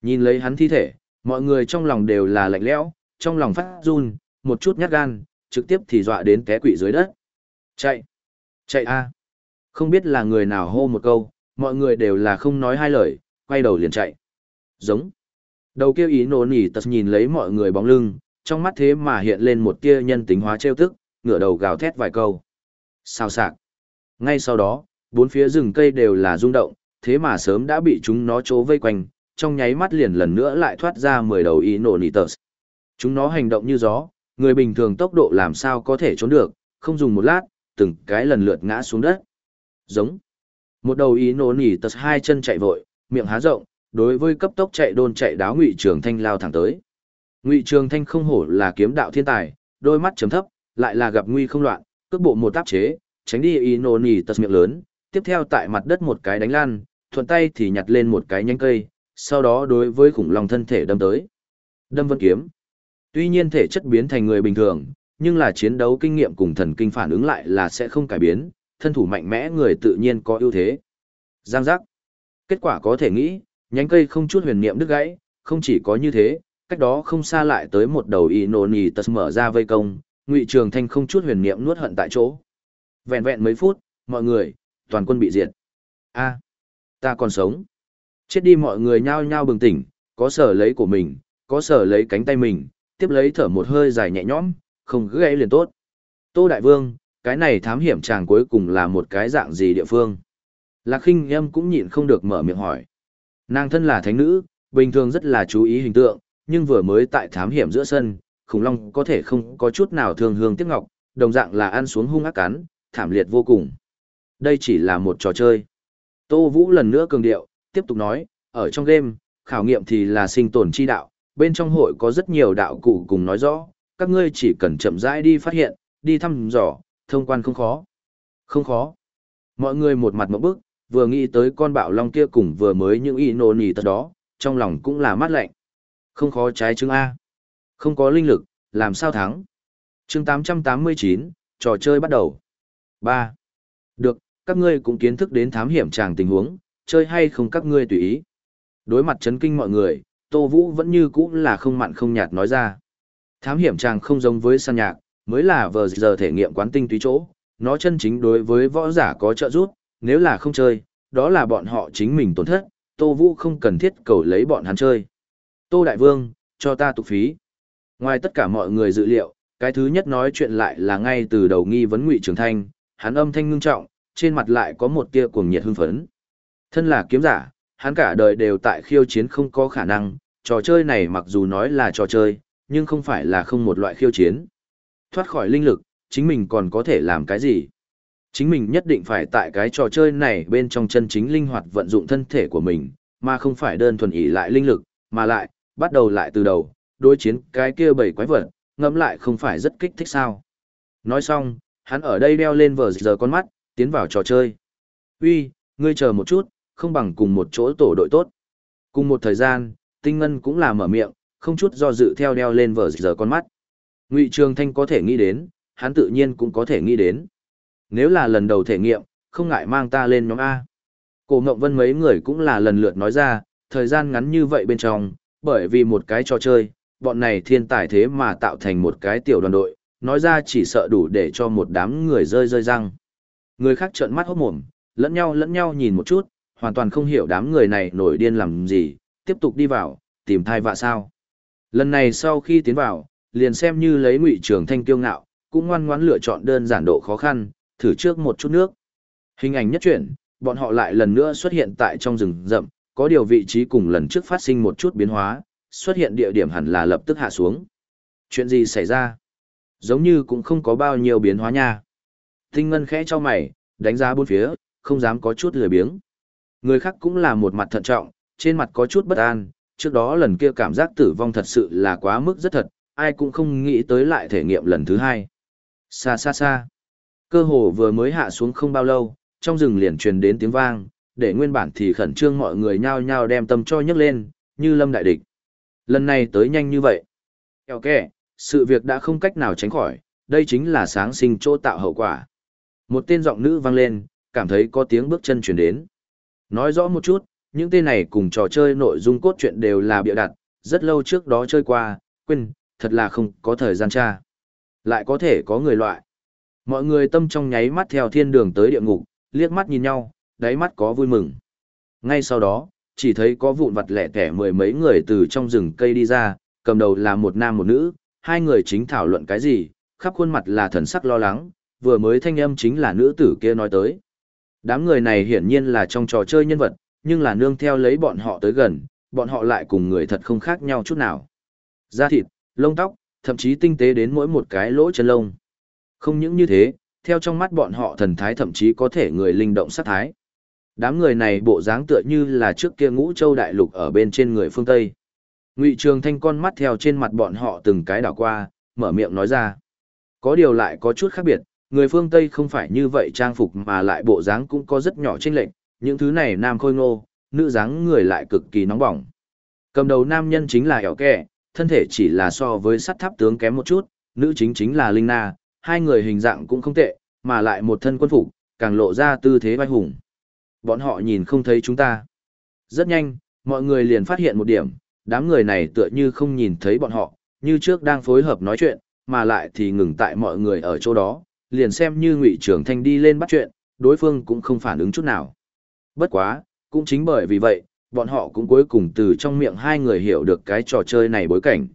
Nhìn lấy hắn thi thể, mọi người trong lòng đều là lạnh lẽo, trong lòng phát run, một chút nhát gan, trực tiếp thì dọa đến té quỵ dưới đất. Chạy! Chạy a! Không biết là người nào hô một câu, mọi người đều là không nói hai lời, quay đầu liền chạy. Giống! Đầu kêu ý nổ nỉ tật nhìn lấy mọi người bóng lưng, trong mắt thế mà hiện lên một tia nhân tính hóa trêu tức, ngửa đầu gào thét vài câu. Sao sạc! Ngay sau đó, bốn phía rừng cây đều là rung động, thế mà sớm đã bị chúng nó trố vây quanh, trong nháy mắt liền lần nữa lại thoát ra mười đầu ý nổ nỉ tật. Chúng nó hành động như gió, người bình thường tốc độ làm sao có thể trốn được, không dùng một lát, từng cái lần lượt ngã xuống đất. Giống. Một đầu ý nổ nỉ tật hai chân chạy vội, miệng há rộng, đối với cấp tốc chạy đôn chạy đáo ngụy trường thanh lao thẳng tới. Ngụy trường thanh không hổ là kiếm đạo thiên tài, đôi mắt chấm thấp, lại là gặp nguy không loạn, cước bộ một tác chế, tránh đi ý nổ nỉ tật miệng lớn, tiếp theo tại mặt đất một cái đánh lan, thuận tay thì nhặt lên một cái nhánh cây, sau đó đối với khủng long thân thể đâm tới. Đâm vân kiếm. Tuy nhiên thể chất biến thành người bình thường, nhưng là chiến đấu kinh nghiệm cùng thần kinh phản ứng lại là sẽ không cải biến, thân thủ mạnh mẽ người tự nhiên có ưu thế. Giang giác. Kết quả có thể nghĩ, nhánh cây không chút huyền niệm đứt gãy, không chỉ có như thế, cách đó không xa lại tới một đầu y nô nì tật mở ra vây công, ngụy trường thanh không chút huyền niệm nuốt hận tại chỗ. Vẹn vẹn mấy phút, mọi người, toàn quân bị diệt. A, ta còn sống. Chết đi mọi người nhao nhao bừng tỉnh, có sở lấy của mình, có sở lấy cánh tay mình, tiếp lấy thở một hơi dài nhẹ nhõm, không cứ gãy liền tốt. Tô Đại Vương, cái này thám hiểm chàng cuối cùng là một cái dạng gì địa phương? Lạc khinh em cũng nhịn không được mở miệng hỏi. Nàng thân là thánh nữ, bình thường rất là chú ý hình tượng, nhưng vừa mới tại thám hiểm giữa sân, khủng long có thể không có chút nào thương hương tiếc ngọc, đồng dạng là ăn xuống hung ác cắn, thảm liệt vô cùng. Đây chỉ là một trò chơi. Tô Vũ lần nữa cường điệu, tiếp tục nói, ở trong game, khảo nghiệm thì là sinh tồn chi đạo, bên trong hội có rất nhiều đạo cụ cùng nói rõ, các ngươi chỉ cần chậm rãi đi phát hiện, đi thăm dò, thông quan không khó. Không khó. Mọi người một mặt một bức, vừa nghĩ tới con bạo long kia cùng vừa mới những y nô nì tật đó, trong lòng cũng là mát lạnh. Không khó trái chứng A. Không có linh lực, làm sao thắng. chương 889, trò chơi bắt đầu. 3. Được, các ngươi cũng kiến thức đến thám hiểm tràng tình huống, chơi hay không các ngươi tùy ý. Đối mặt chấn kinh mọi người, Tô Vũ vẫn như cũ là không mặn không nhạt nói ra. Thám hiểm tràng không giống với sàn nhạc, mới là vờ giờ thể nghiệm quán tinh túy chỗ, nó chân chính đối với võ giả có trợ giúp, nếu là không chơi, đó là bọn họ chính mình tổn thất, Tô Vũ không cần thiết cầu lấy bọn hắn chơi. Tô Đại Vương, cho ta tục phí. Ngoài tất cả mọi người dự liệu, cái thứ nhất nói chuyện lại là ngay từ đầu nghi vấn Ngụy Trường Thanh, hắn âm thanh ngưng trọng, trên mặt lại có một tia cuồng nhiệt hưng phấn. Thân là kiếm giả, hắn cả đời đều tại khiêu chiến không có khả năng, trò chơi này mặc dù nói là trò chơi, nhưng không phải là không một loại khiêu chiến. Thoát khỏi linh lực, chính mình còn có thể làm cái gì? Chính mình nhất định phải tại cái trò chơi này bên trong chân chính linh hoạt vận dụng thân thể của mình, mà không phải đơn thuần ỷ lại linh lực, mà lại, bắt đầu lại từ đầu, đối chiến cái kia bảy quái vật, ngẫm lại không phải rất kích thích sao. Nói xong, hắn ở đây đeo lên vờ giờ con mắt, tiến vào trò chơi. Uy, ngươi chờ một chút, không bằng cùng một chỗ tổ đội tốt. Cùng một thời gian, tinh ngân cũng là mở miệng, không chút do dự theo đeo lên vờ giờ con mắt. Ngụy Trường Thanh có thể nghĩ đến, hắn tự nhiên cũng có thể nghĩ đến. Nếu là lần đầu thể nghiệm, không ngại mang ta lên nhóm A. Cổ Ngộng Vân mấy người cũng là lần lượt nói ra, thời gian ngắn như vậy bên trong, bởi vì một cái trò chơi, bọn này thiên tài thế mà tạo thành một cái tiểu đoàn đội, nói ra chỉ sợ đủ để cho một đám người rơi rơi răng. Người khác trợn mắt hốt mồm, lẫn nhau lẫn nhau nhìn một chút, hoàn toàn không hiểu đám người này nổi điên làm gì, tiếp tục đi vào, tìm thai vạ sao. Lần này sau khi tiến vào, liền xem như lấy ngụy trường thanh kiêu ngạo, cũng ngoan ngoãn lựa chọn đơn giản độ khó khăn, thử trước một chút nước. Hình ảnh nhất chuyển, bọn họ lại lần nữa xuất hiện tại trong rừng rậm, có điều vị trí cùng lần trước phát sinh một chút biến hóa, xuất hiện địa điểm hẳn là lập tức hạ xuống. Chuyện gì xảy ra? Giống như cũng không có bao nhiêu biến hóa nha. Tinh Ngân khẽ cho mày, đánh giá bốn phía, không dám có chút lười biếng. Người khác cũng là một mặt thận trọng, trên mặt có chút bất an, trước đó lần kia cảm giác tử vong thật sự là quá mức rất thật, ai cũng không nghĩ tới lại thể nghiệm lần thứ hai. Xa xa xa. Cơ hồ vừa mới hạ xuống không bao lâu, trong rừng liền truyền đến tiếng vang, để nguyên bản thì khẩn trương mọi người nhao nhao đem tâm cho nhấc lên, như lâm đại địch. Lần này tới nhanh như vậy. Kèo kè, sự việc đã không cách nào tránh khỏi, đây chính là sáng sinh chỗ tạo hậu quả. Một tên giọng nữ vang lên, cảm thấy có tiếng bước chân chuyển đến. Nói rõ một chút, những tên này cùng trò chơi nội dung cốt truyện đều là bịa đặt, rất lâu trước đó chơi qua, quên, thật là không có thời gian tra. Lại có thể có người loại. Mọi người tâm trong nháy mắt theo thiên đường tới địa ngục, liếc mắt nhìn nhau, đáy mắt có vui mừng. Ngay sau đó, chỉ thấy có vụn vặt lẻ tẻ mười mấy người từ trong rừng cây đi ra, cầm đầu là một nam một nữ, hai người chính thảo luận cái gì, khắp khuôn mặt là thần sắc lo lắng, vừa mới thanh âm chính là nữ tử kia nói tới. Đám người này hiển nhiên là trong trò chơi nhân vật, nhưng là nương theo lấy bọn họ tới gần, bọn họ lại cùng người thật không khác nhau chút nào. Da thịt, lông tóc, thậm chí tinh tế đến mỗi một cái lỗ chân lông. Không những như thế, theo trong mắt bọn họ thần thái thậm chí có thể người linh động sát thái. Đám người này bộ dáng tựa như là trước kia ngũ châu đại lục ở bên trên người phương Tây. Ngụy Trường Thanh con mắt theo trên mặt bọn họ từng cái đảo qua, mở miệng nói ra. Có điều lại có chút khác biệt, người phương Tây không phải như vậy trang phục mà lại bộ dáng cũng có rất nhỏ chênh lệch, những thứ này nam khôi ngô, nữ dáng người lại cực kỳ nóng bỏng. Cầm đầu nam nhân chính là Hẻo kẹ, thân thể chỉ là so với sắt tháp tướng kém một chút, nữ chính chính là Linh Na, hai người hình dạng cũng không tệ, mà lại một thân quân phục, càng lộ ra tư thế vai hùng. Bọn họ nhìn không thấy chúng ta. Rất nhanh, mọi người liền phát hiện một điểm, đám người này tựa như không nhìn thấy bọn họ, như trước đang phối hợp nói chuyện, mà lại thì ngừng tại mọi người ở chỗ đó, liền xem như ngụy trưởng thanh đi lên bắt chuyện, đối phương cũng không phản ứng chút nào. Bất quá, cũng chính bởi vì vậy, bọn họ cũng cuối cùng từ trong miệng hai người hiểu được cái trò chơi này bối cảnh.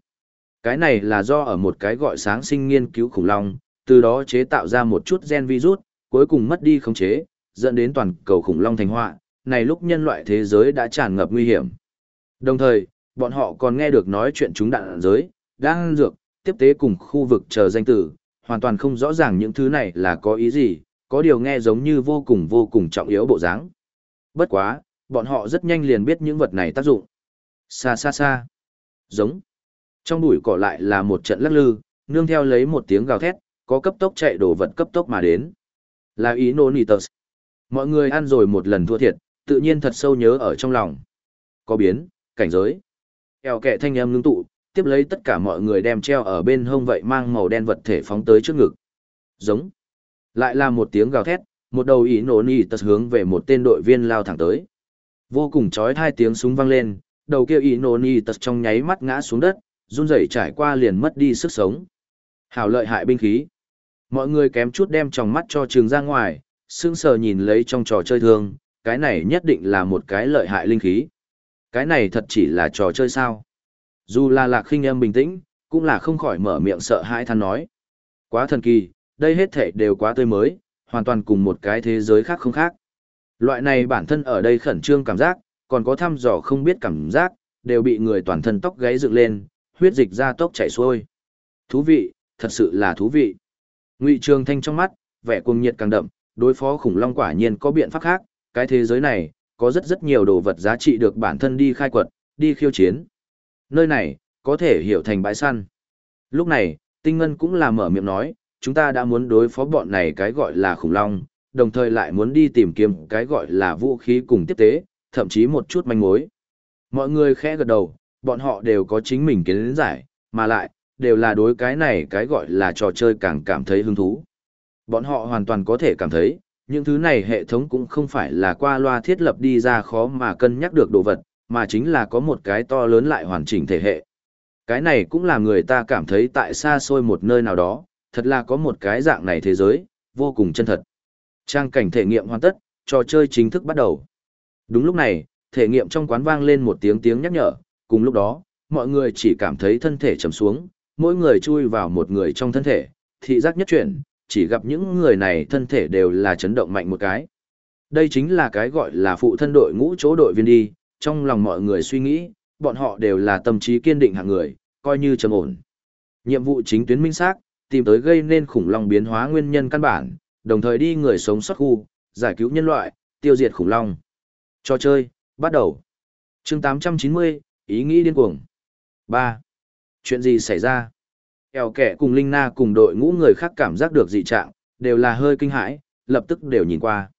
Cái này là do ở một cái gọi sáng sinh nghiên cứu khủng long, từ đó chế tạo ra một chút gen virus, cuối cùng mất đi khống chế, dẫn đến toàn cầu khủng long thành họa, này lúc nhân loại thế giới đã tràn ngập nguy hiểm. Đồng thời, bọn họ còn nghe được nói chuyện chúng đạn giới, đang dược, tiếp tế cùng khu vực chờ danh tử, hoàn toàn không rõ ràng những thứ này là có ý gì, có điều nghe giống như vô cùng vô cùng trọng yếu bộ dáng. Bất quá, bọn họ rất nhanh liền biết những vật này tác dụng. Xa xa xa. Giống. Trong bụi cỏ lại là một trận lắc lư, nương theo lấy một tiếng gào thét, có cấp tốc chạy đổ vật cấp tốc mà đến. Là ý nô Mọi người ăn rồi một lần thua thiệt, tự nhiên thật sâu nhớ ở trong lòng. Có biến, cảnh giới. Eo kẹ thanh âm ngưng tụ, tiếp lấy tất cả mọi người đem treo ở bên hông vậy mang màu đen vật thể phóng tới trước ngực. Giống. Lại là một tiếng gào thét, một đầu ý nổ nỉ tật hướng về một tên đội viên lao thẳng tới. Vô cùng chói hai tiếng súng vang lên, đầu kia ý nổ nỉ tật trong nháy mắt ngã xuống đất, run rẩy trải qua liền mất đi sức sống. Hảo lợi hại binh khí. Mọi người kém chút đem tròng mắt cho trường ra ngoài, sững sờ nhìn lấy trong trò chơi thương, cái này nhất định là một cái lợi hại linh khí. Cái này thật chỉ là trò chơi sao. Dù là lạc khinh âm bình tĩnh, cũng là không khỏi mở miệng sợ hãi than nói. Quá thần kỳ, đây hết thể đều quá tươi mới, hoàn toàn cùng một cái thế giới khác không khác. Loại này bản thân ở đây khẩn trương cảm giác, còn có thăm dò không biết cảm giác, đều bị người toàn thân tóc gáy dựng lên, huyết dịch ra tốc chảy xuôi. Thú vị, thật sự là thú vị. Ngụy Trường Thanh trong mắt, vẻ cuồng nhiệt càng đậm, đối phó khủng long quả nhiên có biện pháp khác, cái thế giới này, có rất rất nhiều đồ vật giá trị được bản thân đi khai quật, đi khiêu chiến. Nơi này, có thể hiểu thành bãi săn. Lúc này, Tinh Ngân cũng là mở miệng nói, chúng ta đã muốn đối phó bọn này cái gọi là khủng long, đồng thời lại muốn đi tìm kiếm cái gọi là vũ khí cùng tiếp tế, thậm chí một chút manh mối. Mọi người khẽ gật đầu, bọn họ đều có chính mình kiến giải, mà lại, đều là đối cái này cái gọi là trò chơi càng cảm thấy hứng thú. Bọn họ hoàn toàn có thể cảm thấy, những thứ này hệ thống cũng không phải là qua loa thiết lập đi ra khó mà cân nhắc được đồ vật, mà chính là có một cái to lớn lại hoàn chỉnh thể hệ. Cái này cũng là người ta cảm thấy tại xa xôi một nơi nào đó, thật là có một cái dạng này thế giới, vô cùng chân thật. Trang cảnh thể nghiệm hoàn tất, trò chơi chính thức bắt đầu. Đúng lúc này, thể nghiệm trong quán vang lên một tiếng tiếng nhắc nhở, cùng lúc đó, mọi người chỉ cảm thấy thân thể trầm xuống, mỗi người chui vào một người trong thân thể, thị giác nhất chuyển, chỉ gặp những người này thân thể đều là chấn động mạnh một cái. Đây chính là cái gọi là phụ thân đội ngũ chỗ đội viên đi, trong lòng mọi người suy nghĩ, bọn họ đều là tâm trí kiên định hạng người, coi như trầm ổn. Nhiệm vụ chính tuyến minh xác, tìm tới gây nên khủng long biến hóa nguyên nhân căn bản, đồng thời đi người sống sót khu, giải cứu nhân loại, tiêu diệt khủng long. Trò chơi, bắt đầu. chương 890, ý nghĩ điên cuồng. 3. Chuyện gì xảy ra? Eo kẻ cùng Linh Na cùng đội ngũ người khác cảm giác được dị trạng, đều là hơi kinh hãi, lập tức đều nhìn qua.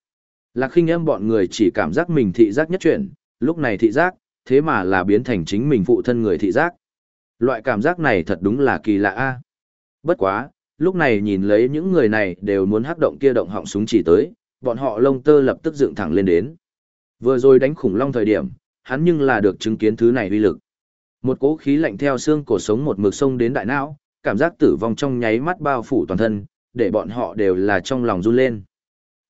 Lạc khinh âm bọn người chỉ cảm giác mình thị giác nhất chuyển, lúc này thị giác, thế mà là biến thành chính mình phụ thân người thị giác. Loại cảm giác này thật đúng là kỳ lạ a. Bất quá, lúc này nhìn lấy những người này đều muốn hắc động kia động họng súng chỉ tới, bọn họ lông tơ lập tức dựng thẳng lên đến. Vừa rồi đánh khủng long thời điểm, hắn nhưng là được chứng kiến thứ này uy lực. Một cỗ khí lạnh theo xương cổ sống một mực sông đến đại não, cảm giác tử vong trong nháy mắt bao phủ toàn thân, để bọn họ đều là trong lòng run lên.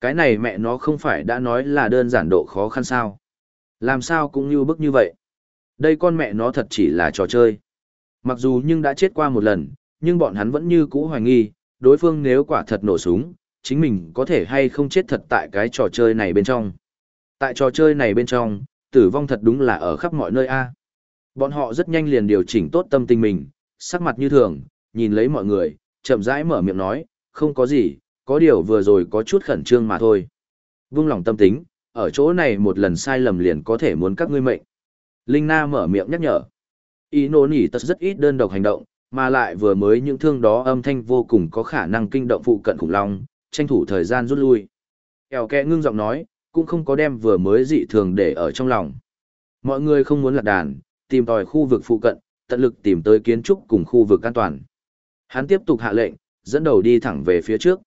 Cái này mẹ nó không phải đã nói là đơn giản độ khó khăn sao. Làm sao cũng như bức như vậy. Đây con mẹ nó thật chỉ là trò chơi. Mặc dù nhưng đã chết qua một lần, nhưng bọn hắn vẫn như cũ hoài nghi, đối phương nếu quả thật nổ súng, chính mình có thể hay không chết thật tại cái trò chơi này bên trong. Tại trò chơi này bên trong, tử vong thật đúng là ở khắp mọi nơi a. Bọn họ rất nhanh liền điều chỉnh tốt tâm tình mình, sắc mặt như thường, nhìn lấy mọi người, chậm rãi mở miệng nói, không có gì, có điều vừa rồi có chút khẩn trương mà thôi. Vung lòng tâm tính, ở chỗ này một lần sai lầm liền có thể muốn các ngươi mệnh. Linh Na mở miệng nhắc nhở. Ý nô nỉ tật rất ít đơn độc hành động, mà lại vừa mới những thương đó âm thanh vô cùng có khả năng kinh động phụ cận khủng long, tranh thủ thời gian rút lui. Kèo kẹ ngưng giọng nói, cũng không có đem vừa mới dị thường để ở trong lòng. Mọi người không muốn lạc đàn, tìm tòi khu vực phụ cận, tận lực tìm tới kiến trúc cùng khu vực an toàn. Hắn tiếp tục hạ lệnh, dẫn đầu đi thẳng về phía trước.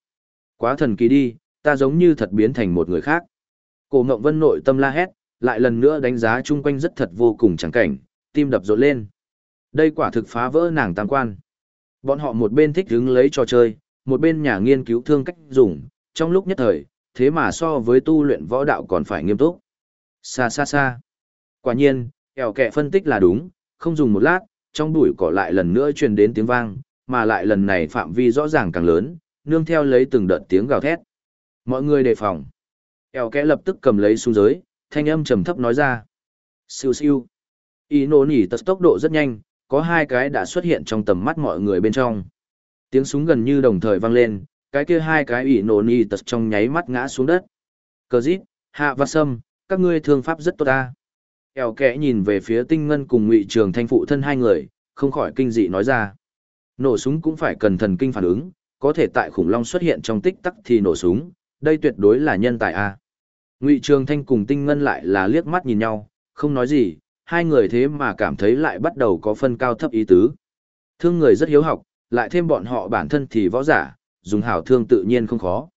Quá thần kỳ đi, ta giống như thật biến thành một người khác. Cổ Ngộng Vân nội tâm la hét, lại lần nữa đánh giá chung quanh rất thật vô cùng chẳng cảnh, tim đập rộn lên. Đây quả thực phá vỡ nàng tam quan. Bọn họ một bên thích hứng lấy trò chơi, một bên nhà nghiên cứu thương cách dùng, trong lúc nhất thời, thế mà so với tu luyện võ đạo còn phải nghiêm túc. Xa xa xa. Quả nhiên, kẹo kẹ phân tích là đúng, không dùng một lát, trong bụi cỏ lại lần nữa truyền đến tiếng vang, mà lại lần này phạm vi rõ ràng càng lớn, nương theo lấy từng đợt tiếng gào thét. Mọi người đề phòng. eo kẽ lập tức cầm lấy xuống giới, thanh âm trầm thấp nói ra. Siêu siêu. Ý nổ nỉ tật tốc độ rất nhanh, có hai cái đã xuất hiện trong tầm mắt mọi người bên trong. Tiếng súng gần như đồng thời vang lên, cái kia hai cái ý nổ nỉ tật trong nháy mắt ngã xuống đất. Cờ dít, hạ và sâm, các ngươi thương pháp rất tốt ta. Eo kẽ nhìn về phía tinh ngân cùng ngụy trường thanh phụ thân hai người, không khỏi kinh dị nói ra. Nổ súng cũng phải cần thần kinh phản ứng, có thể tại khủng long xuất hiện trong tích tắc thì nổ súng, đây tuyệt đối là nhân tài a. Ngụy Trường Thanh cùng Tinh Ngân lại là liếc mắt nhìn nhau, không nói gì, hai người thế mà cảm thấy lại bắt đầu có phân cao thấp ý tứ. Thương người rất hiếu học, lại thêm bọn họ bản thân thì võ giả, dùng hảo thương tự nhiên không khó.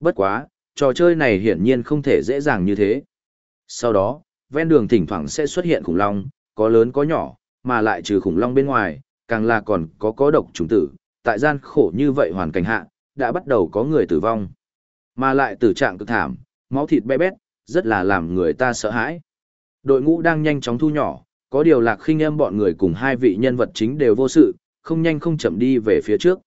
Bất quá, trò chơi này hiển nhiên không thể dễ dàng như thế. Sau đó, ven đường thỉnh thoảng sẽ xuất hiện khủng long, có lớn có nhỏ, mà lại trừ khủng long bên ngoài, càng là còn có có độc trùng tử, tại gian khổ như vậy hoàn cảnh hạ, đã bắt đầu có người tử vong. Mà lại tử trạng cực thảm, máu thịt bé bét, rất là làm người ta sợ hãi. Đội ngũ đang nhanh chóng thu nhỏ, có điều lạc khinh em bọn người cùng hai vị nhân vật chính đều vô sự, không nhanh không chậm đi về phía trước.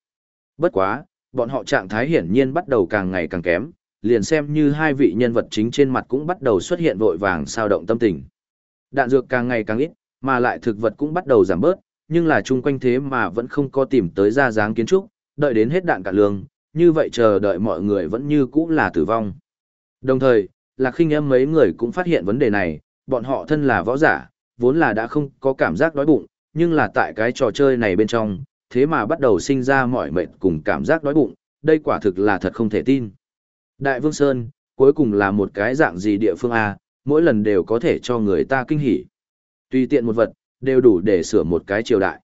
Bất quá, bọn họ trạng thái hiển nhiên bắt đầu càng ngày càng kém, liền xem như hai vị nhân vật chính trên mặt cũng bắt đầu xuất hiện vội vàng sao động tâm tình. Đạn dược càng ngày càng ít, mà lại thực vật cũng bắt đầu giảm bớt, nhưng là chung quanh thế mà vẫn không có tìm tới ra dáng kiến trúc, đợi đến hết đạn cả lương, như vậy chờ đợi mọi người vẫn như cũ là tử vong. Đồng thời, Lạc Khinh em mấy người cũng phát hiện vấn đề này, bọn họ thân là võ giả, vốn là đã không có cảm giác đói bụng, nhưng là tại cái trò chơi này bên trong, thế mà bắt đầu sinh ra mọi mệt cùng cảm giác đói bụng, đây quả thực là thật không thể tin. Đại Vương Sơn, cuối cùng là một cái dạng gì địa phương A, mỗi lần đều có thể cho người ta kinh hỉ. Tùy tiện một vật, đều đủ để sửa một cái triều đại.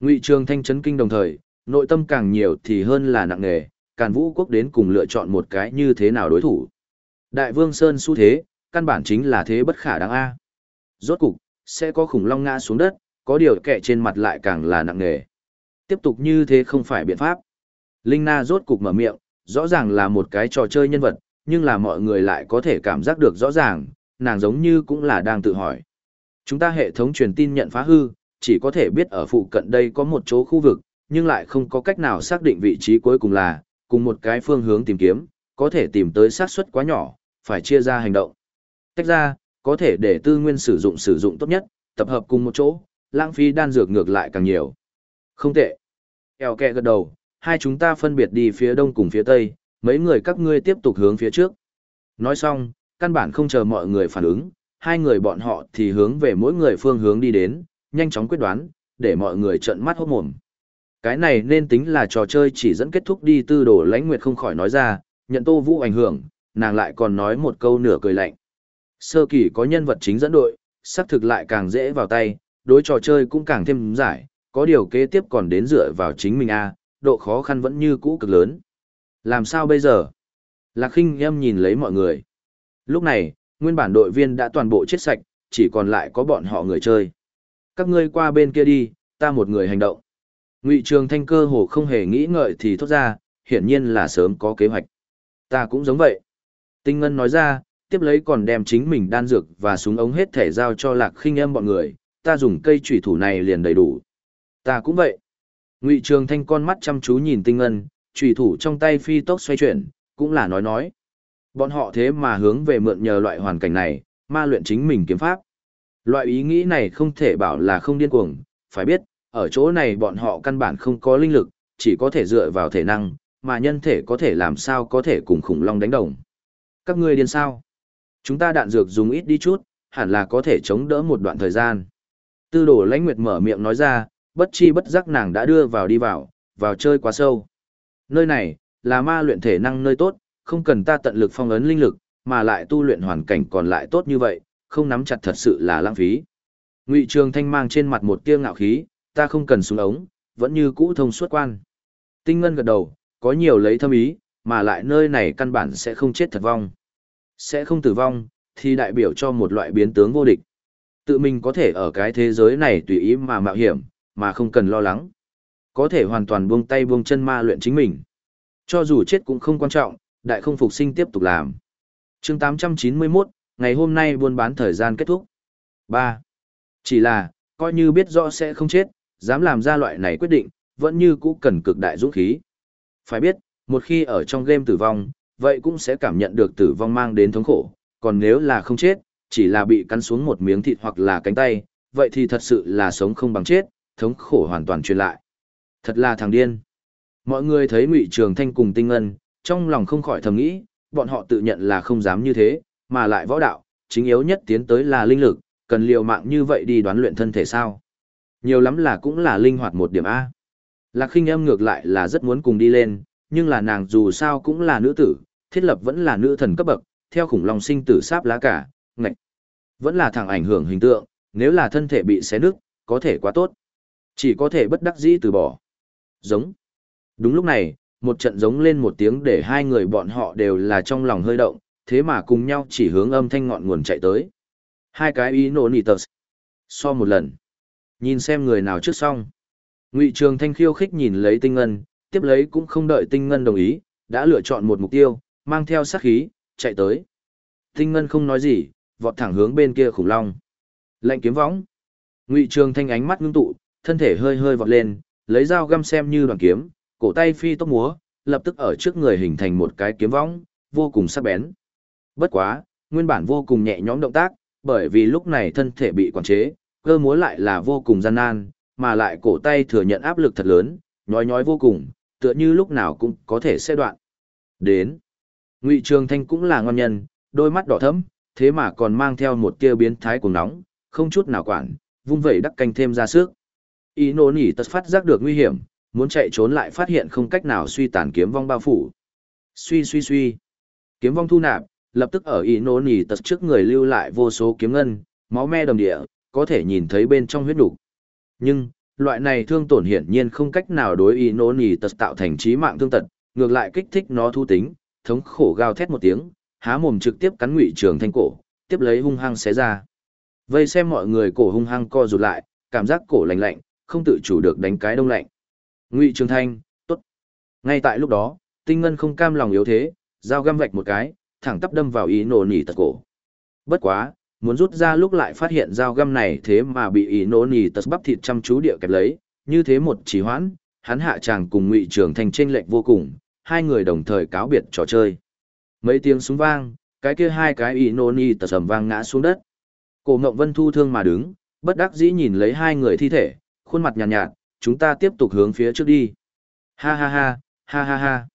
Ngụy Trường Thanh chấn kinh đồng thời, nội tâm càng nhiều thì hơn là nặng nề, Càn Vũ quốc đến cùng lựa chọn một cái như thế nào đối thủ. Đại Vương Sơn xu thế, căn bản chính là thế bất khả đáng a. Rốt cục, sẽ có khủng long ngã xuống đất, có điều kệ trên mặt lại càng là nặng nề. Tiếp tục như thế không phải biện pháp. Linh Na rốt cục mở miệng, rõ ràng là một cái trò chơi nhân vật, nhưng là mọi người lại có thể cảm giác được rõ ràng, nàng giống như cũng là đang tự hỏi. Chúng ta hệ thống truyền tin nhận phá hư, chỉ có thể biết ở phụ cận đây có một chỗ khu vực, nhưng lại không có cách nào xác định vị trí cuối cùng là, cùng một cái phương hướng tìm kiếm, có thể tìm tới xác suất quá nhỏ, phải chia ra hành động. Tách ra, có thể để tư nguyên sử dụng sử dụng tốt nhất, tập hợp cùng một chỗ, lãng phí đan dược ngược lại càng nhiều. Không tệ. Eo kẹ gật đầu, hai chúng ta phân biệt đi phía đông cùng phía tây, mấy người các ngươi tiếp tục hướng phía trước. Nói xong, căn bản không chờ mọi người phản ứng, hai người bọn họ thì hướng về mỗi người phương hướng đi đến, nhanh chóng quyết đoán, để mọi người trợn mắt hốt mồm. Cái này nên tính là trò chơi chỉ dẫn kết thúc đi tư đồ lãnh nguyệt không khỏi nói ra, nhận tô vũ ảnh hưởng, nàng lại còn nói một câu nửa cười lạnh. Sơ kỳ có nhân vật chính dẫn đội, xác thực lại càng dễ vào tay, đối trò chơi cũng càng thêm giải, có điều kế tiếp còn đến dựa vào chính mình a độ khó khăn vẫn như cũ cực lớn. Làm sao bây giờ? Lạc khinh em nhìn lấy mọi người. Lúc này, nguyên bản đội viên đã toàn bộ chết sạch, chỉ còn lại có bọn họ người chơi. Các ngươi qua bên kia đi, ta một người hành động. Ngụy Trường Thanh cơ hồ không hề nghĩ ngợi thì thốt ra, hiển nhiên là sớm có kế hoạch. Ta cũng giống vậy. Tinh Ngân nói ra, tiếp lấy còn đem chính mình đan dược và súng ống hết thể giao cho Lạc Khinh Âm bọn người, ta dùng cây chủy thủ này liền đầy đủ. Ta cũng vậy. Ngụy Trường Thanh con mắt chăm chú nhìn Tinh Ngân, chủy thủ trong tay phi tốc xoay chuyển, cũng là nói nói. Bọn họ thế mà hướng về mượn nhờ loại hoàn cảnh này, ma luyện chính mình kiếm pháp. Loại ý nghĩ này không thể bảo là không điên cuồng, phải biết, ở chỗ này bọn họ căn bản không có linh lực, chỉ có thể dựa vào thể năng, mà nhân thể có thể làm sao có thể cùng khủng long đánh đồng. Các ngươi điên sao? Chúng ta đạn dược dùng ít đi chút, hẳn là có thể chống đỡ một đoạn thời gian. Tư đồ lãnh nguyệt mở miệng nói ra, bất chi bất giác nàng đã đưa vào đi vào, vào chơi quá sâu. Nơi này, là ma luyện thể năng nơi tốt, không cần ta tận lực phong ấn linh lực, mà lại tu luyện hoàn cảnh còn lại tốt như vậy, không nắm chặt thật sự là lãng phí. Ngụy Trường Thanh mang trên mặt một tia ngạo khí, ta không cần súng ống, vẫn như cũ thông suốt quan. Tinh Ngân gật đầu, có nhiều lấy thâm ý, mà lại nơi này căn bản sẽ không chết thật vong. Sẽ không tử vong, thì đại biểu cho một loại biến tướng vô địch. Tự mình có thể ở cái thế giới này tùy ý mà mạo hiểm, mà không cần lo lắng. Có thể hoàn toàn buông tay buông chân ma luyện chính mình. Cho dù chết cũng không quan trọng, đại không phục sinh tiếp tục làm. chương 891, ngày hôm nay buôn bán thời gian kết thúc. 3. Chỉ là, coi như biết rõ sẽ không chết, dám làm ra loại này quyết định, vẫn như cũ cần cực đại dũng khí. Phải biết, một khi ở trong game tử vong, vậy cũng sẽ cảm nhận được tử vong mang đến thống khổ, còn nếu là không chết, chỉ là bị cắn xuống một miếng thịt hoặc là cánh tay, vậy thì thật sự là sống không bằng chết, thống khổ hoàn toàn truyền lại. Thật là thằng điên. Mọi người thấy Ngụy Trường Thanh cùng Tinh Ngân, trong lòng không khỏi thầm nghĩ, bọn họ tự nhận là không dám như thế, mà lại võ đạo, chính yếu nhất tiến tới là linh lực, cần liều mạng như vậy đi đoán luyện thân thể sao. Nhiều lắm là cũng là linh hoạt một điểm A. Lạc khinh âm ngược lại là rất muốn cùng đi lên, nhưng là nàng dù sao cũng là nữ tử, thiết lập vẫn là nữ thần cấp bậc, theo khủng long sinh tử sáp lá cả, ngạch. Vẫn là thằng ảnh hưởng hình tượng, nếu là thân thể bị xé nứt, có thể quá tốt. Chỉ có thể bất đắc dĩ từ bỏ. Giống. Đúng lúc này, một trận giống lên một tiếng để hai người bọn họ đều là trong lòng hơi động, thế mà cùng nhau chỉ hướng âm thanh ngọn nguồn chạy tới. Hai cái ý nổ nỉ tờ. So một lần. Nhìn xem người nào trước xong. Ngụy Trường Thanh khiêu khích nhìn lấy tinh ngân, tiếp lấy cũng không đợi tinh ngân đồng ý, đã lựa chọn một mục tiêu, mang theo sát khí, chạy tới. Tinh ngân không nói gì, vọt thẳng hướng bên kia khủng long. Lệnh kiếm võng. Ngụy Trường Thanh ánh mắt ngưng tụ, thân thể hơi hơi vọt lên, lấy dao găm xem như đoàn kiếm, cổ tay phi tốc múa, lập tức ở trước người hình thành một cái kiếm võng, vô cùng sắc bén. Bất quá, nguyên bản vô cùng nhẹ nhõm động tác, bởi vì lúc này thân thể bị quản chế, cơ múa lại là vô cùng gian nan, mà lại cổ tay thừa nhận áp lực thật lớn, nhói nhói vô cùng, tựa như lúc nào cũng có thể sẽ đoạn. Đến. Ngụy Trường Thanh cũng là ngon nhân, đôi mắt đỏ thẫm, thế mà còn mang theo một tia biến thái cuồng nóng, không chút nào quản, vung vẩy đắc canh thêm ra sức. Ý nổ nỉ tật phát giác được nguy hiểm, muốn chạy trốn lại phát hiện không cách nào suy tàn kiếm vong bao phủ. Suy suy suy. Kiếm vong thu nạp, lập tức ở ý nô tật trước người lưu lại vô số kiếm ngân, máu me đầm địa, có thể nhìn thấy bên trong huyết đủ. Nhưng, loại này thương tổn hiển nhiên không cách nào đối ý nô tật tạo thành trí mạng thương tật, ngược lại kích thích nó thu tính, thống khổ gào thét một tiếng, há mồm trực tiếp cắn ngụy trường thanh cổ, tiếp lấy hung hăng xé ra. Vây xem mọi người cổ hung hăng co rụt lại, cảm giác cổ lạnh lạnh, không tự chủ được đánh cái đông lạnh. Ngụy Trường Thanh, tốt. Ngay tại lúc đó, Tinh Ngân không cam lòng yếu thế, dao găm vạch một cái, thẳng tắp đâm vào ý nổ nỉ tật cổ. Bất quá, muốn rút ra lúc lại phát hiện dao găm này thế mà bị ý nổ nỉ tật bắp thịt chăm chú địa kẹp lấy, như thế một chỉ hoãn, hắn hạ chàng cùng Ngụy Trường Thanh chênh lệch vô cùng, hai người đồng thời cáo biệt trò chơi. Mấy tiếng súng vang, cái kia hai cái ý nổ nỉ tật sầm vang ngã xuống đất. Cổ Ngộng Vân thu thương mà đứng, bất đắc dĩ nhìn lấy hai người thi thể, khuôn mặt nhàn nhạt, nhạt, chúng ta tiếp tục hướng phía trước đi. Ha ha ha, ha ha ha.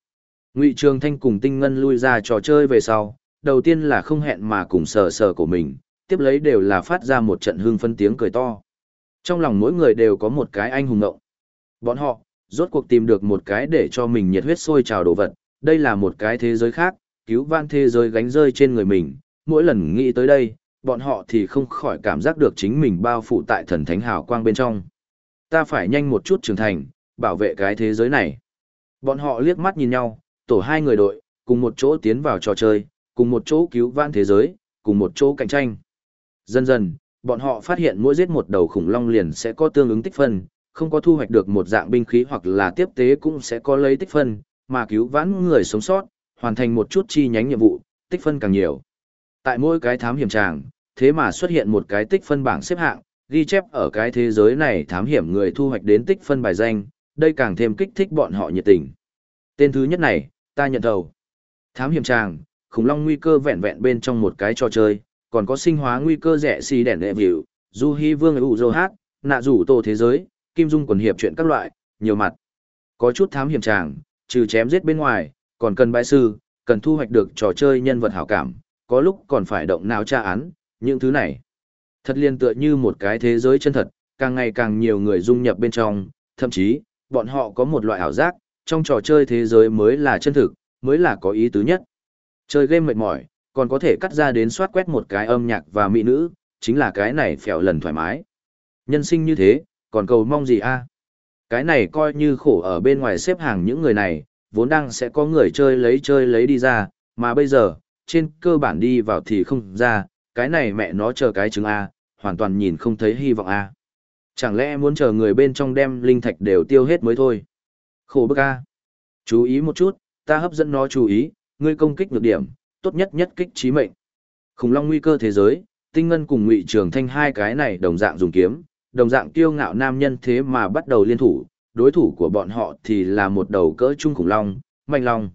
Ngụy Trường Thanh cùng Tinh Ngân lui ra trò chơi về sau, đầu tiên là không hẹn mà cùng sờ sờ của mình, tiếp lấy đều là phát ra một trận hưng phân tiếng cười to. Trong lòng mỗi người đều có một cái anh hùng ngộng. Bọn họ, rốt cuộc tìm được một cái để cho mình nhiệt huyết sôi trào đồ vật, đây là một cái thế giới khác, cứu vãn thế giới gánh rơi trên người mình, mỗi lần nghĩ tới đây, bọn họ thì không khỏi cảm giác được chính mình bao phủ tại thần thánh hào quang bên trong ta phải nhanh một chút trưởng thành, bảo vệ cái thế giới này. Bọn họ liếc mắt nhìn nhau, tổ hai người đội, cùng một chỗ tiến vào trò chơi, cùng một chỗ cứu vãn thế giới, cùng một chỗ cạnh tranh. Dần dần, bọn họ phát hiện mỗi giết một đầu khủng long liền sẽ có tương ứng tích phân, không có thu hoạch được một dạng binh khí hoặc là tiếp tế cũng sẽ có lấy tích phân, mà cứu vãn người sống sót, hoàn thành một chút chi nhánh nhiệm vụ, tích phân càng nhiều. Tại mỗi cái thám hiểm tràng, thế mà xuất hiện một cái tích phân bảng xếp hạng, ghi chép ở cái thế giới này thám hiểm người thu hoạch đến tích phân bài danh, đây càng thêm kích thích bọn họ nhiệt tình. Tên thứ nhất này, ta nhận đầu. Thám hiểm tràng, khủng long nguy cơ vẹn vẹn bên trong một cái trò chơi, còn có sinh hóa nguy cơ rẻ xì đèn đệ biểu, du hy vương ưu dô hát, nạ rủ tổ thế giới, kim dung quần hiệp chuyện các loại, nhiều mặt. Có chút thám hiểm tràng, trừ chém giết bên ngoài, còn cần bãi sư, cần thu hoạch được trò chơi nhân vật hảo cảm, có lúc còn phải động não tra án, những thứ này. Thật liên tựa như một cái thế giới chân thật, càng ngày càng nhiều người dung nhập bên trong, thậm chí, bọn họ có một loại ảo giác, trong trò chơi thế giới mới là chân thực, mới là có ý tứ nhất. Chơi game mệt mỏi, còn có thể cắt ra đến soát quét một cái âm nhạc và mỹ nữ, chính là cái này phèo lần thoải mái. Nhân sinh như thế, còn cầu mong gì a? Cái này coi như khổ ở bên ngoài xếp hàng những người này, vốn đang sẽ có người chơi lấy chơi lấy đi ra, mà bây giờ, trên cơ bản đi vào thì không ra, cái này mẹ nó chờ cái chứng A, hoàn toàn nhìn không thấy hy vọng A. Chẳng lẽ muốn chờ người bên trong đem linh thạch đều tiêu hết mới thôi? Khổ bức A. Chú ý một chút, ta hấp dẫn nó chú ý, ngươi công kích nhược điểm, tốt nhất nhất kích trí mệnh. Khủng long nguy cơ thế giới, tinh ngân cùng ngụy trường thanh hai cái này đồng dạng dùng kiếm, đồng dạng kiêu ngạo nam nhân thế mà bắt đầu liên thủ, đối thủ của bọn họ thì là một đầu cỡ trung khủng long, manh long.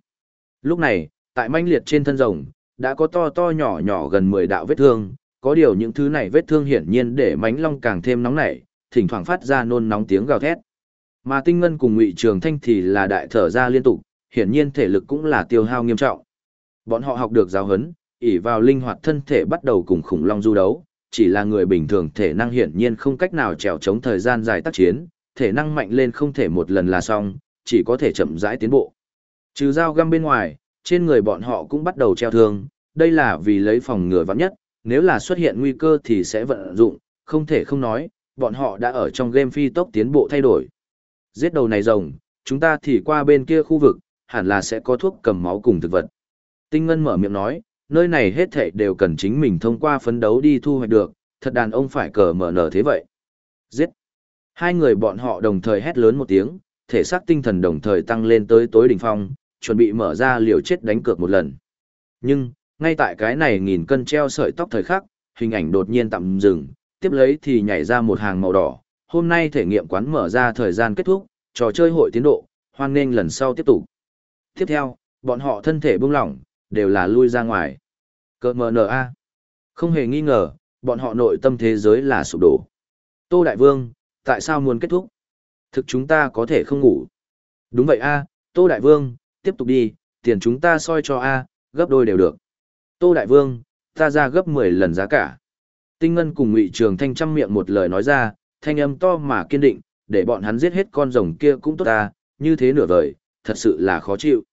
Lúc này, tại manh liệt trên thân rồng, đã có to to nhỏ nhỏ gần 10 đạo vết thương, có điều những thứ này vết thương hiển nhiên để mánh long càng thêm nóng nảy, thỉnh thoảng phát ra nôn nóng tiếng gào thét. Mà tinh ngân cùng ngụy trường thanh thì là đại thở ra liên tục, hiển nhiên thể lực cũng là tiêu hao nghiêm trọng. Bọn họ học được giáo huấn, ỷ vào linh hoạt thân thể bắt đầu cùng khủng long du đấu, chỉ là người bình thường thể năng hiển nhiên không cách nào trèo chống thời gian dài tác chiến, thể năng mạnh lên không thể một lần là xong, chỉ có thể chậm rãi tiến bộ. Trừ dao găm bên ngoài, trên người bọn họ cũng bắt đầu treo thương, đây là vì lấy phòng ngừa vắng nhất, nếu là xuất hiện nguy cơ thì sẽ vận dụng, không thể không nói, bọn họ đã ở trong game phi tốc tiến bộ thay đổi. Giết đầu này rồng, chúng ta thì qua bên kia khu vực, hẳn là sẽ có thuốc cầm máu cùng thực vật. Tinh Ngân mở miệng nói, nơi này hết thảy đều cần chính mình thông qua phấn đấu đi thu hoạch được, thật đàn ông phải cờ mở nở thế vậy. Giết! Hai người bọn họ đồng thời hét lớn một tiếng, thể xác tinh thần đồng thời tăng lên tới tối đỉnh phong, chuẩn bị mở ra liều chết đánh cược một lần. Nhưng, ngay tại cái này nghìn cân treo sợi tóc thời khắc, hình ảnh đột nhiên tạm dừng, tiếp lấy thì nhảy ra một hàng màu đỏ. Hôm nay thể nghiệm quán mở ra thời gian kết thúc, trò chơi hội tiến độ, hoan nghênh lần sau tiếp tục. Tiếp theo, bọn họ thân thể buông lỏng, đều là lui ra ngoài. Cơ mờ nờ a. Không hề nghi ngờ, bọn họ nội tâm thế giới là sụp đổ. Tô Đại Vương, tại sao muốn kết thúc? Thực chúng ta có thể không ngủ. Đúng vậy a, Tô Đại Vương, tiếp tục đi, tiền chúng ta soi cho a, gấp đôi đều được. Tô Đại Vương, ta ra gấp 10 lần giá cả. Tinh Ngân cùng Ngụy Trường Thanh trăm miệng một lời nói ra, thanh âm to mà kiên định, để bọn hắn giết hết con rồng kia cũng tốt ta, như thế nửa vời, thật sự là khó chịu.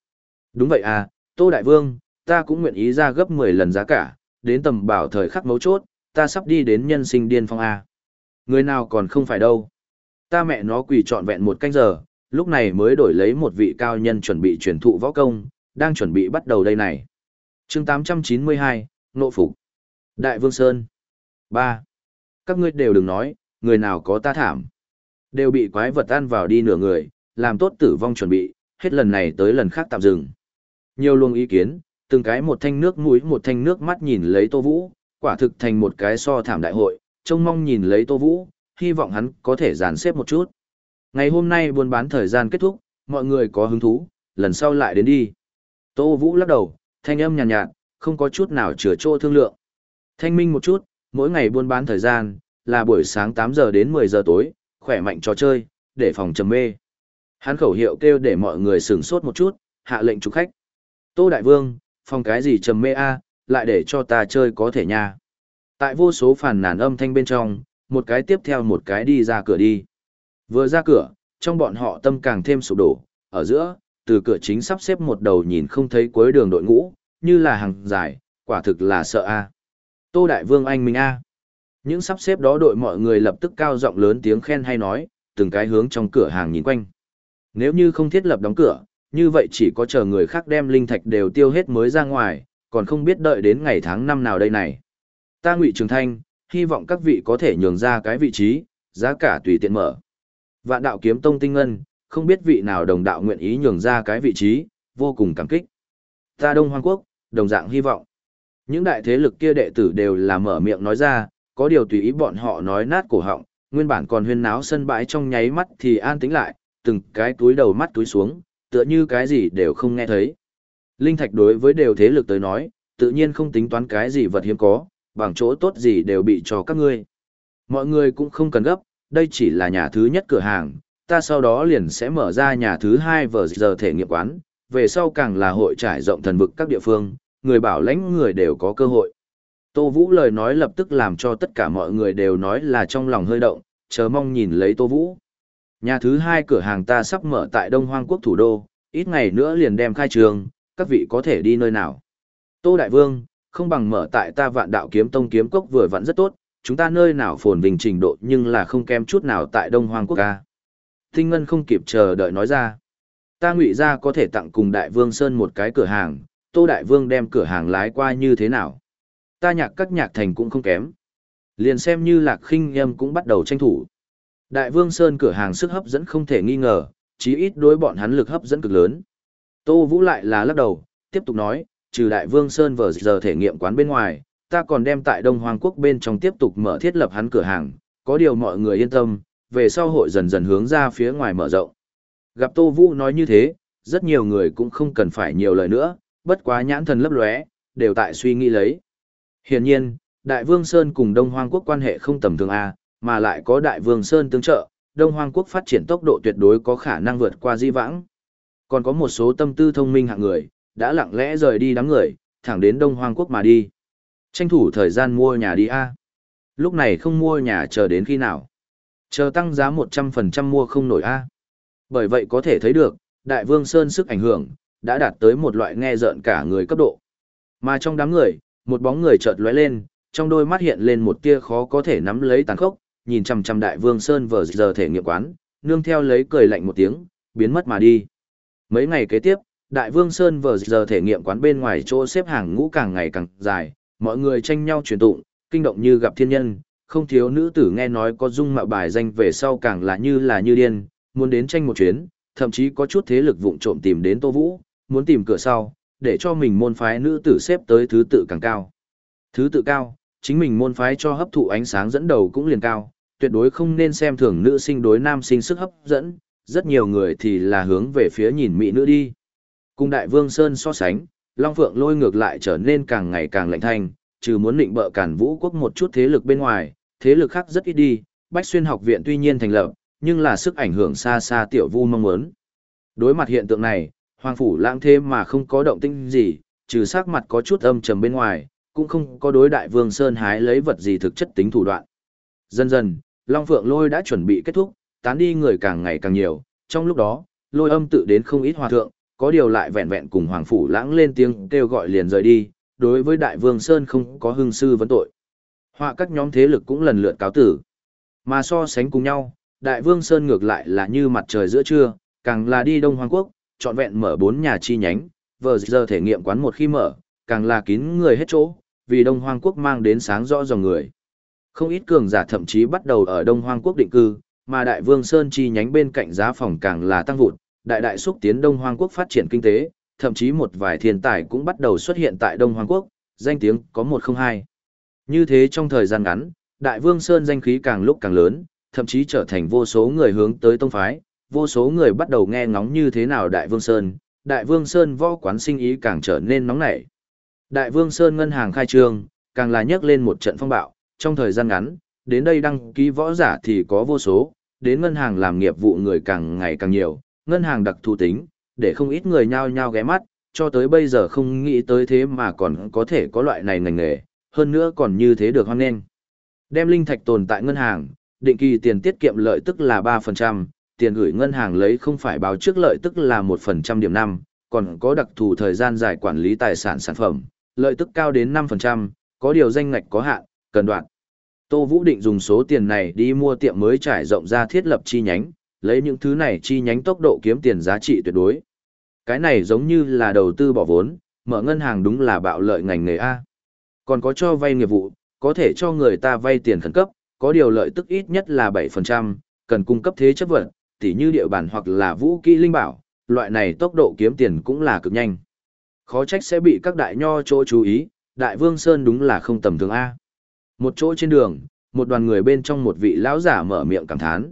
Đúng vậy à, Tô Đại Vương, ta cũng nguyện ý ra gấp 10 lần giá cả, đến tầm bảo thời khắc mấu chốt, ta sắp đi đến nhân sinh điên phong A. Người nào còn không phải đâu. Ta mẹ nó quỳ trọn vẹn một canh giờ, lúc này mới đổi lấy một vị cao nhân chuẩn bị truyền thụ võ công, đang chuẩn bị bắt đầu đây này. chương 892, Nộ Phục. Đại Vương Sơn. 3. Các ngươi đều đừng nói, người nào có ta thảm. Đều bị quái vật ăn vào đi nửa người, làm tốt tử vong chuẩn bị, hết lần này tới lần khác tạm dừng. Nhiều luồng ý kiến, từng cái một thanh nước mũi một thanh nước mắt nhìn lấy Tô Vũ, quả thực thành một cái so thảm đại hội, trông mong nhìn lấy Tô Vũ, hy vọng hắn có thể dàn xếp một chút. Ngày hôm nay buôn bán thời gian kết thúc, mọi người có hứng thú, lần sau lại đến đi. Tô Vũ lắc đầu, thanh âm nhàn nhạt, nhạt, không có chút nào chừa chỗ thương lượng. Thanh minh một chút, mỗi ngày buôn bán thời gian, là buổi sáng 8 giờ đến 10 giờ tối, khỏe mạnh trò chơi, để phòng trầm mê. Hắn khẩu hiệu kêu để mọi người sửng sốt một chút, hạ lệnh chủ khách. Tô Đại Vương, phòng cái gì trầm mê a, lại để cho ta chơi có thể nha. Tại vô số phản nàn âm thanh bên trong, một cái tiếp theo một cái đi ra cửa đi. Vừa ra cửa, trong bọn họ tâm càng thêm sụp đổ, ở giữa, từ cửa chính sắp xếp một đầu nhìn không thấy cuối đường đội ngũ, như là hàng dài, quả thực là sợ a. Tô Đại Vương anh minh a. Những sắp xếp đó đội mọi người lập tức cao giọng lớn tiếng khen hay nói, từng cái hướng trong cửa hàng nhìn quanh. Nếu như không thiết lập đóng cửa, như vậy chỉ có chờ người khác đem linh thạch đều tiêu hết mới ra ngoài, còn không biết đợi đến ngày tháng năm nào đây này. Ta Ngụy Trường Thanh, hy vọng các vị có thể nhường ra cái vị trí, giá cả tùy tiện mở. Vạn đạo kiếm tông tinh ngân, không biết vị nào đồng đạo nguyện ý nhường ra cái vị trí, vô cùng cảm kích. Ta Đông Hoang Quốc, đồng dạng hy vọng. Những đại thế lực kia đệ tử đều là mở miệng nói ra, có điều tùy ý bọn họ nói nát cổ họng, nguyên bản còn huyên náo sân bãi trong nháy mắt thì an tĩnh lại, từng cái túi đầu mắt túi xuống, tựa như cái gì đều không nghe thấy. Linh thạch đối với đều thế lực tới nói, tự nhiên không tính toán cái gì vật hiếm có, bằng chỗ tốt gì đều bị cho các ngươi. Mọi người cũng không cần gấp, đây chỉ là nhà thứ nhất cửa hàng, ta sau đó liền sẽ mở ra nhà thứ hai vở giờ thể nghiệm quán, về sau càng là hội trải rộng thần vực các địa phương, người bảo lãnh người đều có cơ hội. Tô Vũ lời nói lập tức làm cho tất cả mọi người đều nói là trong lòng hơi động, chờ mong nhìn lấy Tô Vũ. Nhà thứ hai cửa hàng ta sắp mở tại Đông Hoang Quốc thủ đô, ít ngày nữa liền đem khai trường, các vị có thể đi nơi nào. Tô Đại Vương, không bằng mở tại ta vạn đạo kiếm tông kiếm cốc vừa vẫn rất tốt, chúng ta nơi nào phồn vinh trình độ nhưng là không kém chút nào tại Đông Hoang Quốc ca. Tinh Ngân không kịp chờ đợi nói ra. Ta ngụy ra có thể tặng cùng Đại Vương Sơn một cái cửa hàng, Tô Đại Vương đem cửa hàng lái qua như thế nào. Ta nhạc các nhạc thành cũng không kém. Liền xem như lạc khinh em cũng bắt đầu tranh thủ. Đại Vương Sơn cửa hàng sức hấp dẫn không thể nghi ngờ, chí ít đối bọn hắn lực hấp dẫn cực lớn. Tô Vũ lại là lắc đầu, tiếp tục nói, trừ Đại Vương Sơn vờ giờ thể nghiệm quán bên ngoài, ta còn đem tại Đông Hoàng Quốc bên trong tiếp tục mở thiết lập hắn cửa hàng, có điều mọi người yên tâm, về sau hội dần dần hướng ra phía ngoài mở rộng. Gặp Tô Vũ nói như thế, rất nhiều người cũng không cần phải nhiều lời nữa, bất quá nhãn thần lấp lóe, đều tại suy nghĩ lấy. Hiển nhiên, Đại Vương Sơn cùng Đông Hoang Quốc quan hệ không tầm thường A, mà lại có Đại Vương Sơn tương trợ, Đông Hoang Quốc phát triển tốc độ tuyệt đối có khả năng vượt qua di vãng. Còn có một số tâm tư thông minh hạng người, đã lặng lẽ rời đi đám người, thẳng đến Đông Hoang Quốc mà đi. Tranh thủ thời gian mua nhà đi A. Lúc này không mua nhà chờ đến khi nào. Chờ tăng giá 100% mua không nổi A. Bởi vậy có thể thấy được, Đại Vương Sơn sức ảnh hưởng, đã đạt tới một loại nghe rợn cả người cấp độ. Mà trong đám người, một bóng người chợt lóe lên, trong đôi mắt hiện lên một tia khó có thể nắm lấy tàn khốc, nhìn chằm chằm Đại Vương Sơn vờ giờ thể nghiệm quán, nương theo lấy cười lạnh một tiếng, biến mất mà đi. Mấy ngày kế tiếp, Đại Vương Sơn vờ giờ thể nghiệm quán bên ngoài chỗ xếp hàng ngũ càng ngày càng dài, mọi người tranh nhau truyền tụng, kinh động như gặp thiên nhân, không thiếu nữ tử nghe nói có dung mạo bài danh về sau càng là như là như điên, muốn đến tranh một chuyến, thậm chí có chút thế lực vụng trộm tìm đến Tô Vũ, muốn tìm cửa sau, để cho mình môn phái nữ tử xếp tới thứ tự càng cao. Thứ tự cao, chính mình môn phái cho hấp thụ ánh sáng dẫn đầu cũng liền cao, tuyệt đối không nên xem thường nữ sinh đối nam sinh sức hấp dẫn, rất nhiều người thì là hướng về phía nhìn mỹ nữ đi. Cùng đại vương Sơn so sánh, Long Phượng lôi ngược lại trở nên càng ngày càng lạnh thanh, trừ muốn định bợ cản vũ quốc một chút thế lực bên ngoài, thế lực khác rất ít đi, Bách Xuyên học viện tuy nhiên thành lập, nhưng là sức ảnh hưởng xa xa tiểu vu mong muốn. Đối mặt hiện tượng này, Hoàng Phủ lãng thế mà không có động tĩnh gì, trừ sắc mặt có chút âm trầm bên ngoài, cũng không có đối đại vương Sơn hái lấy vật gì thực chất tính thủ đoạn. Dần dần, Long Phượng lôi đã chuẩn bị kết thúc, tán đi người càng ngày càng nhiều, trong lúc đó, lôi âm tự đến không ít hòa thượng, có điều lại vẹn vẹn cùng Hoàng Phủ lãng lên tiếng kêu gọi liền rời đi, đối với đại vương Sơn không có hưng sư vấn tội. Họa các nhóm thế lực cũng lần lượt cáo tử. Mà so sánh cùng nhau, đại vương Sơn ngược lại là như mặt trời giữa trưa, càng là đi Đông Hoàng Quốc, trọn vẹn mở bốn nhà chi nhánh, vờ giờ thể nghiệm quán một khi mở, càng là kín người hết chỗ, vì Đông hoàng Quốc mang đến sáng rõ dòng người. Không ít cường giả thậm chí bắt đầu ở Đông Hoang Quốc định cư, mà Đại Vương Sơn chi nhánh bên cạnh giá phòng càng là tăng vụt, đại đại xúc tiến Đông Hoang Quốc phát triển kinh tế, thậm chí một vài thiên tài cũng bắt đầu xuất hiện tại Đông Hoang Quốc, danh tiếng có một không hai. Như thế trong thời gian ngắn, Đại Vương Sơn danh khí càng lúc càng lớn, thậm chí trở thành vô số người hướng tới tông phái, vô số người bắt đầu nghe ngóng như thế nào Đại Vương Sơn, Đại Vương Sơn võ quán sinh ý càng trở nên nóng nảy. Đại Vương Sơn ngân hàng khai trương, càng là nhấc lên một trận phong bạo, trong thời gian ngắn, đến đây đăng ký võ giả thì có vô số, đến ngân hàng làm nghiệp vụ người càng ngày càng nhiều, ngân hàng đặc thù tính, để không ít người nhao nhao ghé mắt, cho tới bây giờ không nghĩ tới thế mà còn có thể có loại này ngành nghề, hơn nữa còn như thế được hoan nghênh. Đem linh thạch tồn tại ngân hàng, định kỳ tiền tiết kiệm lợi tức là 3%, tiền gửi ngân hàng lấy không phải báo trước lợi tức là 1% điểm năm, còn có đặc thù thời gian dài quản lý tài sản sản phẩm, lợi tức cao đến 5%, có điều danh ngạch có hạn, cần đoạn. Tô Vũ định dùng số tiền này đi mua tiệm mới trải rộng ra thiết lập chi nhánh, lấy những thứ này chi nhánh tốc độ kiếm tiền giá trị tuyệt đối. Cái này giống như là đầu tư bỏ vốn, mở ngân hàng đúng là bạo lợi ngành nghề A. Còn có cho vay nghiệp vụ, có thể cho người ta vay tiền khẩn cấp, có điều lợi tức ít nhất là 7%, cần cung cấp thế chấp vật, tỉ như địa bản hoặc là vũ kỹ linh bảo, loại này tốc độ kiếm tiền cũng là cực nhanh. Khó trách sẽ bị các đại nho chỗ chú ý, đại vương Sơn đúng là không tầm thường A. Một chỗ trên đường, một đoàn người bên trong một vị lão giả mở miệng cảm thán.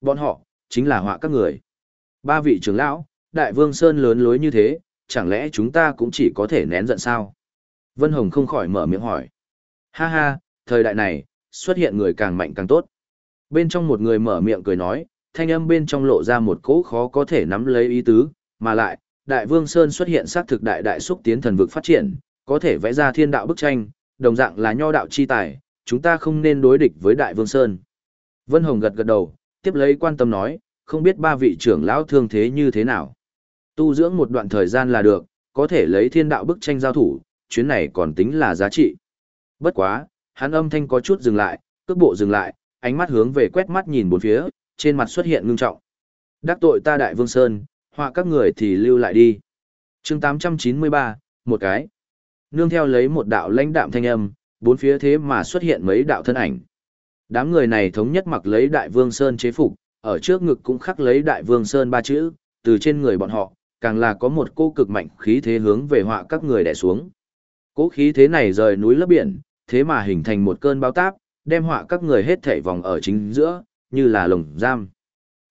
Bọn họ, chính là họa các người. Ba vị trưởng lão, đại vương Sơn lớn lối như thế, chẳng lẽ chúng ta cũng chỉ có thể nén giận sao? Vân Hồng không khỏi mở miệng hỏi. Ha ha, thời đại này, xuất hiện người càng mạnh càng tốt. Bên trong một người mở miệng cười nói, thanh âm bên trong lộ ra một cỗ khó có thể nắm lấy ý tứ, mà lại, Đại Vương Sơn xuất hiện xác thực đại đại xúc tiến thần vực phát triển, có thể vẽ ra thiên đạo bức tranh, đồng dạng là nho đạo chi tài, chúng ta không nên đối địch với Đại Vương Sơn. Vân Hồng gật gật đầu, tiếp lấy quan tâm nói, không biết ba vị trưởng lão thương thế như thế nào. Tu dưỡng một đoạn thời gian là được, có thể lấy thiên đạo bức tranh giao thủ, chuyến này còn tính là giá trị. Bất quá, hắn âm thanh có chút dừng lại, cước bộ dừng lại, ánh mắt hướng về quét mắt nhìn bốn phía, trên mặt xuất hiện ngưng trọng. Đắc tội ta đại vương Sơn, họa các người thì lưu lại đi. chương 893, một cái. Nương theo lấy một đạo lãnh đạm thanh âm, bốn phía thế mà xuất hiện mấy đạo thân ảnh. Đám người này thống nhất mặc lấy đại vương Sơn chế phục, ở trước ngực cũng khắc lấy đại vương Sơn ba chữ, từ trên người bọn họ, càng là có một cô cực mạnh khí thế hướng về họa các người đè xuống. Cố khí thế này rời núi lấp biển, thế mà hình thành một cơn bao táp, đem họa các người hết thảy vòng ở chính giữa, như là lồng giam.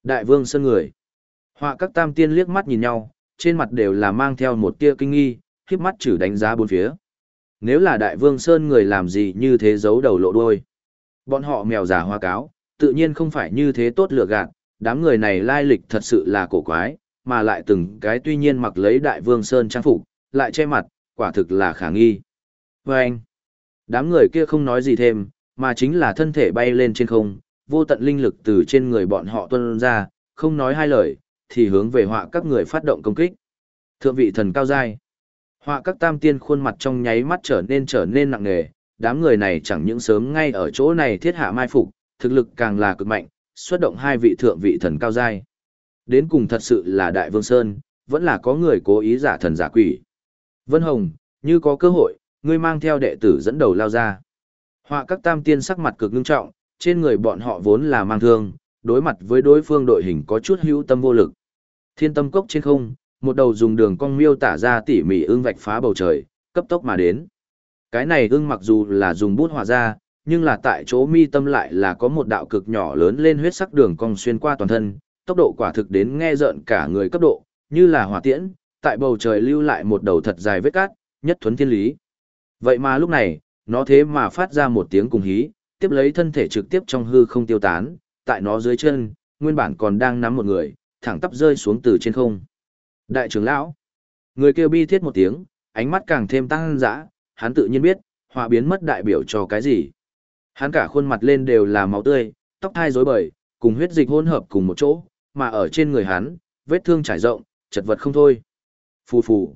Đại vương sơn người. Họa các tam tiên liếc mắt nhìn nhau, trên mặt đều là mang theo một tia kinh nghi, khiếp mắt chử đánh giá bốn phía. Nếu là đại vương sơn người làm gì như thế giấu đầu lộ đuôi. Bọn họ mèo giả hoa cáo, tự nhiên không phải như thế tốt lựa gạt, đám người này lai lịch thật sự là cổ quái, mà lại từng cái tuy nhiên mặc lấy đại vương sơn trang phục, lại che mặt, quả thực là khả nghi. Và anh, đám người kia không nói gì thêm, mà chính là thân thể bay lên trên không, vô tận linh lực từ trên người bọn họ tuôn ra, không nói hai lời, thì hướng về họa các người phát động công kích. Thượng vị thần cao giai. Họa các tam tiên khuôn mặt trong nháy mắt trở nên trở nên nặng nề, đám người này chẳng những sớm ngay ở chỗ này thiết hạ mai phục, thực lực càng là cực mạnh, xuất động hai vị thượng vị thần cao giai. Đến cùng thật sự là Đại Vương Sơn, vẫn là có người cố ý giả thần giả quỷ. Vân Hồng, như có cơ hội, ngươi mang theo đệ tử dẫn đầu lao ra. Họa các tam tiên sắc mặt cực nghiêm trọng, trên người bọn họ vốn là mang thương, đối mặt với đối phương đội hình có chút hữu tâm vô lực. Thiên tâm cốc trên không, một đầu dùng đường cong miêu tả ra tỉ mỉ ương vạch phá bầu trời, cấp tốc mà đến. Cái này ưng mặc dù là dùng bút họa ra, nhưng là tại chỗ mi tâm lại là có một đạo cực nhỏ lớn lên huyết sắc đường cong xuyên qua toàn thân, tốc độ quả thực đến nghe rợn cả người cấp độ, như là hỏa tiễn, tại bầu trời lưu lại một đầu thật dài vết cát, nhất thuấn thiên lý. Vậy mà lúc này, nó thế mà phát ra một tiếng cùng hí, tiếp lấy thân thể trực tiếp trong hư không tiêu tán, tại nó dưới chân, nguyên bản còn đang nắm một người, thẳng tắp rơi xuống từ trên không. Đại trưởng lão, người kêu bi thiết một tiếng, ánh mắt càng thêm tăng dã, hắn tự nhiên biết, hòa biến mất đại biểu cho cái gì. Hắn cả khuôn mặt lên đều là máu tươi, tóc thai rối bời, cùng huyết dịch hỗn hợp cùng một chỗ, mà ở trên người hắn, vết thương trải rộng, chật vật không thôi. Phù phù.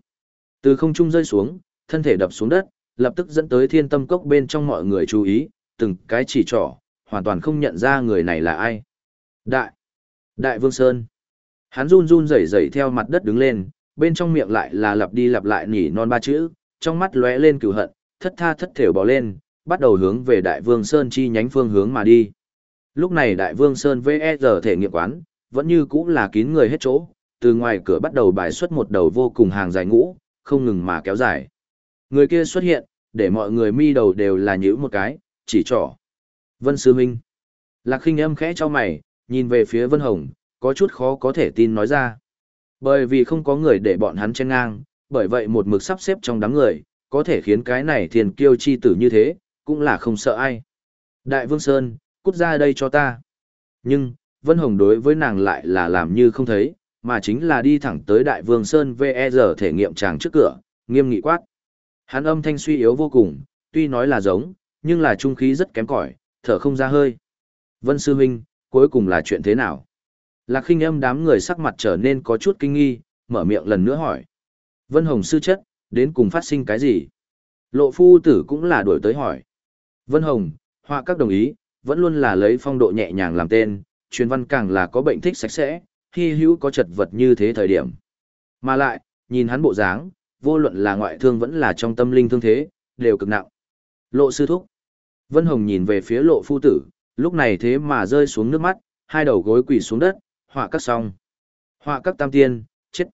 Từ không trung rơi xuống, thân thể đập xuống đất, lập tức dẫn tới thiên tâm cốc bên trong mọi người chú ý, từng cái chỉ trỏ, hoàn toàn không nhận ra người này là ai. Đại. Đại Vương Sơn. Hắn run run rẩy rẩy theo mặt đất đứng lên, bên trong miệng lại là lặp đi lặp lại nhỉ non ba chữ, trong mắt lóe lên cửu hận, thất tha thất thểu bỏ lên, bắt đầu hướng về Đại Vương Sơn chi nhánh phương hướng mà đi. Lúc này Đại Vương Sơn VSR e thể nghiệm quán, vẫn như cũ là kín người hết chỗ, từ ngoài cửa bắt đầu bài xuất một đầu vô cùng hàng dài ngũ, không ngừng mà kéo dài. Người kia xuất hiện, để mọi người mi đầu đều là nhữ một cái, chỉ trỏ. Vân Sư Minh. Lạc khinh âm khẽ cho mày, nhìn về phía Vân Hồng, có chút khó có thể tin nói ra. Bởi vì không có người để bọn hắn chen ngang, bởi vậy một mực sắp xếp trong đám người, có thể khiến cái này thiền kiêu chi tử như thế, cũng là không sợ ai. Đại Vương Sơn, cút ra đây cho ta. Nhưng, Vân Hồng đối với nàng lại là làm như không thấy, mà chính là đi thẳng tới Đại Vương Sơn VER thể nghiệm tràng trước cửa, nghiêm nghị quát. Hắn âm thanh suy yếu vô cùng, tuy nói là giống, nhưng là trung khí rất kém cỏi, thở không ra hơi. Vân Sư Minh, cuối cùng là chuyện thế nào? Lạc khinh âm đám người sắc mặt trở nên có chút kinh nghi, mở miệng lần nữa hỏi. Vân Hồng sư chất, đến cùng phát sinh cái gì? Lộ phu tử cũng là đuổi tới hỏi. Vân Hồng, họa các đồng ý, vẫn luôn là lấy phong độ nhẹ nhàng làm tên, truyền văn càng là có bệnh thích sạch sẽ, khi hữu có chật vật như thế thời điểm. Mà lại, nhìn hắn bộ dáng, vô luận là ngoại thương vẫn là trong tâm linh thương thế, đều cực nặng. Lộ sư thúc. Vân Hồng nhìn về phía lộ phu tử, lúc này thế mà rơi xuống nước mắt, hai đầu gối quỳ xuống đất, họa các xong. Họa các tam tiên, chết.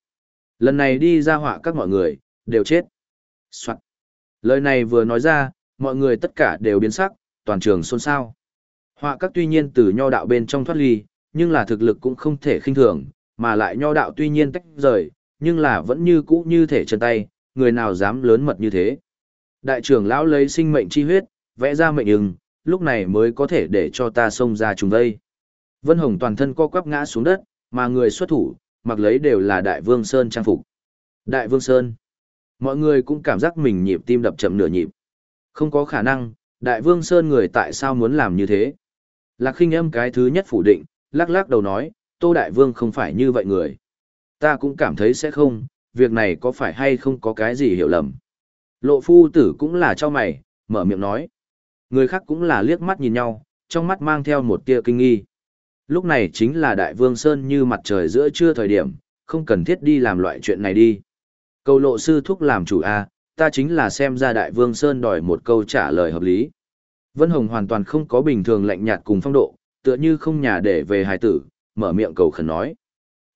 Lần này đi ra họa các mọi người, đều chết. Soạn. Lời này vừa nói ra, mọi người tất cả đều biến sắc, toàn trường xôn xao. Họa các tuy nhiên từ nho đạo bên trong thoát ly, nhưng là thực lực cũng không thể khinh thường, mà lại nho đạo tuy nhiên tách rời, nhưng là vẫn như cũ như thể chân tay, người nào dám lớn mật như thế. Đại trưởng lão lấy sinh mệnh chi huyết, vẽ ra mệnh ưng, lúc này mới có thể để cho ta xông ra trùng vây. Vân Hồng toàn thân co quắp ngã xuống đất, mà người xuất thủ, mặc lấy đều là Đại Vương Sơn trang phục. Đại Vương Sơn. Mọi người cũng cảm giác mình nhịp tim đập chậm nửa nhịp. Không có khả năng, Đại Vương Sơn người tại sao muốn làm như thế? Lạc khinh âm cái thứ nhất phủ định, lắc lắc đầu nói, Tô Đại Vương không phải như vậy người. Ta cũng cảm thấy sẽ không, việc này có phải hay không có cái gì hiểu lầm. Lộ phu tử cũng là cho mày, mở miệng nói. Người khác cũng là liếc mắt nhìn nhau, trong mắt mang theo một tia kinh nghi. Lúc này chính là Đại Vương Sơn như mặt trời giữa trưa thời điểm, không cần thiết đi làm loại chuyện này đi. Câu lộ sư thúc làm chủ A, ta chính là xem ra Đại Vương Sơn đòi một câu trả lời hợp lý. Vân Hồng hoàn toàn không có bình thường lạnh nhạt cùng phong độ, tựa như không nhà để về hài tử, mở miệng cầu khẩn nói.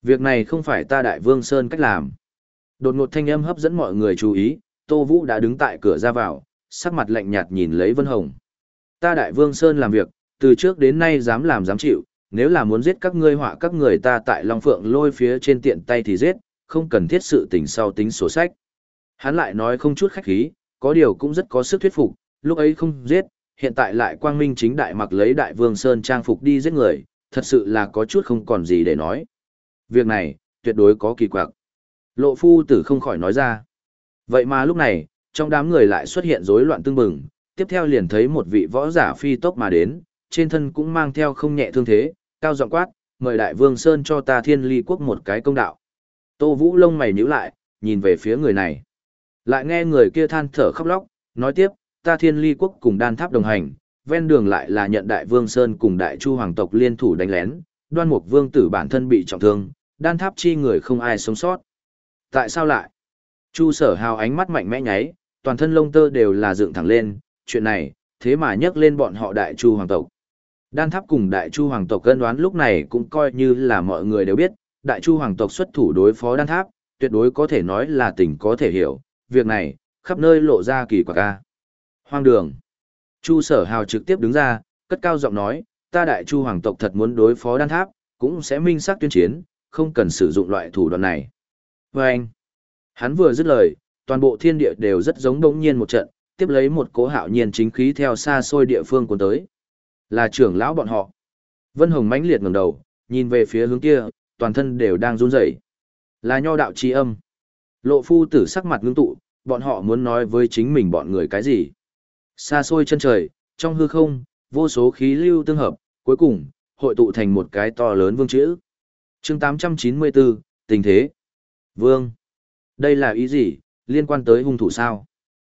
Việc này không phải ta Đại Vương Sơn cách làm. Đột ngột thanh âm hấp dẫn mọi người chú ý, Tô Vũ đã đứng tại cửa ra vào, sắc mặt lạnh nhạt nhìn lấy Vân Hồng. Ta Đại Vương Sơn làm việc, từ trước đến nay dám làm dám chịu, nếu là muốn giết các ngươi họa các người ta tại Long Phượng lôi phía trên tiện tay thì giết, không cần thiết sự tình sau tính sổ sách. Hắn lại nói không chút khách khí, có điều cũng rất có sức thuyết phục, lúc ấy không giết, hiện tại lại quang minh chính đại mặc lấy đại vương sơn trang phục đi giết người, thật sự là có chút không còn gì để nói. Việc này, tuyệt đối có kỳ quặc. Lộ phu tử không khỏi nói ra. Vậy mà lúc này, trong đám người lại xuất hiện rối loạn tương bừng, tiếp theo liền thấy một vị võ giả phi tốc mà đến, trên thân cũng mang theo không nhẹ thương thế, cao giọng quát, mời đại vương Sơn cho ta thiên ly quốc một cái công đạo. Tô Vũ lông mày nhíu lại, nhìn về phía người này. Lại nghe người kia than thở khóc lóc, nói tiếp, ta thiên ly quốc cùng đan tháp đồng hành, ven đường lại là nhận đại vương Sơn cùng đại chu hoàng tộc liên thủ đánh lén, đoan mục vương tử bản thân bị trọng thương, đan tháp chi người không ai sống sót. Tại sao lại? Chu sở hào ánh mắt mạnh mẽ nháy, toàn thân lông tơ đều là dựng thẳng lên, chuyện này, thế mà nhắc lên bọn họ đại chu hoàng tộc. Đan tháp cùng đại chu hoàng tộc cân đoán lúc này cũng coi như là mọi người đều biết, đại chu hoàng tộc xuất thủ đối phó đan tháp, tuyệt đối có thể nói là tình có thể hiểu, việc này, khắp nơi lộ ra kỳ quả ca. Hoang đường. Chu sở hào trực tiếp đứng ra, cất cao giọng nói, ta đại chu hoàng tộc thật muốn đối phó đan tháp, cũng sẽ minh xác tuyên chiến, không cần sử dụng loại thủ đoạn này. Và anh, hắn vừa dứt lời, toàn bộ thiên địa đều rất giống đống nhiên một trận, tiếp lấy một cố hạo nhiên chính khí theo xa xôi địa phương cuốn tới. Là trưởng lão bọn họ. Vân Hồng mãnh liệt ngẩng đầu, nhìn về phía hướng kia, toàn thân đều đang run rẩy. Là nho đạo chi âm. Lộ phu tử sắc mặt ngưng tụ, bọn họ muốn nói với chính mình bọn người cái gì. Xa xôi chân trời, trong hư không, vô số khí lưu tương hợp, cuối cùng, hội tụ thành một cái to lớn vương chữ. chương 894, tình thế. Vương. Đây là ý gì, liên quan tới hung thủ sao?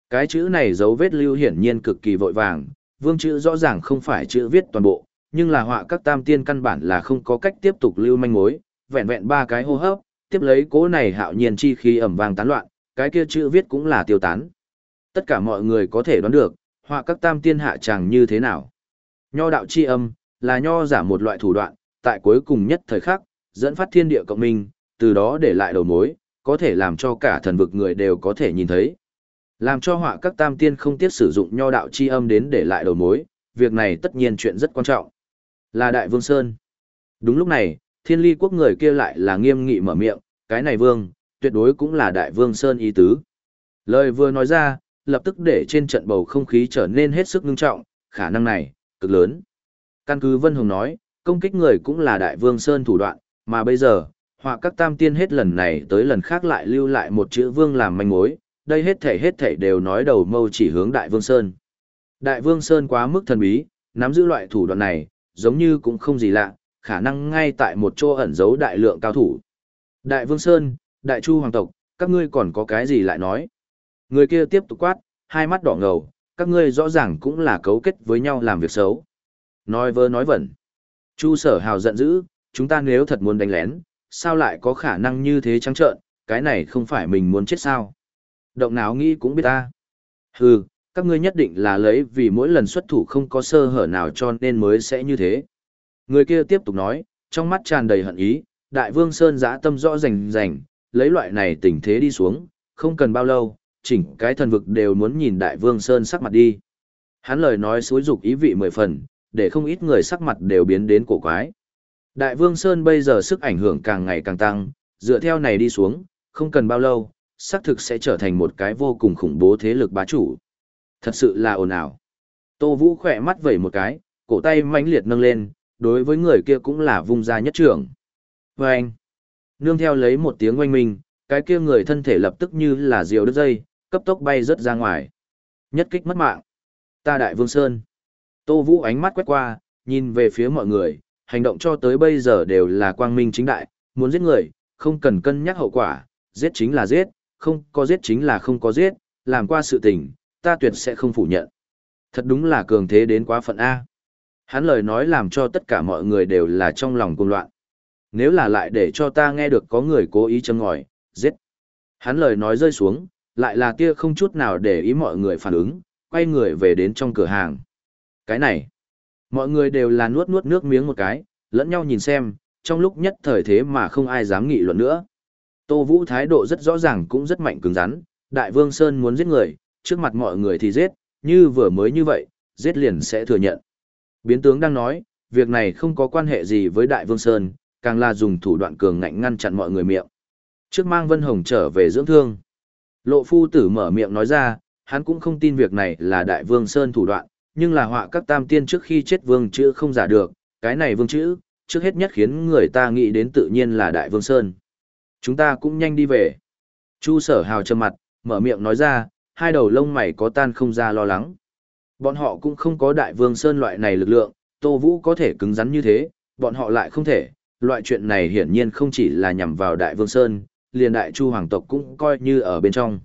Cái chữ này dấu vết lưu hiển nhiên cực kỳ vội vàng, vương chữ rõ ràng không phải chữ viết toàn bộ, nhưng là họa các tam tiên căn bản là không có cách tiếp tục lưu manh mối, vẹn vẹn ba cái hô hấp, tiếp lấy cố này hạo nhiên chi khí ẩm vàng tán loạn, cái kia chữ viết cũng là tiêu tán. Tất cả mọi người có thể đoán được, họa các tam tiên hạ chẳng như thế nào. Nho đạo chi âm, là nho giả một loại thủ đoạn, tại cuối cùng nhất thời khắc, dẫn phát thiên địa cộng minh, từ đó để lại đầu mối, có thể làm cho cả thần vực người đều có thể nhìn thấy. Làm cho họa các tam tiên không tiếc sử dụng nho đạo chi âm đến để lại đầu mối, việc này tất nhiên chuyện rất quan trọng. Là Đại Vương Sơn. Đúng lúc này, thiên ly quốc người kia lại là nghiêm nghị mở miệng, cái này vương, tuyệt đối cũng là Đại Vương Sơn ý tứ. Lời vừa nói ra, lập tức để trên trận bầu không khí trở nên hết sức ngưng trọng, khả năng này, cực lớn. Căn cứ Vân Hồng nói, công kích người cũng là Đại Vương Sơn thủ đoạn, mà bây giờ, họa các tam tiên hết lần này tới lần khác lại lưu lại một chữ vương làm manh mối, đây hết thể hết thể đều nói đầu mâu chỉ hướng Đại Vương Sơn. Đại Vương Sơn quá mức thần bí, nắm giữ loại thủ đoạn này, giống như cũng không gì lạ, khả năng ngay tại một chỗ ẩn giấu đại lượng cao thủ. Đại Vương Sơn, Đại Chu Hoàng tộc, các ngươi còn có cái gì lại nói? Người kia tiếp tục quát, hai mắt đỏ ngầu, các ngươi rõ ràng cũng là cấu kết với nhau làm việc xấu. Nói vơ nói vẩn. Chu sở hào giận dữ, chúng ta nếu thật muốn đánh lén, sao lại có khả năng như thế trắng trợn, cái này không phải mình muốn chết sao. Động não nghĩ cũng biết ta. Hừ, các ngươi nhất định là lấy vì mỗi lần xuất thủ không có sơ hở nào cho nên mới sẽ như thế. Người kia tiếp tục nói, trong mắt tràn đầy hận ý, đại vương Sơn giã tâm rõ rành rành, lấy loại này tình thế đi xuống, không cần bao lâu, chỉnh cái thần vực đều muốn nhìn đại vương Sơn sắc mặt đi. Hắn lời nói xúi dục ý vị mười phần, để không ít người sắc mặt đều biến đến cổ quái. Đại vương Sơn bây giờ sức ảnh hưởng càng ngày càng tăng, dựa theo này đi xuống, không cần bao lâu, xác thực sẽ trở thành một cái vô cùng khủng bố thế lực bá chủ. Thật sự là ồn ào. Tô Vũ khỏe mắt vẩy một cái, cổ tay mãnh liệt nâng lên, đối với người kia cũng là vung ra nhất trưởng. Và anh, nương theo lấy một tiếng oanh minh, cái kia người thân thể lập tức như là diều đứt dây, cấp tốc bay rất ra ngoài. Nhất kích mất mạng. Ta đại vương Sơn. Tô Vũ ánh mắt quét qua, nhìn về phía mọi người, hành động cho tới bây giờ đều là quang minh chính đại, muốn giết người, không cần cân nhắc hậu quả, giết chính là giết, không có giết chính là không có giết, làm qua sự tình, ta tuyệt sẽ không phủ nhận. Thật đúng là cường thế đến quá phận A. Hắn lời nói làm cho tất cả mọi người đều là trong lòng cuồng loạn. Nếu là lại để cho ta nghe được có người cố ý châm ngòi, giết. Hắn lời nói rơi xuống, lại là kia không chút nào để ý mọi người phản ứng, quay người về đến trong cửa hàng. Cái này, mọi người đều là nuốt nuốt nước miếng một cái, lẫn nhau nhìn xem, trong lúc nhất thời thế mà không ai dám nghị luận nữa. Tô Vũ thái độ rất rõ ràng cũng rất mạnh cứng rắn, Đại Vương Sơn muốn giết người, trước mặt mọi người thì giết, như vừa mới như vậy, giết liền sẽ thừa nhận. Biến tướng đang nói, việc này không có quan hệ gì với Đại Vương Sơn, càng là dùng thủ đoạn cường ngạnh ngăn chặn mọi người miệng. Trước mang Vân Hồng trở về dưỡng thương. Lộ phu tử mở miệng nói ra, hắn cũng không tin việc này là Đại Vương Sơn thủ đoạn, nhưng là họa các tam tiên trước khi chết vương chữ không giả được, cái này vương chữ, trước hết nhất khiến người ta nghĩ đến tự nhiên là Đại Vương Sơn. Chúng ta cũng nhanh đi về. Chu sở hào trầm mặt, mở miệng nói ra, hai đầu lông mày có tan không ra lo lắng. Bọn họ cũng không có đại vương sơn loại này lực lượng, Tô Vũ có thể cứng rắn như thế, bọn họ lại không thể. Loại chuyện này hiển nhiên không chỉ là nhằm vào đại vương sơn, liền đại chu hoàng tộc cũng coi như ở bên trong.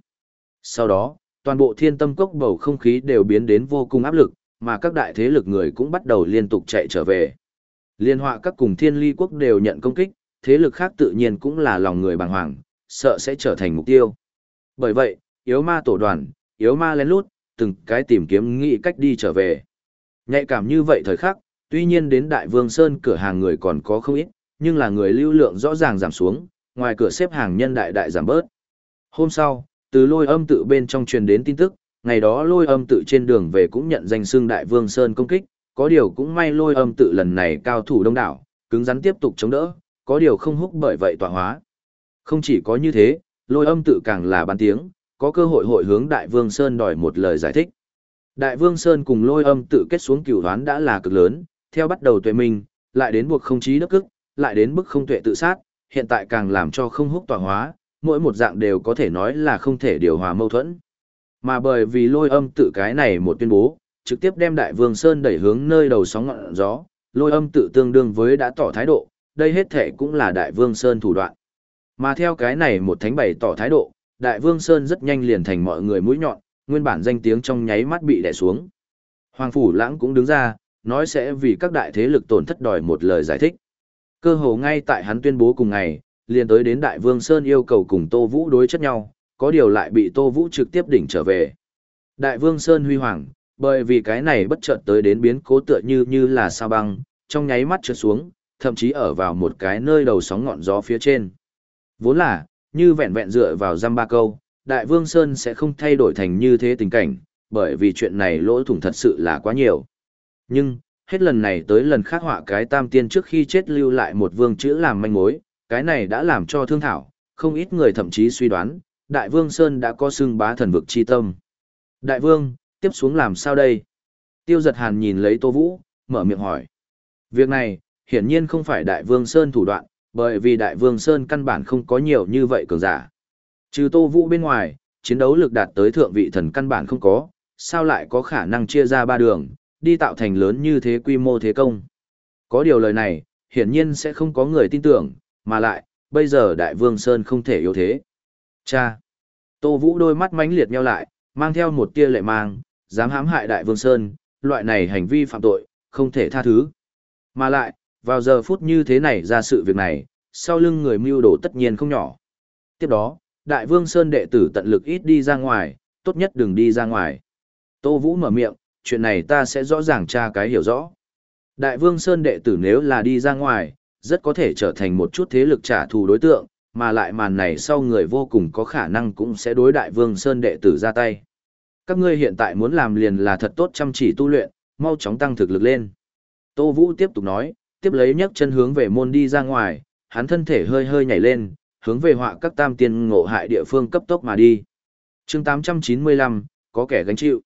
Sau đó, toàn bộ thiên tâm cốc bầu không khí đều biến đến vô cùng áp lực, mà các đại thế lực người cũng bắt đầu liên tục chạy trở về. Liên họa các cùng thiên ly quốc đều nhận công kích, thế lực khác tự nhiên cũng là lòng người bàng hoàng, sợ sẽ trở thành mục tiêu. Bởi vậy, yếu ma tổ đoàn, yếu ma lén lút, từng cái tìm kiếm nghĩ cách đi trở về. Nhạy cảm như vậy thời khắc, tuy nhiên đến Đại Vương Sơn cửa hàng người còn có không ít, nhưng là người lưu lượng rõ ràng giảm xuống, ngoài cửa xếp hàng nhân đại đại giảm bớt. Hôm sau, từ lôi âm tự bên trong truyền đến tin tức, ngày đó lôi âm tự trên đường về cũng nhận danh xưng Đại Vương Sơn công kích, có điều cũng may lôi âm tự lần này cao thủ đông đảo, cứng rắn tiếp tục chống đỡ, có điều không húc bởi vậy tọa hóa. Không chỉ có như thế, lôi âm tự càng là bán tiếng, có cơ hội hội hướng Đại Vương Sơn đòi một lời giải thích. Đại Vương Sơn cùng lôi âm tự kết xuống cửu đoán đã là cực lớn, theo bắt đầu tuệ minh, lại đến buộc không trí đức cức, lại đến bức không tuệ tự sát, hiện tại càng làm cho không húc tọa hóa, mỗi một dạng đều có thể nói là không thể điều hòa mâu thuẫn. Mà bởi vì lôi âm tự cái này một tuyên bố, trực tiếp đem Đại Vương Sơn đẩy hướng nơi đầu sóng ngọn gió, lôi âm tự tương đương với đã tỏ thái độ, đây hết thể cũng là Đại Vương Sơn thủ đoạn. Mà theo cái này một thánh bày tỏ thái độ, Đại Vương Sơn rất nhanh liền thành mọi người mũi nhọn, nguyên bản danh tiếng trong nháy mắt bị đè xuống. Hoàng Phủ Lãng cũng đứng ra, nói sẽ vì các đại thế lực tổn thất đòi một lời giải thích. Cơ hồ ngay tại hắn tuyên bố cùng ngày, liền tới đến Đại Vương Sơn yêu cầu cùng Tô Vũ đối chất nhau, có điều lại bị Tô Vũ trực tiếp đỉnh trở về. Đại Vương Sơn huy hoàng, bởi vì cái này bất chợt tới đến biến cố tựa như như là sao băng, trong nháy mắt trượt xuống, thậm chí ở vào một cái nơi đầu sóng ngọn gió phía trên. Vốn là, như vẹn vẹn dựa vào giam ba câu, Đại Vương Sơn sẽ không thay đổi thành như thế tình cảnh, bởi vì chuyện này lỗ thủng thật sự là quá nhiều. Nhưng, hết lần này tới lần khác họa cái tam tiên trước khi chết lưu lại một vương chữ làm manh mối, cái này đã làm cho thương thảo, không ít người thậm chí suy đoán, Đại Vương Sơn đã có xưng bá thần vực chi tâm. Đại Vương, tiếp xuống làm sao đây? Tiêu giật hàn nhìn lấy Tô Vũ, mở miệng hỏi. Việc này, hiển nhiên không phải Đại Vương Sơn thủ đoạn, bởi vì Đại Vương Sơn căn bản không có nhiều như vậy cường giả. Trừ Tô Vũ bên ngoài, chiến đấu lực đạt tới thượng vị thần căn bản không có, sao lại có khả năng chia ra ba đường, đi tạo thành lớn như thế quy mô thế công. Có điều lời này, hiển nhiên sẽ không có người tin tưởng, mà lại, bây giờ Đại Vương Sơn không thể yếu thế. Cha! Tô Vũ đôi mắt mãnh liệt nheo lại, mang theo một tia lệ mang, dám hãm hại Đại Vương Sơn, loại này hành vi phạm tội, không thể tha thứ. Mà lại, vào giờ phút như thế này ra sự việc này, sau lưng người mưu đồ tất nhiên không nhỏ. Tiếp đó, Đại Vương Sơn đệ tử tận lực ít đi ra ngoài, tốt nhất đừng đi ra ngoài. Tô Vũ mở miệng, chuyện này ta sẽ rõ ràng tra cái hiểu rõ. Đại Vương Sơn đệ tử nếu là đi ra ngoài, rất có thể trở thành một chút thế lực trả thù đối tượng, mà lại màn này sau người vô cùng có khả năng cũng sẽ đối Đại Vương Sơn đệ tử ra tay. Các ngươi hiện tại muốn làm liền là thật tốt chăm chỉ tu luyện, mau chóng tăng thực lực lên. Tô Vũ tiếp tục nói, tiếp lấy nhấc chân hướng về môn đi ra ngoài, hắn thân thể hơi hơi nhảy lên, hướng về họa các tam tiên ngộ hại địa phương cấp tốc mà đi. chương 895, có kẻ gánh chịu.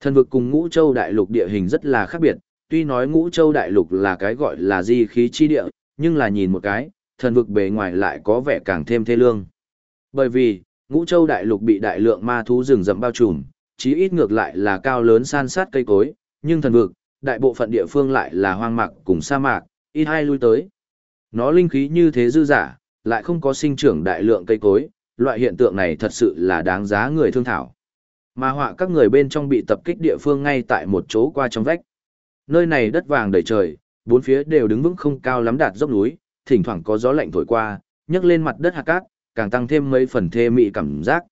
Thần vực cùng ngũ châu đại lục địa hình rất là khác biệt, tuy nói ngũ châu đại lục là cái gọi là di khí chi địa, nhưng là nhìn một cái, thần vực bề ngoài lại có vẻ càng thêm thê lương. Bởi vì, ngũ châu đại lục bị đại lượng ma thú rừng rậm bao trùm, chí ít ngược lại là cao lớn san sát cây cối, nhưng thần vực, đại bộ phận địa phương lại là hoang mạc cùng sa mạc, ít hai lui tới. Nó linh khí như thế dư giả, lại không có sinh trưởng đại lượng cây cối, loại hiện tượng này thật sự là đáng giá người thương thảo. Mà họa các người bên trong bị tập kích địa phương ngay tại một chỗ qua trong vách. Nơi này đất vàng đầy trời, bốn phía đều đứng vững không cao lắm đạt dốc núi, thỉnh thoảng có gió lạnh thổi qua, nhấc lên mặt đất hạt cát, càng tăng thêm mấy phần thê mị cảm giác.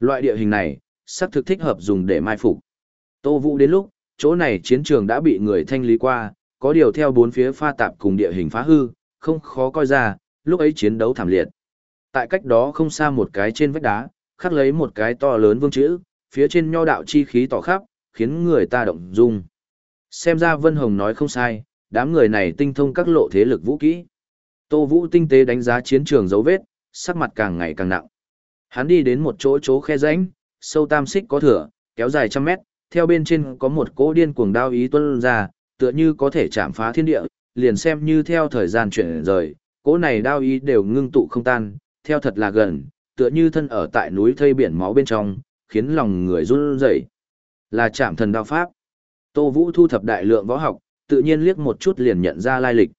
Loại địa hình này, sắc thực thích hợp dùng để mai phục. Tô Vũ đến lúc, chỗ này chiến trường đã bị người thanh lý qua, có điều theo bốn phía pha tạp cùng địa hình phá hư, không khó coi ra, lúc ấy chiến đấu thảm liệt. Tại cách đó không xa một cái trên vách đá, khắc lấy một cái to lớn vương chữ, phía trên nho đạo chi khí tỏ khắp, khiến người ta động dung. Xem ra Vân Hồng nói không sai, đám người này tinh thông các lộ thế lực vũ kỹ. Tô Vũ tinh tế đánh giá chiến trường dấu vết, sắc mặt càng ngày càng nặng. Hắn đi đến một chỗ chỗ khe rãnh, sâu tam xích có thửa, kéo dài trăm mét, theo bên trên có một cỗ điên cuồng đao ý tuân ra, tựa như có thể chạm phá thiên địa, liền xem như theo thời gian chuyển rời, cỗ này đao ý đều ngưng tụ không tan, theo thật là gần, tựa như thân ở tại núi thây biển máu bên trong, khiến lòng người run rẩy. Là chạm thần đao pháp. Tô Vũ thu thập đại lượng võ học, tự nhiên liếc một chút liền nhận ra lai lịch.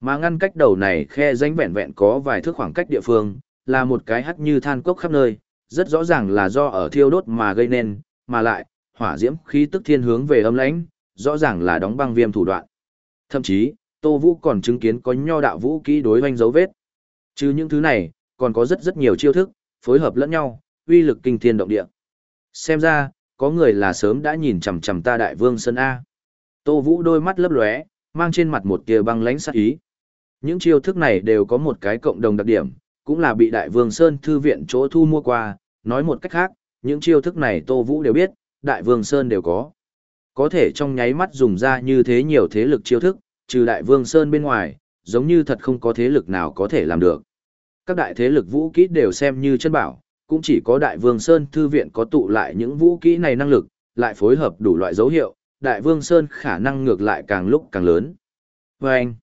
Mà ngăn cách đầu này khe danh vẹn vẹn có vài thước khoảng cách địa phương, là một cái hắt như than cốc khắp nơi, rất rõ ràng là do ở thiêu đốt mà gây nên, mà lại, hỏa diễm khí tức thiên hướng về âm lãnh, rõ ràng là đóng băng viêm thủ đoạn. Thậm chí, Tô Vũ còn chứng kiến có nho đạo vũ kỹ đối hoanh dấu vết. Chứ những thứ này, còn có rất rất nhiều chiêu thức, phối hợp lẫn nhau, uy lực kinh thiên động địa. Xem ra, có người là sớm đã nhìn chằm chằm ta đại vương Sơn A. Tô Vũ đôi mắt lấp lóe, mang trên mặt một tia băng lãnh sát ý. Những chiêu thức này đều có một cái cộng đồng đặc điểm, cũng là bị đại vương Sơn thư viện chỗ thu mua qua, nói một cách khác, những chiêu thức này Tô Vũ đều biết, đại vương Sơn đều có. Có thể trong nháy mắt dùng ra như thế nhiều thế lực chiêu thức, trừ đại vương Sơn bên ngoài, giống như thật không có thế lực nào có thể làm được. Các đại thế lực vũ kỹ đều xem như chân bảo, cũng chỉ có đại vương Sơn thư viện có tụ lại những vũ kỹ này năng lực, lại phối hợp đủ loại dấu hiệu, đại vương Sơn khả năng ngược lại càng lúc càng lớn. Và anh,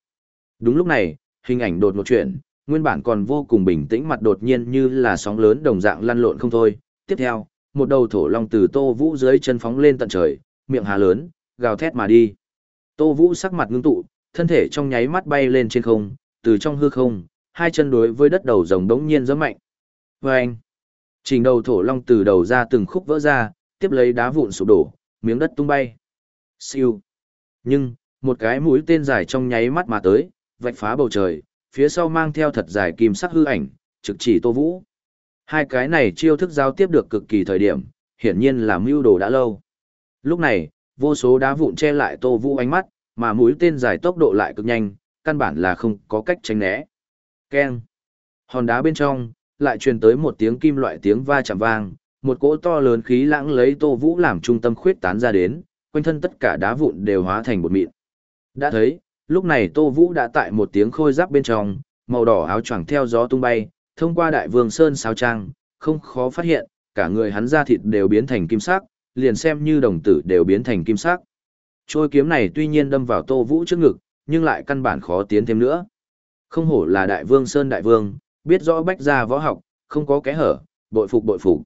đúng lúc này, hình ảnh đột một chuyện, nguyên bản còn vô cùng bình tĩnh mặt đột nhiên như là sóng lớn đồng dạng lăn lộn không thôi. Tiếp theo, một đầu thổ long từ tô vũ dưới chân phóng lên tận trời, miệng hà lớn, gào thét mà đi. Tô vũ sắc mặt ngưng tụ, thân thể trong nháy mắt bay lên trên không, từ trong hư không, hai chân đối với đất đầu rồng đống nhiên giẫm mạnh. Oeng! trình đầu thổ long từ đầu ra từng khúc vỡ ra, tiếp lấy đá vụn sụp đổ, miếng đất tung bay. Siêu. Nhưng, một cái mũi tên dài trong nháy mắt mà tới, vạch phá bầu trời, phía sau mang theo thật dài kim sắc hư ảnh, trực chỉ Tô Vũ. Hai cái này chiêu thức giao tiếp được cực kỳ thời điểm, hiển nhiên là mưu đồ đã lâu. Lúc này, vô số đá vụn che lại Tô Vũ ánh mắt, mà mũi tên dài tốc độ lại cực nhanh, căn bản là không có cách tránh né. Keng. Hòn đá bên trong, lại truyền tới một tiếng kim loại tiếng va chạm vang, một cỗ to lớn khí lãng lấy Tô Vũ làm trung tâm khuyết tán ra đến, quanh thân tất cả đá vụn đều hóa thành bột mịn. Đã thấy, lúc này Tô Vũ đã tại một tiếng khôi giáp bên trong, màu đỏ áo choàng theo gió tung bay, thông qua đại vương sơn sao trang, không khó phát hiện, cả người hắn da thịt đều biến thành kim sắc, liền xem như đồng tử đều biến thành kim sắc. Trôi kiếm này tuy nhiên đâm vào Tô Vũ trước ngực, nhưng lại căn bản khó tiến thêm nữa. Không hổ là đại vương sơn đại vương, biết rõ bách gia võ học, không có kẽ hở, bội phục bội phục.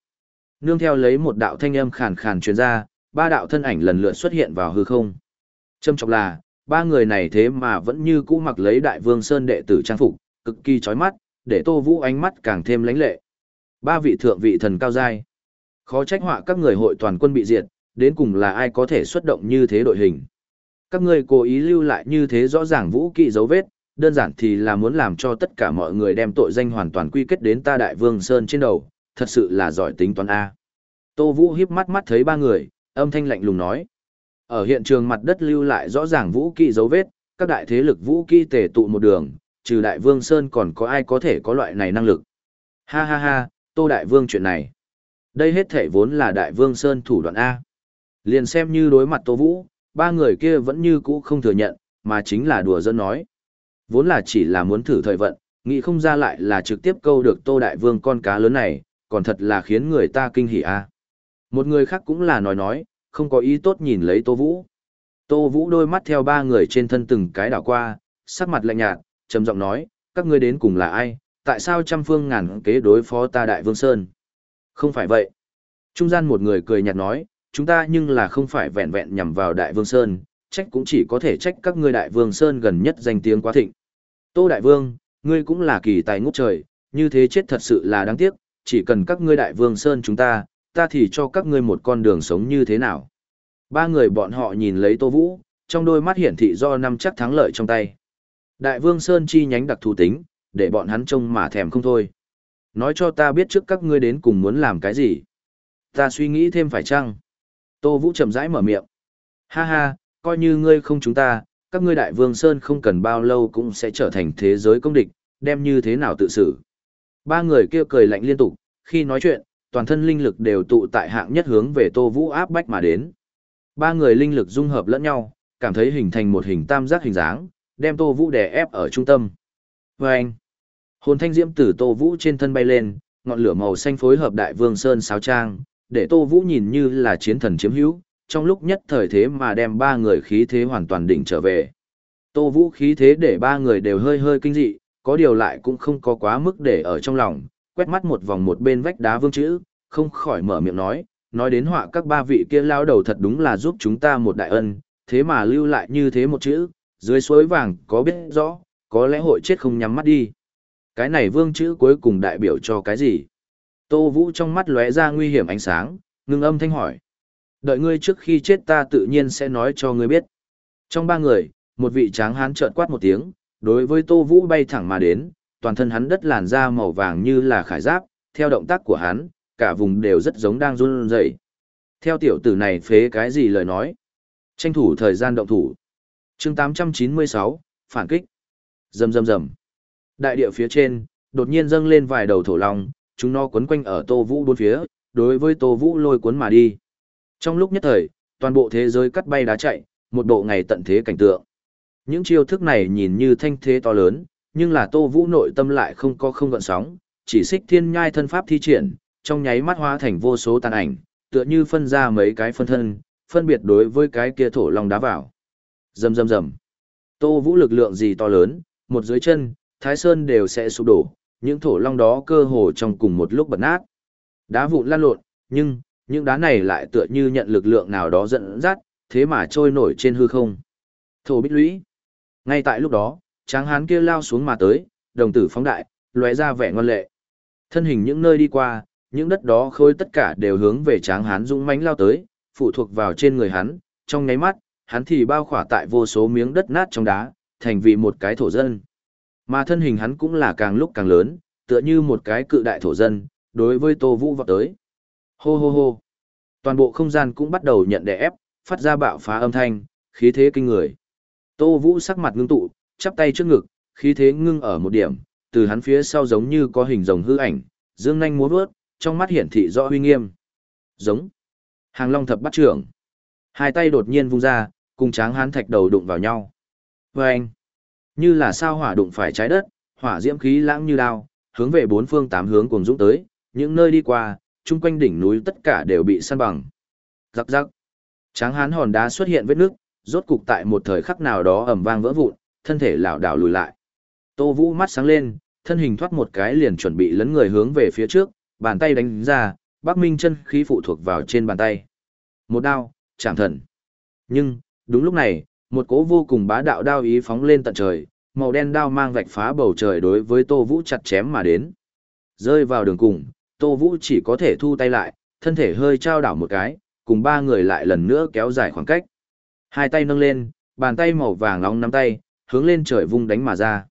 Nương theo lấy một đạo thanh âm khàn khàn truyền ra, ba đạo thân ảnh lần lượt xuất hiện vào hư không. Trâm trọng là, ba người này thế mà vẫn như cũ mặc lấy đại vương sơn đệ tử trang phục, cực kỳ chói mắt, để Tô Vũ ánh mắt càng thêm lánh lệ. Ba vị thượng vị thần cao giai. Khó trách họa các người hội toàn quân bị diệt, đến cùng là ai có thể xuất động như thế đội hình. Các người cố ý lưu lại như thế rõ ràng vũ kỵ dấu vết, đơn giản thì là muốn làm cho tất cả mọi người đem tội danh hoàn toàn quy kết đến ta Đại Vương Sơn trên đầu, thật sự là giỏi tính toán A. Tô Vũ hiếp mắt mắt thấy ba người, âm thanh lạnh lùng nói. Ở hiện trường mặt đất lưu lại rõ ràng vũ kỵ dấu vết, các đại thế lực vũ kỵ tề tụ một đường, trừ Đại Vương Sơn còn có ai có thể có loại này năng lực. Ha ha ha, Tô Đại Vương chuyện này. Đây hết thể vốn là Đại Vương Sơn thủ đoạn A. Liền xem như đối mặt Tô Vũ, ba người kia vẫn như cũ không thừa nhận, mà chính là đùa dân nói. Vốn là chỉ là muốn thử thời vận, nghĩ không ra lại là trực tiếp câu được Tô Đại Vương con cá lớn này, còn thật là khiến người ta kinh hỉ a. Một người khác cũng là nói nói, không có ý tốt nhìn lấy Tô Vũ. Tô Vũ đôi mắt theo ba người trên thân từng cái đảo qua, sắc mặt lạnh nhạt, trầm giọng nói, các ngươi đến cùng là ai, tại sao trăm phương ngàn kế đối phó ta Đại Vương Sơn? Không phải vậy. Trung gian một người cười nhạt nói, chúng ta nhưng là không phải vẹn vẹn nhằm vào Đại Vương Sơn, trách cũng chỉ có thể trách các ngươi Đại Vương Sơn gần nhất danh tiếng quá thịnh. Tô Đại Vương, ngươi cũng là kỳ tài ngút trời, như thế chết thật sự là đáng tiếc, chỉ cần các ngươi Đại Vương Sơn chúng ta, ta thì cho các ngươi một con đường sống như thế nào. Ba người bọn họ nhìn lấy Tô Vũ, trong đôi mắt hiển thị do năm chắc thắng lợi trong tay. Đại Vương Sơn chi nhánh đặc thù tính, để bọn hắn trông mà thèm không thôi. Nói cho ta biết trước các ngươi đến cùng muốn làm cái gì. Ta suy nghĩ thêm phải chăng? Tô Vũ chậm rãi mở miệng. Ha ha, coi như ngươi không chúng ta, các ngươi đại vương Sơn không cần bao lâu cũng sẽ trở thành thế giới công địch, đem như thế nào tự xử. Ba người kia cười lạnh liên tục, khi nói chuyện, toàn thân linh lực đều tụ tại hạng nhất hướng về Tô Vũ áp bách mà đến. Ba người linh lực dung hợp lẫn nhau, cảm thấy hình thành một hình tam giác hình dáng, đem Tô Vũ đè ép ở trung tâm. Vâng! anh, hồn thanh diễm từ Tô Vũ trên thân bay lên, ngọn lửa màu xanh phối hợp đại vương Sơn sáo trang, để Tô Vũ nhìn như là chiến thần chiếm hữu, trong lúc nhất thời thế mà đem ba người khí thế hoàn toàn đỉnh trở về. Tô Vũ khí thế để ba người đều hơi hơi kinh dị, có điều lại cũng không có quá mức để ở trong lòng, quét mắt một vòng một bên vách đá vương chữ, không khỏi mở miệng nói, nói đến họa các ba vị kia lao đầu thật đúng là giúp chúng ta một đại ân, thế mà lưu lại như thế một chữ, dưới suối vàng có biết rõ, có lẽ hội chết không nhắm mắt đi. Cái này vương chữ cuối cùng đại biểu cho cái gì? Tô Vũ trong mắt lóe ra nguy hiểm ánh sáng, ngưng âm thanh hỏi. Đợi ngươi trước khi chết ta tự nhiên sẽ nói cho ngươi biết. Trong ba người, một vị tráng hán trợn quát một tiếng, đối với Tô Vũ bay thẳng mà đến, toàn thân hắn đất làn da màu vàng như là khải giáp, theo động tác của hắn, cả vùng đều rất giống đang run rẩy. Theo tiểu tử này phế cái gì lời nói? Tranh thủ thời gian động thủ. chương 896, phản kích. Rầm rầm rầm. Đại địa phía trên, đột nhiên dâng lên vài đầu thổ long, chúng nó quấn quanh ở Tô Vũ bốn phía, đối với Tô Vũ lôi cuốn mà đi. Trong lúc nhất thời, toàn bộ thế giới cắt bay đá chạy, một bộ ngày tận thế cảnh tượng. Những chiêu thức này nhìn như thanh thế to lớn, nhưng là Tô Vũ nội tâm lại không có không gợn sóng, chỉ xích thiên nhai thân pháp thi triển, trong nháy mắt hóa thành vô số tàn ảnh, tựa như phân ra mấy cái phân thân, phân biệt đối với cái kia thổ long đá vào. Rầm rầm rầm. Tô Vũ lực lượng gì to lớn, một dưới chân, Thái Sơn đều sẽ sụp đổ, những thổ long đó cơ hồ trong cùng một lúc bật nát. Đá vụn lan lộn, nhưng những đá này lại tựa như nhận lực lượng nào đó dẫn dắt, thế mà trôi nổi trên hư không. Thổ bích lũy. Ngay tại lúc đó, tráng hán kia lao xuống mà tới, đồng tử phóng đại, lóe ra vẻ ngoan lệ. Thân hình những nơi đi qua, những đất đó khôi tất cả đều hướng về tráng hán dũng mãnh lao tới, phụ thuộc vào trên người hắn, trong nháy mắt, hắn thì bao khỏa tại vô số miếng đất nát trong đá, thành vì một cái thổ dân. Mà thân hình hắn cũng là càng lúc càng lớn, tựa như một cái cự đại thổ dân, đối với Tô Vũ vọt tới. Hô hô hô. Toàn bộ không gian cũng bắt đầu nhận đè ép, phát ra bạo phá âm thanh, khí thế kinh người. Tô Vũ sắc mặt ngưng tụ, chắp tay trước ngực, khí thế ngưng ở một điểm, từ hắn phía sau giống như có hình rồng hư ảnh, dương nhanh múa vớt, trong mắt hiển thị rõ huy nghiêm. Giống. Hàng Long thập bắt trưởng. Hai tay đột nhiên vung ra, cùng tráng hán thạch đầu đụng vào nhau. Vâng. Như là sao hỏa đụng phải trái đất, hỏa diễm khí lãng như đao, hướng về bốn phương tám hướng cuồng dũng tới, những nơi đi qua, chung quanh đỉnh núi tất cả đều bị săn bằng. Rắc rắc. Tráng hán hòn đá xuất hiện vết nước, rốt cục tại một thời khắc nào đó ầm vang vỡ vụn, thân thể lảo đảo lùi lại. Tô Vũ mắt sáng lên, thân hình thoát một cái liền chuẩn bị lấn người hướng về phía trước, bàn tay đánh ra, Bắc Minh chân khí phụ thuộc vào trên bàn tay. Một đao, chạm thần. Nhưng, đúng lúc này, một cỗ vô cùng bá đạo đao ý phóng lên tận trời, màu đen đao mang vạch phá bầu trời đối với Tô Vũ chặt chém mà đến. Rơi vào đường cùng, Tô Vũ chỉ có thể thu tay lại, thân thể hơi trao đảo một cái, cùng ba người lại lần nữa kéo dài khoảng cách. Hai tay nâng lên, bàn tay màu vàng nóng nắm tay, hướng lên trời vung đánh mà ra.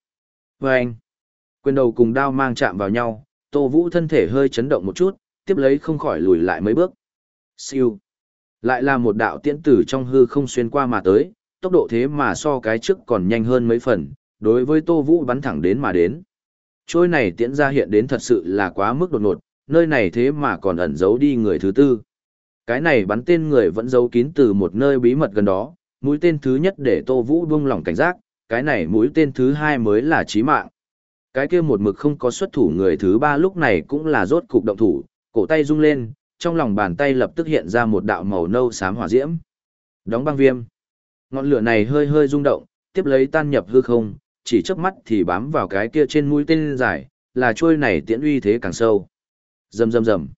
Và anh, quyền đầu cùng đao mang chạm vào nhau, Tô Vũ thân thể hơi chấn động một chút, tiếp lấy không khỏi lùi lại mấy bước. Siêu. Lại là một đạo tiễn tử trong hư không xuyên qua mà tới, tốc độ thế mà so cái trước còn nhanh hơn mấy phần, đối với Tô Vũ bắn thẳng đến mà đến. Trôi này tiễn ra hiện đến thật sự là quá mức đột ngột, nơi này thế mà còn ẩn giấu đi người thứ tư. Cái này bắn tên người vẫn giấu kín từ một nơi bí mật gần đó, mũi tên thứ nhất để Tô Vũ buông lỏng cảnh giác, cái này mũi tên thứ hai mới là chí mạng. Cái kia một mực không có xuất thủ người thứ ba lúc này cũng là rốt cục động thủ, cổ tay rung lên, trong lòng bàn tay lập tức hiện ra một đạo màu nâu xám hỏa diễm. Đóng băng viêm. Ngọn lửa này hơi hơi rung động, tiếp lấy tan nhập hư không, chỉ chớp mắt thì bám vào cái kia trên mũi tên dài, là trôi này tiễn uy thế càng sâu. Rầm rầm rầm.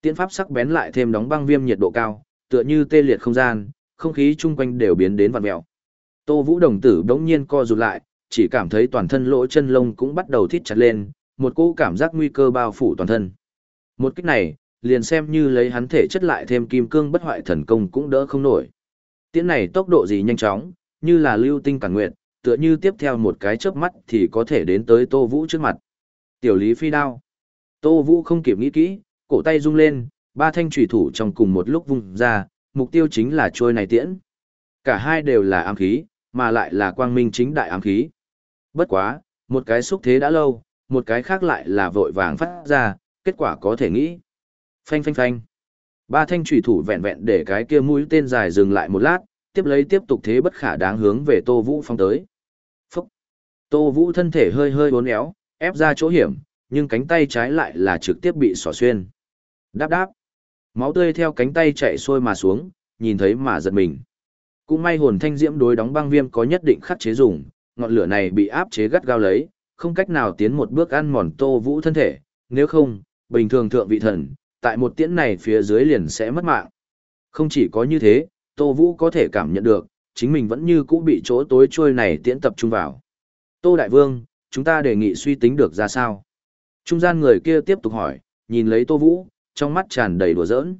Tiễn pháp sắc bén lại thêm đóng băng viêm nhiệt độ cao, tựa như tê liệt không gian, không khí chung quanh đều biến đến vặn mèo. Tô Vũ đồng tử đống nhiên co rụt lại, chỉ cảm thấy toàn thân lỗ chân lông cũng bắt đầu thít chặt lên, một cỗ cảm giác nguy cơ bao phủ toàn thân. Một kích này, liền xem như lấy hắn thể chất lại thêm kim cương bất hoại thần công cũng đỡ không nổi. Tiễn này tốc độ gì nhanh chóng, như là lưu tinh cản nguyện, tựa như tiếp theo một cái chớp mắt thì có thể đến tới Tô Vũ trước mặt. Tiểu Lý Phi đao. Tô Vũ không kịp nghĩ kỹ, cổ tay rung lên, ba thanh chủy thủ trong cùng một lúc vung ra, mục tiêu chính là trôi này tiễn. Cả hai đều là ám khí, mà lại là quang minh chính đại ám khí. Bất quá, một cái xúc thế đã lâu, một cái khác lại là vội vàng phát ra, kết quả có thể nghĩ. Phanh phanh phanh. Ba thanh thủy thủ vẹn vẹn để cái kia mũi tên dài dừng lại một lát, tiếp lấy tiếp tục thế bất khả đáng hướng về Tô Vũ phong tới. Phúc. Tô Vũ thân thể hơi hơi uốn éo, ép ra chỗ hiểm, nhưng cánh tay trái lại là trực tiếp bị xỏ xuyên. Đáp đáp. Máu tươi theo cánh tay chạy xuôi mà xuống, nhìn thấy mà giật mình. Cũng may hồn thanh diễm đối đóng băng viêm có nhất định khắc chế dùng, ngọn lửa này bị áp chế gắt gao lấy, không cách nào tiến một bước ăn mòn Tô Vũ thân thể, nếu không, bình thường thượng vị thần, tại một tiễn này phía dưới liền sẽ mất mạng. Không chỉ có như thế, Tô Vũ có thể cảm nhận được, chính mình vẫn như cũ bị chỗ tối trôi này tiễn tập trung vào. Tô Đại Vương, chúng ta đề nghị suy tính được ra sao? Trung gian người kia tiếp tục hỏi, nhìn lấy Tô Vũ, trong mắt tràn đầy đùa giỡn.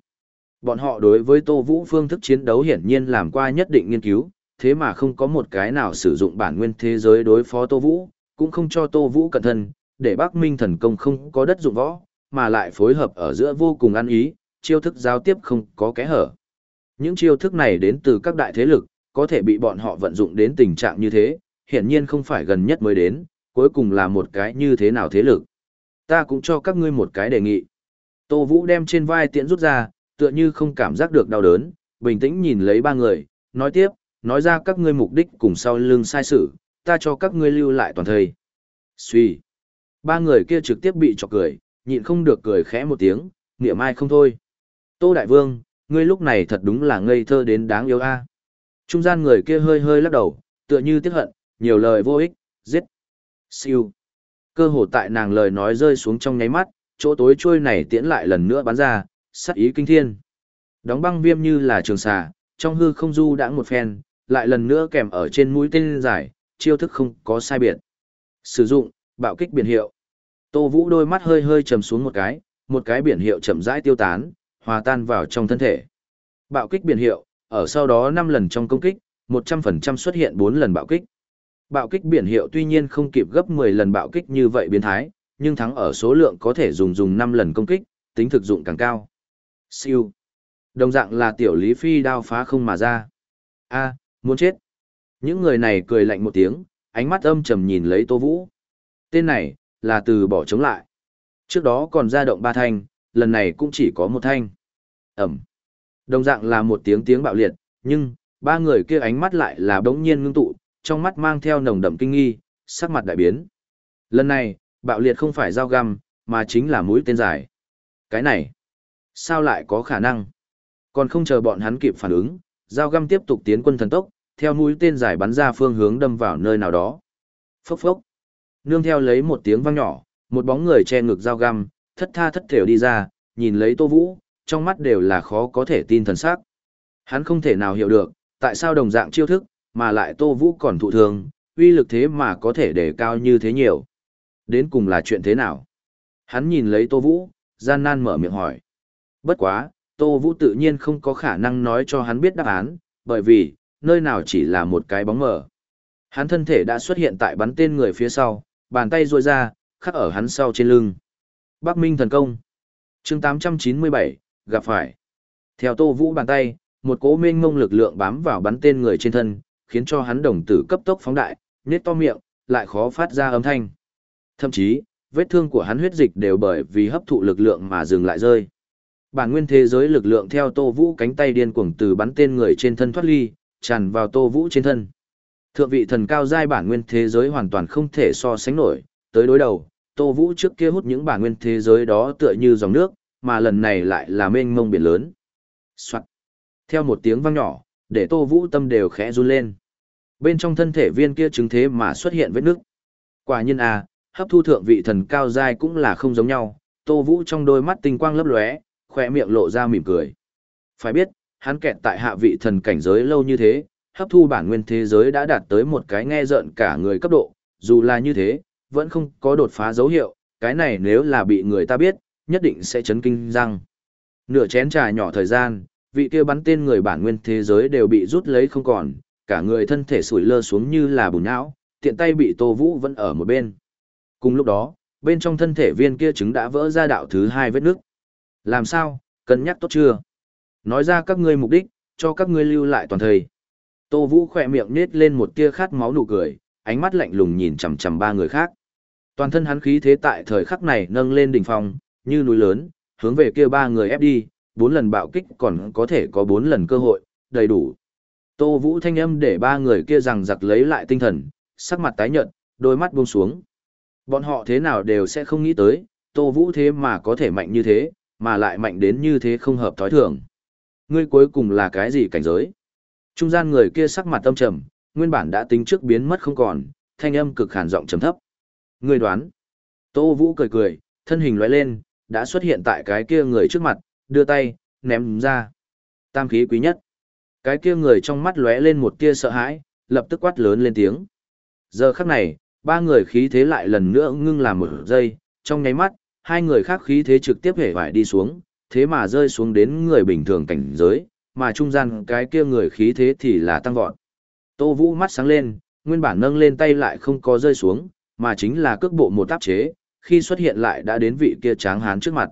Bọn họ đối với Tô Vũ phương thức chiến đấu hiển nhiên làm qua nhất định nghiên cứu, thế mà không có một cái nào sử dụng bản nguyên thế giới đối phó Tô Vũ, cũng không cho Tô Vũ cẩn thận, để Bắc Minh thần công không có đất dụng võ, mà lại phối hợp ở giữa vô cùng ăn ý, chiêu thức giao tiếp không có kẽ hở. Những chiêu thức này đến từ các đại thế lực, có thể bị bọn họ vận dụng đến tình trạng như thế, hiển nhiên không phải gần nhất mới đến, cuối cùng là một cái như thế nào thế lực. Ta cũng cho các ngươi một cái đề nghị. Tô Vũ đem trên vai tiện rút ra, tựa như không cảm giác được đau đớn, bình tĩnh nhìn lấy ba người, nói tiếp, nói ra các ngươi mục đích cùng sau lưng sai sự, ta cho các ngươi lưu lại toàn thời. Suy. Ba người kia trực tiếp bị chọc cười, nhịn không được cười khẽ một tiếng, niệm ai không thôi. Tô Đại Vương, ngươi lúc này thật đúng là ngây thơ đến đáng yêu a. Trung gian người kia hơi hơi lắc đầu, tựa như tiếc hận, nhiều lời vô ích, giết. Siêu. Cơ hồ tại nàng lời nói rơi xuống trong nháy mắt, chỗ tối trôi này tiễn lại lần nữa bắn ra, sát ý kinh thiên. Đóng băng viêm như là trường xà, trong hư không du đã một phen, lại lần nữa kèm ở trên mũi tên dài, chiêu thức không có sai biệt. Sử dụng, bạo kích biển hiệu. Tô Vũ đôi mắt hơi hơi trầm xuống một cái, một cái biển hiệu chậm rãi tiêu tán, hòa tan vào trong thân thể. Bạo kích biển hiệu, ở sau đó 5 lần trong công kích, 100% xuất hiện 4 lần bạo kích. Bạo kích biển hiệu tuy nhiên không kịp gấp 10 lần bạo kích như vậy biến thái, nhưng thắng ở số lượng có thể dùng dùng 5 lần công kích, tính thực dụng càng cao. Siêu. Đồng dạng là tiểu lý phi đao phá không mà ra. A, muốn chết. Những người này cười lạnh một tiếng, ánh mắt âm trầm nhìn lấy Tô Vũ. Tên này, là từ bỏ chống lại. Trước đó còn ra động ba thanh, lần này cũng chỉ có một thanh. Ẩm. Đồng dạng là một tiếng tiếng bạo liệt, nhưng, ba người kia ánh mắt lại là đống nhiên ngưng tụ, trong mắt mang theo nồng đậm kinh nghi, sắc mặt đại biến. Lần này, bạo liệt không phải dao găm, mà chính là mũi tên dài. Cái này, sao lại có khả năng? Còn không chờ bọn hắn kịp phản ứng, dao găm tiếp tục tiến quân thần tốc, theo mũi tên dài bắn ra phương hướng đâm vào nơi nào đó. Phốc phốc. Nương theo lấy một tiếng vang nhỏ, một bóng người che ngực dao găm, thất tha thất thểu đi ra, nhìn lấy Tô Vũ, trong mắt đều là khó có thể tin thần sắc. Hắn không thể nào hiểu được, tại sao đồng dạng chiêu thức, mà lại Tô Vũ còn thụ thường, uy lực thế mà có thể để cao như thế nhiều. Đến cùng là chuyện thế nào? Hắn nhìn lấy Tô Vũ, gian nan mở miệng hỏi. Bất quá, Tô Vũ tự nhiên không có khả năng nói cho hắn biết đáp án, bởi vì, nơi nào chỉ là một cái bóng mờ. Hắn thân thể đã xuất hiện tại bắn tên người phía sau, bàn tay ruôi ra, khắc ở hắn sau trên lưng. Bắc Minh thần công. chương 897, gặp phải. Theo Tô Vũ bàn tay, một cỗ mênh ngông lực lượng bám vào bắn tên người trên thân, khiến cho hắn đồng tử cấp tốc phóng đại, nết to miệng, lại khó phát ra âm thanh. Thậm chí, vết thương của hắn huyết dịch đều bởi vì hấp thụ lực lượng mà dừng lại rơi. Bản nguyên thế giới lực lượng theo Tô Vũ cánh tay điên cuồng từ bắn tên người trên thân thoát ly, tràn vào Tô Vũ trên thân. Thượng vị thần cao giai bản nguyên thế giới hoàn toàn không thể so sánh nổi, tới đối đầu, Tô Vũ trước kia hút những bản nguyên thế giới đó tựa như dòng nước, mà lần này lại là mênh mông biển lớn. Soạn. Theo một tiếng vang nhỏ, để Tô Vũ tâm đều khẽ run lên. Bên trong thân thể viên kia chứng thế mà xuất hiện vết nước. Quả nhiên à, hấp thu thượng vị thần cao giai cũng là không giống nhau, Tô Vũ trong đôi mắt tinh quang lấp lóe, khỏe miệng lộ ra mỉm cười. Phải biết, hắn kẹt tại hạ vị thần cảnh giới lâu như thế, hấp thu bản nguyên thế giới đã đạt tới một cái nghe rợn cả người cấp độ, dù là như thế, vẫn không có đột phá dấu hiệu, cái này nếu là bị người ta biết, nhất định sẽ chấn kinh răng. Nửa chén trà nhỏ thời gian, vị kia bắn tên người bản nguyên thế giới đều bị rút lấy không còn, cả người thân thể sủi lơ xuống như là bùn não, tiện tay bị Tô Vũ vẫn ở một bên. Cùng lúc đó, bên trong thân thể viên kia trứng đã vỡ ra đạo thứ hai vết nước. Làm sao, cân nhắc tốt chưa? Nói ra các ngươi mục đích, cho các ngươi lưu lại toàn thời. Tô Vũ khỏe miệng nết lên một tia khát máu nụ cười, ánh mắt lạnh lùng nhìn chằm chằm ba người khác. Toàn thân hắn khí thế tại thời khắc này nâng lên đỉnh phong, như núi lớn, hướng về kia ba người ép đi, bốn lần bạo kích còn có thể có bốn lần cơ hội, đầy đủ. Tô Vũ thanh âm để ba người kia rằng giặc lấy lại tinh thần, sắc mặt tái nhợt, đôi mắt buông xuống. Bọn họ thế nào đều sẽ không nghĩ tới, Tô Vũ thế mà có thể mạnh như thế, mà lại mạnh đến như thế không hợp thói thường. Ngươi cuối cùng là cái gì cảnh giới? Trung gian người kia sắc mặt tâm trầm, nguyên bản đã tính trước biến mất không còn, thanh âm cực hàn giọng trầm thấp. Người đoán? Tô Vũ cười cười, thân hình lóe lên, đã xuất hiện tại cái kia người trước mặt, đưa tay, ném ra. Tam khí quý nhất. Cái kia người trong mắt lóe lên một tia sợ hãi, lập tức quát lớn lên tiếng. Giờ khắc này, ba người khí thế lại lần nữa ngưng làm một giây, trong nháy mắt, hai người khác khí thế trực tiếp hể vải đi xuống, thế mà rơi xuống đến người bình thường cảnh giới, mà trung gian cái kia người khí thế thì là tăng vọt. Tô Vũ mắt sáng lên, nguyên bản nâng lên tay lại không có rơi xuống, mà chính là cước bộ một tác chế, khi xuất hiện lại đã đến vị kia tráng hán trước mặt.